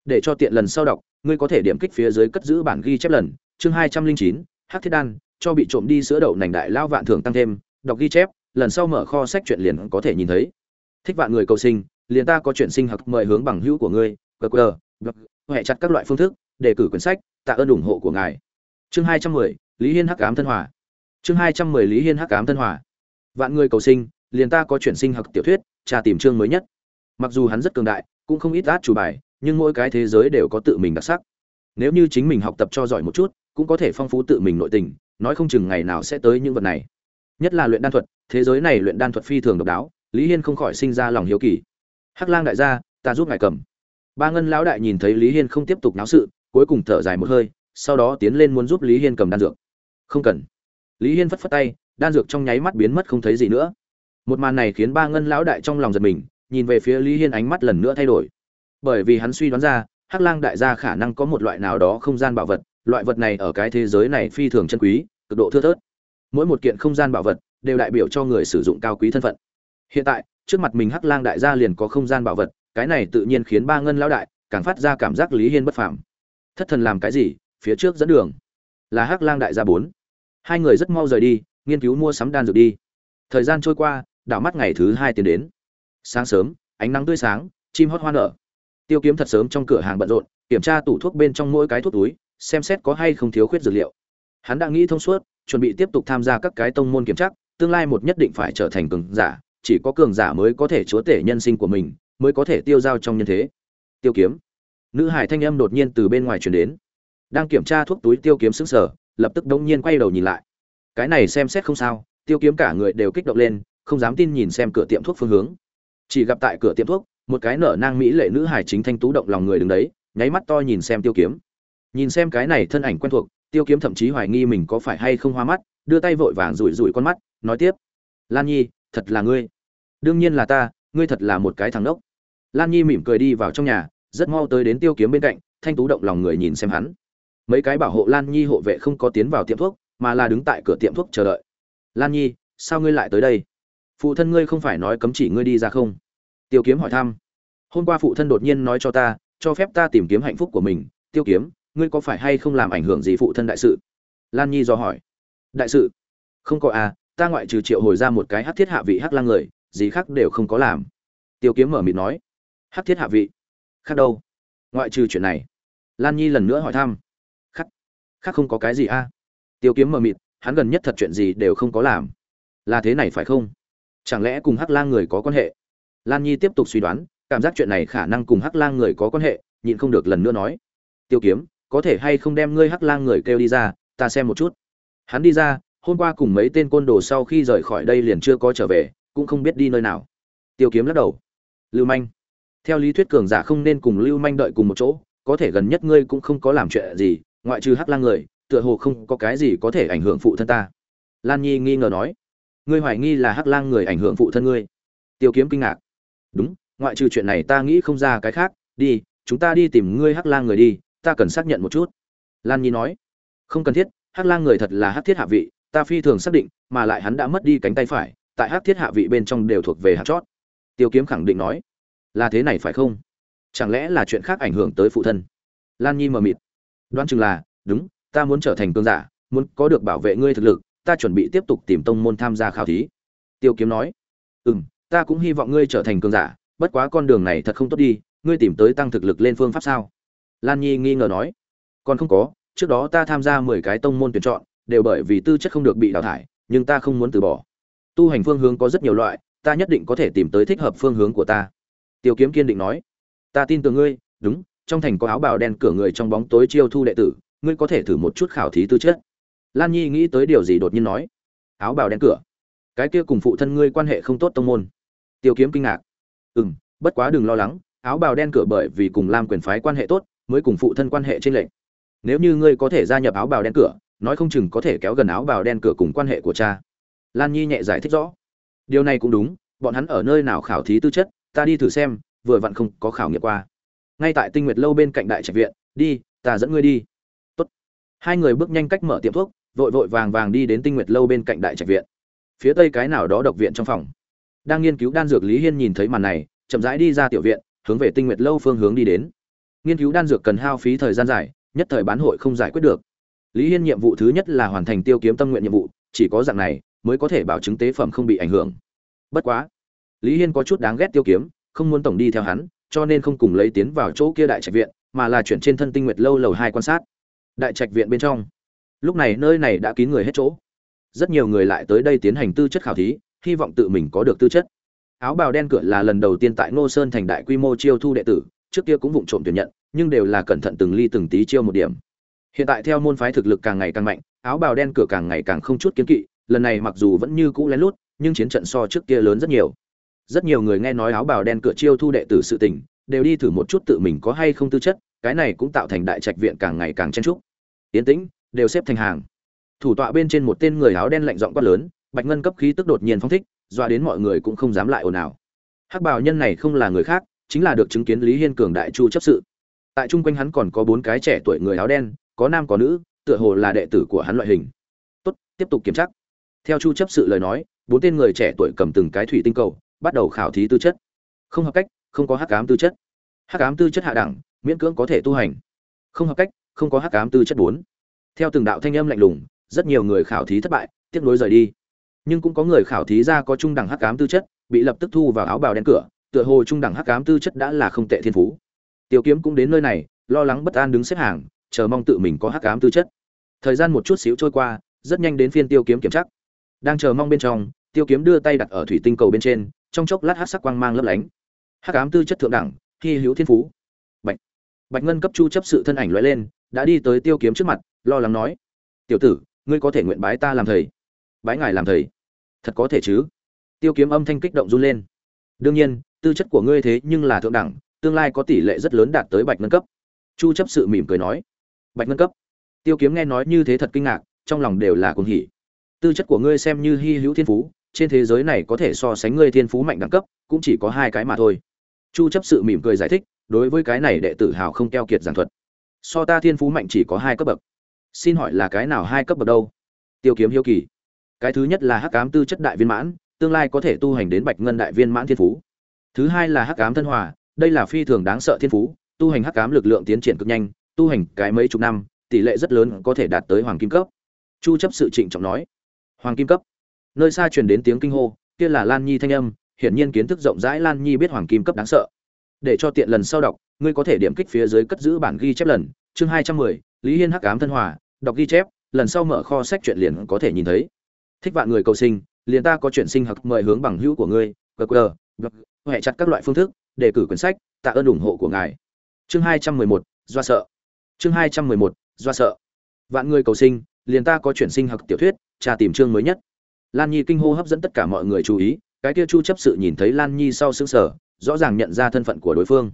Để cho tiện lần sau đọc, ngươi có thể điểm kích phía dưới cất giữ bản ghi chép lần, chương hai trăm linh chín hát thiết đan, cho bị trộm đi sữa đậu nành đại lao vạn thưởng tăng thêm, đọc ghi chép, lần sau mở kho sách chuyện liền có thể nhìn thấy. Thích vạn người cầu sinh, liền ta có chuyện sinh học mời hướng bằng hữu của ngươi gờ gờ hẹ chặt các loại phương thức, đề cử quyển sách, tạ ơn ủng hộ của ngài. Chương hai trăm mười lý hiên hắc ám thân hòa. Chương hai trăm mười lý hiên hắc ám thân hòa. Vạn người cầu sinh, liền ta có chuyển sinh học tiểu thuyết tra tìm chương mới nhất. Mặc dù hắn rất cường đại, cũng không ít át chủ bài, nhưng mỗi cái thế giới đều có tự mình đặc sắc. Nếu như chính mình học tập cho giỏi một chút, cũng có thể phong phú tự mình nội tình, nói không chừng ngày nào sẽ tới những vật này. Nhất là luyện đan thuật, thế giới này luyện đan thuật phi thường độc đáo, lý hiên không khỏi sinh ra lòng hiếu kỳ. Hắc lang đại gia, ta giúp ngài cầm. Ba ngân lão đại nhìn thấy lý hiên không tiếp tục náo sự, cuối cùng thở dài một hơi, sau đó tiến lên muốn giúp lý hiên cầm đan dược không cần. Lý hiên phất phất tay, đan dược trong nháy mắt biến mất không thấy gì nữa. Một màn này khiến ba ngân lão đại trong lòng giật mình, nhìn về phía lý hiên ánh mắt lần nữa thay đổi. Bởi vì hắn suy đoán ra, hắc lang đại gia khả năng có một loại nào đó không gian bảo vật, loại vật này ở cái thế giới này phi thường chân quý, cực độ thưa thớt. Mỗi một kiện không gian bảo vật đều đại biểu cho người sử dụng cao quý thân phận. Hiện tại, trước mặt mình hắc lang đại gia liền có không gian bảo vật, cái này tự nhiên khiến ba ngân lão đại càng phát ra cảm giác lý hiên bất phàm. Thất thần làm cái gì, phía trước dẫn đường. Là hắc lang đại gia bốn hai người rất mau rời đi, nghiên cứu mua sắm đan dược đi. Thời gian trôi qua, đảo mắt ngày thứ hai tiến đến. Sáng sớm, ánh nắng tươi sáng, chim hót hoa nở. Tiêu kiếm thật sớm trong cửa hàng bận rộn, kiểm tra tủ thuốc bên trong mỗi cái thuốc túi, xem xét có hay không thiếu khuyết dược liệu. Hắn đã nghĩ thông suốt, chuẩn bị tiếp tục tham gia các cái tông môn kiểm tra, tương lai một nhất định phải trở thành cường giả, chỉ có cường giả mới có thể chúa tể nhân sinh của mình, mới có thể tiêu dao trong nhân thế. Tiêu kiếm. Nữ hải thanh âm đột nhiên từ bên ngoài truyền đến. Đang kiểm tra thuốc túi, tiêu kiếm xứng sở lập tức đông nhiên quay đầu nhìn lại. Cái này xem xét không sao, tiêu kiếm cả người đều kích động lên, không dám tin nhìn xem cửa tiệm thuốc phương hướng. Chỉ gặp tại cửa tiệm thuốc, một cái nở nang mỹ lệ nữ hải chính thanh tú động lòng người đứng đấy, nháy mắt to nhìn xem tiêu kiếm. Nhìn xem cái này thân ảnh quen thuộc, tiêu kiếm thậm chí hoài nghi mình có phải hay không hoa mắt, đưa tay vội vàng rủi rủi con mắt, nói tiếp. Lan nhi, thật là ngươi. Đương nhiên là ta, ngươi thật là một cái thằng đốc lan nhi mỉm cười đi vào trong nhà, rất mau tới đến tiêu kiếm bên cạnh, thanh tú động lòng người nhìn xem hắn mấy cái bảo hộ lan nhi hộ vệ không có tiến vào tiệm thuốc, mà là đứng tại cửa tiệm thuốc chờ đợi. Lan nhi, sao ngươi lại tới đây? Phụ thân ngươi không phải nói cấm chỉ ngươi đi ra không? Tiêu kiếm hỏi thăm. Hôm qua phụ thân đột nhiên nói cho ta, cho phép ta tìm kiếm hạnh phúc của mình. Tiêu kiếm, ngươi có phải hay không làm ảnh hưởng gì phụ thân đại sự? Lan nhi do hỏi. Đại sự? Không có à ta ngoại trừ triệu hồi ra một cái hát thiết hạ vị hát lang người, gì khác đều không có làm. Tiêu kiếm mở mịt nói. Hát thiết hạ vị? Khác đâu? Ngoại trừ chuyện này. Lan nhi lần nữa hỏi thăm khác không có cái gì a. À? tiêu kiếm mở mịt, hắn gần nhất thật chuyện gì đều không có làm. Là thế này phải không? Chẳng lẽ cùng hắc lang người có quan hệ? Lan nhi tiếp tục suy đoán, cảm giác chuyện này khả năng cùng hắc lang người có quan hệ, nhịn không được lần nữa nói. Tiêu kiếm, có thể hay không đem ngươi hắc lang người kêu đi ra, ta xem một chút. Hắn đi ra, hôm qua cùng mấy tên côn đồ sau khi rời khỏi đây liền chưa có trở về, cũng không biết đi nơi nào. Tiêu kiếm lắc đầu. Lưu manh. Theo lý thuyết cường giả không nên cùng lưu manh đợi cùng một chỗ, có thể gần nhất ngươi cũng không có làm chuyện gì ngoại trừ hắc lang người, tựa hồ không có cái gì có thể ảnh hưởng phụ thân ta. Lan nhi nghi ngờ nói, ngươi hoài nghi là hắc lang người ảnh hưởng phụ thân ngươi? Tiêu kiếm kinh ngạc. Đúng, ngoại trừ chuyện này ta nghĩ không ra cái khác, đi, chúng ta đi tìm ngươi hắc lang người đi, ta cần xác nhận một chút. Lan nhi nói, không cần thiết, hắc lang người thật là hắc thiết hạ vị, ta phi thường xác định, mà lại hắn đã mất đi cánh tay phải, tại hắc thiết hạ vị bên trong đều thuộc về hạt chót. Tiêu kiếm khẳng định nói, là thế này phải không? Chẳng lẽ là chuyện khác ảnh hưởng tới phụ thân? Lan nhi mờ mịt đoán chừng là, đúng, ta muốn trở thành cương giả, muốn có được bảo vệ ngươi thực lực, ta chuẩn bị tiếp tục tìm tông môn tham gia khảo thí. Tiêu kiếm nói ừ m ta cũng hy vọng ngươi trở thành cương giả, bất quá con đường này thật không tốt đi, ngươi tìm tới tăng thực lực lên phương pháp sao? Lan nhi nghi ngờ nói, còn không có, trước đó ta tham gia mười cái tông môn tuyển chọn, đều bởi vì tư chất không được bị đào thải, nhưng ta không muốn từ bỏ. Tu hành phương hướng có rất nhiều loại, ta nhất định có thể tìm tới thích hợp phương hướng của ta. Tiêu kiếm kiên định nói, ta tin tưởng ngươi, đúng trong thành có áo bào đen cửa người trong bóng tối chiêu thu đệ tử, ngươi có thể thử một chút khảo thí tư chất. Lan nhi nghĩ tới điều gì đột nhiên nói, áo bào đen cửa, cái kia cùng phụ thân ngươi quan hệ không tốt tông môn. Tiêu kiếm kinh ngạc ừ m bất quá đừng lo lắng, áo bào đen cửa bởi vì cùng lam quyền phái quan hệ tốt, mới cùng phụ thân quan hệ trên lệnh nếu như ngươi có thể gia nhập áo bào đen cửa, nói không chừng có thể kéo gần áo bào đen cửa cùng quan hệ của cha. Lan nhi nhẹ giải thích rõ, điều này cũng đúng, bọn hắn ở nơi nào khảo thí tư chất, ta đi thử xem, vừa vặn không có khảo nghiệm qua ngay tại tinh nguyệt lâu bên cạnh đại trạch viện, đi, ta dẫn ngươi đi. Tốt. hai người bước nhanh cách mở tiệm thuốc, vội vội vàng vàng đi đến tinh nguyệt lâu bên cạnh đại trạch viện. Phía tây cái nào đó độc viện trong phòng. Đang nghiên cứu đan dược lý hiên nhìn thấy màn này, chậm rãi đi ra tiểu viện, hướng về tinh nguyệt lâu phương hướng đi đến. Nghiên cứu đan dược cần hao phí thời gian dài, nhất thời bán hội không giải quyết được. Lý hiên nhiệm vụ thứ nhất là hoàn thành tiêu kiếm tâm nguyện nhiệm vụ, chỉ có dạng này mới có thể bảo chứng tế phẩm không bị ảnh hưởng. Bất quá, lý hiên có chút đáng ghét tiêu kiếm, không muốn tổng đi theo hắn cho nên không cùng lấy tiến vào chỗ kia đại trạch viện, mà là chuyển trên thân tinh nguyệt lâu lầu hai quan sát. Đại trạch viện bên trong. Lúc này nơi này đã kín người hết chỗ. Rất nhiều người lại tới đây tiến hành tư chất khảo thí, hy vọng tự mình có được tư chất. Áo bào đen cửa là lần đầu tiên tại ngô sơn thành đại quy mô chiêu thu đệ tử, trước kia cũng vụng trộm tuyển nhận, nhưng đều là cẩn thận từng ly từng tí chiêu một điểm. Hiện tại theo môn phái thực lực càng ngày càng mạnh, áo bào đen cửa càng ngày càng không chút kiến kỵ, lần này mặc dù vẫn như cũ lén lút, nhưng chiến trận so trước kia lớn rất nhiều rất nhiều người nghe nói áo bào đen cửa chiêu thu đệ tử sự tình, đều đi thử một chút tự mình có hay không tư chất, cái này cũng tạo thành đại trạch viện càng ngày càng chen chúc. Tiến tĩnh, đều xếp thành hàng. Thủ tọa bên trên một tên người áo đen lạnh giọng quát lớn, bạch ngân cấp khí tức đột nhiên phong thích, dọa đến mọi người cũng không dám lại ồn ào. Hắc bào nhân này không là người khác, chính là được chứng kiến lý hiên cường đại chu chấp sự. Tại chung quanh hắn còn có bốn cái trẻ tuổi người áo đen, có nam có nữ, tựa hồ là đệ tử của hắn loại hình. Tốt, tiếp tục kiểm tra. Theo chu chấp sự lời nói, bốn tên người trẻ tuổi cầm từng cái thủy tinh cầu bắt đầu khảo thí tư chất. Không hợp cách, không có hắc ám tư chất. Hắc ám tư chất hạ đẳng, miễn cưỡng có thể tu hành. Không hợp cách, không có hắc ám tư chất bốn. Theo từng đạo thanh âm lạnh lùng, rất nhiều người khảo thí thất bại tiếp nối rời đi. Nhưng cũng có người khảo thí ra có trung đẳng hắc ám tư chất, bị lập tức thu vào áo bào đen cửa, tựa hồ trung đẳng hắc ám tư chất đã là không tệ thiên phú. Tiêu kiếm cũng đến nơi này, lo lắng bất an đứng xếp hàng, chờ mong tự mình có hắc ám tư chất. Thời gian một chút xíu trôi qua, rất nhanh đến phiên tiêu kiếm kiểm tra. Đang chờ mong bên trong, tiêu kiếm đưa tay đặt ở thủy tinh cầu bên trên trong chốc lát hắc sắc quang mang lấp lánh. Hắc ám tư chất thượng đẳng, hy hữu thiên phú. Bạch bạch ngân cấp chu chấp sự thân ảnh lóe lên, đã đi tới tiêu kiếm trước mặt, lo lắng nói, tiểu tử, ngươi có thể nguyện bái ta làm thầy? Bái ngài làm thầy? Thật có thể chứ? Tiêu kiếm âm thanh kích động run lên. Đương nhiên, tư chất của ngươi thế nhưng là thượng đẳng, tương lai có tỷ lệ rất lớn đạt tới bạch ngân cấp. Chu chấp sự mỉm cười nói. Bạch ngân cấp? Tiêu kiếm nghe nói như thế thật kinh ngạc, trong lòng đều là cuồng hỉ. Tư chất của ngươi xem như hy hữu thiên phú trên thế giới này có thể so sánh ngươi thiên phú mạnh đẳng cấp, cũng chỉ có hai cái mà thôi. Chu chấp sự mỉm cười giải thích, đối với cái này đệ tử hào không keo kiệt giảng thuật. So ta thiên phú mạnh chỉ có hai cấp bậc. Xin hỏi là cái nào hai cấp bậc đâu? Tiêu kiếm hiếu kỳ. Cái thứ nhất là hắc ám tư chất đại viên mãn, tương lai có thể tu hành đến bạch ngân đại viên mãn thiên phú. Thứ hai là hắc ám thân hòa, đây là phi thường đáng sợ thiên phú, tu hành hắc ám lực lượng tiến triển cực nhanh, tu hành cái mấy chục năm, tỷ lệ rất lớn có thể đạt tới hoàng kim cấp. Chu chấp sự trịnh trọng nói. Hoàng kim cấp nơi xa truyền đến tiếng kinh hô kia là lan nhi thanh âm hiển nhiên kiến thức rộng rãi lan nhi biết hoàng kim cấp đáng sợ. Để cho tiện lần sau đọc ngươi có thể điểm kích phía dưới cất giữ bản ghi chép lần chương 210, lý hiên hắc ám thân hòa đọc ghi chép lần sau mở kho sách truyện liền có thể nhìn thấy. Thích vạn người cầu sinh liền ta có chuyện sinh học mời hướng bằng hữu của ngươi qr hệ chặt các loại phương thức đề cử quyển sách tạ ơn ủng hộ của ngài. Chương 211, do sợ. Chương 211, do sợ. Vạn người cầu sinh liền ta có chuyển sinh học tiểu thuyết tra tìm chương mới nhất lan nhi kinh hô hấp dẫn tất cả mọi người chú ý, cái kia chu chấp sự nhìn thấy lan nhi sau sững sờ, rõ ràng nhận ra thân phận của đối phương.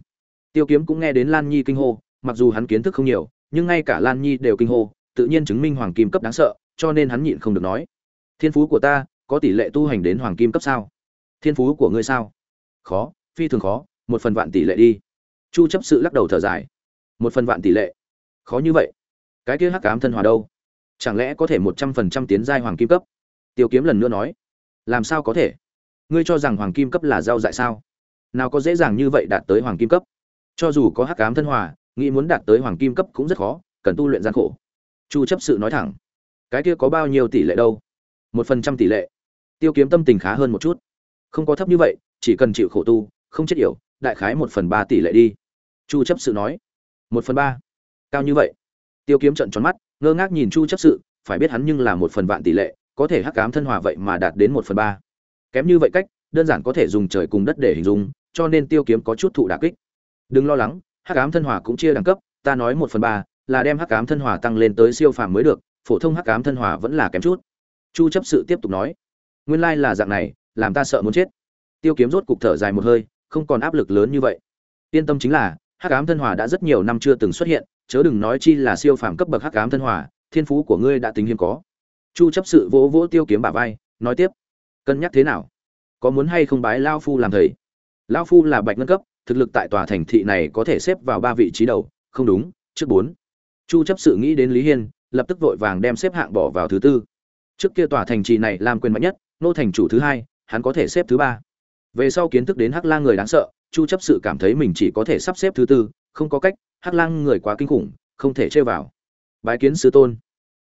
Tiêu kiếm cũng nghe đến lan nhi kinh hô, mặc dù hắn kiến thức không nhiều, nhưng ngay cả lan nhi đều kinh hô, tự nhiên chứng minh hoàng kim cấp đáng sợ, cho nên hắn nhịn không được nói. Thiên phú của ta, có tỷ lệ tu hành đến hoàng kim cấp sao? Thiên phú của ngươi sao? Khó, phi thường khó, một phần vạn tỷ lệ đi. Chu chấp sự lắc đầu thở dài. Một phần vạn tỷ lệ? Khó như vậy? Cái kia hắc ám thân hòa đâu? Chẳng lẽ có thể một trăm phần trăm tiến giai hoàng kim cấp? Tiêu kiếm lần nữa nói, làm sao có thể? Ngươi cho rằng hoàng kim cấp là giao dại sao? Nào có dễ dàng như vậy đạt tới hoàng kim cấp? Cho dù có hắc ám thân hòa, nghĩ muốn đạt tới hoàng kim cấp cũng rất khó, cần tu luyện gian khổ. Chu chấp sự nói thẳng, cái kia có bao nhiêu tỷ lệ đâu? Một phần trăm tỷ lệ. Tiêu kiếm tâm tình khá hơn một chút. Không có thấp như vậy, chỉ cần chịu khổ tu, không chết yểu, đại khái một phần ba tỷ lệ đi. Chu chấp sự nói, một phần ba? Cao như vậy? Tiêu kiếm trận tròn mắt, ngơ ngác nhìn chu chấp sự, phải biết hắn nhưng là một phần vạn tỷ lệ có thể hắc ám thân hòa vậy mà đạt đến một phần ba. Kém như vậy cách, đơn giản có thể dùng trời cùng đất để hình dung, cho nên tiêu kiếm có chút thụ đả kích. Đừng lo lắng, hắc ám thân hòa cũng chia đẳng cấp, ta nói một phần ba là đem hắc ám thân hòa tăng lên tới siêu phàm mới được, phổ thông hắc ám thân hòa vẫn là kém chút. Chu chấp sự tiếp tục nói, nguyên lai là dạng này, làm ta sợ muốn chết. Tiêu kiếm rốt cục thở dài một hơi, không còn áp lực lớn như vậy. Yên tâm chính là, hắc ám thân hòa đã rất nhiều năm chưa từng xuất hiện, chớ đừng nói chi là siêu phàm cấp bậc hắc ám thân hòa, thiên phú của ngươi đã tính hiếm có chu chấp sự vỗ vỗ tiêu kiếm bả vai, nói tiếp, cân nhắc thế nào? Có muốn hay không bái lao phu làm thầy? Lao phu là bạch ngân cấp, thực lực tại tòa thành thị này có thể xếp vào ba vị trí đầu, không đúng, trước bốn. Chu chấp sự nghĩ đến lý hiên, lập tức vội vàng đem xếp hạng bỏ vào thứ tư. Trước kia tòa thành trì này làm quyền mạnh nhất, nô thành chủ thứ hai, hắn có thể xếp thứ ba. Về sau kiến thức đến hắc lang người đáng sợ, chu chấp sự cảm thấy mình chỉ có thể sắp xếp thứ tư, không có cách, hắc lang người quá kinh khủng, không thể chơi vào. Bái kiến sứ tôn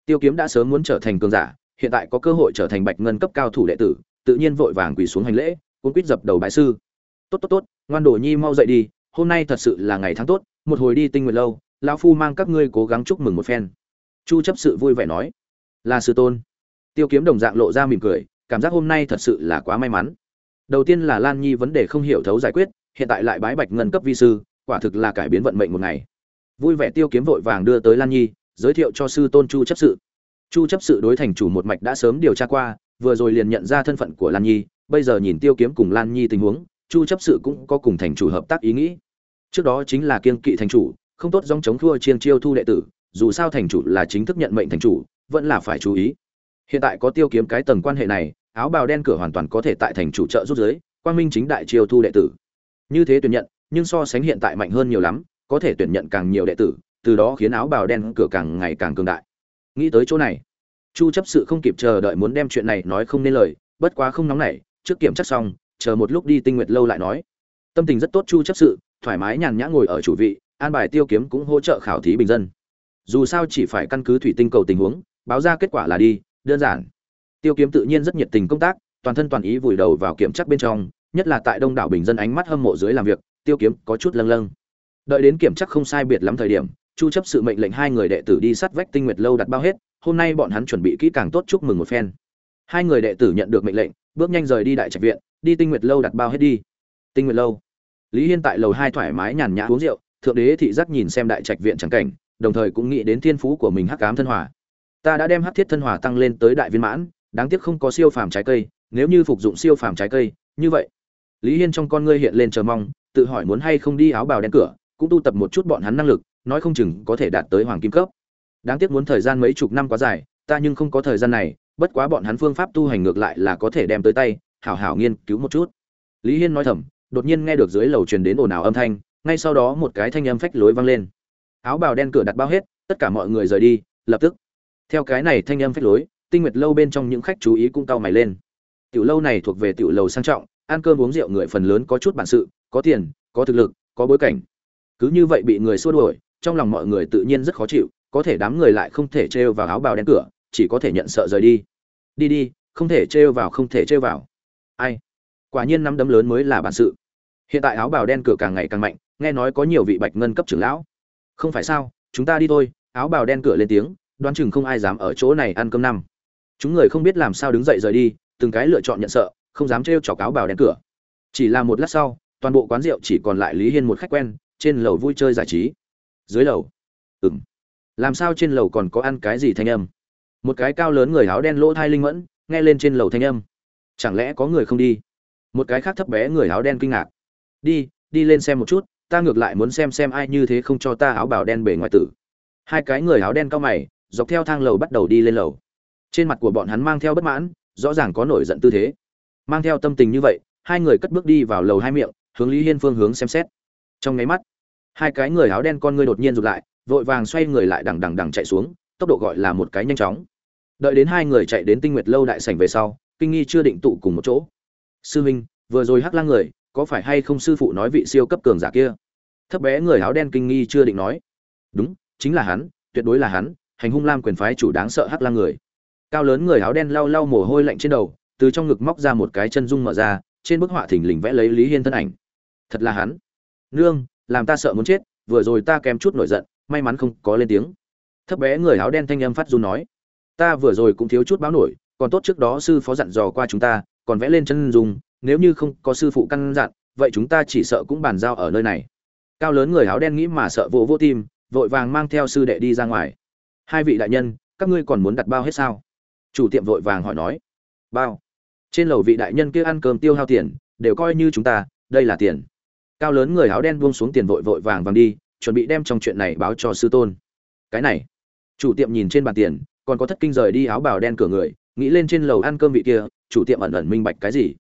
tiêu kiếm đã sớm muốn trở thành cường giả, hiện tại có cơ hội trở thành bạch ngân cấp cao thủ đệ tử, tự nhiên vội vàng quỳ xuống hành lễ cũng quýt dập đầu bái sư. Tốt tốt tốt, ngoan đồ nhi mau dậy đi, hôm nay thật sự là ngày tháng tốt, một hồi đi tinh nguyện lâu, lão phu mang các ngươi cố gắng chúc mừng một phen. Chu chấp sự vui vẻ nói. Là sư tôn. Tiêu kiếm đồng dạng lộ ra mỉm cười, cảm giác hôm nay thật sự là quá may mắn. Đầu tiên là lan nhi vấn đề không hiểu thấu giải quyết, hiện tại lại bái bạch ngân cấp vi sư, quả thực là cải biến vận mệnh một ngày. Vui vẻ tiêu kiếm vội vàng đưa tới lan nhi giới thiệu cho sư tôn chu chấp sự. Chu chấp sự đối thành chủ một mạch đã sớm điều tra qua, vừa rồi liền nhận ra thân phận của lan nhi, bây giờ nhìn tiêu kiếm cùng lan nhi tình huống, chu chấp sự cũng có cùng thành chủ hợp tác ý nghĩ. Trước đó chính là kiên kỵ thành chủ, không tốt dòng chống thua chiên chiêu thu đệ tử, dù sao thành chủ là chính thức nhận mệnh thành chủ, vẫn là phải chú ý. Hiện tại có tiêu kiếm cái tầng quan hệ này, áo bào đen cửa hoàn toàn có thể tại thành chủ trợ rút giới, quang minh chính đại chiêu thu đệ tử. Như thế tuyển nhận, nhưng so sánh hiện tại mạnh hơn nhiều lắm, có thể tuyển nhận càng nhiều đệ tử từ đó khiến áo bào đen cửa càng ngày càng cường đại. Nghĩ tới chỗ này, chu chấp sự không kịp chờ đợi muốn đem chuyện này nói không nên lời, bất quá không nóng nảy, trước kiểm chắc xong, chờ một lúc đi tinh nguyệt lâu lại nói. Tâm tình rất tốt chu chấp sự, thoải mái nhàn nhã ngồi ở chủ vị, an bài tiêu kiếm cũng hỗ trợ khảo thí bình dân. Dù sao chỉ phải căn cứ thủy tinh cầu tình huống, báo ra kết quả là đi, đơn giản. Tiêu kiếm tự nhiên rất nhiệt tình công tác, toàn thân toàn ý vùi đầu vào kiểm tra bên trong, nhất là tại đông đảo bình dân ánh mắt hâm mộ dưới làm việc, tiêu kiếm có chút lâng lâng. Đợi đến kiểm tra không sai biệt lắm thời điểm chu chấp sự mệnh lệnh hai người đệ tử đi sát vách tinh nguyệt lâu đặt bao hết, hôm nay bọn hắn chuẩn bị kỹ càng tốt chúc mừng một phen. Hai người đệ tử nhận được mệnh lệnh, bước nhanh rời đi đại trạch viện, đi tinh nguyệt lâu đặt bao hết đi. Tinh nguyệt lâu. Lý hiên tại lầu hai thoải mái nhàn nhã uống rượu, thượng đế thị giác nhìn xem đại trạch viện chẳng cảnh, đồng thời cũng nghĩ đến thiên phú của mình hắc ám thân hòa. Ta đã đem hắc thiết thân hòa tăng lên tới đại viên mãn, đáng tiếc không có siêu phàm trái cây, nếu như phục dụng siêu phàm trái cây, như vậy. Lý hiên trong con ngươi hiện lên chờ mong, tự hỏi muốn hay không đi áo bào đen cửa, cũng tu tập một chút bọn hắn năng lực nói không chừng có thể đạt tới hoàng kim cấp. Đáng tiếc muốn thời gian mấy chục năm quá dài, ta nhưng không có thời gian này, bất quá bọn hắn phương pháp tu hành ngược lại là có thể đem tới tay, hảo hảo nghiên cứu một chút. Lý hiên nói thầm, đột nhiên nghe được dưới lầu truyền đến ồn ào âm thanh, ngay sau đó một cái thanh âm phách lối vang lên. Áo bào đen cửa đặt bao hết, tất cả mọi người rời đi, lập tức. Theo cái này thanh âm phách lối, tinh nguyệt lâu bên trong những khách chú ý cũng cau mày lên. Tiểu lâu này thuộc về tiểu lầu sang trọng, ăn cơm uống rượu người phần lớn có chút bản sự, có tiền, có thực lực, có bối cảnh. Cứ như vậy bị người xua đuổi trong lòng mọi người tự nhiên rất khó chịu, có thể đám người lại không thể trêu vào áo bào đen cửa, chỉ có thể nhận sợ rời đi. Đi đi, không thể trêu vào, không thể trêu vào. Ai? Quả nhiên nắm đấm lớn mới là bản sự. Hiện tại áo bào đen cửa càng ngày càng mạnh, nghe nói có nhiều vị bạch ngân cấp trưởng lão. Không phải sao, chúng ta đi thôi, áo bào đen cửa lên tiếng, đoán chừng không ai dám ở chỗ này ăn cơm năm. Chúng người không biết làm sao đứng dậy rời đi, từng cái lựa chọn nhận sợ, không dám trêu chọc áo bào đen cửa. Chỉ là một lát sau, toàn bộ quán rượu chỉ còn lại lý hiên một khách quen, trên lầu vui chơi giải trí dưới lầu. Ừng làm sao trên lầu còn có ăn cái gì thanh âm? Một cái cao lớn người áo đen lỗ thai linh mẫn, nghe lên trên lầu thanh âm. Chẳng lẽ có người không đi? Một cái khác thấp bé người áo đen kinh ngạc. Đi đi lên xem một chút, ta ngược lại muốn xem xem ai như thế không cho ta áo bào đen bể ngoài tử. Hai cái người áo đen cao mày, dọc theo thang lầu bắt đầu đi lên lầu. Trên mặt của bọn hắn mang theo bất mãn, rõ ràng có nổi giận tư thế. Mang theo tâm tình như vậy, hai người cất bước đi vào lầu hai miệng, hướng lý hiên phương hướng xem xét. Trong nháy mắt hai cái người áo đen con ngươi đột nhiên rụt lại, vội vàng xoay người lại đằng đằng đằng chạy xuống, tốc độ gọi là một cái nhanh chóng. Đợi đến hai người chạy đến tinh nguyệt lâu đại sảnh về sau, kinh nghi chưa định tụ cùng một chỗ. Sư huynh vừa rồi hắc lang người, có phải hay không sư phụ nói vị siêu cấp cường giả kia? Thấp bé người áo đen kinh nghi chưa định nói. Đúng, chính là hắn, tuyệt đối là hắn, hành hung lam quyền phái chủ đáng sợ hắc lang người. Cao lớn người áo đen lau lau mồ hôi lạnh trên đầu, từ trong ngực móc ra một cái chân dung mở ra, trên bức họa thình lình vẽ lấy lý hiên thân ảnh. Thật là hắn. Nương làm ta sợ muốn chết, vừa rồi ta kém chút nổi giận, may mắn không có lên tiếng. Thấp bé người áo đen thanh âm phát run nói, ta vừa rồi cũng thiếu chút báo nổi, còn tốt trước đó sư phó dặn dò qua chúng ta, còn vẽ lên chân dung, nếu như không có sư phụ căn dặn, vậy chúng ta chỉ sợ cũng bàn giao ở nơi này. Cao lớn người áo đen nghĩ mà sợ vỗ vỗ tim, vội vàng mang theo sư đệ đi ra ngoài. Hai vị đại nhân, các ngươi còn muốn đặt bao hết sao? Chủ tiệm vội vàng hỏi nói. Bao. Trên lầu vị đại nhân kia ăn cơm tiêu hao tiền, đều coi như chúng ta, đây là tiền cao lớn người áo đen buông xuống tiền vội vội vàng vàng đi, chuẩn bị đem trong chuyện này báo cho sư tôn. Cái này, chủ tiệm nhìn trên bàn tiền, còn có thất kinh rời đi áo bào đen cửa người, nghĩ lên trên lầu ăn cơm vị kia, chủ tiệm ẩn ẩn minh bạch cái gì.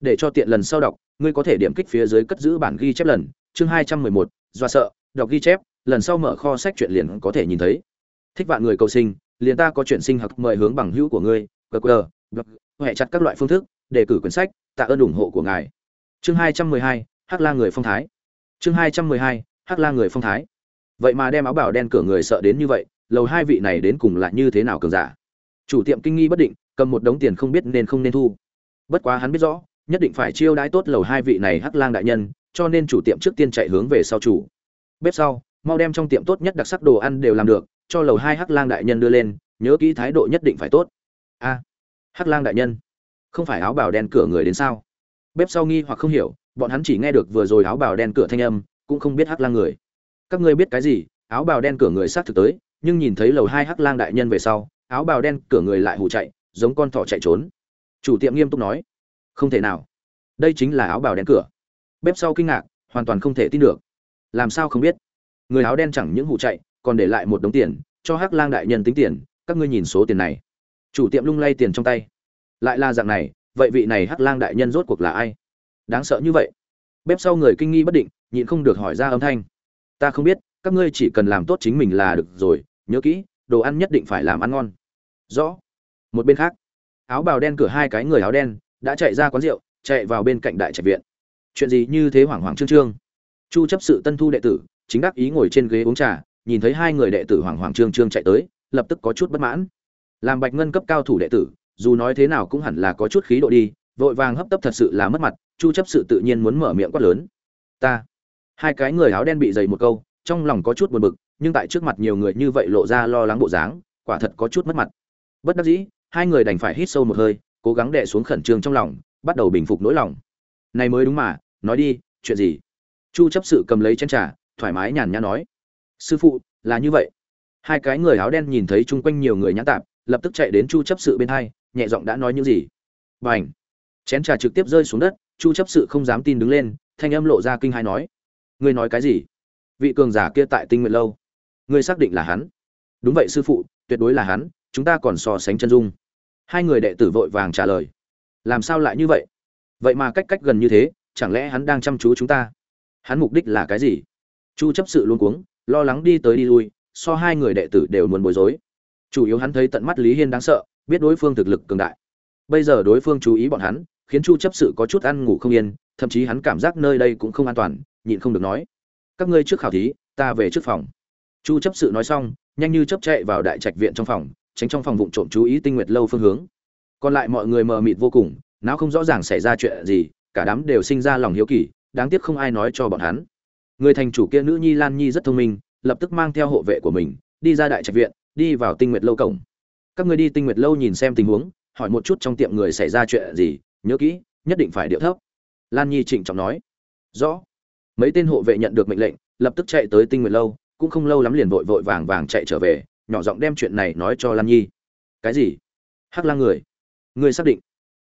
Để cho tiện lần sau đọc, ngươi có thể điểm kích phía dưới cất giữ bản ghi chép lần, chương hai trăm mười một, do sợ, đọc ghi chép, lần sau mở kho sách chuyện liền có thể nhìn thấy. Thích vạn người cầu sinh, liền ta có chuyện sinh học mời hướng bằng hữu của ngươi qr hệ chặt các loại phương thức, đề cử quyển sách, tạ ơn ủng hộ của ngài. Chương hai trăm mười hai hắc la người phong thái. Chương hai trăm mười hai, hắc la người phong thái. Vậy mà đem áo bảo đen cửa người sợ đến như vậy, lầu hai vị này đến cùng là như thế nào cường giả? Chủ tiệm kinh nghi bất định, cầm một đống tiền không biết nên không nên thu. Bất quá hắn biết rõ, nhất định phải chiêu đãi tốt lầu hai vị này hắc lang đại nhân, cho nên chủ tiệm trước tiên chạy hướng về sau chủ. Bếp sau, mau đem trong tiệm tốt nhất đặc sắc đồ ăn đều làm được, cho lầu hai hắc lang đại nhân đưa lên, nhớ kỹ thái độ nhất định phải tốt. A, hắc lang đại nhân, không phải áo bảo đen cửa người đến sao? Bếp sau nghi hoặc không hiểu bọn hắn chỉ nghe được vừa rồi áo bào đen cửa thanh âm, cũng không biết hắc lang người. Các ngươi biết cái gì? Áo bào đen cửa người sát thực tới, nhưng nhìn thấy lầu hai hắc lang đại nhân về sau, áo bào đen cửa người lại hù chạy, giống con thỏ chạy trốn. Chủ tiệm nghiêm túc nói, không thể nào. Đây chính là áo bào đen cửa. Bếp sau kinh ngạc, hoàn toàn không thể tin được. Làm sao không biết? Người áo đen chẳng những hụ chạy, còn để lại một đống tiền, cho hắc lang đại nhân tính tiền, các ngươi nhìn số tiền này. Chủ tiệm lung lay tiền trong tay. Lại là dạng này, vậy vị này hắc lang đại nhân rốt cuộc là ai? Đáng sợ như vậy. Bếp sau người kinh nghi bất định, nhịn không được hỏi ra âm thanh. Ta không biết, các ngươi chỉ cần làm tốt chính mình là được rồi, nhớ kỹ, đồ ăn nhất định phải làm ăn ngon. Rõ. Một bên khác, áo bào đen cửa hai cái người áo đen đã chạy ra quán rượu, chạy vào bên cạnh đại trạch viện. Chuyện gì như thế hoảng hoảng trương trương. Chu chấp sự tân thu đệ tử, chính đắc ý ngồi trên ghế uống trà, nhìn thấy hai người đệ tử hoảng hoảng trương trương chạy tới, lập tức có chút bất mãn. Làm bạch ngân cấp cao thủ đệ tử, dù nói thế nào cũng hẳn là có chút khí độ đi vội vàng hấp tấp thật sự là mất mặt, chu chấp sự tự nhiên muốn mở miệng quát lớn. Ta. Hai cái người áo đen bị dày một câu, trong lòng có chút buồn bực, nhưng tại trước mặt nhiều người như vậy lộ ra lo lắng bộ dáng, quả thật có chút mất mặt. Bất đắc dĩ, hai người đành phải hít sâu một hơi, cố gắng đè xuống khẩn trương trong lòng, bắt đầu bình phục nỗi lòng. Này mới đúng mà, nói đi, chuyện gì? Chu chấp sự cầm lấy chén trà, thoải mái nhàn nhã nói. Sư phụ, là như vậy. Hai cái người áo đen nhìn thấy chung quanh nhiều người nhã tạp, lập tức chạy đến chu chấp sự bên hai, nhẹ giọng đã nói những gì? Bảnh chén trà trực tiếp rơi xuống đất, chu chấp sự không dám tin đứng lên, thanh âm lộ ra kinh hãi nói, ngươi nói cái gì? Vị cường giả kia tại tinh nguyện lâu, ngươi xác định là hắn? Đúng vậy, sư phụ, tuyệt đối là hắn, chúng ta còn so sánh chân dung. Hai người đệ tử vội vàng trả lời, làm sao lại như vậy? Vậy mà cách cách gần như thế, chẳng lẽ hắn đang chăm chú chúng ta? Hắn mục đích là cái gì? Chu chấp sự luôn cuống, lo lắng đi tới đi lui, so hai người đệ tử đều muốn bối rối. Chủ yếu hắn thấy tận mắt lý hiên đáng sợ, biết đối phương thực lực cường đại. Bây giờ đối phương chú ý bọn hắn khiến chu chấp sự có chút ăn ngủ không yên, thậm chí hắn cảm giác nơi đây cũng không an toàn, nhịn không được nói. Các ngươi trước khảo thí, ta về trước phòng. Chu chấp sự nói xong, nhanh như chấp chạy vào đại trạch viện trong phòng, tránh trong phòng vụng trộm chú ý tinh nguyệt lâu phương hướng. Còn lại mọi người mờ mịt vô cùng, não không rõ ràng xảy ra chuyện gì, cả đám đều sinh ra lòng hiếu kỳ, đáng tiếc không ai nói cho bọn hắn. Người thành chủ kia nữ nhi lan nhi rất thông minh, lập tức mang theo hộ vệ của mình, đi ra đại trạch viện, đi vào tinh nguyệt lâu cổng. Các người đi tinh nguyệt lâu nhìn xem tình huống, hỏi một chút trong tiệm người xảy ra chuyện gì nhớ kỹ, nhất định phải điệu thấp. Lan nhi trịnh trọng nói. Rõ. Mấy tên hộ vệ nhận được mệnh lệnh, lập tức chạy tới tinh nguyệt lâu, cũng không lâu lắm liền vội vội vàng vàng chạy trở về, nhỏ giọng đem chuyện này nói cho lan nhi. Cái gì? Hắc lang người. Người xác định.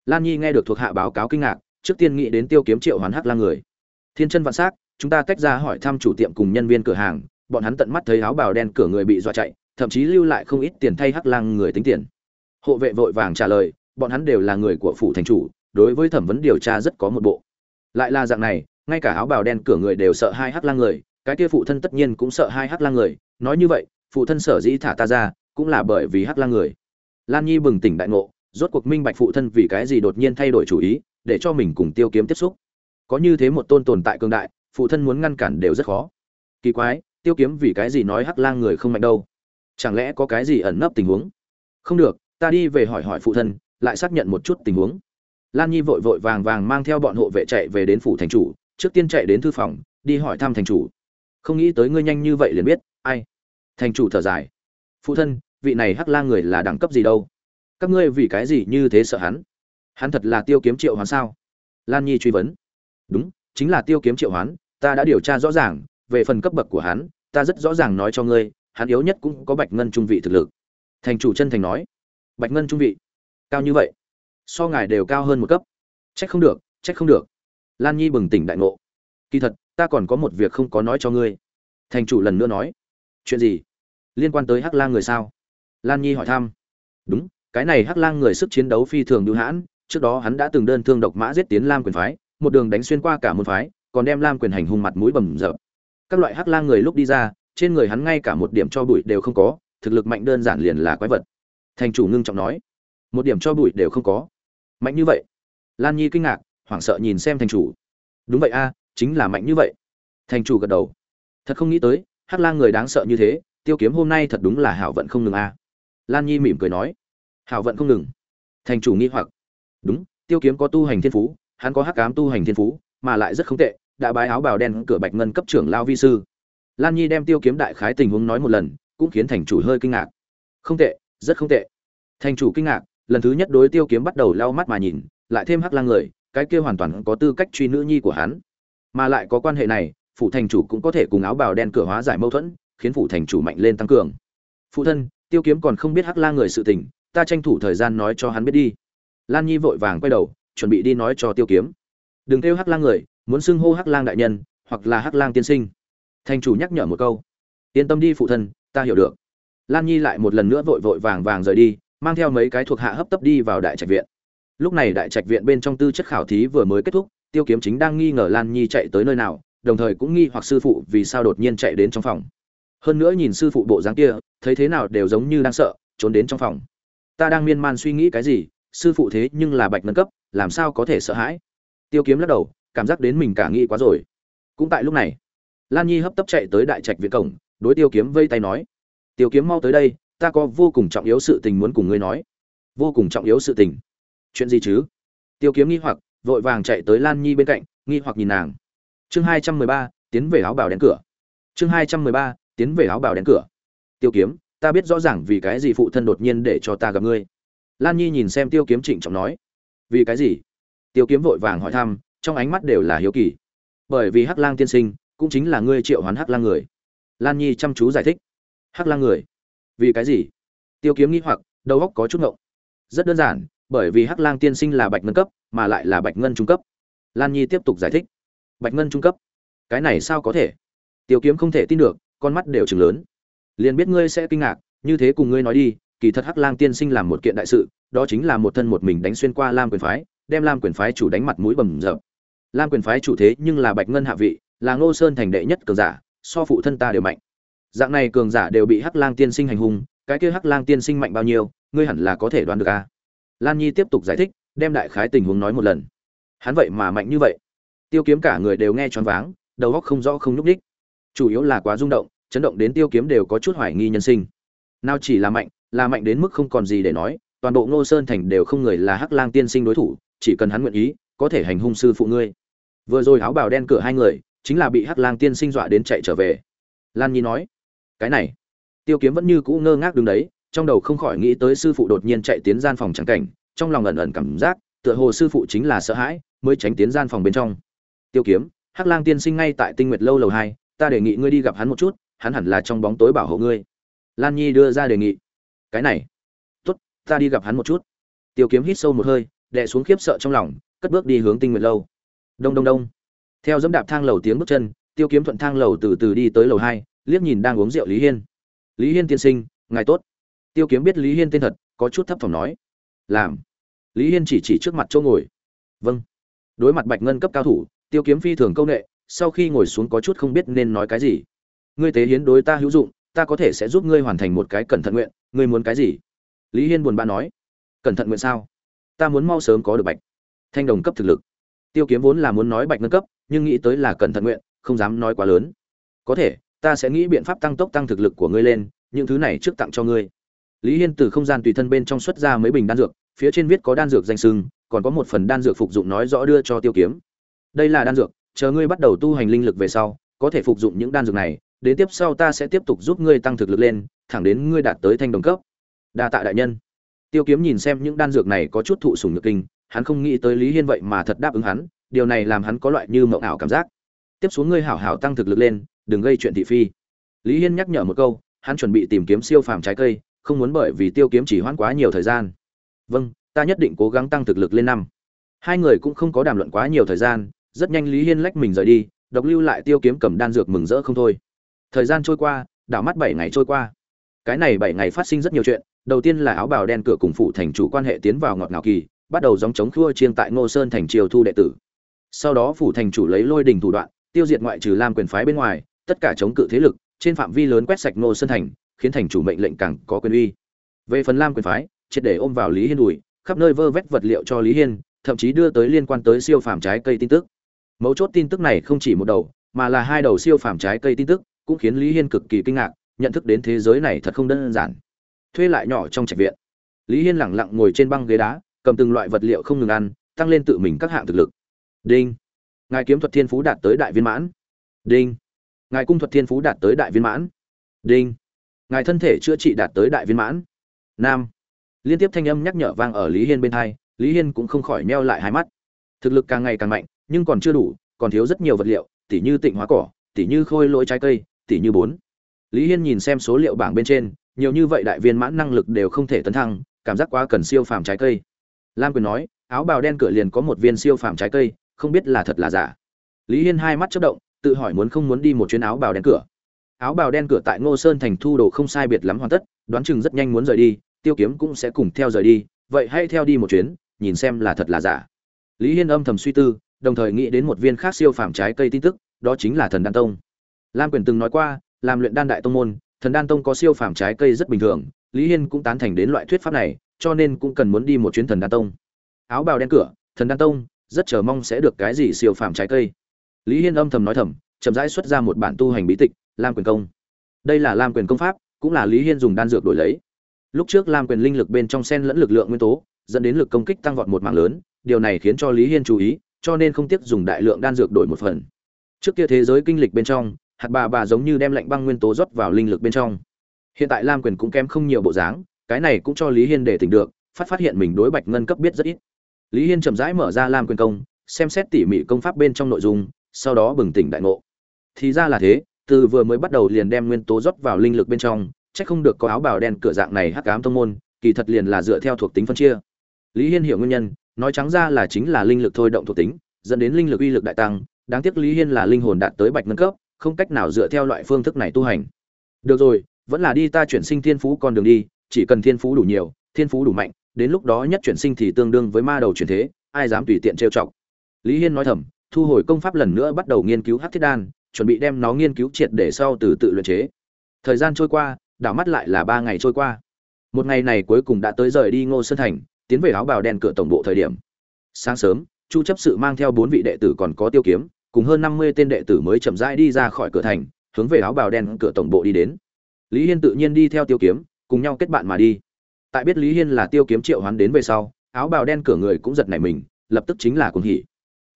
Lan nhi nghe được thuộc hạ báo cáo kinh ngạc, trước tiên nghĩ đến tiêu kiếm triệu hoán hắc lang người. Thiên chân vạn s á c chúng ta tách ra hỏi thăm chủ tiệm cùng nhân viên cửa hàng, bọn hắn tận mắt thấy áo bào đen cửa người bị dọa chạy, thậm chí lưu lại không ít tiền thay hắc lang người tính tiền. Hộ vệ vội vàng trả lời, bọn hắn đều là người của phủ thành chủ đối với thẩm vấn điều tra rất có một bộ. Lại là dạng này, ngay cả áo bào đen cửa người đều sợ hai hắc lang người, cái kia phụ thân tất nhiên cũng sợ hai hắc lang người. Nói như vậy, phụ thân sở dĩ thả ta ra, cũng là bởi vì hắc lang người. Lan nhi bừng tỉnh đại ngộ, rốt cuộc minh bạch phụ thân vì cái gì đột nhiên thay đổi chủ ý, để cho mình cùng tiêu kiếm tiếp xúc. Có như thế một tôn tồn tại cường đại, phụ thân muốn ngăn cản đều rất khó. Kỳ quái, tiêu kiếm vì cái gì nói hắc lang người không mạnh đâu? Chẳng lẽ có cái gì ẩn nấp tình huống? Không được, ta đi về hỏi hỏi phụ thân, lại xác nhận một chút tình huống lan nhi vội vội vàng vàng mang theo bọn hộ vệ chạy về đến phủ thành chủ, trước tiên chạy đến thư phòng, đi hỏi thăm thành chủ. Không nghĩ tới ngươi nhanh như vậy liền biết, ai? Thành chủ thở dài. Phụ thân, vị này hắc lang người là đẳng cấp gì đâu? Các ngươi vì cái gì như thế sợ hắn? Hắn thật là tiêu kiếm triệu hoán sao? Lan nhi truy vấn. Đúng, chính là tiêu kiếm triệu hoán, ta đã điều tra rõ ràng, về phần cấp bậc của hắn, ta rất rõ ràng nói cho ngươi, hắn yếu nhất cũng có bạch ngân trung vị thực lực. Thành chủ chân thành nói. Bạch ngân trung vị, cao như vậy? So ngài đều cao hơn một cấp. Trách không được, trách không được. Lan nhi bừng tỉnh đại ngộ. Kỳ thật, ta còn có một việc không có nói cho ngươi. Thành chủ lần nữa nói. Chuyện gì? Liên quan tới hắc lang người sao? Lan nhi hỏi thăm. Đúng, cái này hắc lang người sức chiến đấu phi thường hữu hãn. Trước đó hắn đã từng đơn thương độc mã giết tiến lam quyền phái, một đường đánh xuyên qua cả môn phái, còn đem lam quyền hành hung mặt mũi bầm dập. Các loại hắc lang người lúc đi ra, trên người hắn ngay cả một điểm cho bụi đều không có, thực lực mạnh đơn giản liền là quái vật. Thành chủ ngưng trọng nói. Một điểm cho bụi đều không có mạnh như vậy. Lan nhi kinh ngạc, hoảng sợ nhìn xem thành chủ. Đúng vậy a, chính là mạnh như vậy. Thành chủ gật đầu. Thật không nghĩ tới, hắc lang người đáng sợ như thế, tiêu kiếm hôm nay thật đúng là hảo vận không ngừng a. Lan nhi mỉm cười nói. Hảo vận không ngừng. Thành chủ nghi hoặc. Đúng, tiêu kiếm có tu hành thiên phú, hắn có hắc cám tu hành thiên phú, mà lại rất không tệ, đã bái áo bào đen cửa bạch ngân cấp trưởng lao vi sư. Lan nhi đem tiêu kiếm đại khái tình huống nói một lần, cũng khiến thành chủ hơi kinh ngạc. Không tệ, rất không tệ. Thành chủ kinh ngạc lần thứ nhất đối tiêu kiếm bắt đầu lau mắt mà nhìn, lại thêm hắc lang người, cái kia hoàn toàn có tư cách truy nữ nhi của hắn. Mà lại có quan hệ này, phủ thành chủ cũng có thể cùng áo bào đen cửa hóa giải mâu thuẫn, khiến phủ thành chủ mạnh lên tăng cường. Phụ thân, tiêu kiếm còn không biết hắc lang người sự tình, ta tranh thủ thời gian nói cho hắn biết đi. Lan nhi vội vàng quay đầu, chuẩn bị đi nói cho tiêu kiếm. Đừng kêu hắc lang người, muốn xưng hô hắc lang đại nhân, hoặc là hắc lang tiên sinh. Thành chủ nhắc nhở một câu. Yên tâm đi, phụ thân, ta hiểu được. Lan nhi lại một lần nữa vội vội vàng vàng rời đi mang theo mấy cái thuộc hạ hấp tấp đi vào đại trạch viện. Lúc này đại trạch viện bên trong tư chất khảo thí vừa mới kết thúc, tiêu kiếm chính đang nghi ngờ lan nhi chạy tới nơi nào, đồng thời cũng nghi hoặc sư phụ vì sao đột nhiên chạy đến trong phòng. Hơn nữa nhìn sư phụ bộ dáng kia, thấy thế nào đều giống như đang sợ, trốn đến trong phòng. Ta đang miên man suy nghĩ cái gì, sư phụ thế nhưng là bạch nâng cấp, làm sao có thể sợ hãi? Tiêu kiếm lắc đầu, cảm giác đến mình cả nghĩ quá rồi. Cũng tại lúc này, lan nhi hấp tấp chạy tới đại trạch viện cổng, đối tiêu kiếm vây tay nói, tiêu kiếm mau tới đây ta có vô cùng trọng yếu sự tình muốn cùng ngươi nói. Vô cùng trọng yếu sự tình. Chuyện gì chứ? Tiêu kiếm nghi hoặc, vội vàng chạy tới lan nhi bên cạnh, nghi hoặc nhìn nàng. Chương hai trăm mười ba, tiến về áo bào đen cửa. Chương hai trăm mười ba, tiến về áo bào đen cửa. Tiêu kiếm, ta biết rõ ràng vì cái gì phụ thân đột nhiên để cho ta gặp ngươi. Lan nhi nhìn xem tiêu kiếm trịnh trọng nói. Vì cái gì? Tiêu kiếm vội vàng hỏi thăm, trong ánh mắt đều là hiếu kỳ. Bởi vì hắc lang tiên sinh cũng chính là ngươi triệu hoán hắc lang người. Lan nhi chăm chú giải thích. Hắc lang người? Vì cái gì? Tiêu kiếm nghĩ hoặc, đầu óc có chút ngộng. Rất đơn giản, bởi vì hắc lang tiên sinh là bạch ngân cấp, mà lại là bạch ngân trung cấp. Lan nhi tiếp tục giải thích. Bạch ngân trung cấp? Cái này sao có thể? Tiêu kiếm không thể tin được, con mắt đều chừng lớn. Liền biết ngươi sẽ kinh ngạc, như thế cùng ngươi nói đi, kỳ thật hắc lang tiên sinh làm một kiện đại sự, đó chính là một thân một mình đánh xuyên qua lam quyền phái, đem lam quyền phái chủ đánh mặt mũi bầm rợp lam quyền phái chủ thế nhưng là bạch ngân hạ vị, là ngô sơn thành đệ nhất cường giả, so phụ thân ta đều mạnh dạng này cường giả đều bị hắc lang tiên sinh hành hung, cái kia hắc lang tiên sinh mạnh bao nhiêu, ngươi hẳn là có thể đoán được a lan nhi tiếp tục giải thích, đem đại khái tình huống nói một lần. Hắn vậy mà mạnh như vậy. Tiêu kiếm cả người đều nghe choáng váng, đầu óc không rõ không nhúc đích chủ yếu là quá rung động, chấn động đến tiêu kiếm đều có chút hoài nghi nhân sinh. Nào chỉ là mạnh là mạnh đến mức không còn gì để nói, toàn bộ ngô sơn thành đều không người là hắc lang tiên sinh đối thủ, chỉ cần hắn nguyện ý, có thể hành hung sư phụ ngươi. Vừa rồi áo bào đen cửa hai người, chính là bị hắc lang tiên sinh dọa đến chạy trở về. Lan nhi nói cái này. Tiêu kiếm vẫn như cũ ngơ ngác đứng đấy, trong đầu không khỏi nghĩ tới sư phụ đột nhiên chạy tiến gian phòng trắng cảnh, trong lòng ẩn ẩn cảm giác, tựa hồ sư phụ chính là sợ hãi, mới tránh tiến gian phòng bên trong. Tiêu kiếm, hắc lang tiên sinh ngay tại tinh nguyệt lâu lầu hai, ta đề nghị ngươi đi gặp hắn một chút, hắn hẳn là trong bóng tối bảo hộ ngươi. Lan nhi đưa ra đề nghị. Cái này. Tốt, ta đi gặp hắn một chút. Tiêu kiếm hít sâu một hơi, đè xuống khiếp sợ trong lòng, cất bước đi hướng tinh nguyệt lâu. Đông đông đông. Theo dẫm đạp thang lầu tiếng bước chân, tiêu kiếm thuận thang lầu từ từ đi tới lầu hai liếc nhìn đang uống rượu lý hiên. Lý hiên tiên sinh, ngài tốt. Tiêu kiếm biết lý hiên tên thật, có chút thấp thỏm nói. Làm. Lý hiên chỉ chỉ trước mặt chỗ ngồi. Vâng. Đối mặt bạch ngân cấp cao thủ, tiêu kiếm phi thường câu nệ. sau khi ngồi xuống có chút không biết nên nói cái gì. Ngươi tế hiến đối ta hữu dụng, ta có thể sẽ giúp ngươi hoàn thành một cái cẩn thận nguyện, ngươi muốn cái gì? Lý hiên buồn bã nói. Cẩn thận nguyện sao? Ta muốn mau sớm có được bạch thanh đồng cấp thực lực. Tiêu kiếm vốn là muốn nói bạch ngân cấp, nhưng nghĩ tới là cẩn thận nguyện, không dám nói quá lớn. Có thể ta sẽ nghĩ biện pháp tăng tốc tăng thực lực của ngươi lên, những thứ này trước tặng cho ngươi. Lý hiên từ không gian tùy thân bên trong xuất ra mấy bình đan dược, phía trên viết có đan dược danh sưng, còn có một phần đan dược phục dụng nói rõ đưa cho tiêu kiếm. Đây là đan dược, chờ ngươi bắt đầu tu hành linh lực về sau, có thể phục dụng những đan dược này, đến tiếp sau ta sẽ tiếp tục giúp ngươi tăng thực lực lên, thẳng đến ngươi đạt tới thanh đồng cấp. Đa tạ đại nhân. Tiêu kiếm nhìn xem những đan dược này có chút thụ sủng nhược kinh, hắn không nghĩ tới lý hiên vậy mà thật đáp ứng hắn, điều này làm hắn có loại như mộng ảo cảm giác. Tiếp xuống ngươi hảo hảo tăng thực lực lên đừng gây chuyện thị phi. Lý hiên nhắc nhở một câu, hắn chuẩn bị tìm kiếm siêu phàm trái cây, không muốn bởi vì tiêu kiếm chỉ hoãn quá nhiều thời gian. Vâng ta nhất định cố gắng tăng thực lực lên năm. Hai người cũng không có đàm luận quá nhiều thời gian, rất nhanh lý hiên lách mình rời đi, độc lưu lại tiêu kiếm cầm đan dược mừng rỡ không thôi. Thời gian trôi qua, đảo mắt bảy ngày trôi qua. Cái này bảy ngày phát sinh rất nhiều chuyện, đầu tiên là áo bào đen cửa cùng phụ thành chủ quan hệ tiến vào ngọt ngào kỳ, bắt đầu dòng chống khua chiêng tại ngô sơn thành triều thu đệ tử. Sau đó phủ thành chủ lấy lôi đình thủ đoạn, tiêu diệt ngoại trừ lam quyền phái bên ngoài tất cả chống cự thế lực trên phạm vi lớn quét sạch ngô sơn thành, khiến thành chủ mệnh lệnh càng có quyền uy. Về phần lam quyền phái, triệt để ôm vào lý hiên đùi, khắp nơi vơ vét vật liệu cho lý hiên, thậm chí đưa tới liên quan tới siêu phàm trái cây tin tức. Mấu chốt tin tức này không chỉ một đầu, mà là hai đầu siêu phàm trái cây tin tức, cũng khiến lý hiên cực kỳ kinh ngạc, nhận thức đến thế giới này thật không đơn giản. Thuê lại nhỏ trong trạch viện. Lý hiên lẳng lặng ngồi trên băng ghế đá, cầm từng loại vật liệu không ngừng ăn, tăng lên tự mình các hạng thực lực. Đinh. Ngài kiếm thuật thiên phú đạt tới đại viên mãn. Đinh ngài cung thuật thiên phú đạt tới đại viên mãn. Đinh. Ngài thân thể chữa trị đạt tới đại viên mãn. Nam. Liên tiếp thanh âm nhắc nhở vang ở lý hiên bên hai, lý hiên cũng không khỏi meo lại hai mắt. Thực lực càng ngày càng mạnh, nhưng còn chưa đủ, còn thiếu rất nhiều vật liệu, tỉ như tịnh hóa cỏ, tỉ như khôi lỗi trái cây, tỉ như bốn. Lý hiên nhìn xem số liệu bảng bên trên, nhiều như vậy đại viên mãn năng lực đều không thể tấn thăng, cảm giác quá cần siêu phàm trái cây. Lam quyền nói, áo bào đen cửa liền có một viên siêu phàm trái cây, không biết là thật là giả. Lý hiên hai mắt chớp động tự hỏi muốn không muốn đi một chuyến áo bào đen cửa. Áo bào đen cửa tại ngô sơn thành thu đồ không sai biệt lắm hoàn tất, đoán chừng rất nhanh muốn rời đi, tiêu kiếm cũng sẽ cùng theo rời đi, vậy hãy theo đi một chuyến, nhìn xem là thật là giả. Lý hiên âm thầm suy tư, đồng thời nghĩ đến một viên khác siêu phàm trái cây tin tức, đó chính là thần đan tông. Lam quyền từng nói qua, làm luyện đan đại tông môn, thần đan tông có siêu phàm trái cây rất bình thường, lý hiên cũng tán thành đến loại thuyết pháp này, cho nên cũng cần muốn đi một chuyến thần đan tông. Áo bào đen cửa, thần đan tông, rất chờ mong sẽ được cái gì siêu phàm trái cây lý hiên âm thầm nói thầm, chậm rãi xuất ra một bản tu hành bí tịch, lam quyền công. Đây là lam quyền công pháp, cũng là lý hiên dùng đan dược đổi lấy. Lúc trước lam quyền linh lực bên trong sen lẫn lực lượng nguyên tố, dẫn đến lực công kích tăng vọt một mạng lớn, điều này khiến cho lý hiên chú ý, cho nên không tiếc dùng đại lượng đan dược đổi một phần. Trước kia thế giới kinh lịch bên trong, hạt bà bà giống như đem lạnh băng nguyên tố rót vào linh lực bên trong. Hiện tại lam quyền cũng kém không nhiều bộ dáng, cái này cũng cho lý hiên để tỉnh được, phát phát hiện mình đối bạch ngân cấp biết rất ít. Lý hiên chậm rãi mở ra lam quyền công, xem xét tỉ mỉ công pháp bên trong nội dung sau đó bừng tỉnh đại ngộ. Thì ra là thế, từ vừa mới bắt đầu liền đem nguyên tố rót vào linh lực bên trong, chắc không được có áo bào đen cửa dạng này hắc ám tông môn, kỳ thật liền là dựa theo thuộc tính phân chia. Lý hiên hiểu nguyên nhân, nói trắng ra là chính là linh lực thôi động thuộc tính, dẫn đến linh lực uy lực đại tăng, đáng tiếc lý hiên là linh hồn đạt tới bạch ngân cấp, không cách nào dựa theo loại phương thức này tu hành. Được rồi, vẫn là đi ta chuyển sinh thiên phú con đường đi, chỉ cần thiên phú đủ nhiều, thiên phú đủ mạnh, đến lúc đó nhất chuyển sinh thì tương đương với ma đầu chuyển thế, ai dám tùy tiện trêu chọc. Lý hiên nói thầm thu hồi công pháp lần nữa bắt đầu nghiên cứu hắc thiết đan, chuẩn bị đem nó nghiên cứu triệt để sau từ tự luyện chế. Thời gian trôi qua, đảo mắt lại là ba ngày trôi qua. Một ngày này cuối cùng đã tới rời đi ngô sơn thành, tiến về áo bào đen cửa tổng bộ thời điểm. Sáng sớm, chu chấp sự mang theo bốn vị đệ tử còn có tiêu kiếm, cùng hơn 50 tên đệ tử mới chậm rãi đi ra khỏi cửa thành, hướng về áo bào đen cửa tổng bộ đi đến. Lý hiên tự nhiên đi theo tiêu kiếm, cùng nhau kết bạn mà đi. Tại biết lý hiên là tiêu kiếm triệu hoán đến về sau, áo bào đen cửa người cũng giật nảy mình, lập tức chính là cuồng hỉ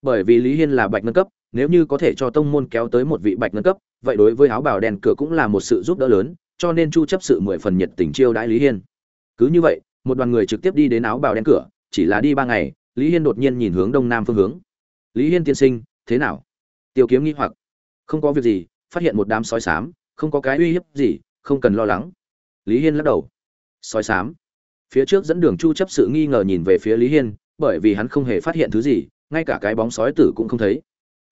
bởi vì lý hiên là bạch ngân cấp, nếu như có thể cho tông môn kéo tới một vị bạch ngân cấp, vậy đối với áo bào đen cửa cũng là một sự giúp đỡ lớn, cho nên chu chấp sự mười phần nhiệt tình chiêu đãi lý hiên. Cứ như vậy, một đoàn người trực tiếp đi đến áo bào đen cửa, chỉ là đi ba ngày, lý hiên đột nhiên nhìn hướng đông nam phương hướng. Lý hiên tiên sinh, thế nào? Tiêu kiếm nghi hoặc. Không có việc gì, phát hiện một đám sói sám không có cái uy hiếp gì, không cần lo lắng. Lý hiên lắc đầu. Sói sám phía trước dẫn đường chu chấp sự nghi ngờ nhìn về phía lý hiên, bởi vì hắn không hề phát hiện thứ gì ngay cả cái bóng sói tử cũng không thấy.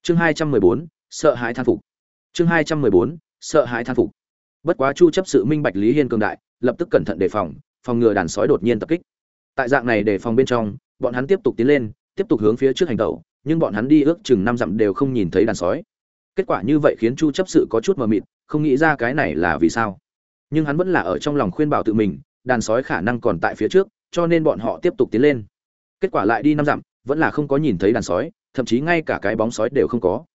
Chương 214, sợ hãi than phục. Chương 214, sợ hãi than phục. Bất quá chu chấp sự minh bạch lý hiên cường đại lập tức cẩn thận đề phòng phòng ngừa đàn sói đột nhiên tập kích. Tại dạng này đề phòng bên trong bọn hắn tiếp tục tiến lên tiếp tục hướng phía trước hành tẩu nhưng bọn hắn đi ước chừng năm dặm đều không nhìn thấy đàn sói. Kết quả như vậy khiến chu chấp sự có chút mờ mịt không nghĩ ra cái này là vì sao. Nhưng hắn vẫn là ở trong lòng khuyên bảo tự mình đàn sói khả năng còn tại phía trước cho nên bọn họ tiếp tục tiến lên. Kết quả lại đi năm dặm vẫn là không có nhìn thấy đàn sói, thậm chí ngay cả cái bóng sói đều không có.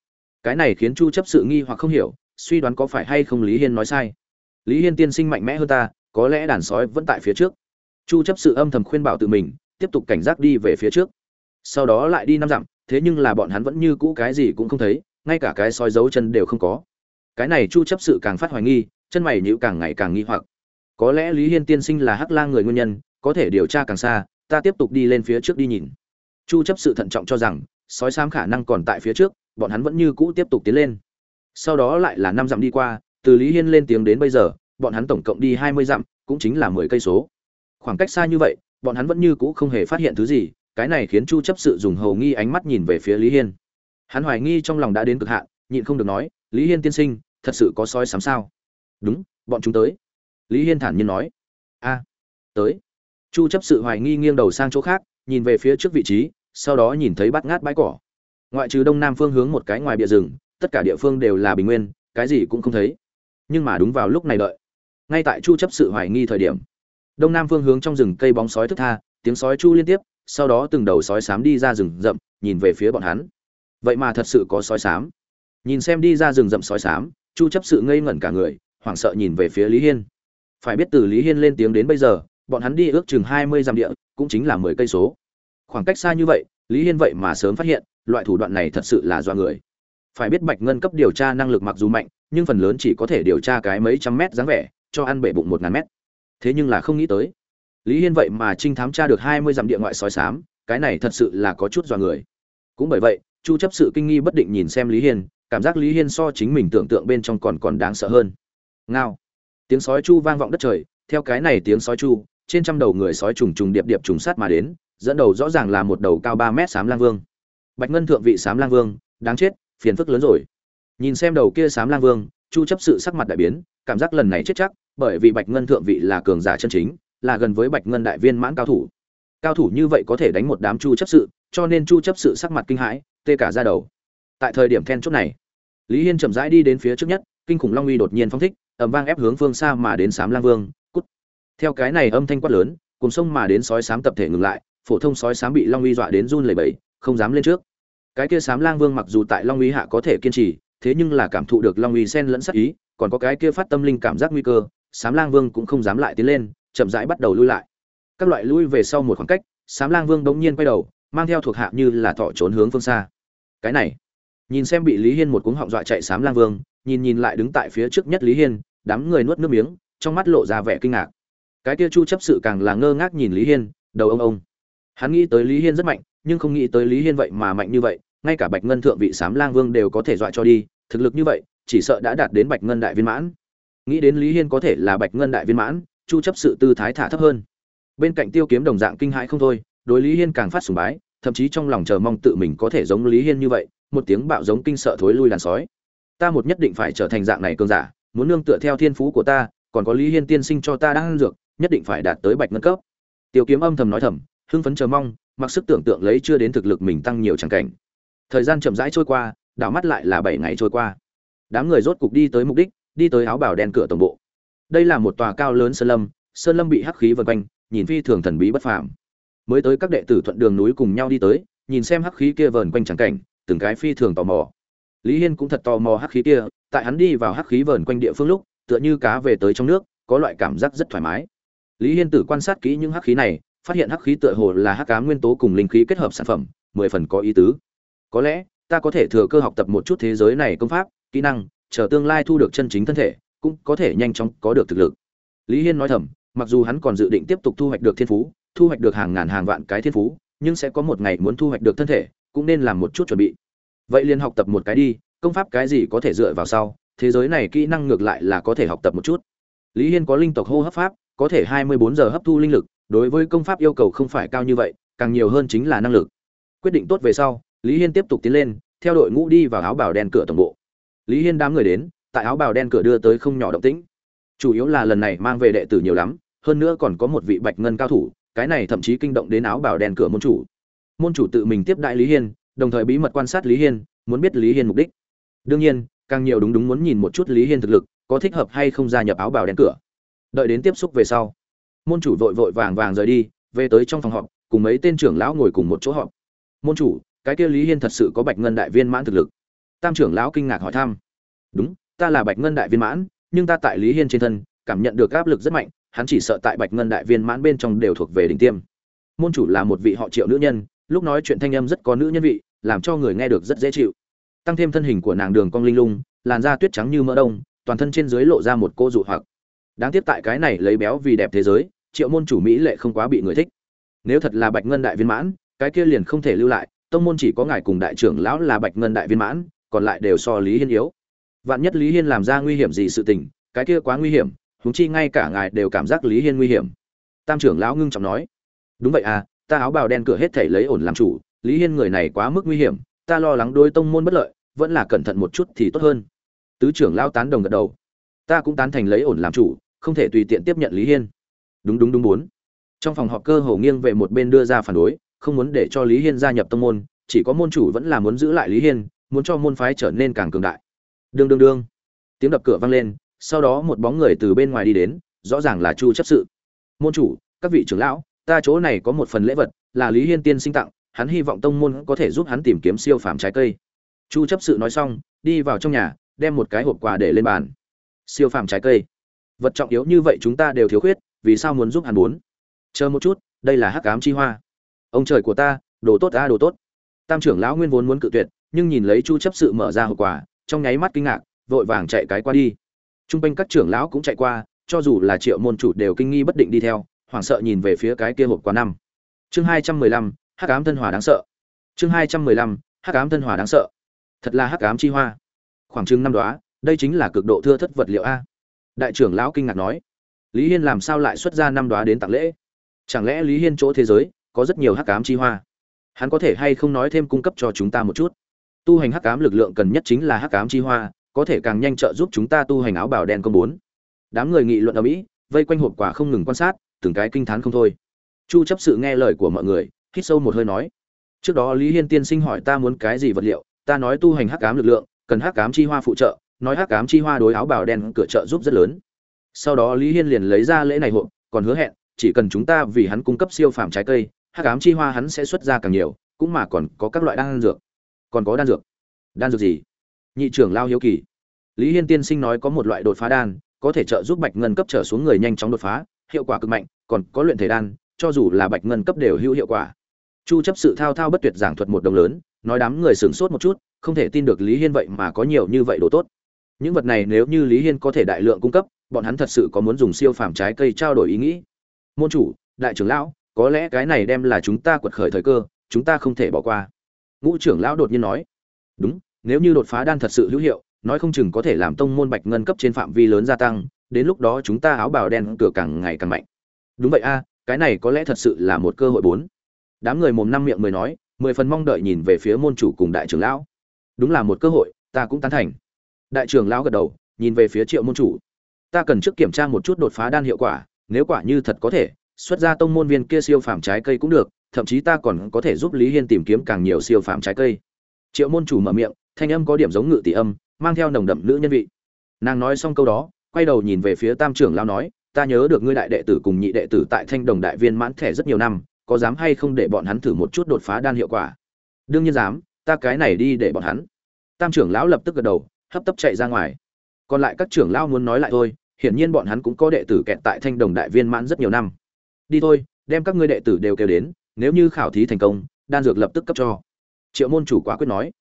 Cái này khiến chu chấp sự nghi hoặc không hiểu, suy đoán có phải hay không lý hiên nói sai. Lý hiên tiên sinh mạnh mẽ hơn ta, có lẽ đàn sói vẫn tại phía trước. Chu chấp sự âm thầm khuyên bảo tự mình, tiếp tục cảnh giác đi về phía trước. Sau đó lại đi năm dặm, thế nhưng là bọn hắn vẫn như cũ cái gì cũng không thấy, ngay cả cái sói dấu chân đều không có. Cái này chu chấp sự càng phát hoài nghi, chân mày nhíu càng ngày càng nghi hoặc. Có lẽ lý hiên tiên sinh là hắc lang người nguyên nhân, có thể điều tra càng xa, ta tiếp tục đi lên phía trước đi nhìn chu chấp sự thận trọng cho rằng, sói xám khả năng còn tại phía trước, bọn hắn vẫn như cũ tiếp tục tiến lên. Sau đó lại là năm dặm đi qua, từ lý hiên lên tiếng đến bây giờ, bọn hắn tổng cộng đi 20 dặm, cũng chính là 10 cây số. Khoảng cách xa như vậy, bọn hắn vẫn như cũ không hề phát hiện thứ gì, cái này khiến chu chấp sự dùng hầu nghi ánh mắt nhìn về phía lý hiên. Hắn hoài nghi trong lòng đã đến cực hạn, nhịn không được nói, lý hiên tiên sinh, thật sự có sói sám sao? Đúng, bọn chúng tới. Lý hiên thản nhiên nói. A, tới. Chu chấp sự hoài nghi nghiêng đầu sang chỗ khác, nhìn về phía trước vị trí sau đó nhìn thấy bắt ngát bãi cỏ. Ngoại trừ đông nam phương hướng một cái ngoài bìa rừng, tất cả địa phương đều là bình nguyên, cái gì cũng không thấy. Nhưng mà đúng vào lúc này đợi, ngay tại chu chấp sự hoài nghi thời điểm, đông nam phương hướng trong rừng cây bóng sói thức tha, tiếng sói chu liên tiếp, sau đó từng đầu sói xám đi ra rừng rậm, nhìn về phía bọn hắn. Vậy mà thật sự có sói xám. Nhìn xem đi ra rừng rậm sói xám, chu chấp sự ngây ngẩn cả người, hoảng sợ nhìn về phía lý hiên. Phải biết từ lý hiên lên tiếng đến bây giờ, bọn hắn đi ước chừng 20 dặm địa, cũng chính là 10 cây số khoảng cách xa như vậy, lý hiên vậy mà sớm phát hiện, loại thủ đoạn này thật sự là do người. Phải biết bạch ngân cấp điều tra năng lực mặc dù mạnh, nhưng phần lớn chỉ có thể điều tra cái mấy trăm mét dáng vẻ, cho ăn bể bụng một ngàn mét. Thế nhưng là không nghĩ tới, lý hiên vậy mà trinh thám tra được hai mươi dặm địa ngoại sói sám cái này thật sự là có chút do người. Cũng bởi vậy, chu chấp sự kinh nghi bất định nhìn xem lý hiên, cảm giác lý hiên so chính mình tưởng tượng bên trong còn còn đáng sợ hơn. Ngao. Tiếng sói chu vang vọng đất trời, theo cái này tiếng sói chu, trên trăm đầu người sói trùng trùng điệp điệp trùng sát mà đến dẫn đầu rõ ràng là một đầu cao ba mét sám lang vương. Bạch ngân thượng vị sám lang vương, đáng chết, phiền phức lớn rồi. Nhìn xem đầu kia sám lang vương, chu chấp sự sắc mặt đại biến, cảm giác lần này chết chắc, bởi vì bạch ngân thượng vị là cường giả chân chính, là gần với bạch ngân đại viên mãn cao thủ. Cao thủ như vậy có thể đánh một đám chu chấp sự, cho nên chu chấp sự sắc mặt kinh hãi, tê cả ra đầu. Tại thời điểm then chốt này, lý hiên chậm rãi đi đến phía trước nhất, kinh khủng long uy đột nhiên phong thích, ầm vang ép hướng phương xa mà đến sám lang vương, cút. Theo cái này âm thanh quát lớn, cùng sông mà đến sói sám tập thể ngừng lại phổ thông sói sám bị long uy dọa đến run lẩy bẩy, không dám lên trước. Cái kia sám lang vương mặc dù tại long uy hạ có thể kiên trì, thế nhưng là cảm thụ được long uy sen lẫn sắc ý, còn có cái kia phát tâm linh cảm giác nguy cơ, sám lang vương cũng không dám lại tiến lên, chậm rãi bắt đầu lui lại. Các loại lui về sau một khoảng cách, sám lang vương bỗng nhiên quay đầu, mang theo thuộc hạ như là thọ trốn hướng phương xa. Cái này, nhìn xem bị lý hiên một cuống họng dọa chạy sám lang vương, nhìn nhìn lại đứng tại phía trước nhất lý hiên, đám người nuốt nước miếng, trong mắt lộ ra vẻ kinh ngạc. Cái kia chu chấp sự càng là ngơ ngác nhìn lý hiên, đầu ông ông hắn nghĩ tới lý hiên rất mạnh, nhưng không nghĩ tới lý hiên vậy mà mạnh như vậy, ngay cả bạch ngân thượng vị sám lang vương đều có thể dọa cho đi, thực lực như vậy, chỉ sợ đã đạt đến bạch ngân đại viên mãn. Nghĩ đến lý hiên có thể là bạch ngân đại viên mãn, chu chấp sự tư thái thả thấp hơn. Bên cạnh tiêu kiếm đồng dạng kinh hãi không thôi, đối lý hiên càng phát sùng bái, thậm chí trong lòng chờ mong tự mình có thể giống lý hiên như vậy, một tiếng bạo giống kinh sợ thối lui làn sói. Ta một nhất định phải trở thành dạng này cường giả, muốn nương tựa theo thiên phú của ta, còn có lý hiên tiên sinh cho ta đang ăn dược, nhất định phải đạt tới bạch ngân cấp. Tiêu kiếm âm thầm nói thầm hưng phấn chờ mong, mặc sức tưởng tượng lấy chưa đến thực lực mình tăng nhiều chẳng cảnh. Thời gian chậm rãi trôi qua, đảo mắt lại là bảy ngày trôi qua. Đám người rốt cục đi tới mục đích, đi tới áo bảo đen cửa tổng bộ. Đây là một tòa cao lớn sơn lâm sơn lâm bị hắc khí vần quanh, nhìn phi thường thần bí bất phàm. Mới tới các đệ tử thuận đường núi cùng nhau đi tới, nhìn xem hắc khí kia vờn quanh tràng cảnh, từng cái phi thường tò mò. Lý hiên cũng thật tò mò hắc khí kia, tại hắn đi vào hắc khí vờn quanh địa phương lúc, tựa như cá về tới trong nước, có loại cảm giác rất thoải mái. Lý hiên tử quan sát kỹ những hắc khí này phát hiện hắc khí tựa hồ là hắc ám nguyên tố cùng linh khí kết hợp sản phẩm, mười phần có ý tứ. Có lẽ, ta có thể thừa cơ học tập một chút thế giới này công pháp, kỹ năng, chờ tương lai thu được chân chính thân thể, cũng có thể nhanh chóng có được thực lực. Lý hiên nói thầm, mặc dù hắn còn dự định tiếp tục thu hoạch được thiên phú, thu hoạch được hàng ngàn hàng vạn cái thiên phú, nhưng sẽ có một ngày muốn thu hoạch được thân thể, cũng nên làm một chút chuẩn bị. Vậy liền học tập một cái đi, công pháp cái gì có thể dựa vào sau, thế giới này kỹ năng ngược lại là có thể học tập một chút. Lý hiên có linh tộc hô hấp pháp, có thể hai mươi bốn giờ hấp thu linh lực đối với công pháp yêu cầu không phải cao như vậy, càng nhiều hơn chính là năng lực. Quyết định tốt về sau, lý hiên tiếp tục tiến lên, theo đội ngũ đi vào áo bào đen cửa tổng bộ. Lý hiên đám người đến, tại áo bào đen cửa đưa tới không nhỏ động tĩnh. Chủ yếu là lần này mang về đệ tử nhiều lắm, hơn nữa còn có một vị bạch ngân cao thủ, cái này thậm chí kinh động đến áo bào đen cửa môn chủ. Môn chủ tự mình tiếp đại lý hiên, đồng thời bí mật quan sát lý hiên, muốn biết lý hiên mục đích. Đương nhiên, càng nhiều đúng đúng muốn nhìn một chút lý hiên thực lực, có thích hợp hay không gia nhập áo bào đen cửa. Đợi đến tiếp xúc về sau môn chủ vội vội vàng vàng rời đi, về tới trong phòng họp, cùng mấy tên trưởng lão ngồi cùng một chỗ họp. Môn chủ, cái kia lý hiên thật sự có bạch ngân đại viên mãn thực lực. Tam trưởng lão kinh ngạc hỏi thăm. Đúng, ta là bạch ngân đại viên mãn, nhưng ta tại lý hiên trên thân, cảm nhận được áp lực rất mạnh, hắn chỉ sợ tại bạch ngân đại viên mãn bên trong đều thuộc về đỉnh tiêm. Môn chủ là một vị họ triệu nữ nhân, lúc nói chuyện thanh âm rất có nữ nhân vị, làm cho người nghe được rất dễ chịu. Tăng thêm thân hình của nàng đường cong linh lung, làn da tuyết trắng như mỡ đông, toàn thân trên dưới lộ ra một cô dụ hoặc đáng tiếc tại cái này lấy béo vì đẹp thế giới, triệu môn chủ mỹ lệ không quá bị người thích. Nếu thật là bạch ngân đại viên mãn, cái kia liền không thể lưu lại, tông môn chỉ có ngài cùng đại trưởng lão là bạch ngân đại viên mãn, còn lại đều so lý hiên yếu. Vạn nhất lý hiên làm ra nguy hiểm gì sự tình, cái kia quá nguy hiểm, huống chi ngay cả ngài đều cảm giác lý hiên nguy hiểm. Tam trưởng lão ngưng trọng nói, đúng vậy à ta áo bào đen cửa hết thảy lấy ổn làm chủ, lý hiên người này quá mức nguy hiểm, ta lo lắng đôi tông môn bất lợi, vẫn là cẩn thận một chút thì tốt hơn. Tứ trưởng lão tán đồng gật đầu, ta cũng tán thành lấy ổn làm chủ không thể tùy tiện tiếp nhận lý hiên. Đúng đúng đúng bốn. Trong phòng họp cơ hồ nghiêng về một bên đưa ra phản đối, không muốn để cho lý hiên gia nhập tông môn, chỉ có môn chủ vẫn là muốn giữ lại lý hiên, muốn cho môn phái trở nên càng cường đại. Đương đương đương. Tiếng đập cửa vang lên, sau đó một bóng người từ bên ngoài đi đến, rõ ràng là chu chấp sự. Môn chủ, các vị trưởng lão, ta chỗ này có một phần lễ vật, là lý hiên tiên sinh tặng, hắn hy vọng tông môn có thể giúp hắn tìm kiếm siêu phàm trái cây. Chu chấp sự nói xong, đi vào trong nhà, đem một cái hộp quà để lên bàn. Siêu phàm trái cây vật trọng yếu như vậy chúng ta đều thiếu khuyết vì sao muốn giúp hắn muốn chờ một chút đây là hắc ám chi hoa. Ông trời của ta đồ tốt ta đồ tốt. Tam trưởng lão nguyên vốn muốn cự tuyệt nhưng nhìn lấy chu chấp sự mở ra hậu quả, trong nháy mắt kinh ngạc vội vàng chạy cái qua đi. Trung quanh các trưởng lão cũng chạy qua cho dù là triệu môn chủ đều kinh nghi bất định đi theo hoảng sợ nhìn về phía cái kia hộp quá năm. Chương 215, hắc ám thân hòa đáng sợ. Chương 215, hắc ám thân hòa đáng sợ. Thật là hắc ám chi hoa. Khoảng chừng năm đóa đây chính là cực độ thưa thất vật liệu a đại trưởng lão kinh ngạc nói, lý hiên làm sao lại xuất ra năm đoá đến tặng lễ? Chẳng lẽ lý hiên chỗ thế giới có rất nhiều hắc ám chi hoa? Hắn có thể hay không nói thêm cung cấp cho chúng ta một chút? Tu hành hắc ám lực lượng cần nhất chính là hắc ám chi hoa, có thể càng nhanh trợ giúp chúng ta tu hành áo bảo đen công bốn. Đám người nghị luận ở mỹ, vây quanh hộp quả không ngừng quan sát, từng cái kinh thán không thôi. Chu chấp sự nghe lời của mọi người, hít sâu một hơi nói, trước đó lý hiên tiên sinh hỏi ta muốn cái gì vật liệu, ta nói tu hành hắc ám lực lượng, cần hắc ám chi hoa phụ trợ nói hắc ám chi hoa đối áo bào đen cửa trợ giúp rất lớn. Sau đó lý hiên liền lấy ra lễ này hộ, còn hứa hẹn chỉ cần chúng ta vì hắn cung cấp siêu phẩm trái cây hắc ám chi hoa hắn sẽ xuất ra càng nhiều cũng mà còn có các loại đan dược. Còn có đan dược. Đan dược gì? Nhị trưởng lao hiếu kỳ. Lý hiên tiên sinh nói có một loại đột phá đan có thể trợ giúp bạch ngân cấp trở xuống người nhanh chóng đột phá hiệu quả cực mạnh còn có luyện thể đan cho dù là bạch ngân cấp đều hữu hiệu quả. Chu chấp sự thao thao bất tuyệt giảng thuật một đồng lớn nói đám người sửng sốt một chút không thể tin được lý hiên vậy mà có nhiều như vậy đồ tốt những vật này nếu như lý hiên có thể đại lượng cung cấp, bọn hắn thật sự có muốn dùng siêu phàm trái cây trao đổi ý nghĩ. Môn chủ, đại trưởng lão, có lẽ cái này đem là chúng ta quật khởi thời cơ, chúng ta không thể bỏ qua. Ngũ trưởng lão đột nhiên nói. Đúng, nếu như đột phá đan thật sự hữu hiệu, nói không chừng có thể làm tông môn bạch ngân cấp trên phạm vi lớn gia tăng, đến lúc đó chúng ta áo bào đen cửa càng ngày càng mạnh. Đúng vậy a, cái này có lẽ thật sự là một cơ hội bốn. Đám người mồm năm miệng mười nói, mười phần mong đợi nhìn về phía môn chủ cùng đại trưởng lão. Đúng là một cơ hội, ta cũng tán thành đại trưởng lão gật đầu, nhìn về phía triệu môn chủ. Ta cần trước kiểm tra một chút đột phá đan hiệu quả, nếu quả như thật có thể, xuất ra tông môn viên kia siêu phàm trái cây cũng được, thậm chí ta còn có thể giúp lý hiên tìm kiếm càng nhiều siêu phàm trái cây. Triệu môn chủ mở miệng, thanh âm có điểm giống ngự tỷ âm, mang theo nồng đậm nữ nhân vị. Nàng nói xong câu đó, quay đầu nhìn về phía tam trưởng lão nói, ta nhớ được ngươi đại đệ tử cùng nhị đệ tử tại thanh đồng đại viên mãn thẻ rất nhiều năm, có dám hay không để bọn hắn thử một chút đột phá đan hiệu quả? Đương nhiên dám, ta cái này đi để bọn hắn. Tam trưởng lão lập tức gật đầu hấp tấp chạy ra ngoài. Còn lại các trưởng lão muốn nói lại thôi, hiển nhiên bọn hắn cũng có đệ tử kẹt tại thanh đồng đại viên mãn rất nhiều năm. Đi thôi, đem các ngươi đệ tử đều kêu đến, nếu như khảo thí thành công, đan dược lập tức cấp cho. Triệu môn chủ quá quyết nói.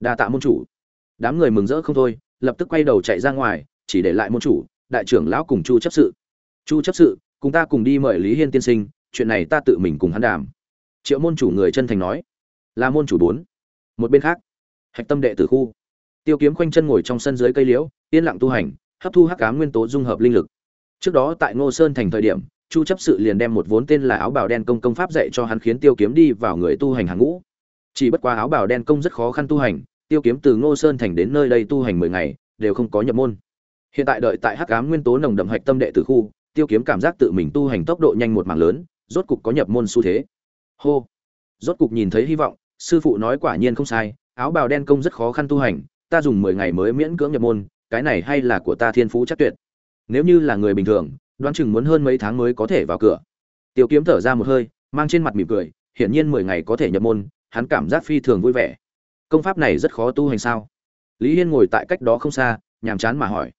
Đa tạ môn chủ. Đám người mừng rỡ không thôi, lập tức quay đầu chạy ra ngoài, chỉ để lại môn chủ, đại trưởng lão cùng chu chấp sự. Chu chấp sự, cùng ta cùng đi mời lý hiên tiên sinh, chuyện này ta tự mình cùng hắn đàm. Triệu môn chủ người chân thành nói. Là môn chủ bốn. Một bên khác, hạch tâm đệ tử khu tiêu kiếm khoanh chân ngồi trong sân dưới cây liễu, yên lặng tu hành, hấp thu hắc ám nguyên tố dung hợp linh lực. Trước đó tại ngô sơn thành thời điểm, chu chấp sự liền đem một vốn tên là áo bào đen công công pháp dạy cho hắn khiến tiêu kiếm đi vào người tu hành hàng ngũ. Chỉ bất quá áo bào đen công rất khó khăn tu hành, tiêu kiếm từ ngô sơn thành đến nơi đây tu hành 10 ngày, đều không có nhập môn. Hiện tại đợi tại hắc ám nguyên tố nồng đậm hạch tâm đệ tử khu, tiêu kiếm cảm giác tự mình tu hành tốc độ nhanh một mảng lớn, rốt cục có nhập môn xu thế. Hô! Rốt cục nhìn thấy hy vọng, sư phụ nói quả nhiên không sai, áo bào đen công rất khó khăn tu hành ta dùng 10 ngày mới miễn cưỡng nhập môn, cái này hay là của ta thiên phú chắc tuyệt. Nếu như là người bình thường, đoán chừng muốn hơn mấy tháng mới có thể vào cửa. Tiêu kiếm thở ra một hơi, mang trên mặt mỉm cười, hiển nhiên 10 ngày có thể nhập môn, hắn cảm giác phi thường vui vẻ. Công pháp này rất khó tu hành sao? Lý hiên ngồi tại cách đó không xa, nhàm chán mà hỏi.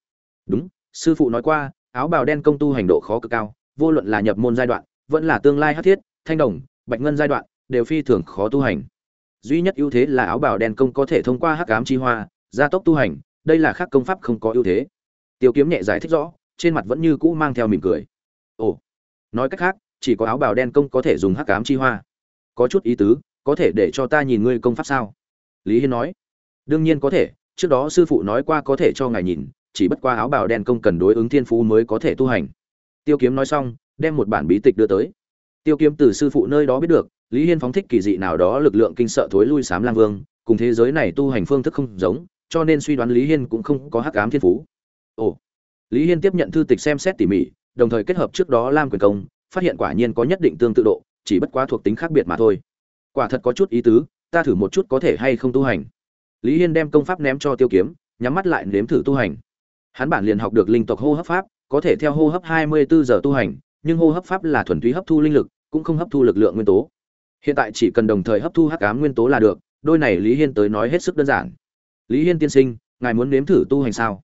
Đúng, sư phụ nói qua, áo bào đen công tu hành độ khó cực cao, vô luận là nhập môn giai đoạn, vẫn là tương lai hắc thiết, thanh đồng, bạch ngân giai đoạn, đều phi thường khó tu hành. Duy nhất ưu thế là áo bào đen công có thể thông qua hắc ám chi hoa gia tốc tu hành, đây là khác công pháp không có ưu thế. Tiêu kiếm nhẹ giải thích rõ, trên mặt vẫn như cũ mang theo mỉm cười. Ồ, nói cách khác, chỉ có áo bào đen công có thể dùng hắc ám chi hoa. Có chút ý tứ, có thể để cho ta nhìn ngươi công pháp sao? Lý hiên nói. Đương nhiên có thể, trước đó sư phụ nói qua có thể cho ngài nhìn, chỉ bất qua áo bào đen công cần đối ứng thiên phú mới có thể tu hành. Tiêu kiếm nói xong, đem một bản bí tịch đưa tới. Tiêu kiếm từ sư phụ nơi đó biết được, lý hiên phóng thích kỳ dị nào đó lực lượng kinh sợ thối lui sám lang vương, cùng thế giới này tu hành phương thức không giống cho nên suy đoán lý hiên cũng không có hắc ám thiên phú. Ồ, lý hiên tiếp nhận thư tịch xem xét tỉ mỉ, đồng thời kết hợp trước đó lam quyền công, phát hiện quả nhiên có nhất định tương tự độ, chỉ bất quá thuộc tính khác biệt mà thôi. Quả thật có chút ý tứ, ta thử một chút có thể hay không tu hành. Lý hiên đem công pháp ném cho tiêu kiếm, nhắm mắt lại nếm thử tu hành. Hắn bản liền học được linh tộc hô hấp pháp, có thể theo hô hấp 24 giờ tu hành, nhưng hô hấp pháp là thuần túy hấp thu linh lực, cũng không hấp thu lực lượng nguyên tố. Hiện tại chỉ cần đồng thời hấp thu hắc ám nguyên tố là được, đôi này lý hiên tới nói hết sức đơn giản lý hiên tiên sinh, ngài muốn nếm thử tu hành sao?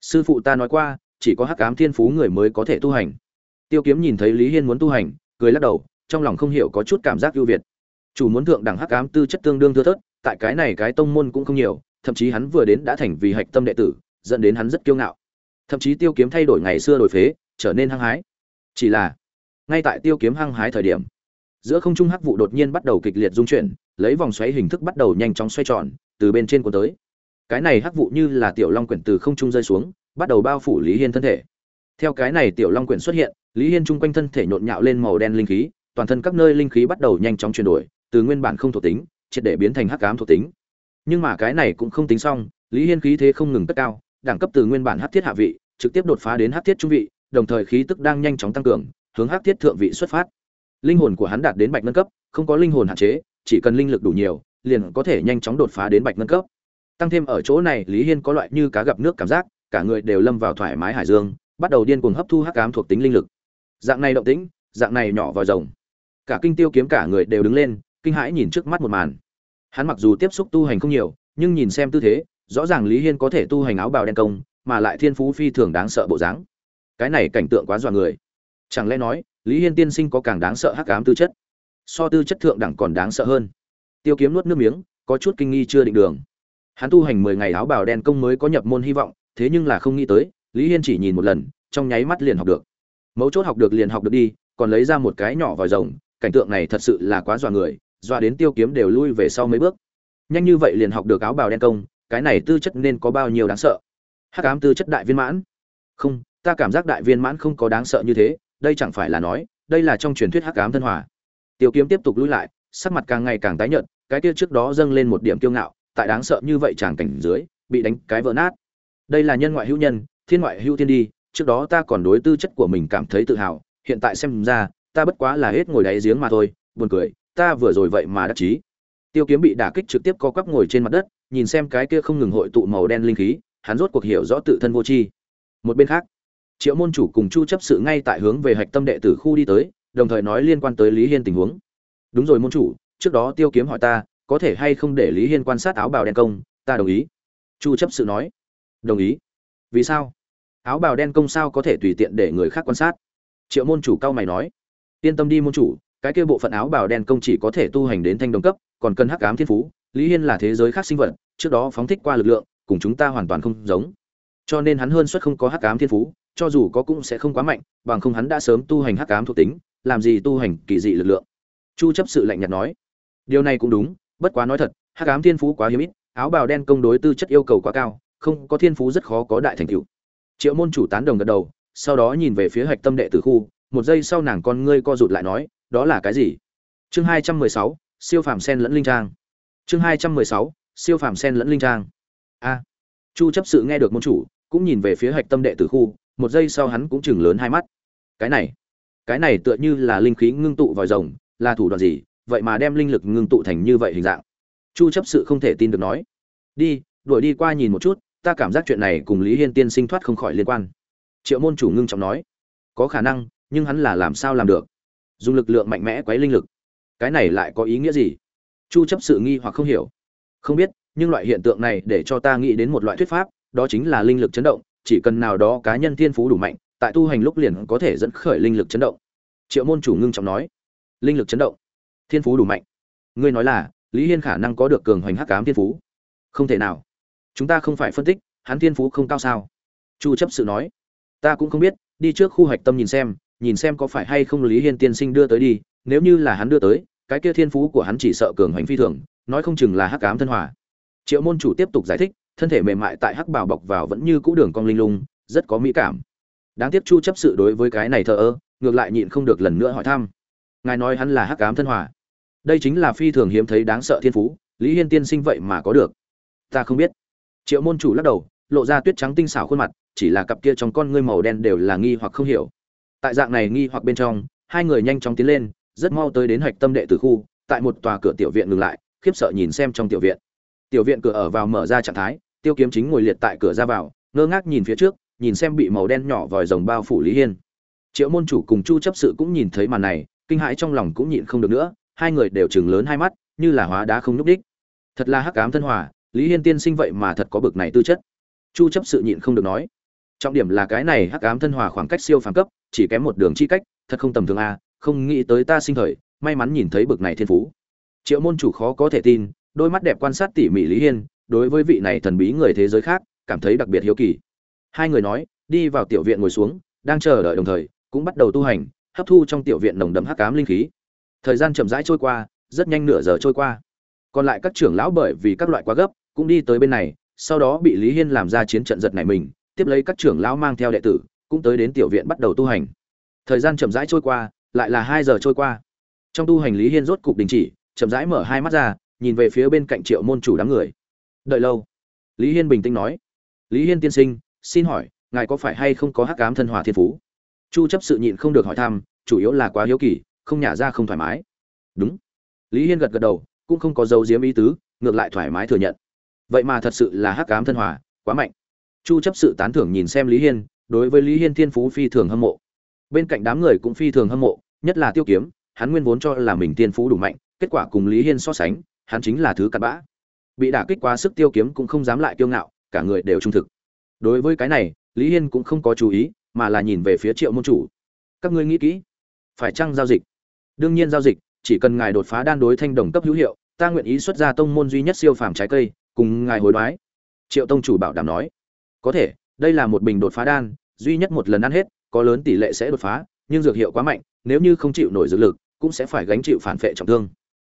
Sư phụ ta nói qua, chỉ có hắc cám thiên phú người mới có thể tu hành. Tiêu kiếm nhìn thấy lý hiên muốn tu hành, cười lắc đầu, trong lòng không hiểu có chút cảm giác ưu việt. Chủ muốn thượng đẳng hắc cám tư chất tương đương thưa thớt, tại cái này cái tông môn cũng không nhiều, thậm chí hắn vừa đến đã thành vì hạch tâm đệ tử, dẫn đến hắn rất kiêu ngạo. Thậm chí tiêu kiếm thay đổi ngày xưa đổi phế, trở nên hăng hái. Chỉ là, ngay tại tiêu kiếm hăng hái thời điểm, giữa không trung hắc vụ đột nhiên bắt đầu kịch liệt dung chuyển, lấy vòng xoáy hình thức bắt đầu nhanh chóng xoay tròn, từ bên trên cuốn tới cái này hắc vụ như là tiểu long quyển từ không trung rơi xuống, bắt đầu bao phủ lý hiên thân thể. Theo cái này tiểu long quyển xuất hiện, lý hiên chung quanh thân thể nhộn nhạo lên màu đen linh khí, toàn thân các nơi linh khí bắt đầu nhanh chóng chuyển đổi, từ nguyên bản không thuộc tính, triệt để biến thành hắc ám thuộc tính. Nhưng mà cái này cũng không tính xong, lý hiên khí thế không ngừng tất cao, đẳng cấp từ nguyên bản hắc thiết hạ vị, trực tiếp đột phá đến hắc thiết trung vị, đồng thời khí tức đang nhanh chóng tăng cường, hướng hắc thiết thượng vị xuất phát. Linh hồn của hắn đạt đến bạch ngân cấp, không có linh hồn hạn chế, chỉ cần linh lực đủ nhiều, liền có thể nhanh chóng đột phá đến bạch ngân cấp tăng thêm ở chỗ này, lý hiên có loại như cá gặp nước cảm giác, cả người đều lâm vào thoải mái hải dương, bắt đầu điên cuồng hấp thu hắc ám thuộc tính linh lực. Dạng này động tĩnh, dạng này nhỏ vào rồng. Cả kinh tiêu kiếm cả người đều đứng lên, kinh hãi nhìn trước mắt một màn. Hắn mặc dù tiếp xúc tu hành không nhiều, nhưng nhìn xem tư thế, rõ ràng lý hiên có thể tu hành áo bào đen công, mà lại thiên phú phi thường đáng sợ bộ dáng. Cái này cảnh tượng quá dọa người. Chẳng lẽ nói, lý hiên tiên sinh có càng đáng sợ hắc ám tư chất? So tư chất thượng đẳng còn đáng sợ hơn. Tiêu kiếm nuốt nước miếng, có chút kinh nghi chưa định đường hắn tu hành mười ngày áo bào đen công mới có nhập môn hy vọng, thế nhưng là không nghĩ tới, lý hiên chỉ nhìn một lần, trong nháy mắt liền học được. Mấu chốt học được liền học được đi, còn lấy ra một cái nhỏ vòi rồng, cảnh tượng này thật sự là quá dọa người, dọa đến tiêu kiếm đều lui về sau mấy bước. Nhanh như vậy liền học được áo bào đen công, cái này tư chất nên có bao nhiêu đáng sợ? Hắc ám tư chất đại viên mãn. Không, ta cảm giác đại viên mãn không có đáng sợ như thế, đây chẳng phải là nói, đây là trong truyền thuyết hắc ám thân hòa. Tiêu kiếm tiếp tục lui lại, sắc mặt càng ngày càng tái nhợt, cái kia trước đó dâng lên một điểm kiêu ngạo tại đáng sợ như vậy chàng cảnh dưới, bị đánh cái vỡ nát. Đây là nhân ngoại hữu nhân, thiên ngoại hữu thiên đi, trước đó ta còn đối tư chất của mình cảm thấy tự hào, hiện tại xem ra, ta bất quá là hết ngồi đáy giếng mà thôi, buồn cười, ta vừa rồi vậy mà đắc chí. Tiêu kiếm bị đả kích trực tiếp co quắp ngồi trên mặt đất, nhìn xem cái kia không ngừng hội tụ màu đen linh khí, hắn rốt cuộc hiểu rõ tự thân vô tri. Một bên khác, triệu môn chủ cùng chu chấp sự ngay tại hướng về hạch tâm đệ tử khu đi tới, đồng thời nói liên quan tới lý hiên tình huống. Đúng rồi môn chủ, trước đó tiêu kiếm hỏi ta có thể hay không để lý hiên quan sát áo bào đen công, ta đồng ý. Chu chấp sự nói. Đồng ý. Vì sao? Áo bào đen công sao có thể tùy tiện để người khác quan sát? Triệu môn chủ cao mày nói. Yên tâm đi môn chủ, cái kia bộ phận áo bào đen công chỉ có thể tu hành đến thanh đồng cấp, còn cần hắc ám thiên phú, lý hiên là thế giới khác sinh vật, trước đó phóng thích qua lực lượng, cùng chúng ta hoàn toàn không giống. Cho nên hắn hơn suất không có hắc ám thiên phú, cho dù có cũng sẽ không quá mạnh, bằng không hắn đã sớm tu hành hắc ám thuộc tính, làm gì tu hành kỳ dị lực lượng? Chu chấp sự lạnh nhạt nói. Điều này cũng đúng bất quá nói thật hắc ám thiên phú quá hiếm ít áo bào đen công đối tư chất yêu cầu quá cao không có thiên phú rất khó có đại thành tựu. Triệu môn chủ tán đồng gật đầu sau đó nhìn về phía hạch tâm đệ tử khu một giây sau nàng con ngươi co rụt lại nói đó là cái gì? Chương 216, siêu phàm sen lẫn linh trang. Chương 216, siêu phàm sen lẫn linh trang. A. Chu chấp sự nghe được môn chủ cũng nhìn về phía hạch tâm đệ tử khu một giây sau hắn cũng chừng lớn hai mắt. Cái này cái này tựa như là linh khí ngưng tụ vòi rồng là thủ đoạn gì? Vậy mà đem linh lực ngưng tụ thành như vậy hình dạng. Chu chấp sự không thể tin được nói, đi, đuổi đi qua nhìn một chút, ta cảm giác chuyện này cùng lý hiên tiên sinh thoát không khỏi liên quan. Triệu môn chủ ngưng trọng nói, có khả năng, nhưng hắn là làm sao làm được? Dùng lực lượng mạnh mẽ quấy linh lực, cái này lại có ý nghĩa gì? Chu chấp sự nghi hoặc không hiểu, không biết, nhưng loại hiện tượng này để cho ta nghĩ đến một loại thuyết pháp, đó chính là linh lực chấn động, chỉ cần nào đó cá nhân thiên phú đủ mạnh, tại tu hành lúc liền có thể dẫn khởi linh lực chấn động. Triệu môn chủ ngưng trọng nói, linh lực chấn động? Thiên phú đủ mạnh. Ngươi nói là, lý hiên khả năng có được cường hoành hắc ám thiên phú. Không thể nào. Chúng ta không phải phân tích, hắn thiên phú không cao sao? Chu chấp sự nói. Ta cũng không biết, đi trước khu hạch tâm nhìn xem nhìn xem có phải hay không lý hiên tiên sinh đưa tới đi. Nếu như là hắn đưa tới, cái kia thiên phú của hắn chỉ sợ cường hoành phi thường, nói không chừng là hắc ám thân hòa. Triệu môn chủ tiếp tục giải thích, thân thể mềm mại tại hắc bào bọc vào vẫn như cũ đường cong linh lung, rất có mỹ cảm. Đáng tiếc chu chấp sự đối với cái này thờ ơ, ngược lại nhịn không được lần nữa hỏi thăm ngài nói hắn là hắc ám thân hòa. Đây chính là phi thường hiếm thấy đáng sợ thiên phú, lý hiên tiên sinh vậy mà có được. Ta không biết. Triệu môn chủ lắc đầu, lộ ra tuyết trắng tinh xảo khuôn mặt, chỉ là cặp kia trong con ngươi màu đen đều là nghi hoặc không hiểu. Tại dạng này nghi hoặc bên trong, hai người nhanh chóng tiến lên, rất mau tới đến hạch tâm đệ tử khu, tại một tòa cửa tiểu viện ngừng lại, khiếp sợ nhìn xem trong tiểu viện. Tiểu viện cửa ở vào mở ra trạng thái, tiêu kiếm chính ngồi liệt tại cửa ra vào, ngơ ngác nhìn phía trước, nhìn xem bị màu đen nhỏ vòi rồng bao phủ lý hiên. Triệu môn chủ cùng chu chấp sự cũng nhìn thấy màn này kinh hãi trong lòng cũng nhịn không được nữa, hai người đều chừng lớn hai mắt, như là hóa đá không nhúc đích. Thật là hắc ám thân hòa, lý hiên tiên sinh vậy mà thật có bực này tư chất. Chu chấp sự nhịn không được nói, trọng điểm là cái này hắc ám thân hòa khoảng cách siêu phàm cấp, chỉ kém một đường chi cách, thật không tầm thường a không nghĩ tới ta sinh thời, may mắn nhìn thấy bực này thiên phú. Triệu môn chủ khó có thể tin, đôi mắt đẹp quan sát tỉ mỉ lý hiên, đối với vị này thần bí người thế giới khác, cảm thấy đặc biệt hiếu kỳ. Hai người nói, đi vào tiểu viện ngồi xuống, đang chờ đợi đồng thời, cũng bắt đầu tu hành hấp thu trong tiểu viện nồng đậm hắc ám linh khí. Thời gian chậm rãi trôi qua, rất nhanh nửa giờ trôi qua. Còn lại các trưởng lão bởi vì các loại quá gấp, cũng đi tới bên này, sau đó bị lý hiên làm ra chiến trận giật này mình, tiếp lấy các trưởng lão mang theo đệ tử, cũng tới đến tiểu viện bắt đầu tu hành. Thời gian chậm rãi trôi qua, lại là hai giờ trôi qua. Trong tu hành lý hiên rốt cục đình chỉ, chậm rãi mở hai mắt ra, nhìn về phía bên cạnh triệu môn chủ đám người. Đợi lâu. Lý hiên bình tĩnh nói. Lý hiên tiên sinh, xin hỏi, ngài có phải hay không có hắc ám thân hỏa thiên phú? Chu chấp sự nhịn không được hỏi thăm, chủ yếu là quá hiếu kỳ, không nhả ra không thoải mái. Đúng. Lý hiên gật gật đầu, cũng không có dấu diếm ý tứ, ngược lại thoải mái thừa nhận. Vậy mà thật sự là hắc ám thân hòa, quá mạnh. Chu chấp sự tán thưởng nhìn xem lý hiên, đối với lý hiên thiên phú phi thường hâm mộ. Bên cạnh đám người cũng phi thường hâm mộ, nhất là tiêu kiếm, hắn nguyên vốn cho là mình thiên phú đủ mạnh, kết quả cùng lý hiên so sánh, hắn chính là thứ cặn bã. Bị đả kích quá sức tiêu kiếm cũng không dám lại kiêu ngạo, cả người đều trung thực. Đối với cái này, lý hiên cũng không có chú ý mà là nhìn về phía triệu môn chủ. Các ngươi nghĩ kỹ. Phải chăng giao dịch? Đương nhiên giao dịch, chỉ cần ngài đột phá đan đối thanh đồng cấp hữu hiệu, ta nguyện ý xuất ra tông môn duy nhất siêu phàm trái cây, cùng ngài hối đoái. Triệu tông chủ bảo đảm nói. Có thể, đây là một bình đột phá đan, duy nhất một lần ăn hết, có lớn tỷ lệ sẽ đột phá, nhưng dược hiệu quá mạnh, nếu như không chịu nổi dược lực, cũng sẽ phải gánh chịu phản vệ trọng thương.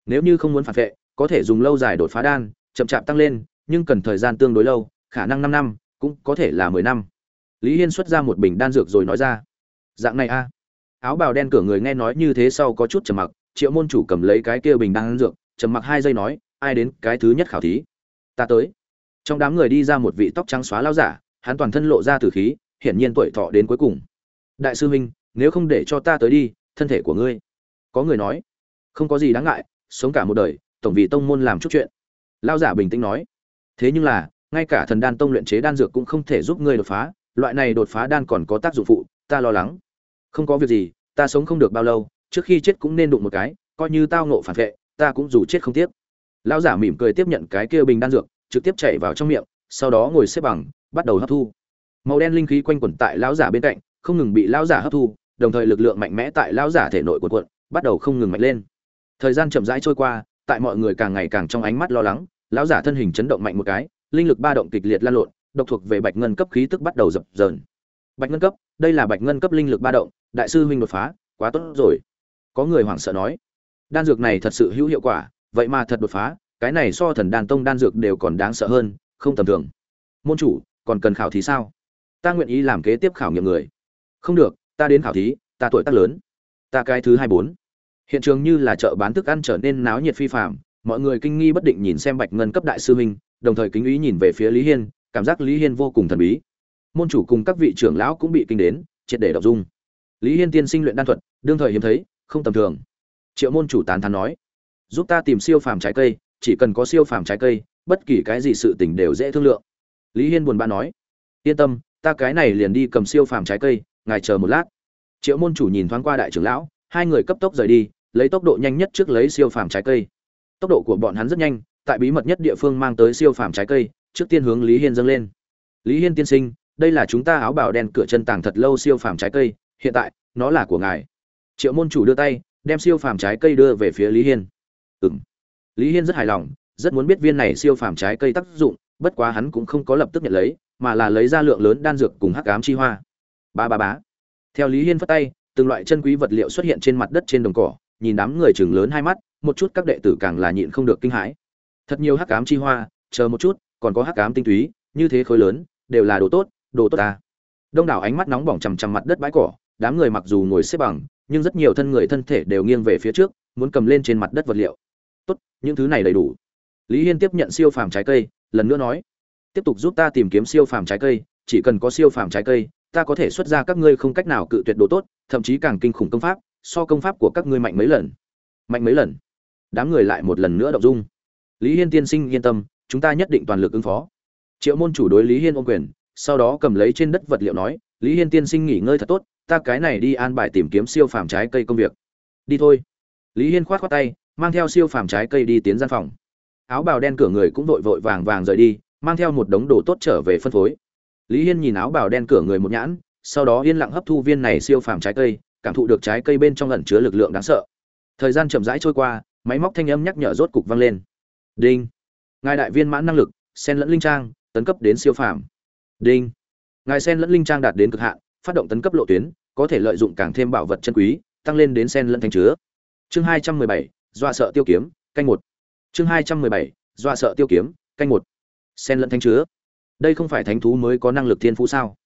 Nếu như không muốn phản vệ có thể dùng lâu dài đột phá đan, chậm chạp tăng lên, nhưng cần thời gian tương đối lâu, khả năng năm năm, cũng có thể là mười năm lý hiên xuất ra một bình đan dược rồi nói ra. Dạng này a. Áo bào đen cửa người nghe nói như thế sau có chút trầm mặc, triệu môn chủ cầm lấy cái kia bình đan dược, trầm mặc hai giây nói, ai đến, cái thứ nhất khảo thí. Ta tới. Trong đám người đi ra một vị tóc trắng xóa lao giả, hắn toàn thân lộ ra tử khí, hiển nhiên tuổi thọ đến cuối cùng. Đại sư huynh, nếu không để cho ta tới đi, thân thể của ngươi. Có người nói, không có gì đáng ngại, sống cả một đời, tổng vì tông môn làm chút chuyện. Lao giả bình tĩnh nói, thế nhưng là, ngay cả thần đan tông luyện chế đan dược cũng không thể giúp ngươi đột phá loại này đột phá đan còn có tác dụng phụ, ta lo lắng. Không có việc gì, ta sống không được bao lâu, trước khi chết cũng nên đụng một cái, coi như tao ngộ phản vệ, ta cũng dù chết không tiếc. Lão giả mỉm cười tiếp nhận cái kia bình đan dược, trực tiếp chạy vào trong miệng, sau đó ngồi xếp bằng, bắt đầu hấp thu. Màu đen linh khí quanh quẩn tại lão giả bên cạnh, không ngừng bị lão giả hấp thu, đồng thời lực lượng mạnh mẽ tại lão giả thể nội cuộn cuộn, bắt đầu không ngừng mạnh lên. Thời gian chậm rãi trôi qua, tại mọi người càng ngày càng trong ánh mắt lo lắng, lão giả thân hình chấn động mạnh một cái, linh lực ba động kịch liệt lan lộn độc thuộc về bạch ngân cấp khí tức bắt đầu dập dờn. Bạch ngân cấp, đây là bạch ngân cấp linh lực ba động, đại sư huynh đột phá, quá tốt rồi. Có người hoảng sợ nói, đan dược này thật sự hữu hiệu quả, vậy mà thật đột phá, cái này so thần đan tông đan dược đều còn đáng sợ hơn, không tầm thường. Môn chủ, còn cần khảo thí sao? Ta nguyện ý làm kế tiếp khảo nghiệm người. Không được, ta đến khảo thí, ta tuổi tác lớn. Ta cái thứ hai bốn. Hiện trường như là chợ bán thức ăn trở nên náo nhiệt phi phạm mọi người kinh nghi bất định nhìn xem bạch ngân cấp đại sư huynh, đồng thời kính ý nhìn về phía lý hiên cảm giác lý hiên vô cùng thần bí. Môn chủ cùng các vị trưởng lão cũng bị kinh đến, triệt để đọc dung. Lý hiên tiên sinh luyện đan thuật, đương thời hiếm thấy, không tầm thường. Triệu môn chủ tán thán nói, giúp ta tìm siêu phàm trái cây, chỉ cần có siêu phàm trái cây, bất kỳ cái gì sự tình đều dễ thương lượng. Lý hiên buồn bã nói, yên tâm, ta cái này liền đi cầm siêu phàm trái cây, ngài chờ một lát. Triệu môn chủ nhìn thoáng qua đại trưởng lão, hai người cấp tốc rời đi, lấy tốc độ nhanh nhất trước lấy siêu phàm trái cây. Tốc độ của bọn hắn rất nhanh, tại bí mật nhất địa phương mang tới siêu phàm trái cây trước tiên hướng lý hiên dâng lên. Lý hiên tiên sinh, đây là chúng ta áo bào đen cửa chân tàng thật lâu siêu phàm trái cây, hiện tại, nó là của ngài. Triệu môn chủ đưa tay, đem siêu phàm trái cây đưa về phía lý hiên. Ừng lý hiên rất hài lòng, rất muốn biết viên này siêu phàm trái cây tác dụng, bất quá hắn cũng không có lập tức nhận lấy, mà là lấy ra lượng lớn đan dược cùng hắc ám chi hoa. Ba ba bá theo lý hiên phất tay, từng loại chân quý vật liệu xuất hiện trên mặt đất trên đồng cỏ, nhìn đám người chừng lớn hai mắt, một chút các đệ tử càng là nhịn không được kinh hãi. Thật nhiều hắc ám chi hoa, chờ một chút còn có hắc ám tinh túy, như thế khối lớn, đều là đồ tốt đồ tốt ta. Đông đảo ánh mắt nóng bỏng chằm chằm mặt đất bãi cỏ, đám người mặc dù ngồi xếp bằng, nhưng rất nhiều thân người thân thể đều nghiêng về phía trước, muốn cầm lên trên mặt đất vật liệu. Tốt, những thứ này đầy đủ. Lý hiên tiếp nhận siêu phàm trái cây, lần nữa nói, tiếp tục giúp ta tìm kiếm siêu phàm trái cây, chỉ cần có siêu phàm trái cây, ta có thể xuất ra các ngươi không cách nào cự tuyệt đồ tốt, thậm chí càng kinh khủng công pháp, so công pháp của các ngươi mạnh mấy lần. Mạnh mấy lần? Đám người lại một lần nữa động dung. Lý hiên tiên sinh yên tâm chúng ta nhất định toàn lực ứng phó. Triệu môn chủ đối lý hiên ôm quyền, sau đó cầm lấy trên đất vật liệu nói, lý hiên tiên sinh nghỉ ngơi thật tốt, ta cái này đi an bài tìm kiếm siêu phàm trái cây công việc. Đi thôi. Lý hiên khoát khoát tay, mang theo siêu phàm trái cây đi tiến gian phòng. Áo bào đen cửa người cũng vội vội vàng vàng rời đi, mang theo một đống đồ tốt trở về phân phối. Lý hiên nhìn áo bào đen cửa người một nhãn, sau đó yên lặng hấp thu viên này siêu phàm trái cây, cảm thụ được trái cây bên trong ẩn chứa lực lượng đáng sợ. Thời gian chậm rãi trôi qua, máy móc thanh âm nhắc nhở rốt cục vang lên. Đinh! Ngài đại viên mãn năng lực, sen lẫn linh trang, tấn cấp đến siêu phàm. Đinh. Ngài sen lẫn linh trang đạt đến cực hạn, phát động tấn cấp lộ tuyến, có thể lợi dụng càng thêm bảo vật chân quý, tăng lên đến sen lẫn thanh chứa. Chương hai trăm mười bảy dọa sợ tiêu kiếm, canh một. Chương hai trăm mười bảy dọa sợ tiêu kiếm, canh một. Sen lẫn thanh chứa. Đây không phải thánh thú mới có năng lực thiên phú sao?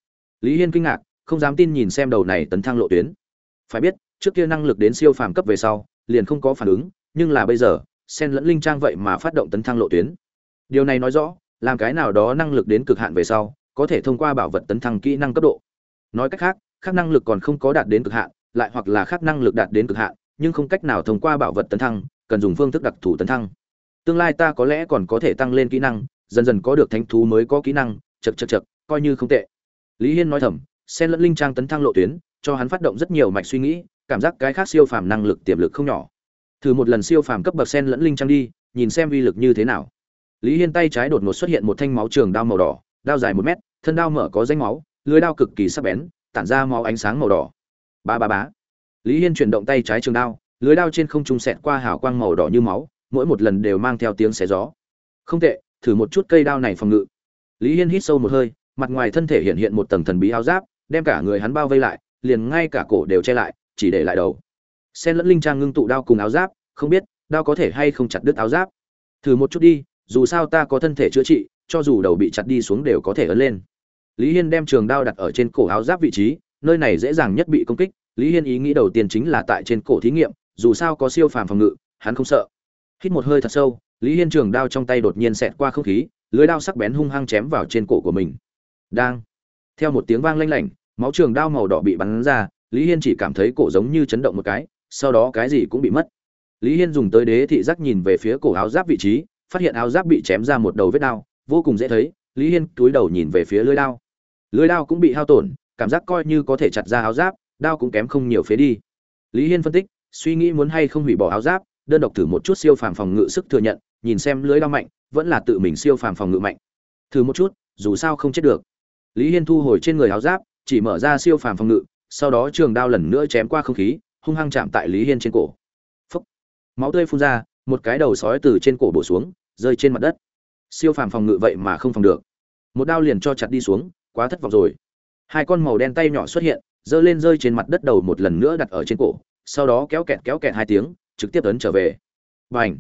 Lý hiên kinh ngạc, không dám tin nhìn xem đầu này tấn thăng lộ tuyến. Phải biết, trước kia năng lực đến siêu phàm cấp về sau, liền không có phản ứng, nhưng là bây giờ, sen lẫn linh trang vậy mà phát động tấn thăng lộ tuyến điều này nói rõ, làm cái nào đó năng lực đến cực hạn về sau, có thể thông qua bảo vật tấn thăng kỹ năng cấp độ. Nói cách khác khác năng lực còn không có đạt đến cực hạn, lại hoặc là khác năng lực đạt đến cực hạn, nhưng không cách nào thông qua bảo vật tấn thăng, cần dùng phương thức đặc thù tấn thăng. Tương lai ta có lẽ còn có thể tăng lên kỹ năng, dần dần có được thánh thú mới có kỹ năng chật chật chật coi như không tệ. Lý hiên nói thầm, xen lẫn linh trang tấn thăng lộ tuyến, cho hắn phát động rất nhiều mạch suy nghĩ, cảm giác cái khác siêu phàm năng lực tiềm lực không nhỏ. Thử một lần siêu phàm cấp bậc sen lẫn linh trang đi, nhìn xem uy lực như thế nào lý hiên tay trái đột ngột xuất hiện một thanh máu trường đao màu đỏ, đao dài một mét, thân đao mở có danh máu, lưới đao cực kỳ sắc bén, tản ra máu ánh sáng màu đỏ. Ba ba bá lý hiên chuyển động tay trái trường đao, lưới đao trên không trung xẹt qua hào quang màu đỏ như máu, mỗi một lần đều mang theo tiếng xé gió. Không tệ, thử một chút cây đao này phòng ngự. Lý hiên hít sâu một hơi, mặt ngoài thân thể hiện hiện một tầng thần bí áo giáp, đem cả người hắn bao vây lại, liền ngay cả cổ đều che lại, chỉ để lại đầu. Sen lẫn linh trang ngưng tụ đao cùng áo giáp, không biết đao có thể hay không chặt đứt áo giáp. Thử một chút đi dù sao ta có thân thể chữa trị, cho dù đầu bị chặt đi xuống đều có thể ấn lên. Lý hiên đem trường đao đặt ở trên cổ áo giáp vị trí, nơi này dễ dàng nhất bị công kích. Lý hiên ý nghĩ đầu tiên chính là tại trên cổ thí nghiệm, dù sao có siêu phàm phòng ngự, hắn không sợ. Hít một hơi thật sâu, lý hiên trường đao trong tay đột nhiên xẹt qua không khí, lưới đao sắc bén hung hăng chém vào trên cổ của mình. Đang, theo một tiếng vang lanh lảnh, máu trường đao màu đỏ bị bắn ra, lý hiên chỉ cảm thấy cổ giống như chấn động một cái, sau đó cái gì cũng bị mất. Lý hiên dùng tới đế thị giác nhìn về phía cổ áo giáp vị trí phát hiện áo giáp bị chém ra một đầu vết đao, vô cùng dễ thấy, lý hiên túi đầu nhìn về phía lưỡi đao. Lưỡi đao cũng bị hao tổn, cảm giác coi như có thể chặt ra áo giáp, đao cũng kém không nhiều phế đi. Lý hiên phân tích, suy nghĩ muốn hay không hủy bỏ áo giáp, đơn độc thử một chút siêu phàm phòng ngự sức thừa nhận, nhìn xem lưỡi đao mạnh, vẫn là tự mình siêu phàm phòng ngự mạnh. Thử một chút, dù sao không chết được. Lý hiên thu hồi trên người áo giáp, chỉ mở ra siêu phàm phòng ngự, sau đó trường đao lần nữa chém qua không khí, hung hăng chạm tại lý hiên trên cổ. Phốc máu tươi phun ra một cái đầu sói từ trên cổ bổ xuống, rơi trên mặt đất. Siêu phàm phòng ngự vậy mà không phòng được. Một đao liền cho chặt đi xuống, quá thất vọng rồi. Hai con màu đen tay nhỏ xuất hiện, giơ lên rơi trên mặt đất đầu một lần nữa đặt ở trên cổ, sau đó kéo kẹt kéo kẹt hai tiếng, trực tiếp tấn trở về. Bành!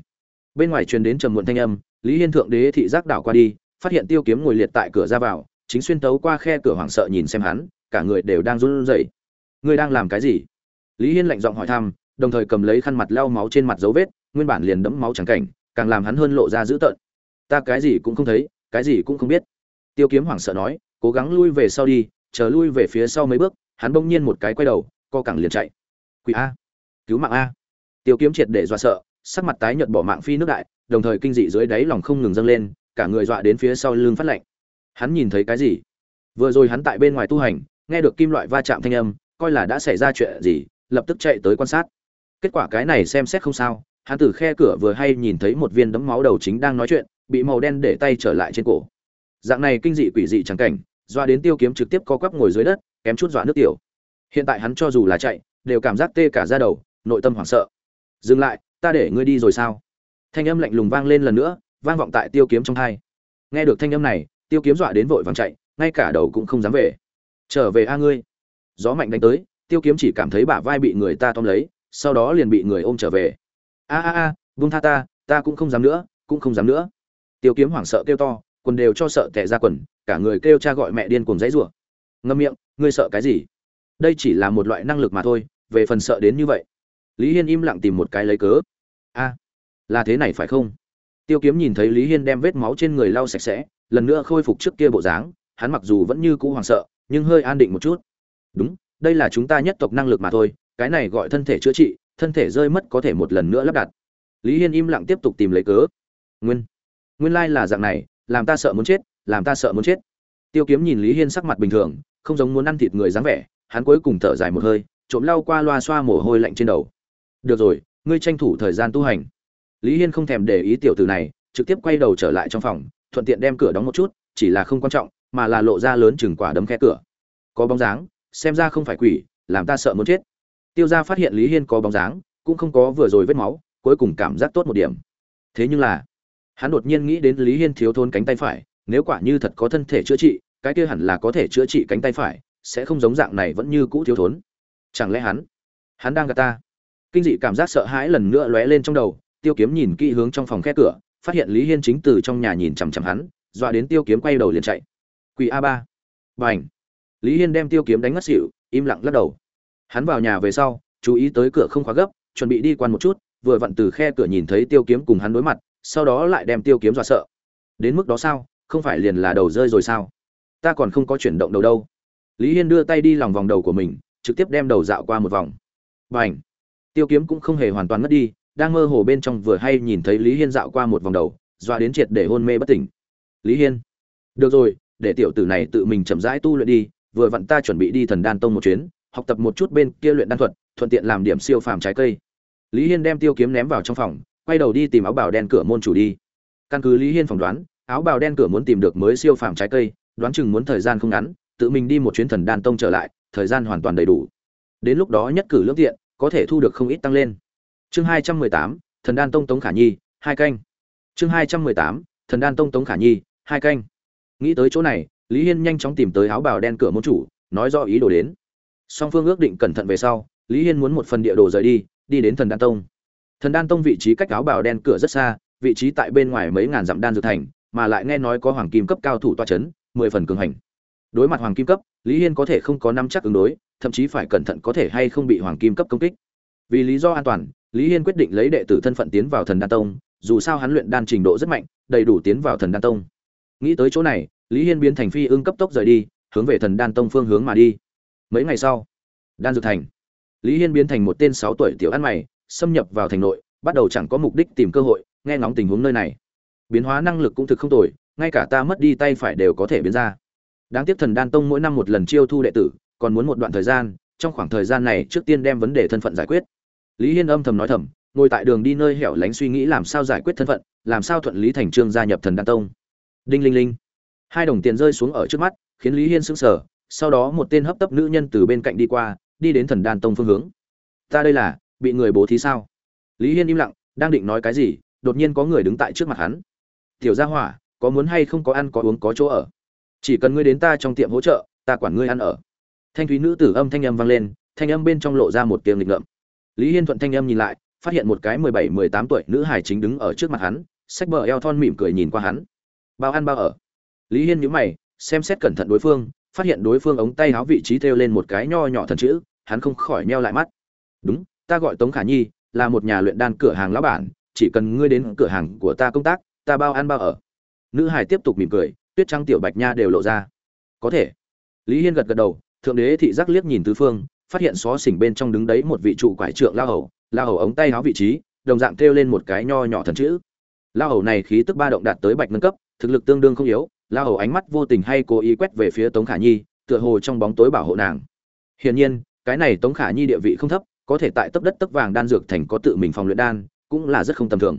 Bên ngoài truyền đến trầm muộn thanh âm, lý hiên thượng đế thị giác đảo qua đi, phát hiện tiêu kiếm ngồi liệt tại cửa ra vào, chính xuyên tấu qua khe cửa hoảng sợ nhìn xem hắn, cả người đều đang run rẩy. Ngươi đang làm cái gì? Lý hiên lạnh giọng hỏi thăm, đồng thời cầm lấy khăn mặt lau máu trên mặt dấu vết nguyên bản liền đẫm máu trắng cảnh, càng làm hắn hơn lộ ra dữ tợn. Ta cái gì cũng không thấy, cái gì cũng không biết. Tiêu kiếm hoảng sợ nói, cố gắng lui về sau đi, chờ lui về phía sau mấy bước, hắn bỗng nhiên một cái quay đầu, co cẳng liền chạy. Quỷ a. Cứu mạng a. Tiêu kiếm triệt để dọa sợ, sắc mặt tái nhợt bỏ mạng phi nước đại, đồng thời kinh dị dưới đáy lòng không ngừng dâng lên, cả người dọa đến phía sau lưng phát lạnh. Hắn nhìn thấy cái gì? Vừa rồi hắn tại bên ngoài tu hành, nghe được kim loại va chạm thanh âm, coi là đã xảy ra chuyện gì, lập tức chạy tới quan sát. Kết quả cái này xem xét không sao hắn từ khe cửa vừa hay nhìn thấy một viên đấm máu đầu chính đang nói chuyện, bị màu đen để tay trở lại trên cổ. Dạng này kinh dị quỷ dị trắng cảnh doa đến tiêu kiếm trực tiếp co quắp ngồi dưới đất, kém chút dọa nước tiểu. Hiện tại hắn cho dù là chạy, đều cảm giác tê cả da đầu, nội tâm hoảng sợ. Dừng lại, ta để ngươi đi rồi sao? Thanh âm lạnh lùng vang lên lần nữa, vang vọng tại tiêu kiếm trong hai. Nghe được thanh âm này, tiêu kiếm dọa đến vội vàng chạy, ngay cả đầu cũng không dám về. Trở về a ngươi. Gió mạnh đánh tới, tiêu kiếm chỉ cảm thấy bả vai bị người ta tóm lấy, sau đó liền bị người ôm trở về a a a, vung tha ta ta cũng không dám nữa, cũng không dám nữa. Tiêu kiếm hoảng sợ kêu to, quần đều cho sợ tệ ra quần, cả người kêu cha gọi mẹ điên cuồng dãy rủa. Ngâm miệng, ngươi sợ cái gì? Đây chỉ là một loại năng lực mà thôi, về phần sợ đến như vậy. Lý hiên im lặng tìm một cái lấy cớ. A, là thế này phải không? Tiêu kiếm nhìn thấy lý hiên đem vết máu trên người lau sạch sẽ, lần nữa khôi phục trước kia bộ dáng, hắn mặc dù vẫn như cũ hoảng sợ, nhưng hơi an định một chút. Đúng, đây là chúng ta nhất tộc năng lực mà thôi, cái này gọi thân thể chữa trị thân thể rơi mất có thể một lần nữa lắp đặt. Lý hiên im lặng tiếp tục tìm lấy cớ. Nguyên nguyên lai là dạng này, làm ta sợ muốn chết, làm ta sợ muốn chết. Tiêu kiếm nhìn lý hiên sắc mặt bình thường, không giống muốn ăn thịt người dáng vẻ, hắn cuối cùng thở dài một hơi, trộm lau qua loa xoa mồ hôi lạnh trên đầu. Được rồi, ngươi tranh thủ thời gian tu hành. Lý hiên không thèm để ý tiểu từ này, trực tiếp quay đầu trở lại trong phòng, thuận tiện đem cửa đóng một chút, chỉ là không quan trọng, mà là lộ ra lớn chừng quả đấm khe cửa. Có bóng dáng, xem ra không phải quỷ, làm ta sợ muốn chết tiêu gia phát hiện lý hiên có bóng dáng, cũng không có vừa rồi vết máu, cuối cùng cảm giác tốt một điểm. Thế nhưng là, hắn đột nhiên nghĩ đến lý hiên thiếu thốn cánh tay phải, nếu quả như thật có thân thể chữa trị, cái kia hẳn là có thể chữa trị cánh tay phải, sẽ không giống dạng này vẫn như cũ thiếu thốn. Chẳng lẽ hắn hắn đang gạt ta? Kinh dị cảm giác sợ hãi lần nữa lóe lên trong đầu, tiêu kiếm nhìn kỹ hướng trong phòng khe cửa, phát hiện lý hiên chính từ trong nhà nhìn chằm chằm hắn, dọa đến tiêu kiếm quay đầu liền chạy. Quỷ a ba. B à n h lý hiên đem tiêu kiếm đánh ngất xỉu, im lặng lắc đầu hắn vào nhà về sau, chú ý tới cửa không khóa gấp, chuẩn bị đi quan một chút, vừa vặn từ khe cửa nhìn thấy tiêu kiếm cùng hắn đối mặt, sau đó lại đem tiêu kiếm dọa sợ. Đến mức đó sao? Không phải liền là đầu rơi rồi sao? Ta còn không có chuyển động đầu đâu. Lý hiên đưa tay đi lòng vòng đầu của mình, trực tiếp đem đầu dạo qua một vòng. B à tiêu kiếm cũng không hề hoàn toàn mất đi, đang mơ hồ bên trong vừa hay nhìn thấy lý hiên dạo qua một vòng đầu, dọa đến triệt để hôn mê bất tỉnh. Lý hiên! Được rồi, để tiểu tử này tự mình chậm rãi tu luyện đi, vừa vặn ta chuẩn bị đi thần đan tông một chuyến học tập một chút bên kia luyện đan thuật, thuận tiện làm điểm siêu phàm trái cây. Lý hiên đem tiêu kiếm ném vào trong phòng, quay đầu đi tìm áo bào đen cửa môn chủ đi. Căn cứ lý hiên phỏng đoán, áo bào đen cửa muốn tìm được mới siêu phàm trái cây, đoán chừng muốn thời gian không ngắn, tự mình đi một chuyến thần đan tông trở lại, thời gian hoàn toàn đầy đủ. Đến lúc đó nhất cử lưỡng tiện, có thể thu được không ít tăng lên. Chương hai trăm mười tám, thần đan tông tống khả nhi, hai canh. Chương hai trăm mười tám, thần đan tông tống khả nhi, hai canh. Nghĩ tới chỗ này, lý hiên nhanh chóng tìm tới áo bào đen cửa môn chủ, nói do ý đồ đến song phương ước định cẩn thận về sau, lý hiên muốn một phần địa đồ rời đi đi đến thần đan tông. Thần đan tông vị trí cách áo bào đen cửa rất xa, vị trí tại bên ngoài mấy ngàn dặm đan dược thành, mà lại nghe nói có hoàng kim cấp cao thủ toa c h ấ n mười phần cường hành. Đối mặt hoàng kim cấp, lý hiên có thể không có năm chắc ứng đối, thậm chí phải cẩn thận có thể hay không bị hoàng kim cấp công kích. Vì lý do an toàn, lý hiên quyết định lấy đệ tử thân phận tiến vào thần đan tông, dù sao hắn luyện đan trình độ rất mạnh, đầy đủ tiến vào thần đan tông. Nghĩ tới chỗ này, lý hiên biến thành phi ưng cấp tốc rời đi, hướng về thần đan tông phương hướng mà đi mấy ngày sau, đan dược thành, lý hiên biến thành một tên sáu tuổi tiểu ăn mày, xâm nhập vào thành nội, bắt đầu chẳng có mục đích tìm cơ hội, nghe ngóng tình huống nơi này. Biến hóa năng lực cũng thực không tồi, ngay cả ta mất đi tay phải đều có thể biến ra. Đáng tiếc thần đan tông mỗi năm một lần chiêu thu đệ tử, còn muốn một đoạn thời gian, trong khoảng thời gian này trước tiên đem vấn đề thân phận giải quyết. Lý hiên âm thầm nói thầm, ngồi tại đường đi nơi hẻo lánh suy nghĩ làm sao giải quyết thân phận, làm sao thuận lý thành trương gia nhập thần đan tông. Đinh linh linh. Hai đồng tiền rơi xuống ở trước mắt, khiến lý hiên sững sờ sau đó một tên hấp tấp nữ nhân từ bên cạnh đi qua, đi đến thần đan tông phương hướng. Ta đây là, bị người bố thí sao? Lý hiên im lặng, đang định nói cái gì, đột nhiên có người đứng tại trước mặt hắn. Tiểu gia hỏa, có muốn hay không có ăn có uống có chỗ ở? Chỉ cần ngươi đến ta trong tiệm hỗ trợ, ta quản ngươi ăn ở. Thanh thúy nữ tử âm thanh âm vang lên, thanh âm bên trong lộ ra một tiếng nghịch ngợm. Lý hiên thuận thanh âm nhìn lại, phát hiện một cái mười bảy, mười tám tuổi nữ hải chính đứng ở trước mặt hắn, sách bờ eo thon mỉm cười nhìn qua hắn. Bao ăn bao ở. Lý hiên nhíu mày, xem xét cẩn thận đối phương phát hiện đối phương ống tay áo vị trí thêu lên một cái nho nhỏ thần chữ, hắn không khỏi meo lại mắt. Đúng, ta gọi tống khả nhi, là một nhà luyện đan cửa hàng lão bản, chỉ cần ngươi đến cửa hàng của ta công tác, ta bao ăn bao ở. Nữ hải tiếp tục mỉm cười, tuyết trắng tiểu bạch nha đều lộ ra. Có thể. Lý hiên gật gật đầu, thượng đế thị giác liếc nhìn tứ phương, phát hiện xó xỉnh bên trong đứng đấy một vị trụ quải trượng la hầu la hầu ống tay áo vị trí, đồng dạng thêu lên một cái nho nhỏ thần chữ. La hầu này khí tức ba động đạt tới bạch nâng cấp, thực lực tương đương không yếu la hầu ánh mắt vô tình hay cố ý quét về phía tống khả nhi, tựa hồ trong bóng tối bảo hộ nàng. Hiển nhiên, cái này tống khả nhi địa vị không thấp, có thể tại tấp đất tấp vàng đan dược thành có tự mình phòng luyện đan, cũng là rất không tầm thường.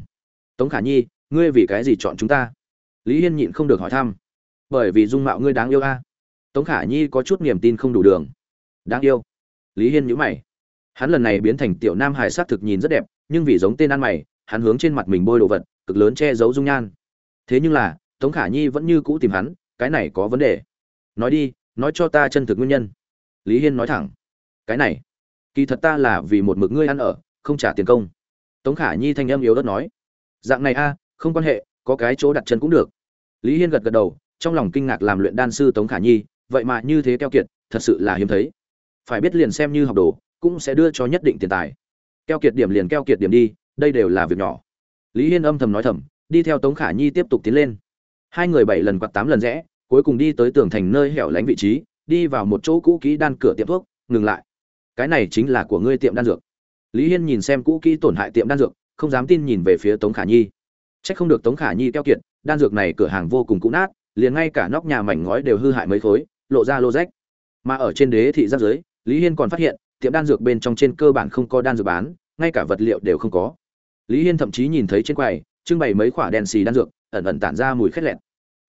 Tống khả nhi, ngươi vì cái gì chọn chúng ta? Lý hiên nhịn không được hỏi thăm. Bởi vì dung mạo ngươi đáng yêu a. Tống khả nhi có chút niềm tin không đủ đường. Đáng yêu. Lý hiên nhữ mày. Hắn lần này biến thành tiểu nam hài s thực nhìn rất đẹp, nhưng vì giống tên ăn mày, hắn hướng trên mặt mình bôi đồ vật, cực lớn che giấu dung nhan. Thế nhưng là tống khả nhi vẫn như cũ tìm hắn, cái này có vấn đề. Nói đi, nói cho ta chân thực nguyên nhân. Lý hiên nói thẳng. Cái này, kỳ thật ta là vì một mực ngươi ăn ở, không trả tiền công. Tống khả nhi thanh âm yếu đất nói. Dạng này a, không quan hệ, có cái chỗ đặt chân cũng được. Lý hiên gật gật đầu, trong lòng kinh ngạc làm luyện đan sư tống khả nhi, vậy mà như thế keo kiệt, thật sự là hiếm thấy. Phải biết liền xem như học đồ, cũng sẽ đưa cho nhất định tiền tài. Keo kiệt điểm liền keo kiệt điểm đi, đây đều là việc nhỏ. Lý hiên âm thầm nói thầm, đi theo tống khả nhi tiếp tục tiến lên hai người bảy lần quạt tám lần rẽ, cuối cùng đi tới tường thành nơi hẻo lánh vị trí, đi vào một chỗ cũ kỹ đan cửa tiệm thuốc, ngừng lại. Cái này chính là của ngươi tiệm đan dược. Lý hiên nhìn xem cũ kỹ tổn hại tiệm đan dược, không dám tin nhìn về phía tống khả nhi. C h ắ c không được tống khả nhi keo kiệt, đan dược này cửa hàng vô cùng cũ nát, liền ngay cả nóc nhà mảnh ngói đều hư hại mấy khối, lộ ra lô rách. Mà ở trên đế thị giáp giới, lý hiên còn phát hiện, tiệm đan dược bên trong trên cơ bản không có đan dược bán, ngay cả vật liệu đều không có. Lý hiên thậm chí nhìn thấy trên quầy, trưng bày mấy khoả đèn xì đan dược ẩn ẩn tản ra mùi khét lẹt.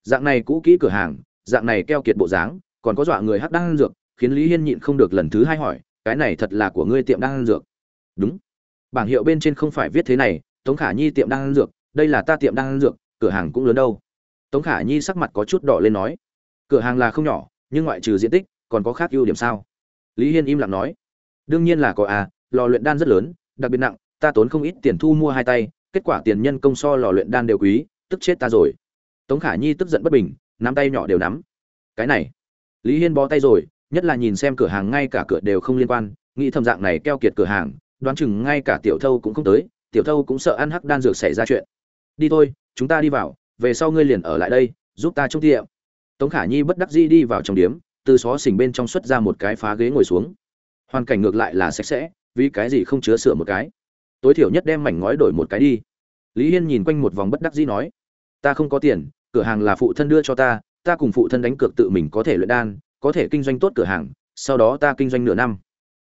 Dạng này cũ kỹ cửa hàng, dạng này keo kiệt bộ dáng, còn có dọa người hắc đan dược, khiến lý hiên nhịn không được lần thứ hai hỏi, cái này thật là của ngươi tiệm đan dược. Đúng. Bảng hiệu bên trên không phải viết thế này, tống khả nhi tiệm đan dược, đây là ta tiệm đan dược, cửa hàng cũng lớn đâu. Tống khả nhi sắc mặt có chút đỏ lên nói, cửa hàng là không nhỏ, nhưng ngoại trừ diện tích, còn có khác ưu điểm sao? Lý hiên im lặng nói, đương nhiên là có à lò luyện đan rất lớn, đặc biệt nặng, ta tốn không ít tiền thu mua hai tay, kết quả tiền nhân công so lò luyện đan đều quý tức chết ta rồi. Tống khả nhi tức giận bất bình, nắm tay nhỏ đều nắm. Cái này, lý hiên bó tay rồi, nhất là nhìn xem cửa hàng ngay cả cửa đều không liên quan, nghĩ thầm dạng này keo kiệt cửa hàng, đoán chừng ngay cả tiểu thâu cũng không tới, tiểu thâu cũng sợ ăn hắc đan dược xảy ra chuyện. Đi thôi, chúng ta đi vào, về sau ngươi liền ở lại đây, giúp ta trông tiệm. Tống khả nhi bất đắc dĩ đi vào trong điếm, từ xó xỉnh bên trong xuất ra một cái phá ghế ngồi xuống. Hoàn cảnh ngược lại là sạch sẽ, vì cái gì không chứa sửa một cái? Tối thiểu nhất đem mảnh ngói đổi một cái đi. Lý hiên nhìn quanh một vòng bất đắc dĩ nói ta không có tiền, cửa hàng là phụ thân đưa cho ta ta cùng phụ thân đánh cược tự mình có thể luyện đan, có thể kinh doanh tốt cửa hàng, sau đó ta kinh doanh nửa năm.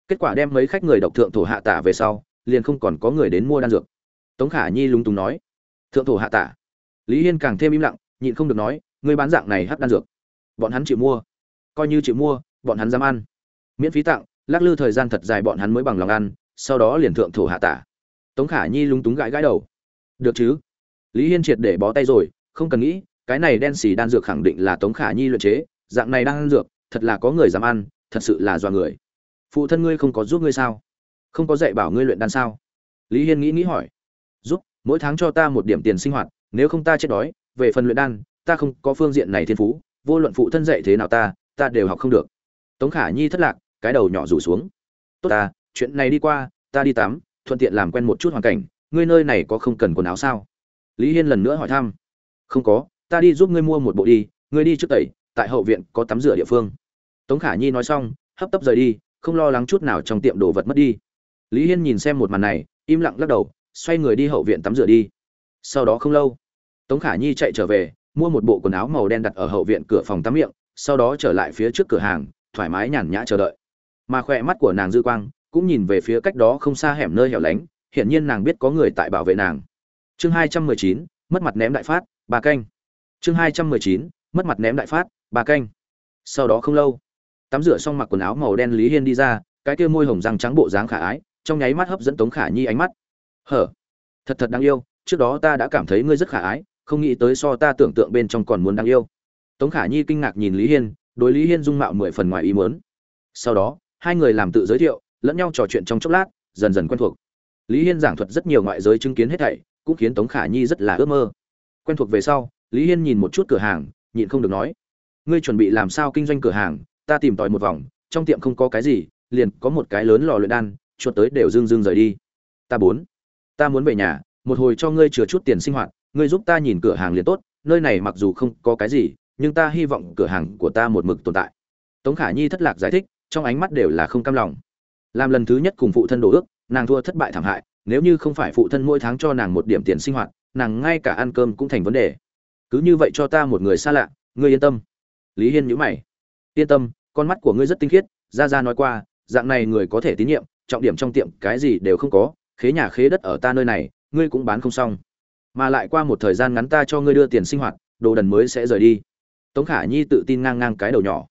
Kết quả đem mấy khách người độc thượng thổ hạ tả về sau, liền không còn có người đến mua đan dược. Tống khả nhi lúng túng nói, thượng thổ hạ tả? Lý hiên càng thêm im lặng, nhịn không được nói, ngươi bán dạng này hắc đan dược, bọn hắn chịu mua. Coi như chịu mua, bọn hắn dám ăn. Miễn phí tặng, lắc lư thời gian thật dài bọn hắn mới bằng lòng ăn, sau đó liền thượng thổ hạ tả. Tống khả nhi lúng túng gãi gãi đầu. Được chứ lý hiên triệt để bó tay rồi, không cần nghĩ, cái này đen xì đan dược khẳng định là tống khả nhi luyện chế, dạng này đang ăn dược, thật là có người dám ăn, thật sự là do người. Phụ thân ngươi không có giúp ngươi sao? Không có dạy bảo ngươi luyện đan sao? Lý hiên nghĩ nghĩ hỏi. Giúp, mỗi tháng cho ta một điểm tiền sinh hoạt, nếu không ta chết đói, về phần luyện đan, ta không có phương diện này thiên phú, vô luận phụ thân dạy thế nào ta ta đều học không được. Tống khả nhi thất lạc, cái đầu nhỏ rủ xuống. Tốt ta, chuyện này đi qua, ta đi tắm, thuận tiện làm quen một chút hoàn cảnh, ngươi nơi này có không cần quần áo sao? Lý hiên lần nữa hỏi thăm. Không có, ta đi giúp ngươi mua một bộ đi, ngươi đi trước tẩy, tại hậu viện có tắm rửa địa phương. Tống khả nhi nói xong, hấp tấp rời đi, không lo lắng chút nào trong tiệm đồ vật mất đi. Lý hiên nhìn xem một màn này, im lặng lắc đầu, xoay người đi hậu viện tắm rửa đi. Sau đó không lâu, tống khả nhi chạy trở về, mua một bộ quần áo màu đen đặt ở hậu viện cửa phòng tắm miệng, sau đó trở lại phía trước cửa hàng, thoải mái nhàn nhã chờ đợi. Mà khỏe mắt của nàng dư quang, cũng nhìn về phía cách đó không xa hẻm nơi hẻo lánh, hiển nhiên nàng biết có người tại bảo vệ nàng chương hai trăm mười chín, mất mặt ném đại phát, bà canh. Chương hai trăm mười chín, mất mặt ném đại phát, bà canh. Sau đó không lâu, tắm rửa xong mặc quần áo màu đen lý hiên đi ra, cái kia môi hồng răng trắng bộ dáng khả ái, trong nháy mắt hấp dẫn tống khả nhi ánh mắt. Hở, thật thật đáng yêu, trước đó ta đã cảm thấy ngươi rất khả ái, không nghĩ tới so ta tưởng tượng bên trong còn muốn đáng yêu. Tống khả nhi kinh ngạc nhìn lý hiên, đối lý hiên dung mạo mười phần ngoài ý muốn. Sau đó, hai người làm tự giới thiệu, lẫn nhau trò chuyện trong chốc lát, dần dần quen thuộc. Lý hiên giảng thuật rất nhiều ngoại giới chứng kiến hết thảy cũng khiến tống khả nhi rất là ước mơ. Quen thuộc về sau, lý hiên nhìn một chút cửa hàng, nhịn không được nói, ngươi chuẩn bị làm sao kinh doanh cửa hàng? Ta tìm tòi một vòng, trong tiệm không có cái gì, liền có một cái lớn lò luyện đan, chuột tới đều dương dương rời đi. Ta bốn, ta muốn về nhà, một hồi cho ngươi chừa chút tiền sinh hoạt, ngươi giúp ta nhìn cửa hàng liền tốt, nơi này mặc dù không có cái gì, nhưng ta hy vọng cửa hàng của ta một mực tồn tại. Tống khả nhi thất lạc giải thích, trong ánh mắt đều là không cam lòng. Làm lần thứ nhất cùng phụ thân đổ ước, nàng thua thất bại thảm hại nếu như không phải phụ thân mỗi tháng cho nàng một điểm tiền sinh hoạt, nàng ngay cả ăn cơm cũng thành vấn đề. Cứ như vậy cho ta một người xa lạ, ngươi yên tâm. Lý hiên nhữ mày. Yên tâm, con mắt của ngươi rất tinh khiết ra ra nói qua, dạng này người có thể tín nhiệm, trọng điểm trong tiệm cái gì đều không có, khế nhà khế đất ở ta nơi này, ngươi cũng bán không xong. Mà lại qua một thời gian ngắn ta cho ngươi đưa tiền sinh hoạt, đồ đần mới sẽ rời đi. Tống khả nhi tự tin ngang ngang cái đầu nhỏ.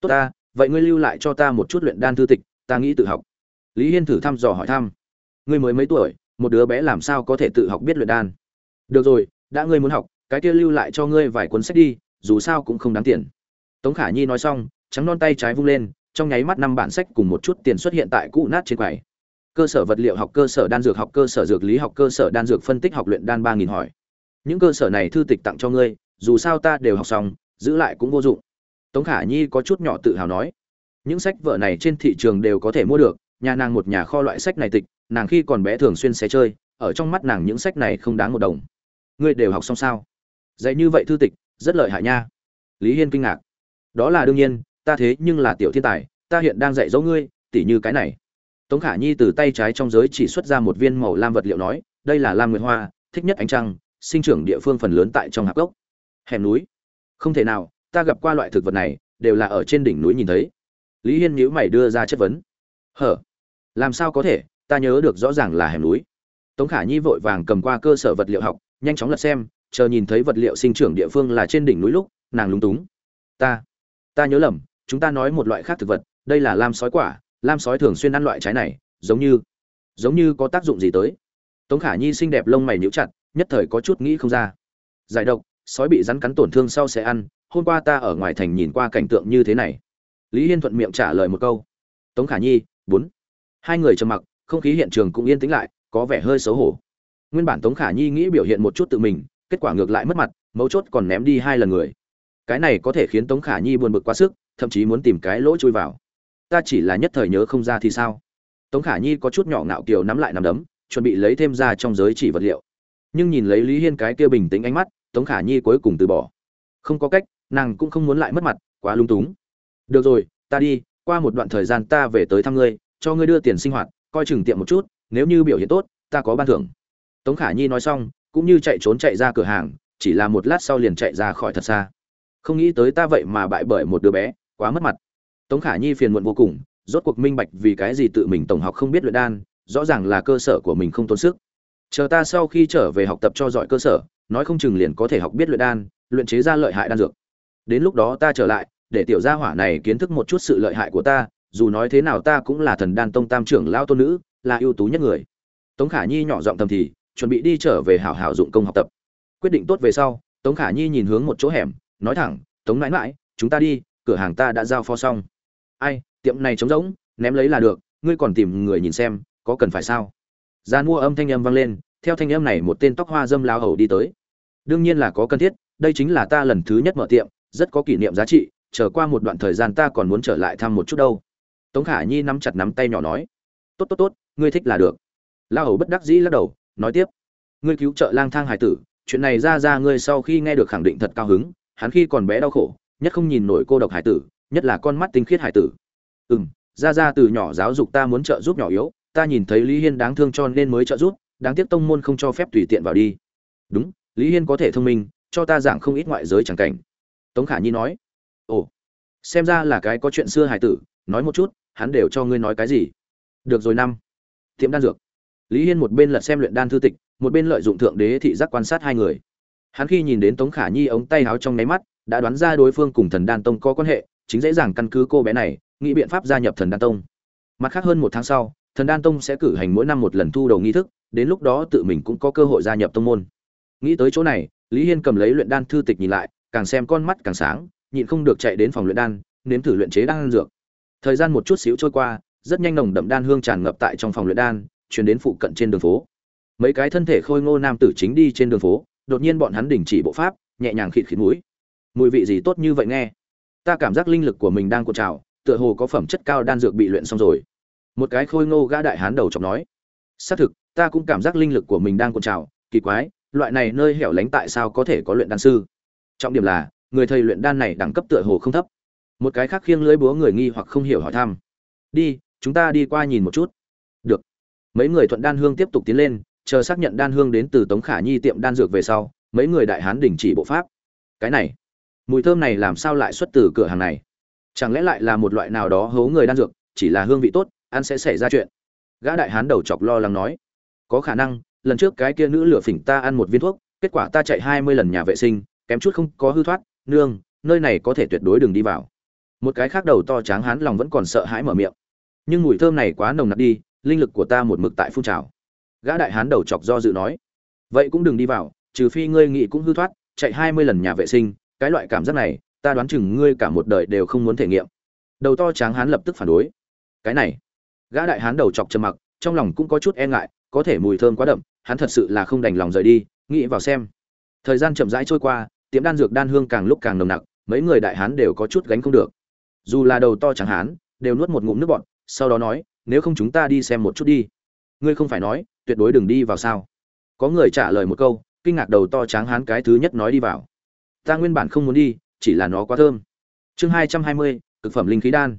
Tốt ta, vậy ngươi lưu lại cho ta một chút luyện đan thư tịch, ta nghĩ tự học. Lý hiên thử thăm dò hỏi thăm ngươi mới mấy tuổi, một đứa bé làm sao có thể tự học biết luyện đan? Được rồi, đã ngươi muốn học, cái kia lưu lại cho ngươi vài cuốn sách đi, dù sao cũng không đáng tiền. Tống khả nhi nói xong, trắng non tay trái vung lên, trong nháy mắt năm bản sách cùng một chút tiền xuất hiện tại cũ nát trên quầy. Cơ sở vật liệu học, cơ sở đan dược học, cơ sở dược lý học, cơ sở đan dược phân tích học luyện đan ba nghìn hỏi. Những cơ sở này thư tịch tặng cho ngươi, dù sao ta đều học xong, giữ lại cũng vô dụng. Tống khả nhi có chút nhỏ tự hào nói. Những sách vở này trên thị trường đều có thể mua được, nhà nàng một nhà kho loại sách này tịch nàng khi còn bé thường xuyên xé chơi, ở trong mắt nàng những sách này không đáng một đồng. Ngươi đều học xong sao? Dạy như vậy thư tịch, rất lợi hại nha. Lý hiên kinh ngạc. Đó là đương nhiên, ta thế nhưng là tiểu thiên tài, ta hiện đang dạy dỗ ngươi, tỉ như cái này. Tống khả nhi từ tay trái trong giới chỉ xuất ra một viên màu lam vật liệu nói, đây là lam nguyệt hoa, thích nhất ánh trăng, sinh trưởng địa phương phần lớn tại trong hạp gốc. Hẻm núi. Không thể nào, ta gặp qua loại thực vật này, đều là ở trên đỉnh núi nhìn thấy. Lý hiên nhữ mày đưa ra chất vấn. Hở? Làm sao có thể? Ta nhớ được rõ ràng là hẻm núi. Tống khả nhi vội vàng cầm qua cơ sở vật liệu học, nhanh chóng lật xem, chờ nhìn thấy vật liệu sinh trưởng địa phương là trên đỉnh núi lúc, nàng lúng túng. Ta ta nhớ lầm, chúng ta nói một loại khác thực vật, đây là lam sói quả, lam sói thường xuyên ăn loại trái này, giống như giống như có tác dụng gì tới. Tống khả nhi xinh đẹp lông mày nhíu chặt, nhất thời có chút nghĩ không ra. Giải độc, sói bị rắn cắn tổn thương sau sẽ ăn, hôm qua ta ở ngoài thành nhìn qua cảnh tượng như thế này. Lý hiên thuận miệng trả lời một câu. Tống khả nhi, bốn. Hai người trầm mặc không khí hiện trường cũng yên tĩnh lại, có vẻ hơi xấu hổ. Nguyên bản tống khả nhi nghĩ biểu hiện một chút tự mình, kết quả ngược lại mất mặt, mấu chốt còn ném đi hai lần người. Cái này có thể khiến tống khả nhi buồn bực quá sức, thậm chí muốn tìm cái lỗ chui vào. Ta chỉ là nhất thời nhớ không ra thì sao? Tống khả nhi có chút nhỏ ngạo kiều nắm lại nắm đấm, chuẩn bị lấy thêm ra trong giới chỉ vật liệu. Nhưng nhìn lấy lý hiên cái kia bình tĩnh ánh mắt, tống khả nhi cuối cùng từ bỏ. Không có cách, nàng cũng không muốn lại mất mặt, quá lung túng. Được rồi, ta đi, qua một đoạn thời gian ta về tới thăm ngươi, cho ngươi đưa tiền sinh hoạt coi chừng tiệm một chút, nếu như biểu hiện tốt, ta có ban thưởng. Tống khả nhi nói xong, cũng như chạy trốn chạy ra cửa hàng, chỉ là một lát sau liền chạy ra khỏi thật xa. Không nghĩ tới ta vậy mà bại bởi một đứa bé, quá mất mặt. Tống khả nhi phiền muộn vô cùng, rốt cuộc minh bạch vì cái gì tự mình tổng học không biết luyện đan, rõ ràng là cơ sở của mình không tốn sức. Chờ ta sau khi trở về học tập cho giỏi cơ sở, nói không chừng liền có thể học biết luyện đan, luyện chế ra lợi hại đan dược. Đến lúc đó ta trở lại, để tiểu gia hỏa này kiến thức một chút sự lợi hại của ta dù nói thế nào ta cũng là thần đan tông tam trưởng lao tôn nữ, là ưu tú nhất người. Tống khả nhi nhỏ giọng thầm thì, chuẩn bị đi trở về hảo hảo dụng công học tập. Quyết định tốt về sau, tống khả nhi nhìn hướng một chỗ hẻm, nói thẳng, tống mãi mãi, chúng ta đi, cửa hàng ta đã giao pho xong. Ai, tiệm này trống rỗng, ném lấy là được, ngươi còn tìm người nhìn xem, có cần phải sao? Gian mua âm thanh âm vang lên, theo thanh âm này một tên tóc hoa dâm lao hầu đi tới. Đương nhiên là có cần thiết, đây chính là ta lần thứ nhất mở tiệm, rất có kỷ niệm giá trị trở qua một đoạn thời gian ta còn muốn trở lại thăm một chút đâu tống khả nhi nắm chặt nắm tay nhỏ nói, tốt tốt tốt, ngươi thích là được. La hầu bất đắc dĩ lắc đầu, nói tiếp, ngươi cứu trợ lang thang hải tử, chuyện này ra ra ngươi sau khi nghe được khẳng định thật cao hứng, hắn khi còn bé đau khổ, nhất không nhìn nổi cô độc hải tử, nhất là con mắt tinh khiết hải tử. Ừ m ra ra từ nhỏ giáo dục ta muốn trợ giúp nhỏ yếu, ta nhìn thấy lý hiên đáng thương cho nên mới trợ giúp, đáng tiếc tông môn không cho phép tùy tiện vào đi. Đúng, lý hiên có thể thông minh, cho ta giảng không ít ngoại giới chẳng cảnh. Tống khả nhi nói, ồ, xem ra là cái có chuyện xưa hải tử, nói một chút hắn đều cho ngươi nói cái gì? Được rồi năm. Tiệm đan dược. Lý hiên một bên lật xem luyện đan thư tịch, một bên lợi dụng thượng đế thị giác quan sát hai người. Hắn khi nhìn đến tống khả nhi ống tay áo trong nháy mắt, đã đoán ra đối phương cùng thần đan tông có quan hệ, chính dễ dàng căn cứ cô bé này, nghĩ biện pháp gia nhập thần đan tông. Mặt khác hơn một tháng sau, thần đan tông sẽ cử hành mỗi năm một lần thu đầu nghi thức, đến lúc đó tự mình cũng có cơ hội gia nhập tông môn. Nghĩ tới chỗ này, lý hiên cầm lấy luyện đan thư tịch nhìn lại, càng xem con mắt càng sáng, nhịn không được chạy đến phòng luyện đan, nếm thử luyện chế đan dược thời gian một chút xíu trôi qua, rất nhanh nồng đậm đan hương tràn ngập tại trong phòng luyện đan, chuyển đến phụ cận trên đường phố. Mấy cái thân thể khôi ngô nam tử chính đi trên đường phố, đột nhiên bọn hắn đình chỉ bộ pháp, nhẹ nhàng khịt khịt mũi. Mùi vị gì tốt như vậy nghe? Ta cảm giác linh lực của mình đang cuộn trào, tựa hồ có phẩm chất cao đan dược bị luyện xong rồi. Một cái khôi ngô gã đại hán đầu chọc nói. Xác thực, ta cũng cảm giác linh lực của mình đang cuộn trào, kỳ quái, loại này nơi hẻo lánh tại sao có thể có luyện đan sư? Trọng điểm là, người thầy luyện đan này đẳng cấp tựa hồ không thấp một cái khác khiêng lưới búa người nghi hoặc không hiểu hỏi thăm. Đi, chúng ta đi qua nhìn một chút. Được. Mấy người thuận đan hương tiếp tục tiến lên, chờ xác nhận đan hương đến từ tống khả nhi tiệm đan dược về sau, mấy người đại hán đình chỉ bộ pháp. Cái này, mùi thơm này làm sao lại xuất từ cửa hàng này? Chẳng lẽ lại là một loại nào đó hố người đan dược, chỉ là hương vị tốt, ăn sẽ xảy ra chuyện? Gã đại hán đầu chọc lo lắng nói. Có khả năng, lần trước cái kia nữ lửa phỉnh ta ăn một viên thuốc, kết quả ta chạy hai mươi lần nhà vệ sinh, kém chút không có hư thoát, nương, nơi này có thể tuyệt đối đừng đi vào một cái khác đầu to tráng hán lòng vẫn còn sợ hãi mở miệng. Nhưng mùi thơm này quá nồng nặc đi, linh lực của ta một mực tại phun trào. Gã đại hán đầu chọc do dự nói, vậy cũng đừng đi vào, trừ phi ngươi nghĩ cũng hư thoát, chạy hai mươi lần nhà vệ sinh, cái loại cảm giác này, ta đoán chừng ngươi cả một đời đều không muốn thể nghiệm. Đầu to tráng hán lập tức phản đối, cái này. Gã đại hán đầu chọc trầm mặc, trong lòng cũng có chút e ngại, có thể mùi thơm quá đậm, hắn thật sự là không đành lòng rời đi, nghĩ vào xem. Thời gian chậm rãi trôi qua, tiệm đan dược đan hương càng lúc càng nồng nặc, mấy người đại hán đều có chút gánh không được dù là đầu to chẳng hán, đều nuốt một ngụm nước bọt, sau đó nói, nếu không chúng ta đi xem một chút đi. Ngươi không phải nói, tuyệt đối đừng đi vào sao? Có người trả lời một câu, kinh ngạc đầu to tráng hán cái thứ nhất nói đi vào. Ta nguyên bản không muốn đi, chỉ là nó quá thơm. Chương hai trăm hai mươi, cực phẩm linh khí đan.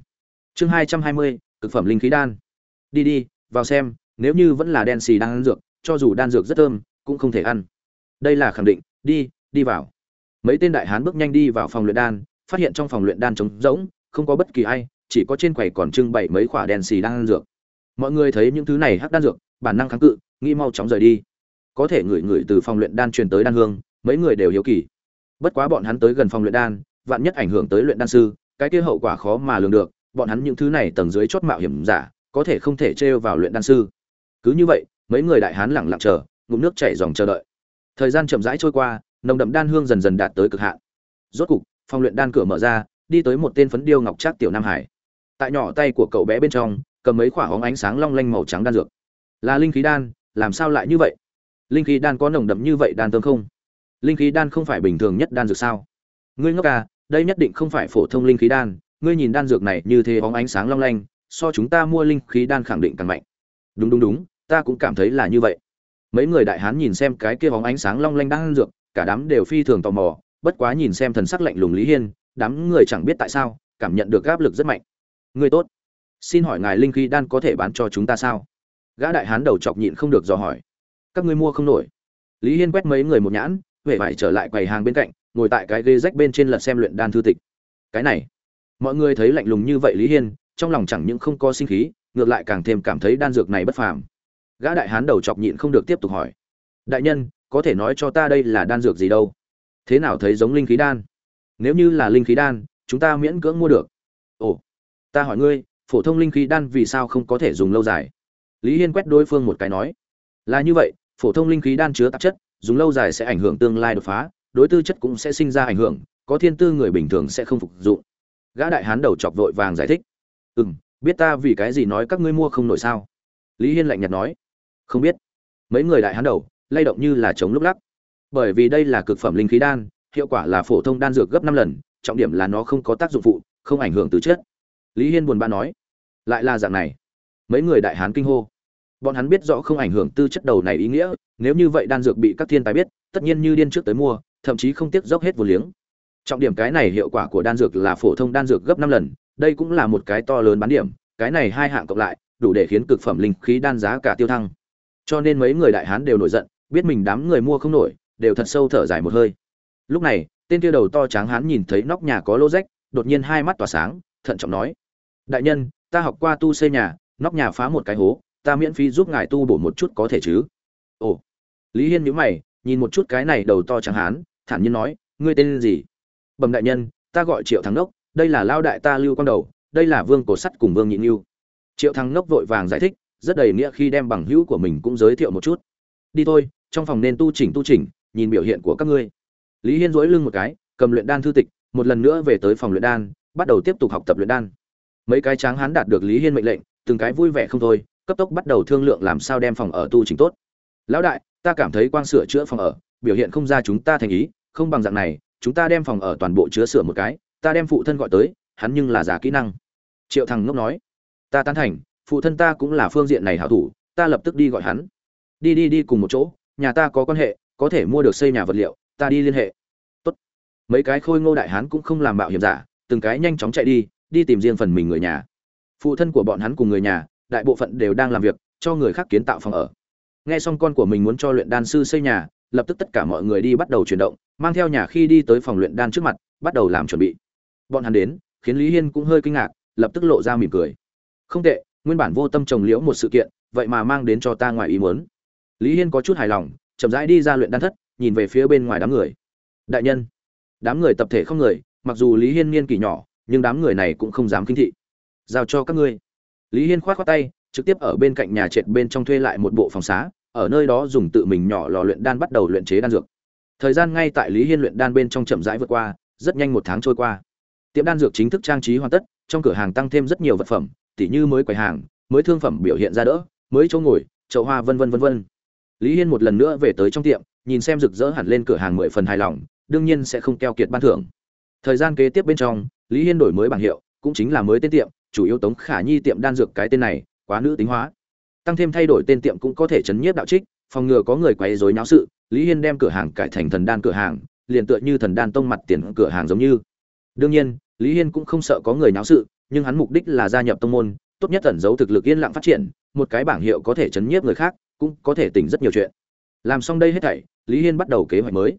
Chương hai trăm hai mươi, cực phẩm linh khí đan. Đi đi, vào xem, nếu như vẫn là đen xì đang ăn dược, cho dù đan dược rất thơm, cũng không thể ăn. Đây là khẳng định, đi đi vào. Mấy tên đại hán bước nhanh đi vào phòng luyện đan, phát hiện trong phòng luyện đan trống rỗng không có bất kỳ ai, chỉ có trên quầy còn trưng bày mấy quả đèn xì đang ăn dược. Mọi người thấy những thứ này hắc đan dược, bản năng kháng cự, nghĩ mau chóng rời đi. Có thể ngửi ngửi từ phòng luyện đan truyền tới đan hương, mấy người đều hiếu kỳ. Bất quá bọn hắn tới gần phòng luyện đan, vạn nhất ảnh hưởng tới luyện đan sư, cái kia hậu quả khó mà lường được, bọn hắn những thứ này tầng dưới chót mạo hiểm giả, có thể không thể trêu vào luyện đan sư. Cứ như vậy, mấy người đại hán lẳng lặng chờ, ngụm nước chảy dòng chờ đợi. Thời gian chậm rãi trôi qua, nồng đậm đan hương dần dần đạt tới cực hạn. Rốt cục, phòng luyện đan cửa mở ra đi tới một tên phấn điêu ngọc trác tiểu nam hải. Tại nhỏ tay của cậu bé bên trong, cầm mấy quả hóng ánh sáng long lanh màu trắng đan dược. Là linh khí đan, làm sao lại như vậy? Linh khí đan có nồng đậm như vậy đan tương không? Linh khí đan không phải bình thường nhất đan dược sao? Ngươi ngốc à đây nhất định không phải phổ thông linh khí đan, ngươi nhìn đan dược này như thế hóng ánh sáng long lanh, so chúng ta mua linh khí đan khẳng định càng mạnh. Đúng đúng đúng, ta cũng cảm thấy là như vậy. Mấy người đại hán nhìn xem cái kia hóng ánh sáng long lanh đan dược, cả đám đều phi thường tò mò, bất quá nhìn xem thần sắc lạnh lùng lý hiên đám người chẳng biết tại sao, cảm nhận được áp lực rất mạnh. Ngươi tốt. Xin hỏi ngài linh khí đan có thể bán cho chúng ta sao? Gã đại hán đầu chọc nhịn không được dò hỏi. Các ngươi mua không nổi. Lý hiên quét mấy người một nhãn huệ vải trở lại quầy hàng bên cạnh, ngồi tại cái ghế rách bên trên lật xem luyện đan thư tịch. Cái này. Mọi người thấy lạnh lùng như vậy lý hiên, trong lòng chẳng những không có sinh khí, ngược lại càng thêm cảm thấy đan dược này bất phàm. Gã đại hán đầu chọc nhịn không được tiếp tục hỏi. Đại nhân, có thể nói cho ta đây là đan dược gì đâu? Thế nào thấy giống linh khí đan? Nếu như là linh khí đan, chúng ta miễn cưỡng mua được. Ồ, ta hỏi ngươi, phổ thông linh khí đan vì sao không có thể dùng lâu dài? Lý hiên quét đối phương một cái nói, là như vậy, phổ thông linh khí đan chứa tạp chất, dùng lâu dài sẽ ảnh hưởng tương lai đột phá, đối tư chất cũng sẽ sinh ra ảnh hưởng, có thiên tư người bình thường sẽ không phục dụng. Gã đại hán đầu chọc vội vàng giải thích ừ m biết ta vì cái gì nói các ngươi mua không nổi sao? Lý hiên lạnh nhạt nói, không biết. Mấy người đại hán đầu lay động như là chống lúc lắc, bởi vì đây là cực phẩm linh khí đan hiệu quả là phổ thông đan dược gấp năm lần, trọng điểm là nó không có tác dụng phụ, không ảnh hưởng từ chất. Lý hiên buồn bã nói, lại là dạng này. Mấy người đại hán kinh hô. Bọn hắn biết rõ không ảnh hưởng tư chất đầu này ý nghĩa, nếu như vậy đan dược bị các thiên tài biết, tất nhiên như điên trước tới mua, thậm chí không tiếc dốc hết vô liếng. Trọng điểm cái này hiệu quả của đan dược là phổ thông đan dược gấp năm lần, đây cũng là một cái to lớn bán điểm, cái này hai hạng cộng lại, đủ để khiến cực phẩm linh khí đan giá cả tiêu thăng. Cho nên mấy người đại hán đều nổi giận, biết mình đám người mua không nổi, đều thật sâu thở dài một hơi lúc này, tên kia đầu to tráng hán nhìn thấy nóc nhà có lô rách, đột nhiên hai mắt tỏa sáng, thận trọng nói, đại nhân, ta học qua tu xây nhà, nóc nhà phá một cái hố, ta miễn phí giúp ngài tu bổ một chút có thể chứ? Ồ. Lý hiên nhíu mày, nhìn một chút cái này đầu to tráng hán, thản nhiên nói, ngươi tên gì? Bẩm đại nhân, ta gọi triệu thắng đốc đây là lao đại ta lưu quang đầu, đây là vương cổ sắt cùng vương nhịn lưu triệu thắng đốc vội vàng giải thích, rất đầy nghĩa khi đem bằng hữu của mình cũng giới thiệu một chút. Đi thôi, trong phòng nên tu chỉnh tu chỉnh, nhìn biểu hiện của các ngươi lý hiên dối lưng một cái, cầm luyện đan thư tịch, một lần nữa về tới phòng luyện đan, bắt đầu tiếp tục học tập luyện đan. Mấy cái tráng hán đạt được lý hiên mệnh lệnh, từng cái vui vẻ không thôi, cấp tốc bắt đầu thương lượng làm sao đem phòng ở tu chỉnh tốt. Lão đại, ta cảm thấy quang sửa chữa phòng ở, biểu hiện không ra chúng ta thành ý, không bằng dạng này, chúng ta đem phòng ở toàn bộ chứa sửa một cái, ta đem phụ thân gọi tới, hắn nhưng là giả kỹ năng. Triệu thằng ngốc nói. Ta tán thành, phụ thân ta cũng là phương diện này hảo thủ, ta lập tức đi gọi hắn. Đi đi đi cùng một chỗ, nhà ta có quan hệ, có thể mua được xây nhà vật liệu ta đi liên hệ. Tốt. Mấy cái khôi ngô đại hán cũng không làm mạo hiểm giả, từng cái nhanh chóng chạy đi đi tìm riêng phần mình người nhà. Phụ thân của bọn hắn cùng người nhà, đại bộ phận đều đang làm việc, cho người khác kiến tạo phòng ở. Nghe xong con của mình muốn cho luyện đan sư xây nhà, lập tức tất cả mọi người đi bắt đầu chuyển động, mang theo nhà khi đi tới phòng luyện đan trước mặt, bắt đầu làm chuẩn bị. Bọn hắn đến, khiến lý hiên cũng hơi kinh ngạc, lập tức lộ ra mỉm cười. Không tệ, nguyên bản vô tâm trồng liễu một sự kiện, vậy mà mang đến cho ta ngoài ý muốn. Lý hiên có chút hài lòng, chậm rãi đi ra luyện đan thất nhìn về phía bên ngoài đám người. Đại nhân, đám người tập thể không người, mặc dù lý hiên niên kỷ nhỏ, nhưng đám người này cũng không dám kinh thị. Giao cho các ngươi. Lý hiên khoát á tay, trực tiếp ở bên cạnh nhà trệt bên trong thuê lại một bộ phòng xá, ở nơi đó dùng tự mình nhỏ lò luyện đan bắt đầu luyện chế đan dược. Thời gian ngay tại lý hiên luyện đan bên trong chậm rãi vượt qua, rất nhanh một tháng trôi qua. Tiệm đan dược chính thức trang trí hoàn tất, trong cửa hàng tăng thêm rất nhiều vật phẩm, tỉ như mới quầy hàng, mới thương phẩm biểu hiện ra đỡ, mới chỗ ngồi, chậu hoa vân vân vân. Lý hiên một lần nữa về tới trong tiệm nhìn xem rực rỡ hẳn lên cửa hàng mười phần hài lòng, đương nhiên sẽ không keo kiệt ban thưởng. Thời gian kế tiếp bên trong, lý hiên đổi mới bảng hiệu, cũng chính là mới tên tiệm, chủ yếu tống khả nhi tiệm đan dược cái tên này, quá nữ tính hóa. Tăng thêm thay đổi tên tiệm cũng có thể chấn nhiếp đạo trích, phòng ngừa có người quấy rối náo sự, lý hiên đem cửa hàng cải thành thần đan cửa hàng, liền tựa như thần đan tông mặt tiền cửa hàng giống như. Đương nhiên, lý hiên cũng không sợ có người náo sự, nhưng hắn mục đích là gia nhập tông môn, tốt nhất tẩn giấu thực lực yên lặng phát triển, một cái bảng hiệu có thể chấn nhiếp người khác, cũng có thể tỉnh rất nhiều chuyện. Làm xong đây hết thảy lý hiên bắt đầu kế hoạch mới.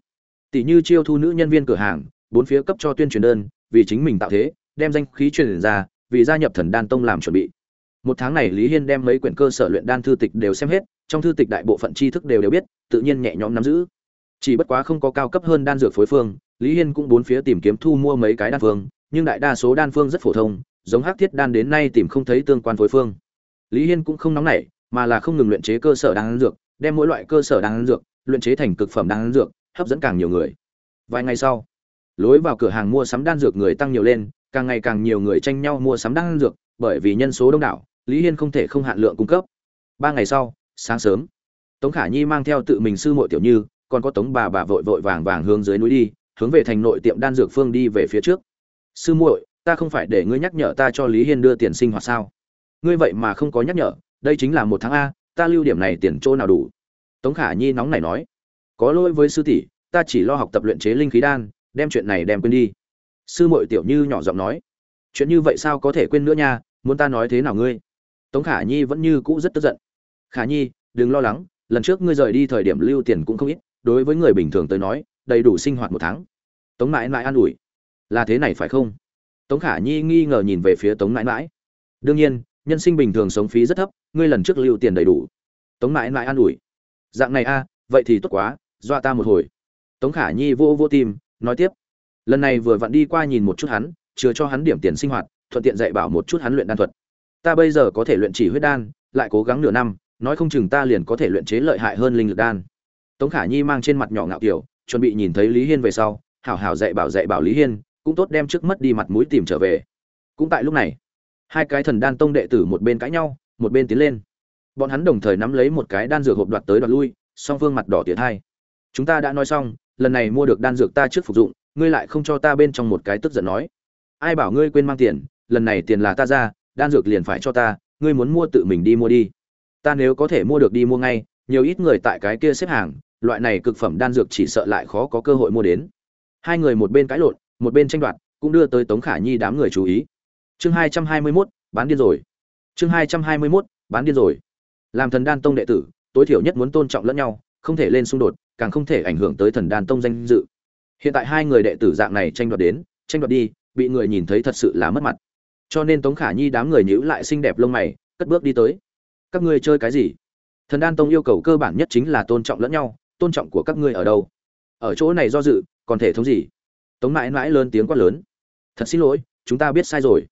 Tỷ như chiêu thu nữ nhân viên cửa hàng, bốn phía cấp cho tuyên truyền đơn, vì chính mình tạo thế, đem danh khí truyền ra, vì gia nhập thần đan tông làm chuẩn bị. Một tháng này lý hiên đem mấy quyển cơ sở luyện đan thư tịch đều xem hết, trong thư tịch đại bộ phận tri thức đều đều biết, tự nhiên nhẹ nhõm nắm giữ. Chỉ bất quá không có cao cấp hơn đan dược phối phương, lý hiên cũng bốn phía tìm kiếm thu mua mấy cái đan phương, nhưng đại đa số đan phương rất phổ thông, giống hắc thiết đan đến nay tìm không thấy tương quan phối phương. Lý hiên cũng không nóng nảy, mà là không ngừng luyện chế cơ sở đan dược, đem mỗi loại cơ sở đan dược luyện chế thành cực phẩm đan dược, hấp dẫn càng nhiều người. Vài ngày sau, lối vào cửa hàng mua sắm đan dược người tăng nhiều lên, càng ngày càng nhiều người tranh nhau mua sắm đan dược, bởi vì nhân số đông đảo, lý hiên không thể không hạn lượng cung cấp. Ba ngày sau, sáng sớm, tống khả nhi mang theo tự mình sư muội tiểu như, còn có tống bà bà vội vội vàng vàng hướng dưới núi đi, hướng về thành nội tiệm đan dược phương đi về phía trước. Sư muội, ta không phải để ngươi nhắc nhở ta cho lý hiên đưa tiền sinh hoạt sao? Ngươi vậy mà không có nhắc nhở, đây chính là một tháng a, ta lưu điểm này tiền chỗ nào đủ? Tống khả nhi nóng này nói, có lỗi với sư tỷ, ta chỉ lo học tập luyện chế linh khí đan, đem chuyện này đem quên đi. Sư muội tiểu như nhỏ giọng nói, chuyện như vậy sao có thể quên nữa nha, muốn ta nói thế nào ngươi? Tống khả nhi vẫn như cũ rất tức giận, khả nhi, đừng lo lắng, lần trước ngươi rời đi thời điểm lưu tiền cũng không ít, đối với người bình thường tới nói, đầy đủ sinh hoạt một tháng. Tống mãi mãi an ủi, là thế này phải không? Tống khả nhi nghi ngờ nhìn về phía tống mãi mãi đương nhiên, nhân sinh bình thường sống phí rất thấp, ngươi lần trước lưu tiền đầy đủ. Tống mãi mãi an ủi dạng này a, vậy thì tốt quá, dọa ta một hồi. Tống khả nhi vô vô tim, nói tiếp. Lần này vừa vặn đi qua nhìn một chút hắn, chừa cho hắn điểm tiền sinh hoạt, thuận tiện dạy bảo một chút hắn luyện đan thuật. Ta bây giờ có thể luyện chỉ huyết đan, lại cố gắng nửa năm, nói không chừng ta liền có thể luyện chế lợi hại hơn linh lực đan. Tống khả nhi mang trên mặt nhỏ ngạo kiểu, chuẩn bị nhìn thấy lý hiên về sau, hảo hảo dạy bảo dạy bảo lý hiên, cũng tốt đem trước mất đi mặt mũi tìm trở về. Cũng tại lúc này, hai cái thần đan tông đệ tử một bên cãi nhau, một bên tiến lên bọn hắn đồng thời nắm lấy một cái đan dược hộp đoạt tới đoạt lui, song phương mặt đỏ tiệt hai chúng ta đã nói xong, lần này mua được đan dược ta trước phục dụng, ngươi lại không cho ta bên trong một cái tức giận nói. Ai bảo ngươi quên mang tiền, lần này tiền là ta ra, đan dược liền phải cho ta, ngươi muốn mua tự mình đi mua đi. Ta nếu có thể mua được đi mua ngay, nhiều ít người tại cái kia xếp hàng, loại này cực phẩm đan dược chỉ sợ lại khó có cơ hội mua đến. Hai người một bên cãi lộn, một bên tranh đoạt, cũng đưa tới tống khả nhi đám người chú ý. Chương hai trăm hai mươi mốt, bán điên rồi. Chương hai trăm hai mươi mốt, bán điên rồi làm thần đan tông đệ tử, tối thiểu nhất muốn tôn trọng lẫn nhau, không thể lên xung đột, càng không thể ảnh hưởng tới thần đan tông danh dự. Hiện tại hai người đệ tử dạng này tranh đoạt đến, tranh đoạt đi, bị người nhìn thấy thật sự là mất mặt. Cho nên tống khả nhi đám người nhữ lại xinh đẹp lông mày, cất bước đi tới. Các ngươi chơi cái gì? Thần đan tông yêu cầu cơ bản nhất chính là tôn trọng lẫn nhau, tôn trọng của các ngươi ở đâu? Ở chỗ này do dự, còn thể thống gì? Tống mãi mãi lớn tiếng quát lớn. Thật xin lỗi, chúng ta biết sai rồi.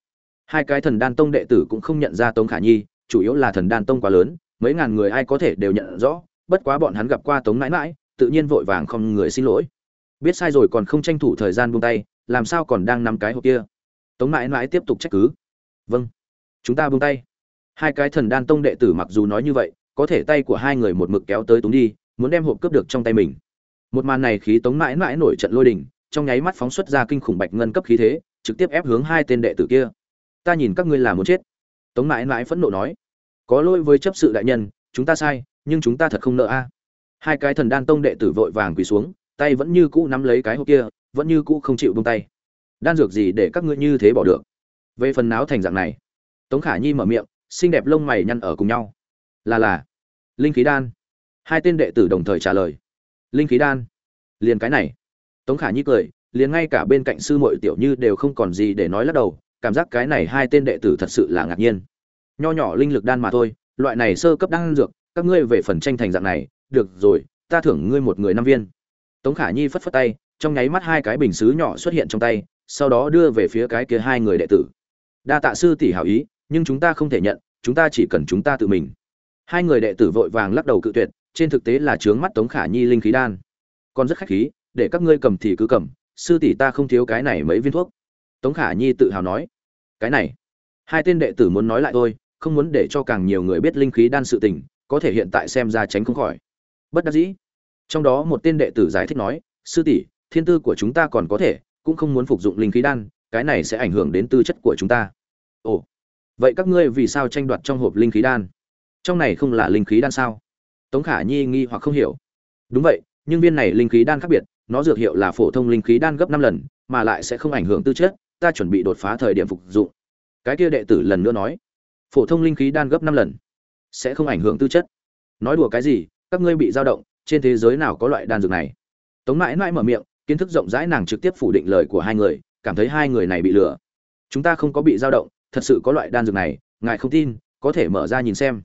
Hai cái thần đan tông đệ tử cũng không nhận ra tống khả nhi, chủ yếu là thần đan tông quá lớn mấy ngàn người ai có thể đều nhận rõ, bất quá bọn hắn gặp qua tống mãi mãi tự nhiên vội vàng không người xin lỗi. Biết sai rồi còn không tranh thủ thời gian buông tay, làm sao còn đang nắm cái hộp kia? Tống mãi mãi tiếp tục trách cứ. Vâng chúng ta buông tay. Hai cái thần đan tông đệ tử mặc dù nói như vậy, có thể tay của hai người một mực kéo tới tống đi, muốn đem hộp cướp được trong tay mình. Một màn này khí tống mãi mãi nổi trận lôi đình, trong nháy mắt phóng xuất ra kinh khủng bạch ngân cấp khí thế, trực tiếp ép hướng hai tên đệ tử kia. Ta nhìn các ngươi là muốn chết. Tống mãi mãi phẫn nộ nói có lỗi với chấp sự đại nhân, chúng ta sai, nhưng chúng ta thật không nợ a. Hai cái thần đan tông đệ tử vội vàng quỳ xuống, tay vẫn như cũ nắm lấy cái hộp kia, vẫn như cũ không chịu buông tay. Đan dược gì để các ngươi như thế bỏ được? Về phần náo thành dạng này, tống khả nhi mở miệng, xinh đẹp lông mày nhăn ở cùng nhau. Là là, linh khí đan. Hai tên đệ tử đồng thời trả lời. Linh khí đan. Liền cái này. Tống khả nhi cười, liền ngay cả bên cạnh sư muội tiểu như đều không còn gì để nói lắc đầu, cảm giác cái này hai tên đệ tử thật sự là ngạc nhiên nho nhỏ linh lực đan mà thôi, loại này sơ cấp đan dược, các ngươi về phần tranh thành dạng này, được rồi, ta thưởng ngươi một người năm viên. Tống khả nhi phất phất tay, trong nháy mắt hai cái bình xứ nhỏ xuất hiện trong tay, sau đó đưa về phía cái kia hai người đệ tử. Đa tạ sư tỷ hảo ý, nhưng chúng ta không thể nhận, chúng ta chỉ cần chúng ta tự mình. Hai người đệ tử vội vàng lắc đầu cự tuyệt, trên thực tế là trướng mắt tống khả nhi linh khí đan. Còn rất khách khí, để các ngươi cầm thì cứ cầm, sư tỷ ta không thiếu cái này mấy viên thuốc. Tống khả nhi tự hào nói, cái này, hai tên đệ tử muốn nói lại thôi không muốn để cho càng nhiều người biết linh khí đan sự tình, có thể hiện tại xem ra tránh không khỏi. Bất đắc dĩ. Trong đó một tên đệ tử giải thích nói, sư tỷ, thiên tư của chúng ta còn có thể, cũng không muốn phục dụng linh khí đan, cái này sẽ ảnh hưởng đến tư chất của chúng ta. Ồ, vậy các ngươi vì sao tranh đoạt trong hộp linh khí đan? Trong này không là linh khí đan sao? Tống khả nhi nghi hoặc không hiểu. Đúng vậy, nhưng viên này linh khí đan khác biệt, nó dược hiệu là phổ thông linh khí đan gấp năm lần, mà lại sẽ không ảnh hưởng tư chất, ta chuẩn bị đột phá thời điểm phục dụng. Cái kia đệ tử lần nữa nói phổ thông linh khí đan gấp năm lần, sẽ không ảnh hưởng tư chất. Nói đùa cái gì, các ngươi bị dao động, trên thế giới nào có loại đan dược này? Tống mãi mãi mở miệng, kiến thức rộng rãi nàng trực tiếp phủ định lời của hai người, cảm thấy hai người này bị lừa. Chúng ta không có bị dao động, thật sự có loại đan dược này, ngài không tin, có thể mở ra nhìn xem.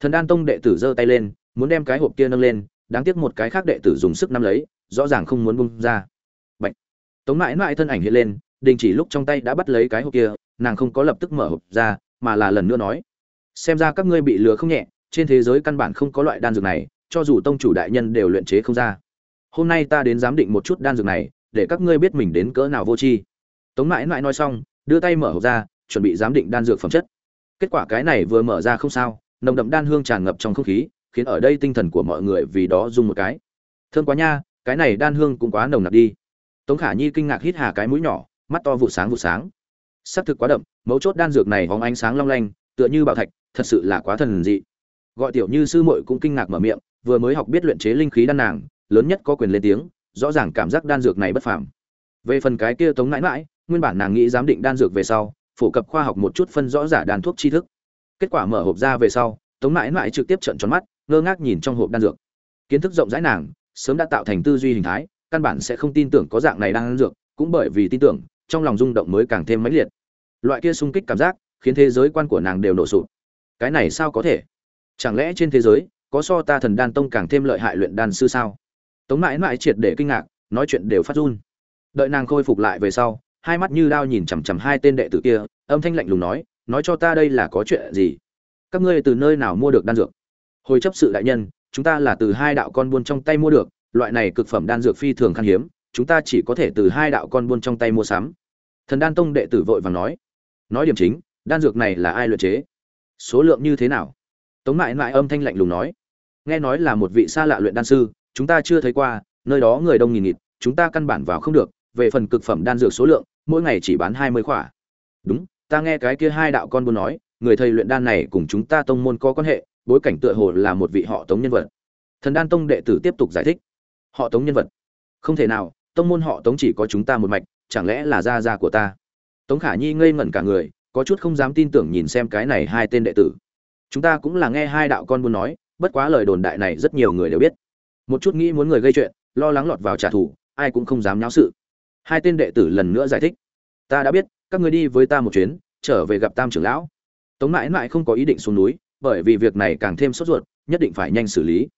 Thần đan tông đệ tử giơ tay lên, muốn đem cái hộp kia nâng lên, đáng tiếc một cái khác đệ tử dùng sức nắm lấy, rõ ràng không muốn bung ra. Bạch. tống mãi mãi thân ảnh hiện lên, đình chỉ lúc trong tay đã bắt lấy cái hộp kia, nàng không có lập tức mở hộp ra mà là lần nữa nói. Xem ra các ngươi bị lừa không nhẹ, trên thế giới căn bản không có loại đan dược này, cho dù tông chủ đại nhân đều luyện chế không ra. Hôm nay ta đến giám định một chút đan dược này, để các ngươi biết mình đến cỡ nào vô tri. Tống mãi mãi nói xong, đưa tay mở hộp ra, chuẩn bị giám định đan dược phẩm chất. Kết quả cái này vừa mở ra không sao, nồng đậm đan hương tràn ngập trong không khí, khiến ở đây tinh thần của mọi người vì đó dùng một cái. Thương quá nha, cái này đan hương cũng quá nồng nặc đi. Tống khả nhi kinh ngạc hít hà cái mũi nhỏ, mắt to vụ sáng vụ sáng sắc thực quá đậm mấu chốt đan dược này hóng ánh sáng long lanh tựa như bảo thạch thật sự là quá thần dị. Gọi tiểu như sư muội cũng kinh ngạc mở miệng vừa mới học biết luyện chế linh khí đan nàng lớn nhất có quyền lên tiếng rõ ràng cảm giác đan dược này bất phàm. Về phần cái kia tống nãi nãi, nguyên bản nàng nghĩ giám định đan dược về sau phổ cập khoa học một chút phân rõ giả đan thuốc tri thức. Kết quả mở hộp ra về sau tống nãi nãi trực tiếp trợn tròn mắt ngơ ngác nhìn trong hộp đan dược. Kiến thức rộng rãi nàng sớm đã tạo thành tư duy hình thái căn bản sẽ không tin tưởng có dạng này đan dược cũng bởi vì tin tưởng trong lòng rung động mới càng thêm mãnh liệt. Loại kia sung kích cảm giác khiến thế giới quan của nàng đều nổ sụp. Cái này sao có thể? Chẳng lẽ trên thế giới có so ta thần đan tông càng thêm lợi hại luyện đan sư sao? Tống mãi mãi triệt để kinh ngạc, nói chuyện đều phát run. Đợi nàng khôi phục lại về sau, hai mắt như đao nhìn chằm chằm hai tên đệ tử kia, âm thanh lạnh lùng nói nói cho ta đây là có chuyện gì? Các ngươi từ nơi nào mua được đan dược? Hồi chấp sự đại nhân, chúng ta là từ hai đạo con buôn trong tay mua được, loại này cực phẩm đan dược phi thường khan hiếm chúng ta chỉ có thể từ hai đạo con buôn trong tay mua sắm. Thần đan tông đệ tử vội vàng nói nói điểm chính, đan dược này là ai luyện chế? Số lượng như thế nào? Tống mãi mãi âm thanh lạnh lùng nói, nghe nói là một vị xa lạ luyện đan sư, chúng ta chưa thấy qua, nơi đó người đông nghìn nghịt, chúng ta căn bản vào không được, về phần cực phẩm đan dược số lượng, mỗi ngày chỉ bán hai mươi khỏa. Đúng, ta nghe cái kia hai đạo con buôn nói, người thầy luyện đan này cùng chúng ta tông môn có quan hệ, bối cảnh tựa hồ là một vị họ tống nhân vật. Thần đan tông đệ tử tiếp tục giải thích, họ tống nhân vật, không thể nào tông môn họ tống chỉ có chúng ta một mạch, chẳng lẽ là gia gia của ta? Tống khả nhi ngây ngẩn cả người, có chút không dám tin tưởng nhìn xem cái này hai tên đệ tử. Chúng ta cũng là nghe hai đạo con buôn nói, bất quá lời đồn đại này rất nhiều người đều biết. Một chút nghĩ muốn người gây chuyện, lo lắng lọt vào trả thù, ai cũng không dám nháo sự. Hai tên đệ tử lần nữa giải thích. Ta đã biết, các người đi với ta một chuyến, trở về gặp tam trưởng lão. Tống mãi mãi không có ý định xuống núi, bởi vì việc này càng thêm sốt ruột, nhất định phải nhanh xử lý.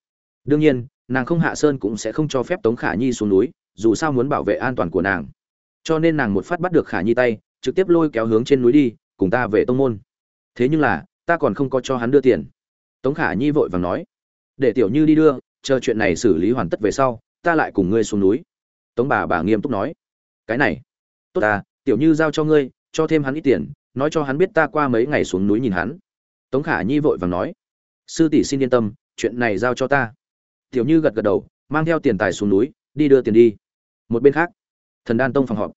Đương nhiên, nàng không hạ sơn cũng sẽ không cho phép tống khả nhi xuống núi dù sao muốn bảo vệ an toàn của nàng. Cho nên nàng một phát bắt được khả nhi tay, trực tiếp lôi kéo hướng trên núi đi, cùng ta về tông môn. Thế nhưng là, ta còn không có cho hắn đưa tiền. Tống khả nhi vội vàng nói, để tiểu như đi đưa, chờ chuyện này xử lý hoàn tất về sau, ta lại cùng ngươi xuống núi. Tống bà bà nghiêm túc nói, cái này, tốt ta, tiểu như giao cho ngươi, cho thêm hắn ít tiền, nói cho hắn biết ta qua mấy ngày xuống núi nhìn hắn. Tống khả nhi vội vàng nói, sư tỷ xin yên tâm, chuyện này giao cho ta. Tiểu như gật gật đầu, mang theo tiền tài xuống núi, đi đưa tiền đi một bên khác. Thần đan tông phòng họp.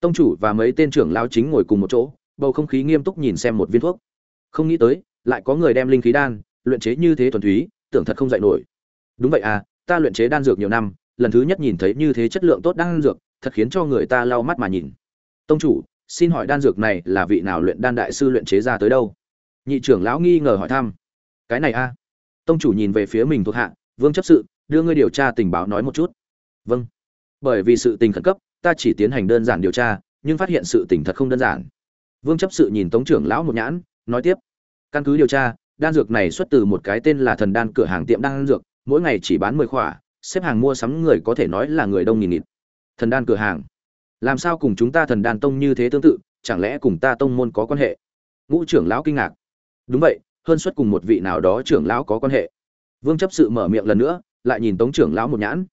Tông chủ và mấy tên trưởng lao chính ngồi cùng một chỗ, bầu không khí nghiêm túc nhìn xem một viên thuốc. Không nghĩ tới, lại có người đem linh khí đan, luyện chế như thế thuần túy, tưởng thật không dạy nổi. Đúng vậy à ta luyện chế đan dược nhiều năm, lần thứ nhất nhìn thấy như thế chất lượng tốt đan dược, thật khiến cho người ta lau mắt mà nhìn. Tông chủ, xin hỏi đan dược này là vị nào luyện đan đại sư luyện chế ra tới đâu? Nhị trưởng lão nghi ngờ hỏi thăm. Cái này a à? tông chủ nhìn về phía mình thuộc hạ, vương chấp sự, đưa ngươi điều tra tình báo nói một chút. Vâng bởi vì sự tình khẩn cấp, ta chỉ tiến hành đơn giản điều tra, nhưng phát hiện sự tình thật không đơn giản. Vương chấp sự nhìn tống trưởng lão một nhãn, nói tiếp. Căn cứ điều tra, đan dược này xuất từ một cái tên là thần đan cửa hàng tiệm đan dược, mỗi ngày chỉ bán mười khỏa, xếp hàng mua sắm người có thể nói là người đông nghìn nghịt. Thần đan cửa hàng. Làm sao cùng chúng ta thần đan tông như thế tương tự, chẳng lẽ cùng ta tông môn có quan hệ? Ngũ trưởng lão kinh ngạc. Đúng vậy, hơn xuất cùng một vị nào đó trưởng lão có quan hệ. Vương chấp sự mở miệng lần nữa, lại nhìn tống trưởng lão một nhãn.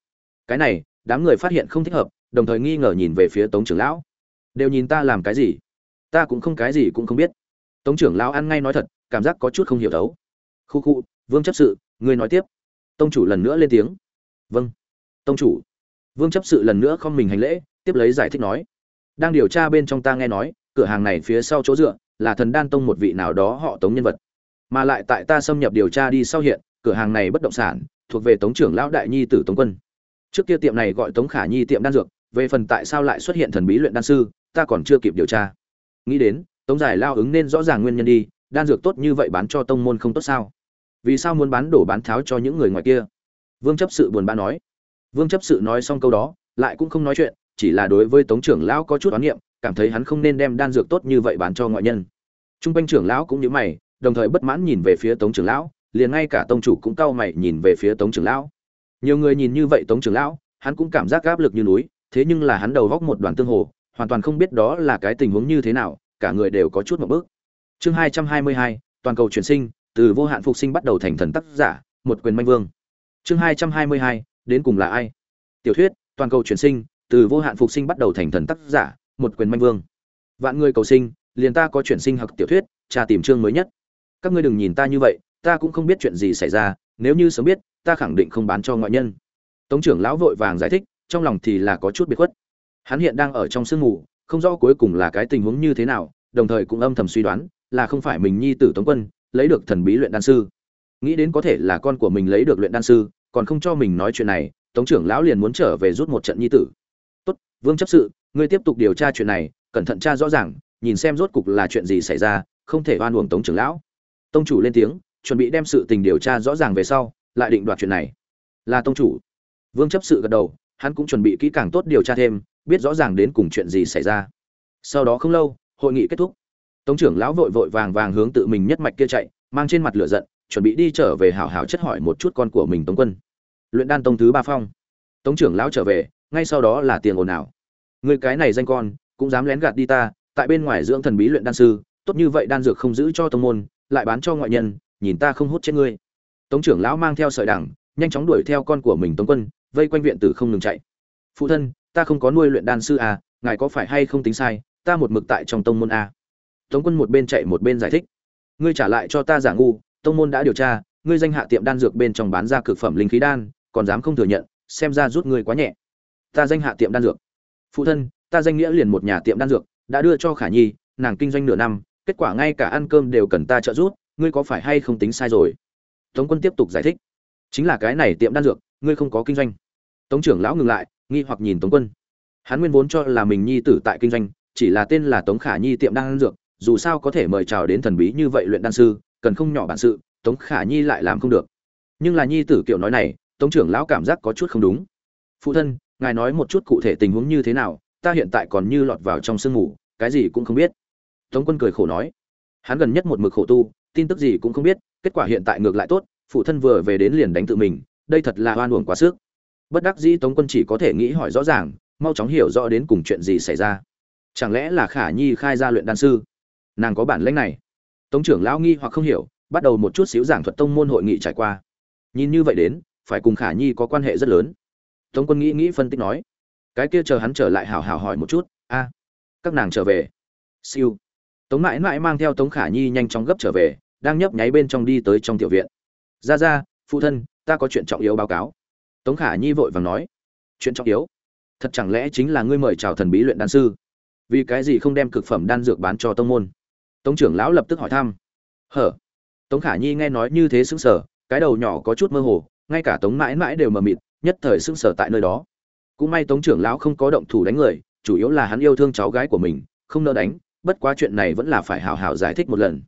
Cái này đám người phát hiện không thích hợp, đồng thời nghi ngờ nhìn về phía tống trưởng lão. Đều nhìn ta làm cái gì? Ta cũng không cái gì cũng không biết. Tống trưởng lão ăn ngay nói thật, cảm giác có chút không hiểu thấu. Khu khu, vương chấp sự, ngươi nói tiếp. Tông chủ lần nữa lên tiếng. Vâng. Tông chủ. Vương chấp sự lần nữa không mình hành lễ, tiếp lấy giải thích nói. Đang điều tra bên trong ta nghe nói, cửa hàng này phía sau chỗ dựa là thần đan tông một vị nào đó họ tống nhân vật. Mà lại tại ta xâm nhập điều tra đi sau hiện, cửa hàng này bất động sản, thuộc về tống trưởng lão đại nhi tử tống quân trước kia tiệm này gọi tống khả nhi tiệm đan dược, về phần tại sao lại xuất hiện thần bí luyện đan sư, ta còn chưa kịp điều tra. Nghĩ đến, tống giải lao ứng nên rõ ràng nguyên nhân đi, đan dược tốt như vậy bán cho tông môn không tốt sao? Vì sao muốn bán đổ bán tháo cho những người ngoài kia? Vương chấp sự buồn bã nói. Vương chấp sự nói xong câu đó, lại cũng không nói chuyện, chỉ là đối với tống trưởng lão có chút oán niệm, cảm thấy hắn không nên đem đan dược tốt như vậy bán cho ngoại nhân. Trung quanh trưởng lão cũng như mày, đồng thời bất mãn nhìn về phía tống trưởng lão, liền ngay cả tông chủ cũng cau mày nhìn về phía tống trưởng lão nhiều người nhìn như vậy tống trưởng lão, hắn cũng cảm giác áp lực như núi, thế nhưng là hắn đầu góc một đoàn tương hồ, hoàn toàn không biết đó là cái tình huống như thế nào, cả người đều có chút một bước. Chương hai trăm hai mươi hai, toàn cầu chuyển sinh, từ vô hạn phục sinh bắt đầu thành thần tác giả, một quyền manh vương. Chương hai trăm hai mươi hai, đến cùng là ai? Tiểu thuyết, toàn cầu chuyển sinh, từ vô hạn phục sinh bắt đầu thành thần tác giả, một quyền manh vương. Vạn người cầu sinh, liền ta có chuyển sinh học tiểu thuyết, tra tìm chương mới nhất. Các ngươi đừng nhìn ta như vậy ta cũng không biết chuyện gì xảy ra, nếu như sớm biết, ta khẳng định không bán cho ngoại nhân. Tống trưởng lão vội vàng giải thích, trong lòng thì là có chút biệt khuất. Hắn hiện đang ở trong sương mù không rõ cuối cùng là cái tình huống như thế nào, đồng thời cũng âm thầm suy đoán, là không phải mình nhi tử tống quân, lấy được thần bí luyện đan sư. Nghĩ đến có thể là con của mình lấy được luyện đan sư, còn không cho mình nói chuyện này, tống trưởng lão liền muốn trở về rút một trận nhi tử. Tốt, vương chấp sự, ngươi tiếp tục điều tra chuyện này, cẩn thận tra rõ ràng, nhìn xem rốt cục là chuyện gì xảy ra, không thể oan uổng tống trưởng lão. Tông chủ lên tiếng chuẩn bị đem sự tình điều tra rõ ràng về sau, lại định đoạt chuyện này. Là tông chủ. Vương chấp sự gật đầu, hắn cũng chuẩn bị kỹ càng tốt điều tra thêm, biết rõ ràng đến cùng chuyện gì xảy ra. Sau đó không lâu, hội nghị kết thúc. Tống trưởng lão vội vội vàng vàng hướng tự mình nhất mạch kia chạy, mang trên mặt lửa giận, chuẩn bị đi trở về hảo hảo chất hỏi một chút con của mình tống quân. Luyện đan tông thứ ba phong. Tống trưởng lão trở về, ngay sau đó là tiền ồn ào. Người cái này danh con, cũng dám lén gạt đi ta, tại bên ngoài dưỡng thần bí luyện đan sư, tốt như vậy đan dược không giữ cho tông môn, lại bán cho ngoại nhân nhìn ta không hút chết ngươi. Tống trưởng lão mang theo sợi đẳng nhanh chóng đuổi theo con của mình tống quân, vây quanh viện tử không ngừng chạy. Phụ thân, ta không có nuôi luyện đan sư à ngài có phải hay không tính sai, ta một mực tại trong tông môn à. tống quân một bên chạy một bên giải thích. Ngươi trả lại cho ta giả ngu, tông môn đã điều tra, ngươi danh hạ tiệm đan dược bên trong bán ra cực phẩm linh khí đan, còn dám không thừa nhận, xem ra rút ngươi quá nhẹ. Ta danh hạ tiệm đan dược. Phụ thân, ta danh nghĩa liền một nhà tiệm đan dược, đã đưa cho khả nhi, nàng kinh doanh nửa năm, kết quả ngay cả ăn cơm đều cần ta trợ giúp ngươi có phải hay không tính sai rồi? Tống quân tiếp tục giải thích. Chính là cái này tiệm đan dược ngươi không có kinh doanh. Tống trưởng lão ngừng lại nghi hoặc nhìn tống quân. Hắn nguyên vốn cho là mình nhi tử tại kinh doanh chỉ là tên là tống khả nhi tiệm đan dược dù sao có thể mời chào đến thần bí như vậy luyện đan sư cần không nhỏ bản sự tống khả nhi lại làm không được. Nhưng là nhi tử kiểu nói này tống trưởng lão cảm giác có chút không đúng. Phụ thân ngài nói một chút cụ thể tình huống như thế nào ta hiện tại còn như lọt vào trong sương mù, cái gì cũng không biết. Tống quân cười khổ nói. Hắn gần nhất một mực khổ tu tin tức gì cũng không biết, kết quả hiện tại ngược lại tốt, phụ thân vừa về đến liền đánh tự mình, đây thật là oan uổng quá sức. Bất đắc dĩ tống quân chỉ có thể nghĩ hỏi rõ ràng, mau chóng hiểu rõ đến cùng chuyện gì xảy ra. Chẳng lẽ là khả nhi khai ra luyện đan sư? Nàng có bản lĩnh này. Tống trưởng lão nghi hoặc không hiểu, bắt đầu một chút xíu giảng thuật tông môn hội nghị trải qua. Nhìn như vậy đến, phải cùng khả nhi có quan hệ rất lớn. Tống quân nghĩ nghĩ phân tích nói, cái kia chờ hắn trở lại hào hào hỏi một chút, a, các nàng trở về? Siêu. Tống mãi mãi mang theo tống khả nhi nhanh chóng gấp trở về đang nhấp nháy bên trong đi tới trong tiểu viện. Ra ra, phụ thân, ta có chuyện trọng yếu báo cáo. Tống khả nhi vội vàng nói. Chuyện trọng yếu? Thật chẳng lẽ chính là ngươi mời chào thần bí luyện đan sư? Vì cái gì không đem cực phẩm đan dược bán cho tông môn? Tống trưởng lão lập tức hỏi thăm. Hở? Tống khả nhi nghe nói như thế sững sờ, cái đầu nhỏ có chút mơ hồ, ngay cả tống mãi mãi đều mờ mịt, nhất thời sững sờ tại nơi đó. Cũng may tống trưởng lão không có động thủ đánh người, chủ yếu là hắn yêu thương cháu gái của mình, không nỡ đánh, bất quá chuyện này vẫn là phải hào hào giải thích một lần.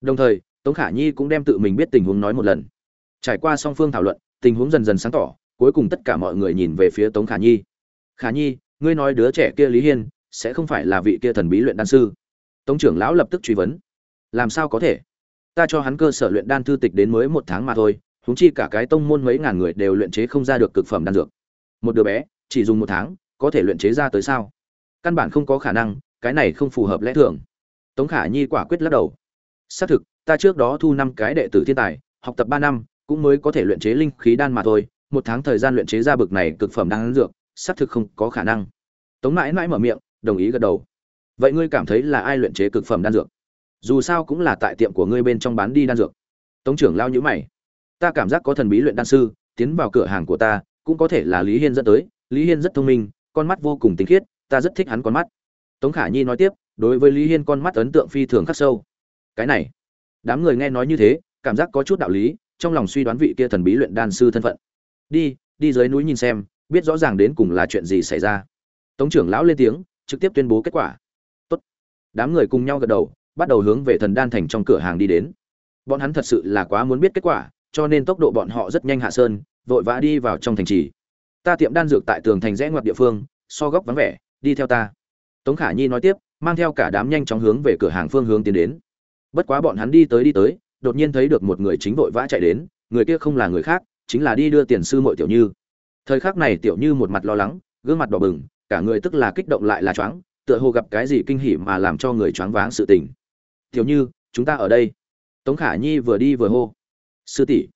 Đồng thời tống khả nhi cũng đem tự mình biết tình huống nói một lần. Trải qua song phương thảo luận, tình huống dần dần sáng tỏ, cuối cùng tất cả mọi người nhìn về phía tống khả nhi. Khả nhi, ngươi nói đứa trẻ kia lý hiên sẽ không phải là vị kia thần bí luyện đan sư? Tống trưởng lão lập tức truy vấn. Làm sao có thể? Ta cho hắn cơ sở luyện đan thư tịch đến mới một tháng mà thôi húng chi cả cái tông môn mấy ngàn người đều luyện chế không ra được cực phẩm đan dược. Một đứa bé, chỉ dùng một tháng, có thể luyện chế ra tới sao? Căn bản không có khả năng, cái này không phù hợp lẽ thường. Tống khả nhi quả quyết lắc đầu. Xác thực ta trước đó thu năm cái đệ tử thiên tài, học tập ba năm, cũng mới có thể luyện chế linh khí đan mà thôi, một tháng thời gian luyện chế ra bực này cực phẩm đan dược, xác thực không có khả năng. Tống mãi mãi mở miệng, đồng ý gật đầu. Vậy ngươi cảm thấy là ai luyện chế cực phẩm đan dược? Dù sao cũng là tại tiệm của ngươi bên trong bán đi đan dược. Tống trưởng lao nhữ mày. Ta cảm giác có thần bí luyện đan sư, tiến vào cửa hàng của ta, cũng có thể là lý hiên dẫn tới. Lý hiên rất thông minh, con mắt vô cùng tinh khiết, ta rất thích hắn con mắt. Tống khả nhi nói tiếp, đối với lý hiên con mắt ấn tượng phi thường khắc sâu. Cái này đám người nghe nói như thế, cảm giác có chút đạo lý, trong lòng suy đoán vị kia thần bí luyện đan sư thân phận. Đi đi dưới núi nhìn xem, biết rõ ràng đến cùng là chuyện gì xảy ra. Tống trưởng lão lên tiếng, trực tiếp tuyên bố kết quả. Tốt. đám người cùng nhau gật đầu, bắt đầu hướng về thần đan thành trong cửa hàng đi đến. Bọn hắn thật sự là quá muốn biết kết quả, cho nên tốc độ bọn họ rất nhanh hạ sơn, vội vã đi vào trong thành trì. Ta tiệm đan dược tại tường thành rẽ ngoặt địa phương, so góc vắng vẻ, đi theo ta. Tống khả nhi nói tiếp, mang theo cả đám nhanh chóng hướng về cửa hàng phương hướng tiến đến bất quá bọn hắn đi tới đi tới, đột nhiên thấy được một người chính vội vã chạy đến, người kia không là người khác, chính là đi đưa tiền sư mội tiểu như. Thời khắc này tiểu như một mặt lo lắng, gương mặt đỏ bừng, cả người tức là kích động lại là choáng, tựa hồ gặp cái gì kinh hỉ mà làm cho người choáng váng sự tình. Tiểu như, chúng ta ở đây. Tống khả nhi vừa đi vừa hô. Sư tỷ.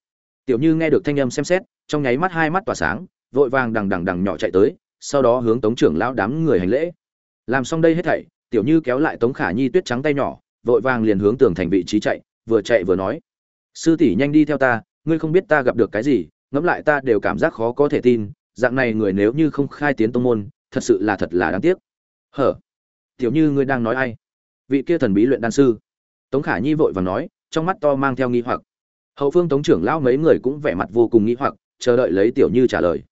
Tiểu như nghe được thanh âm xem xét, trong nháy mắt hai mắt tỏa sáng, vội vàng đằng đằng đằng nhỏ chạy tới, sau đó hướng tống trưởng lão đám người hành lễ. Làm xong đây hết thảy, tiểu như kéo lại tống khả nhi tuyết trắng tay nhỏ vội vàng liền hướng tường thành vị trí chạy, vừa chạy vừa nói. Sư tỷ nhanh đi theo ta, ngươi không biết ta gặp được cái gì, ngẫm lại ta đều cảm giác khó có thể tin, dạng này người nếu như không khai tiến tông môn, thật sự là thật là đáng tiếc. Hở? Tiểu như ngươi đang nói ai? Vị kia thần bí luyện đan sư. Tống khả nhi vội vàng nói, trong mắt to mang theo nghi hoặc. Hậu phương tống trưởng lão mấy người cũng vẻ mặt vô cùng nghi hoặc, chờ đợi lấy tiểu như trả lời.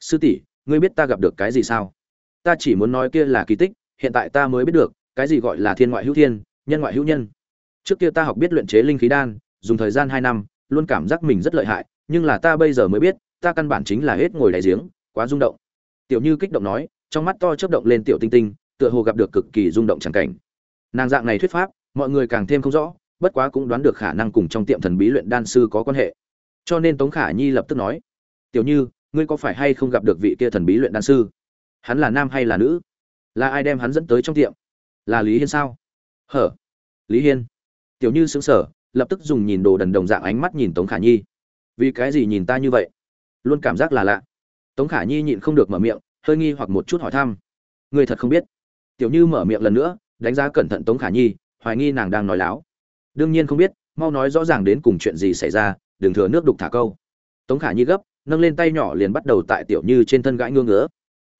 Sư tỷ, ngươi biết ta gặp được cái gì sao? Ta chỉ muốn nói kia là kỳ tích, hiện tại ta mới biết được, cái gì gọi là thiên ngoại hữu thiên nhân ngoại hữu nhân. Trước kia ta học biết luyện chế linh khí đan, dùng thời gian hai năm, luôn cảm giác mình rất lợi hại, nhưng là ta bây giờ mới biết, ta căn bản chính là hết ngồi đáy giếng, quá rung động. Tiểu như kích động nói, trong mắt to chớp động lên tiểu tinh tinh, tựa hồ gặp được cực kỳ rung động chẳng cảnh. Nàng dạng này thuyết pháp, mọi người càng thêm không rõ, bất quá cũng đoán được khả năng cùng trong tiệm thần bí luyện đan sư có quan hệ. Cho nên tống khả nhi lập tức nói, tiểu như, ngươi có phải hay không gặp được vị kia thần bí luyện đan sư? Hắn là nam hay là nữ? Là ai đem hắn dẫn tới trong tiệm? Là lý hiên sao? Hở? Lý hiên. Tiểu như xứng sở lập tức dùng nhìn đồ đần đồng dạng ánh mắt nhìn tống khả nhi. Vì cái gì nhìn ta như vậy? Luôn cảm giác là lạ. Tống khả nhi nhịn không được mở miệng, hơi nghi hoặc một chút hỏi thăm. Người thật không biết. Tiểu như mở miệng lần nữa, đánh giá cẩn thận tống khả nhi, hoài nghi nàng đang nói láo. Đương nhiên không biết, mau nói rõ ràng đến cùng chuyện gì xảy ra, đừng thừa nước đục thả câu. Tống khả nhi gấp, nâng lên tay nhỏ liền bắt đầu tại tiểu như trên thân gãi ngưỡng ngứa.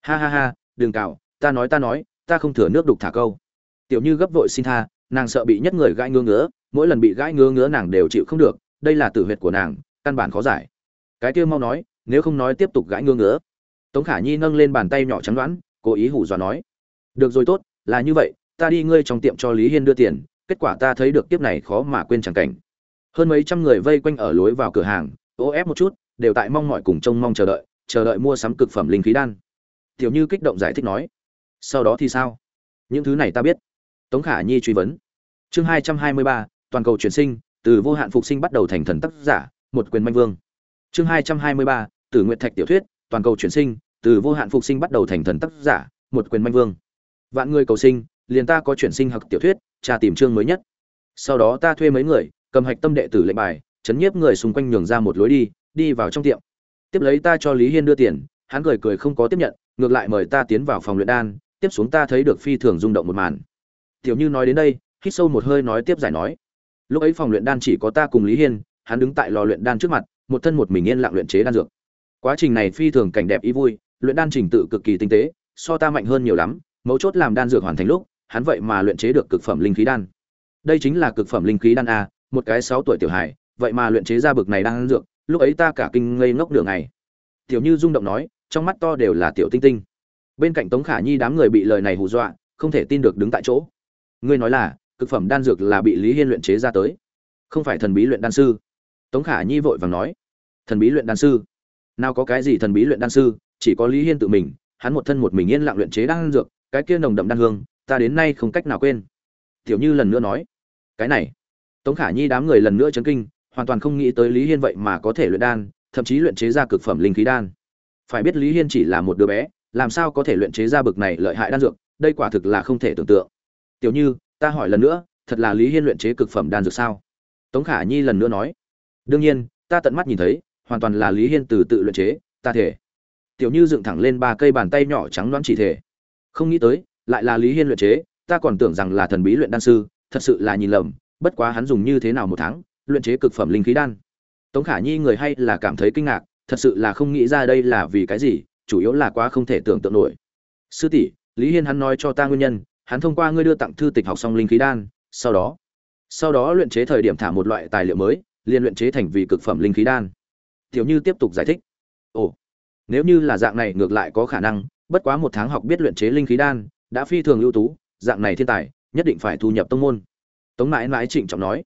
Ha ha ha, đừng cào, ta nói ta nói, ta không thừa nước đục thả câu tiểu như gấp vội xin tha, nàng sợ bị nhất người gãi ngứa ngứa, mỗi lần bị gãi ngứa ngứa nàng đều chịu không được, đây là tử huyệt của nàng, căn bản khó giải. Cái kia mau nói, nếu không nói tiếp tục gãi ngứa ngứa. Tống khả nhi nâng lên bàn tay nhỏ trắng đoán, cố ý hủ dọa nói. Được rồi tốt, là như vậy, ta đi ngươi trong tiệm cho lý hiên đưa tiền, kết quả ta thấy được tiếp này khó mà quên chẳng cảnh. Hơn mấy trăm người vây quanh ở lối vào cửa hàng, ô ép một chút, đều tại mong mọi cùng trông mong chờ đợi chờ đợi mua sắm cực phẩm linh khí đan. Tiểu như kích động giải thích nói. Sau đó thì sao? Những thứ này ta biết tống khả nhi truy vấn. Chương hai trăm hai mươi ba, toàn cầu chuyển sinh, từ vô hạn phục sinh bắt đầu thành thần tác giả, một quyền manh vương. Chương hai trăm hai mươi ba nguyện thạch tiểu thuyết, toàn cầu chuyển sinh, từ vô hạn phục sinh bắt đầu thành thần tác giả, một quyền manh vương. Vạn người cầu sinh, liền ta có chuyển sinh học tiểu thuyết, tra tìm chương mới nhất. Sau đó ta thuê mấy người, cầm hạch tâm đệ tử lệnh bài, chấn nhiếp người xung quanh nhường ra một lối đi đi vào trong tiệm. Tiếp lấy ta cho lý hiên đưa tiền, hắn cười cười không có tiếp nhận, ngược lại mời ta tiến vào phòng luyện đan, tiếp xuống ta thấy được phi thường rung động một màn tiểu như nói đến đây, hít sâu một hơi nói tiếp giải nói. Lúc ấy phòng luyện đan chỉ có ta cùng lý hiên, hắn đứng tại lò luyện đan trước mặt, một thân một mình yên lặng luyện chế đan dược. Quá trình này phi thường cảnh đẹp ý vui, luyện đan trình tự cực kỳ tinh tế, so ta mạnh hơn nhiều lắm, mấu chốt làm đan dược hoàn thành lúc, hắn vậy mà luyện chế được cực phẩm linh khí đan. Đây chính là cực phẩm linh khí đan a, một cái sáu tuổi tiểu hài, vậy mà luyện chế ra bực này đan dược, lúc ấy ta cả kinh ngây ngốc đường này tiểu như rung động nói, trong mắt to đều là tiểu tinh tinh. Bên cạnh tống khả nhi đám người bị lời này hù dọa, không thể tin được đứng tại chỗ ngươi nói là, cực phẩm đan dược là bị lý hiên luyện chế ra tới. Không phải thần bí luyện đan sư. Tống khả nhi vội vàng nói. Thần bí luyện đan sư? Nào có cái gì thần bí luyện đan sư, chỉ có lý hiên tự mình, hắn một thân một mình yên lặng luyện chế đan dược, cái kia nồng đậm đan hương, ta đến nay không cách nào quên. Tiểu như lần nữa nói. Cái này. Tống khả nhi đám người lần nữa chấn kinh, hoàn toàn không nghĩ tới lý hiên vậy mà có thể luyện đan, thậm chí luyện chế ra cực phẩm linh khí đan. Phải biết lý hiên chỉ là một đứa bé, làm sao có thể luyện chế ra bực này lợi hại đan dược, đây quả thực là không thể tưởng tượng tiểu như, ta hỏi lần nữa, thật là lý hiên luyện chế cực phẩm đan dược sao? Tống khả nhi lần nữa nói. Đương nhiên, ta tận mắt nhìn thấy, hoàn toàn là lý hiên từ tự luyện chế, ta thể. Tiểu như dựng thẳng lên ba cây bàn tay nhỏ trắng đoán chỉ thể. Không nghĩ tới, lại là lý hiên luyện chế, ta còn tưởng rằng là thần bí luyện đan sư, thật sự là nhìn lầm, bất quá hắn dùng như thế nào một tháng, luyện chế cực phẩm linh khí đan. Tống khả nhi người hay là cảm thấy kinh ngạc, thật sự là không nghĩ ra đây là vì cái gì, chủ yếu là quá không thể tưởng tượng nổi. Sư tỷ, lý hiên hắn nói cho ta nguyên nhân hắn thông qua ngươi đưa tặng thư tịch học xong linh khí đan, sau đó sau đó luyện chế thời điểm thả một loại tài liệu mới, liền luyện chế thành vì cực phẩm linh khí đan. Tiểu như tiếp tục giải thích. Ồ, nếu như là dạng này ngược lại có khả năng, bất quá một tháng học biết luyện chế linh khí đan, đã phi thường ưu tú, dạng này thiên tài, nhất định phải thu nhập tông môn. Tống mãi mãi trịnh trọng nói.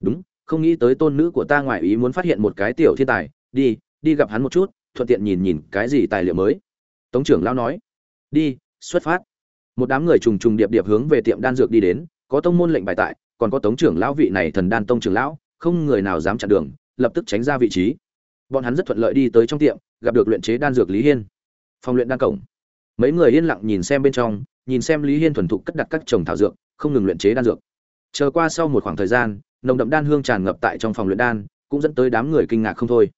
Đúng, không nghĩ tới tôn nữ của ta ngoại ý muốn phát hiện một cái tiểu thiên tài, đi đi gặp hắn một chút, thuận tiện nhìn nhìn cái gì tài liệu mới. Tống trưởng lão nói. Đi, xuất phát một đám người trùng trùng điệp điệp hướng về tiệm đan dược đi đến, có tông môn lệnh bài tại, còn có tống trưởng lão vị này thần đan tông trưởng lão, không người nào dám chặn đường, lập tức tránh ra vị trí. Bọn hắn rất thuận lợi đi tới trong tiệm, gặp được luyện chế đan dược lý hiên. Phòng luyện đan cổng. Mấy người yên lặng nhìn xem bên trong, nhìn xem lý hiên thuần thục cất đặt các trồng thảo dược, không ngừng luyện chế đan dược. Chờ qua sau một khoảng thời gian, nồng đậm đan hương tràn ngập tại trong phòng luyện đan, cũng dẫn tới đám người kinh ngạc không thôi.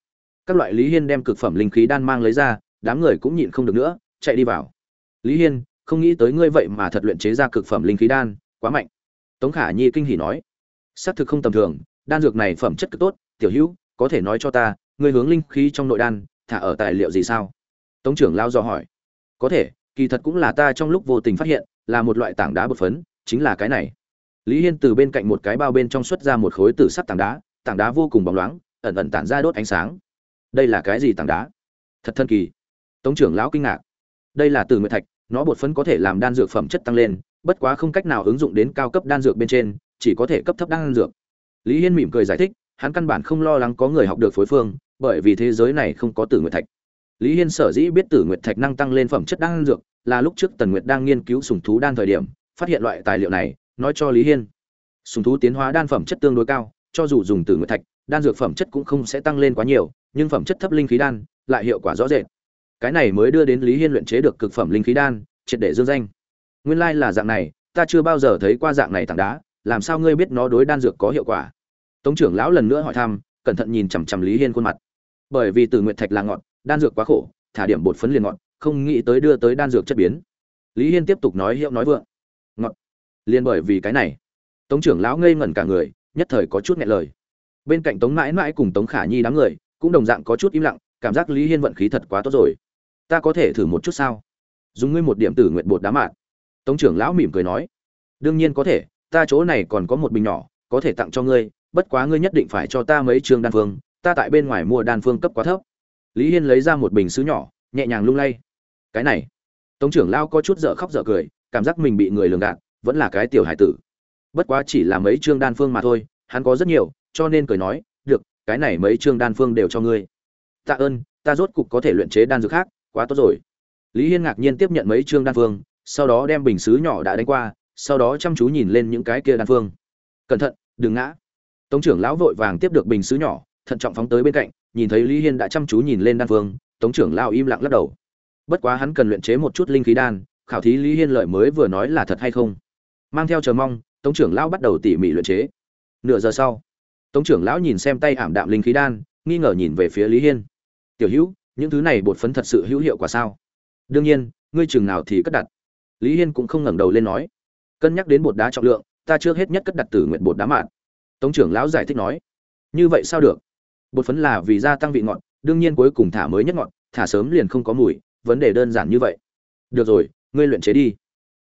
Các loại lý hiên đem cực phẩm linh khí đan mang lấy ra, đám người cũng nhịn không được nữa, chạy đi vào. Lý hiên không nghĩ tới ngươi vậy mà thật luyện chế ra cực phẩm linh khí đan, quá mạnh. Tống khả nhi kinh hỉ nói. Xác thực không tầm thường, đan dược này phẩm chất cực tốt, tiểu hữu, có thể nói cho ta, ngươi hướng linh khí trong nội đan, thả ở tài liệu gì sao? Tống trưởng lao do hỏi. Có thể, kỳ thật cũng là ta trong lúc vô tình phát hiện, là một loại tảng đá bột phấn, chính là cái này. Lý hiên từ bên cạnh một cái bao bên trong xuất ra một khối tử sắt tảng đá tảng đá vô cùng bóng loáng, ẩn ẩn tản ra đốt ánh sáng. Đây là cái gì tảng đá? Thật thần kỳ. Tống trưởng lão kinh ngạc. Đây là từ nguyệt thạch nó bột phấn có thể làm đan dược phẩm chất tăng lên, bất quá không cách nào ứng dụng đến cao cấp đan dược bên trên, chỉ có thể cấp thấp đan dược. Lý hiên mỉm cười giải thích, hắn căn bản không lo lắng có người học được phối phương, bởi vì thế giới này không có tử nguyệt thạch. Lý hiên sở dĩ biết tử nguyệt thạch năng tăng lên phẩm chất đan dược, là lúc trước tần nguyệt đang nghiên cứu sùng thú đan thời điểm, phát hiện loại tài liệu này, nói cho lý hiên. Sùng thú tiến hóa đan phẩm chất tương đối cao, cho dù dùng tử nguyệt thạch, đan dược phẩm chất cũng không sẽ tăng lên quá nhiều, nhưng phẩm chất thấp linh khí đan, lại hiệu quả rõ rệt cái này mới đưa đến lý hiên luyện chế được cực phẩm linh khí đan, triệt để dương danh. Nguyên lai là dạng này, ta chưa bao giờ thấy qua dạng này tảng đá, làm sao ngươi biết nó đối đan dược có hiệu quả? Tống trưởng lão lần nữa hỏi thăm, cẩn thận nhìn chằm chằm lý hiên khuôn mặt. Bởi vì từ nguyện thạch là ngọn, đan dược quá khổ, thả điểm bột phấn liền ngọn, không nghĩ tới đưa tới đan dược chất biến. Lý hiên tiếp tục nói hiệu nói vượng. Ngọn. Liền bởi vì cái này. Tống trưởng lão ngây ngẩn cả người, nhất thời có chút nghẹn lời. Bên cạnh tống mãi mãi cùng tống khả nhi đám người, cũng đồng dạng có chút im lặng, cảm giác lý hiên vận khí thật quá tốt rồi ta có thể thử một chút sao? Dùng ngươi một điểm tử nguyện bột đá mạn tống trưởng lão mỉm cười nói. Đương nhiên có thể, ta chỗ này còn có một bình nhỏ, có thể tặng cho ngươi, bất quá ngươi nhất định phải cho ta mấy trường đan phương, ta tại bên ngoài mua đan phương cấp quá thấp. Lý hiên lấy ra một bình xứ nhỏ, nhẹ nhàng lung lay. Cái này. Tống trưởng lão có chút dở khóc dở cười, cảm giác mình bị người lường gạt, vẫn là cái tiểu hải tử. Bất quá chỉ là mấy chương đan phương mà thôi, hắn có rất nhiều, cho nên cười nói, được, cái này mấy chương đan phương đều cho ngươi. Tạ ơn, ta rốt cục có thể luyện chế đan dược khác quá tốt rồi. Lý hiên ngạc nhiên tiếp nhận mấy chương đan phương, sau đó đem bình xứ nhỏ đã đánh qua, sau đó chăm chú nhìn lên những cái kia đan phương. Cẩn thận, đừng ngã. Tống trưởng lão vội vàng tiếp được bình xứ nhỏ, thận trọng phóng tới bên cạnh, nhìn thấy lý hiên đã chăm chú nhìn lên đan phương, tống trưởng lão im lặng lắc đầu. Bất quá hắn cần luyện chế một chút linh khí đan, khảo thí lý hiên lợi mới vừa nói là thật hay không. Mang theo chờ mong, tống trưởng lão bắt đầu tỉ mỉ luyện chế. Nửa giờ sau, tống trưởng lão nhìn xem tay ảm đạm linh khí đan, nghi ngờ nhìn về phía lý hiên. Tiểu hữu những thứ này bột phấn thật sự hữu hiệu quả sao? Đương nhiên, ngươi chừng nào thì cất đặt. Lý hiên cũng không ngẩng đầu lên nói. Cân nhắc đến bột đá trọng lượng, ta trước hết nhất cất đặt từ nguyện bột đá mạn tống trưởng lão giải thích nói. Như vậy sao được? Bột phấn là vì gia tăng vị ngọt, đương nhiên cuối cùng thả mới nhất ngọt, thả sớm liền không có mùi, vấn đề đơn giản như vậy. Được rồi, ngươi luyện chế đi.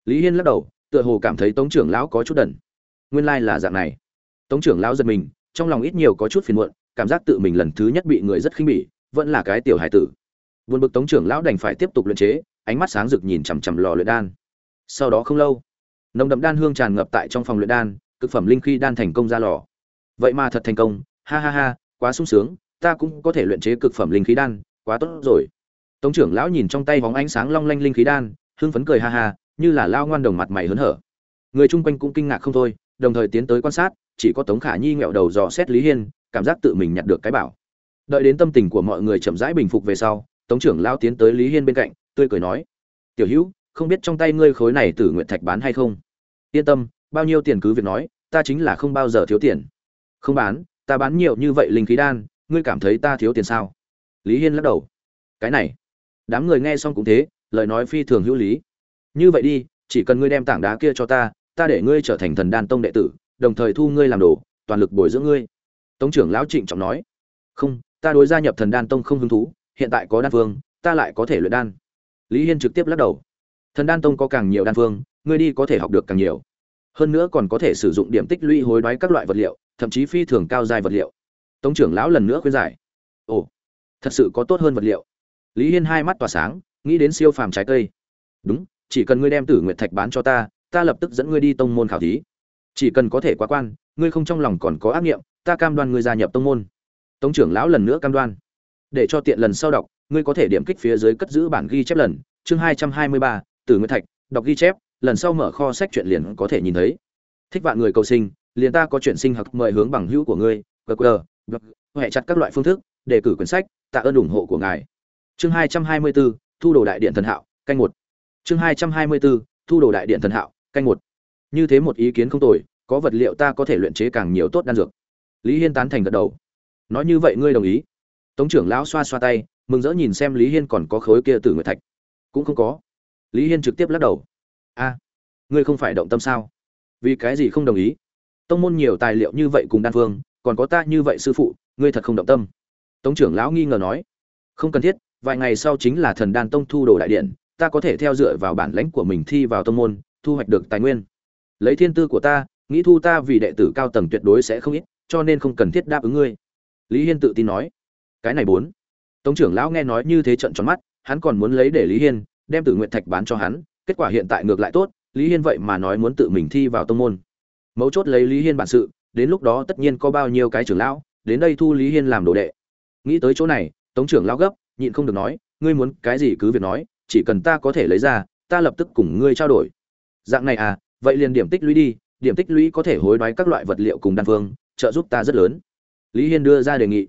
Lý hiên lắc đầu, tựa hồ cảm thấy tống trưởng lão có chút đần. Nguyên lai là dạng này. Tống trưởng lão giật mình, trong lòng ít nhiều có chút phiền muộn, cảm giác tự mình lần thứ nhất bị người rất khinh bỉ vẫn là cái tiểu hải tử. Vượt bực tống trưởng lão đành phải tiếp tục luyện chế, ánh mắt sáng rực nhìn chằm chằm lò luyện đan. Sau đó không lâu, nồng đậm đan hương tràn ngập tại trong phòng luyện đan, cực phẩm linh khí đan thành công ra lò. Vậy mà thật thành công, ha ha ha, quá sung sướng, ta cũng có thể luyện chế cực phẩm linh khí đan, quá tốt rồi. Tống trưởng lão nhìn trong tay vóng ánh sáng long lanh linh khí đan, hưng phấn cười ha ha, như là lao ngoan đồng mặt mày hớn hở. Người chung quanh cũng kinh ngạc không thôi, đồng thời tiến tới quan sát, chỉ có tống khả nhi nghẹo đầu dò xét lý hiên, cảm giác tự mình nhặt được cái bảo đợi đến tâm tình của mọi người chậm rãi bình phục về sau, tống trưởng lao tiến tới lý hiên bên cạnh, tươi cười nói, tiểu hữu, không biết trong tay ngươi khối này tử nguyện thạch bán hay không? Yên tâm, bao nhiêu tiền cứ việc nói, ta chính là không bao giờ thiếu tiền. Không bán, ta bán nhiều như vậy linh khí đan, ngươi cảm thấy ta thiếu tiền sao? Lý hiên lắc đầu. Cái này. Đám người nghe xong cũng thế, lời nói phi thường hữu lý. Như vậy đi, chỉ cần ngươi đem tảng đá kia cho ta ta để ngươi trở thành thần đan tông đệ tử, đồng thời thu ngươi làm đồ, toàn lực bồi dưỡng ngươi. Tống trưởng lão trịnh trọng nói. Không ta đối gia nhập thần đan tông không hứng thú, hiện tại có đan phương, ta lại có thể luyện đan. Lý hiên trực tiếp lắc đầu. Thần đan tông có càng nhiều đan phương, ngươi đi có thể học được càng nhiều. Hơn nữa còn có thể sử dụng điểm tích lũy hối đoái các loại vật liệu, thậm chí phi thường cao dài vật liệu. Tống trưởng lão lần nữa khuyên giải. Ồ, thật sự có tốt hơn vật liệu. Lý hiên hai mắt tỏa sáng, nghĩ đến siêu phàm trái cây. Đúng, chỉ cần ngươi đem tử nguyệt thạch bán cho ta ta lập tức dẫn ngươi đi tông môn khảo thí. Chỉ cần có thể quá quan, ngươi không trong lòng còn có ác nghiệm, ta cam đoan ngươi gia nhập tông môn tống trưởng lão lần nữa cam đoan. Để cho tiện lần sau đọc, ngươi có thể điểm kích phía dưới cất giữ bản ghi chép lần. Chương hai trăm hai mươi ba từ nguyễn thạch, đọc ghi chép, lần sau mở kho sách truyện liền có thể nhìn thấy. Thích vạn người cầu sinh, liền ta có chuyện sinh học mời hướng bằng hữu của ngươi gq hệ chặt các loại phương thức, đề cử quyển sách, tạ ơn ủng hộ của ngài. Chương hai trăm hai mươi bốn, thu đồ đại điện thần hạo, canh một. Chương hai trăm hai mươi bốn, thu đồ đại điện thần hạo, canh một. Như thế một ý kiến không tồi, có vật liệu ta có thể luyện chế càng nhiều tốt đan dược. Lý hiên tán thành gật đầu nói như vậy ngươi đồng ý. Tống trưởng lão xoa xoa tay, mừng rỡ nhìn xem lý hiên còn có khối kia từ nguyệt thạch. Cũng không có. Lý hiên trực tiếp lắc đầu. A ngươi không phải động tâm sao? Vì cái gì không đồng ý? Tông môn nhiều tài liệu như vậy cùng đan phương, còn có ta như vậy sư phụ, ngươi thật không động tâm. Tống trưởng lão nghi ngờ nói. Không cần thiết, vài ngày sau chính là thần đan tông thu đồ đại điện, ta có thể theo dựa vào bản lãnh của mình thi vào tông môn, thu hoạch được tài nguyên. Lấy thiên tư của ta, nghĩ thu ta vì đệ tử cao tầng tuyệt đối sẽ không ít, cho nên không cần thiết đáp ứng ngươi lý hiên tự tin nói. Cái này bốn. Tống trưởng lão nghe nói như thế trận tròn mắt, hắn còn muốn lấy để lý hiên, đem tử nguyện thạch bán cho hắn, kết quả hiện tại ngược lại tốt, lý hiên vậy mà nói muốn tự mình thi vào tông môn. Mấu chốt lấy lý hiên bản sự, đến lúc đó tất nhiên có bao nhiêu cái trưởng lão, đến đây thu lý hiên làm đồ đệ. Nghĩ tới chỗ này, tống trưởng lão gấp, nhịn không được nói, ngươi muốn cái gì cứ việc nói, chỉ cần ta có thể lấy ra, ta lập tức cùng ngươi trao đổi. Dạng này à vậy liền điểm tích lũy đi, điểm tích lũy có thể hối đoái các loại vật liệu cùng đan phương, trợ giúp ta rất lớn lý hiên đưa ra đề nghị.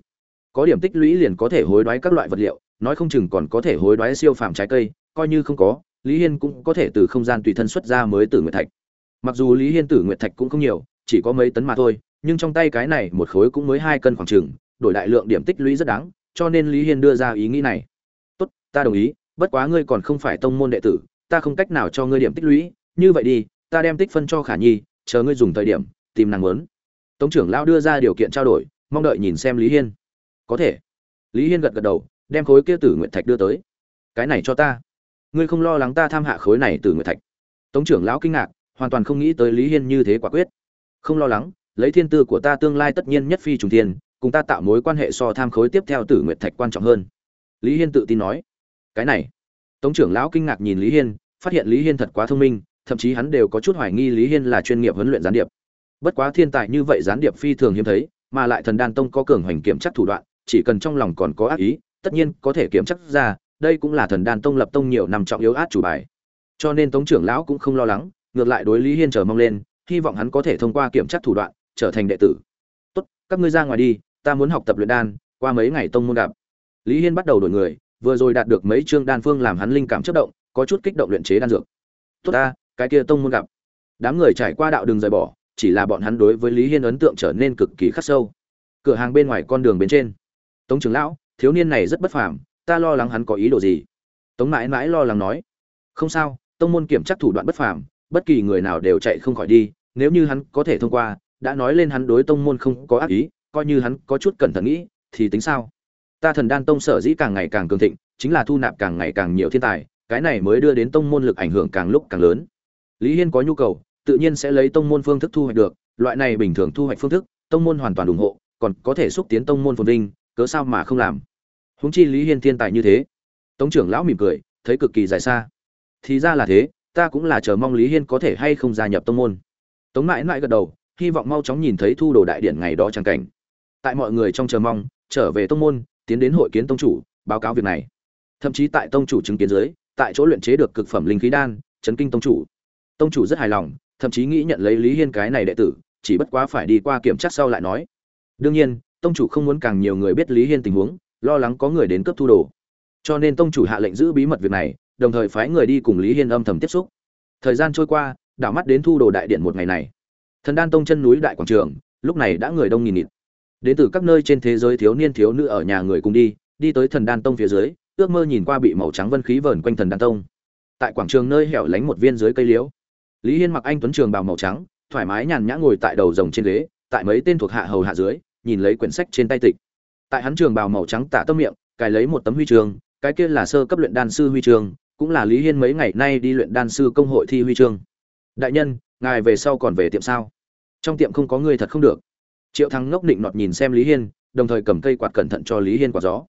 Có điểm tích lũy liền có thể hối đoái các loại vật liệu, nói không chừng còn có thể hối đoái siêu phàm trái cây, coi như không có, lý hiên cũng có thể từ không gian tùy thân xuất ra mới tử nguyệt thạch. Mặc dù lý hiên tử nguyệt thạch cũng không nhiều, chỉ có mấy tấn mà thôi, nhưng trong tay cái này một khối cũng mới hai cân khoảng chừng, đổi đại lượng điểm tích lũy rất đáng, cho nên lý hiên đưa ra ý nghĩ này. Tốt, ta đồng ý, bất quá ngươi còn không phải tông môn đệ tử, ta không cách nào cho ngươi điểm tích lũy, như vậy đi, ta đem tích phân cho khả nhi, chờ ngươi dùng thời điểm, tìm nàng muốn. Tống trưởng lão đưa ra điều kiện trao đổi mong đợi nhìn xem lý hiên. Có thể. Lý hiên gật gật đầu, đem khối kia tử nguyện thạch đưa tới. Cái này cho ta. Ngươi không lo lắng ta tham hạ khối này Tử nguyện thạch. Tống trưởng lão kinh ngạc, hoàn toàn không nghĩ tới lý hiên như thế quả quyết. Không lo lắng, lấy thiên tư của ta tương lai tất nhiên nhất phi trùng thiên, cùng ta tạo mối quan hệ so tham khối tiếp theo tử nguyện thạch quan trọng hơn. Lý hiên tự tin nói. Cái này. Tống trưởng lão kinh ngạc nhìn lý hiên, phát hiện lý hiên thật quá thông minh, thậm chí hắn đều có chút hoài nghi lý hiên là chuyên nghiệp huấn luyện gián điệp. Bất quá thiên tài như vậy gián điệp phi thường hiếm thấy mà lại thần đan tông có cường hoành kiểm chắc thủ đoạn, chỉ cần trong lòng còn có ác ý, tất nhiên có thể kiểm chắc ra, đây cũng là thần đan tông lập tông nhiều năm trọng yếu át chủ bài. Cho nên tống trưởng lão cũng không lo lắng, ngược lại đối lý hiên chờ mong lên, hy vọng hắn có thể thông qua kiểm tra thủ đoạn, trở thành đệ tử. Tốt, các ngươi ra ngoài đi, ta muốn học tập luyện đan, qua mấy ngày tông môn gặp. Lý hiên bắt đầu đổi người, vừa rồi đạt được mấy chương đan phương làm hắn linh cảm chất động, có chút kích động luyện chế đan dược. Tốt ta, cái kia tông môn gặp. Đám người trải qua đạo đường rời bỏ chỉ là bọn hắn đối với lý hiên ấn tượng trở nên cực kỳ khắc sâu. Cửa hàng bên ngoài con đường bên trên. Tống trưởng lão, thiếu niên này rất bất phàm, ta lo lắng hắn có ý đồ gì? Tống mãi mãi lo lắng nói. Không sao, tông môn kiểm tra thủ đoạn bất phàm, bất kỳ người nào đều chạy không khỏi đi, nếu như hắn có thể thông qua, đã nói lên hắn đối tông môn không có ác ý, coi như hắn có chút cẩn thận nghĩ, thì tính sao? Ta thần đan tông sở dĩ càng ngày càng cường thịnh, chính là thu nạp càng ngày càng nhiều thiên tài, cái này mới đưa đến tông môn lực ảnh hưởng càng lúc càng lớn. Lý hiên có nhu cầu tự nhiên sẽ lấy tông môn phương thức thu hoạch được, loại này bình thường thu hoạch phương thức, tông môn hoàn toàn ủng hộ, còn có thể xúc tiến tông môn phồn vinh, cớ sao mà không làm? Huống chi lý hiên thiên tài như thế. Tống trưởng lão mỉm cười, thấy cực kỳ dài xa. Thì ra là thế, ta cũng là chờ mong lý hiên có thể hay không gia nhập tông môn. Tống mãi mãi gật đầu, hy vọng mau chóng nhìn thấy thu đồ đại điện ngày đó trang cảnh. Tại mọi người trong chờ mong, trở về tông môn, tiến đến hội kiến tông chủ, báo cáo việc này. Thậm chí tại tông chủ chứng kiến dưới, tại chỗ luyện chế được cực phẩm linh khí đan, chấn kinh tông chủ. Tông chủ rất hài lòng thậm chí nghĩ nhận lấy lý hiên cái này đệ tử, chỉ bất quá phải đi qua kiểm tra sau lại nói. Đương nhiên, tông chủ không muốn càng nhiều người biết lý hiên tình huống, lo lắng có người đến cướp thu đồ. Cho nên tông chủ hạ lệnh giữ bí mật việc này, đồng thời phái người đi cùng lý hiên âm thầm tiếp xúc. Thời gian trôi qua, đảo mắt đến thu đồ đại điện một ngày này. Thần đan tông chân núi đại quảng trường, lúc này đã người đông nghìn nghịt. Đến từ các nơi trên thế giới thiếu niên thiếu nữ ở nhà người cùng đi đi tới thần đan tông phía dưới, ước mơ nhìn qua bị màu trắng vân khí vờn quanh thần đan tông. Tại quảng trường nơi hẻo lánh một viên dưới cây liễu lý hiên mặc anh tuấn trường bào màu trắng, thoải mái nhàn nhã ngồi tại đầu rồng trên ghế, tại mấy tên thuộc hạ hầu hạ dưới, nhìn lấy quyển sách trên tay tịch. Tại hắn trường bào màu trắng tả tâm miệng, cài lấy một tấm huy chương, cái kia là sơ cấp luyện đan sư huy chương, cũng là lý hiên mấy ngày nay đi luyện đan sư công hội thi huy chương. Đại nhân, ngài về sau còn về tiệm sao? Trong tiệm không có người thật không được. Triệu thắng ngốc định nọt nhìn xem lý hiên, đồng thời cầm cây quạt cẩn thận cho lý hiên quạt gió.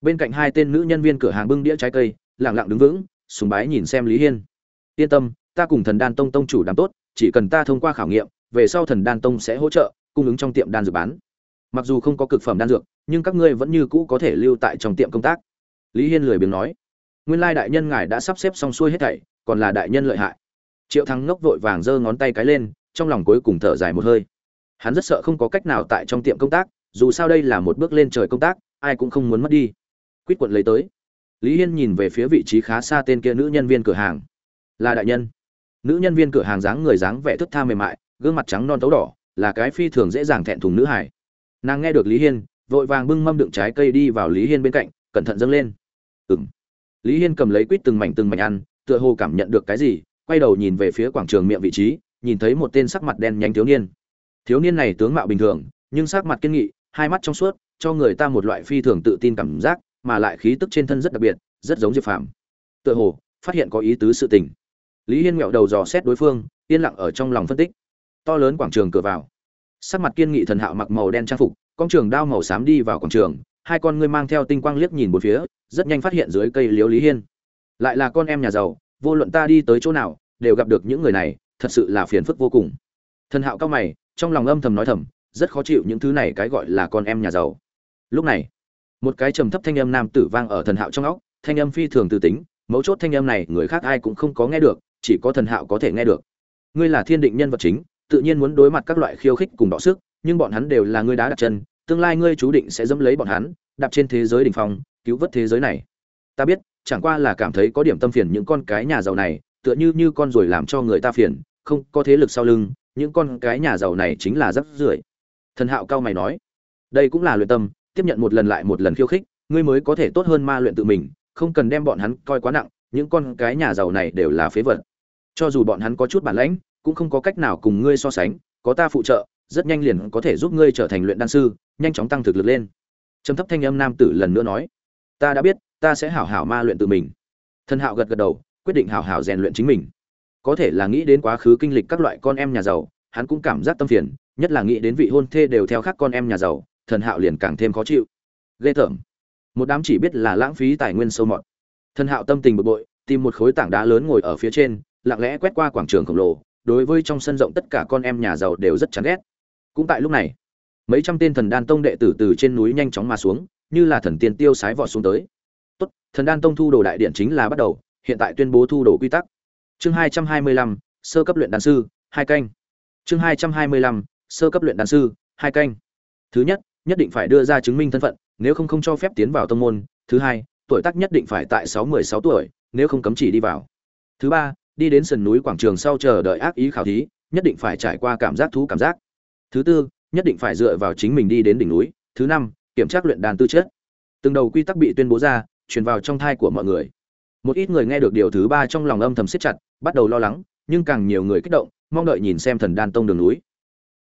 Bên cạnh hai tên nữ nhân viên cửa hàng bưng đĩa trái cây lẳng lặng đứng vững, sùng bái nhìn xem lý hiên. Yên tâm ta cùng thần đan tông tông chủ đám tốt, chỉ cần ta thông qua khảo nghiệm, về sau thần đan tông sẽ hỗ trợ, cung ứng trong tiệm đan dược bán. Mặc dù không có cực phẩm đan dược, nhưng các ngươi vẫn như cũ có thể lưu tại trong tiệm công tác. Lý hiên lười biếng nói. Nguyên lai đại nhân ngài đã sắp xếp xong xuôi hết thảy, còn là đại nhân lợi hại. Triệu thắng ngốc vội vàng giơ ngón tay cái lên, trong lòng cuối cùng thở dài một hơi. Hắn rất sợ không có cách nào tại trong tiệm công tác, dù sao đây là một bước lên trời công tác, ai cũng không muốn mất đi. Quýt quận lấy tới. Lý hiên nhìn về phía vị trí khá xa tên kia nữ nhân viên cửa hàng. Là đại nhân nữ nhân viên cửa hàng dáng người dáng vẻ thức tha mềm mại, gương mặt trắng non tấu đỏ, là cái phi thường dễ dàng thẹn thùng nữ hải nàng nghe được lý hiên, vội vàng bưng mâm đựng trái cây đi vào lý hiên bên cạnh, cẩn thận dâng lên. Ừng lý hiên cầm lấy quýt từng mảnh từng mảnh ăn, tựa hồ cảm nhận được cái gì, quay đầu nhìn về phía quảng trường miệng vị trí, nhìn thấy một tên sắc mặt đen nhánh thiếu niên. Thiếu niên này tướng mạo bình thường, nhưng sắc mặt kiên nghị, hai mắt trong suốt, cho người ta một loại phi thường tự tin cảm giác, mà lại khí tức trên thân rất đặc biệt, rất giống diệp phàm. Tựa hồ, phát hiện có ý tứ sự tình lý hiên nghẹo đầu dò xét đối phương, yên lặng ở trong lòng phân tích. To lớn quảng trường cửa vào. Sắc mặt kiên nghị thần hạo mặc màu đen trang phục, con trường đao màu xám đi vào quảng trường, hai con ngươi mang theo tinh quang liếc nhìn một phía, rất nhanh phát hiện dưới cây liếu lý hiên. Lại là con em nhà giàu, vô luận ta đi tới chỗ nào, đều gặp được những người này, thật sự là phiền phức vô cùng. Thần hạo cao mày, trong lòng âm thầm nói thầm, rất khó chịu những thứ này cái gọi là con em nhà giàu. Lúc này, một cái trầm thấp thanh âm nam tử vang ở thần hạo trong óc, thanh âm phi thường từ tính, mấu chốt thanh âm này người khác ai cũng không có nghe được chỉ có thần hạo có thể nghe được. Ngươi là thiên định nhân vật chính, tự nhiên muốn đối mặt các loại khiêu khích cùng đọ sức, nhưng bọn hắn đều là ngươi đá đặt chân, tương lai ngươi chú định sẽ dẫm lấy bọn hắn, đạp trên thế giới đỉnh phong, cứu vớt thế giới này. Ta biết, chẳng qua là cảm thấy có điểm tâm phiền những con cái nhà giàu này, tựa như như con ruồi làm cho người ta phiền, không có thế lực sau lưng, những con cái nhà giàu này chính là rất rưởi. Thần hạo cao mày nói, đây cũng là luyện tâm, tiếp nhận một lần lại một lần khiêu khích, ngươi mới có thể tốt hơn ma luyện tự mình, không cần đem bọn hắn coi quá nặng, những con cái nhà giàu này đều là phế vật cho dù bọn hắn có chút bản lãnh, cũng không có cách nào cùng ngươi so sánh, có ta phụ trợ, rất nhanh liền có thể giúp ngươi trở thành luyện đan sư, nhanh chóng tăng thực lực lên. Trầm thấp thanh âm nam tử lần nữa nói, ta đã biết, ta sẽ hảo hảo ma luyện tự mình. Thần hạo gật gật đầu, quyết định hảo hảo rèn luyện chính mình. Có thể là nghĩ đến quá khứ kinh lịch các loại con em nhà giàu, hắn cũng cảm giác tâm phiền, nhất là nghĩ đến vị hôn thê đều theo khác con em nhà giàu, thần hạo liền càng thêm khó chịu. Ghê tởm. Một đám chỉ biết là lãng phí tài nguyên sâu mọt. Thần hạo tâm tình bực bội, tìm một khối tảng đá lớn ngồi ở phía trên lặng lẽ quét qua quảng trường khổng lồ, đối với trong sân rộng tất cả con em nhà giàu đều rất chán ghét. Cũng tại lúc này, mấy trăm tên thần đan tông đệ tử từ trên núi nhanh chóng mà xuống, như là thần tiên tiêu sái vọt xuống tới. Tốt, thần đan tông thu đồ đại điện chính là bắt đầu, hiện tại tuyên bố thu đồ quy tắc. Chương hai trăm hai mươi lăm, sơ cấp luyện đan sư, hai canh. Chương hai trăm hai mươi lăm, sơ cấp luyện đan sư, hai canh. Thứ nhất nhất định phải đưa ra chứng minh thân phận, nếu không không cho phép tiến vào tông môn. Thứ hai, tuổi tác nhất định phải tại sáu mười sáu tuổi, nếu không cấm chỉ đi vào. Thứ ba đi đến sườn núi quảng trường sau chờ đợi ác ý khảo thí, nhất định phải trải qua cảm giác thú cảm giác. Thứ tư, nhất định phải dựa vào chính mình đi đến đỉnh núi. Thứ năm, kiểm tra luyện đàn tư chất. Từng đầu quy tắc bị tuyên bố ra, truyền vào trong thai của mọi người. Một ít người nghe được điều thứ ba trong lòng âm thầm siết chặt, bắt đầu lo lắng, nhưng càng nhiều người kích động, mong đợi nhìn xem thần đan tông đường núi.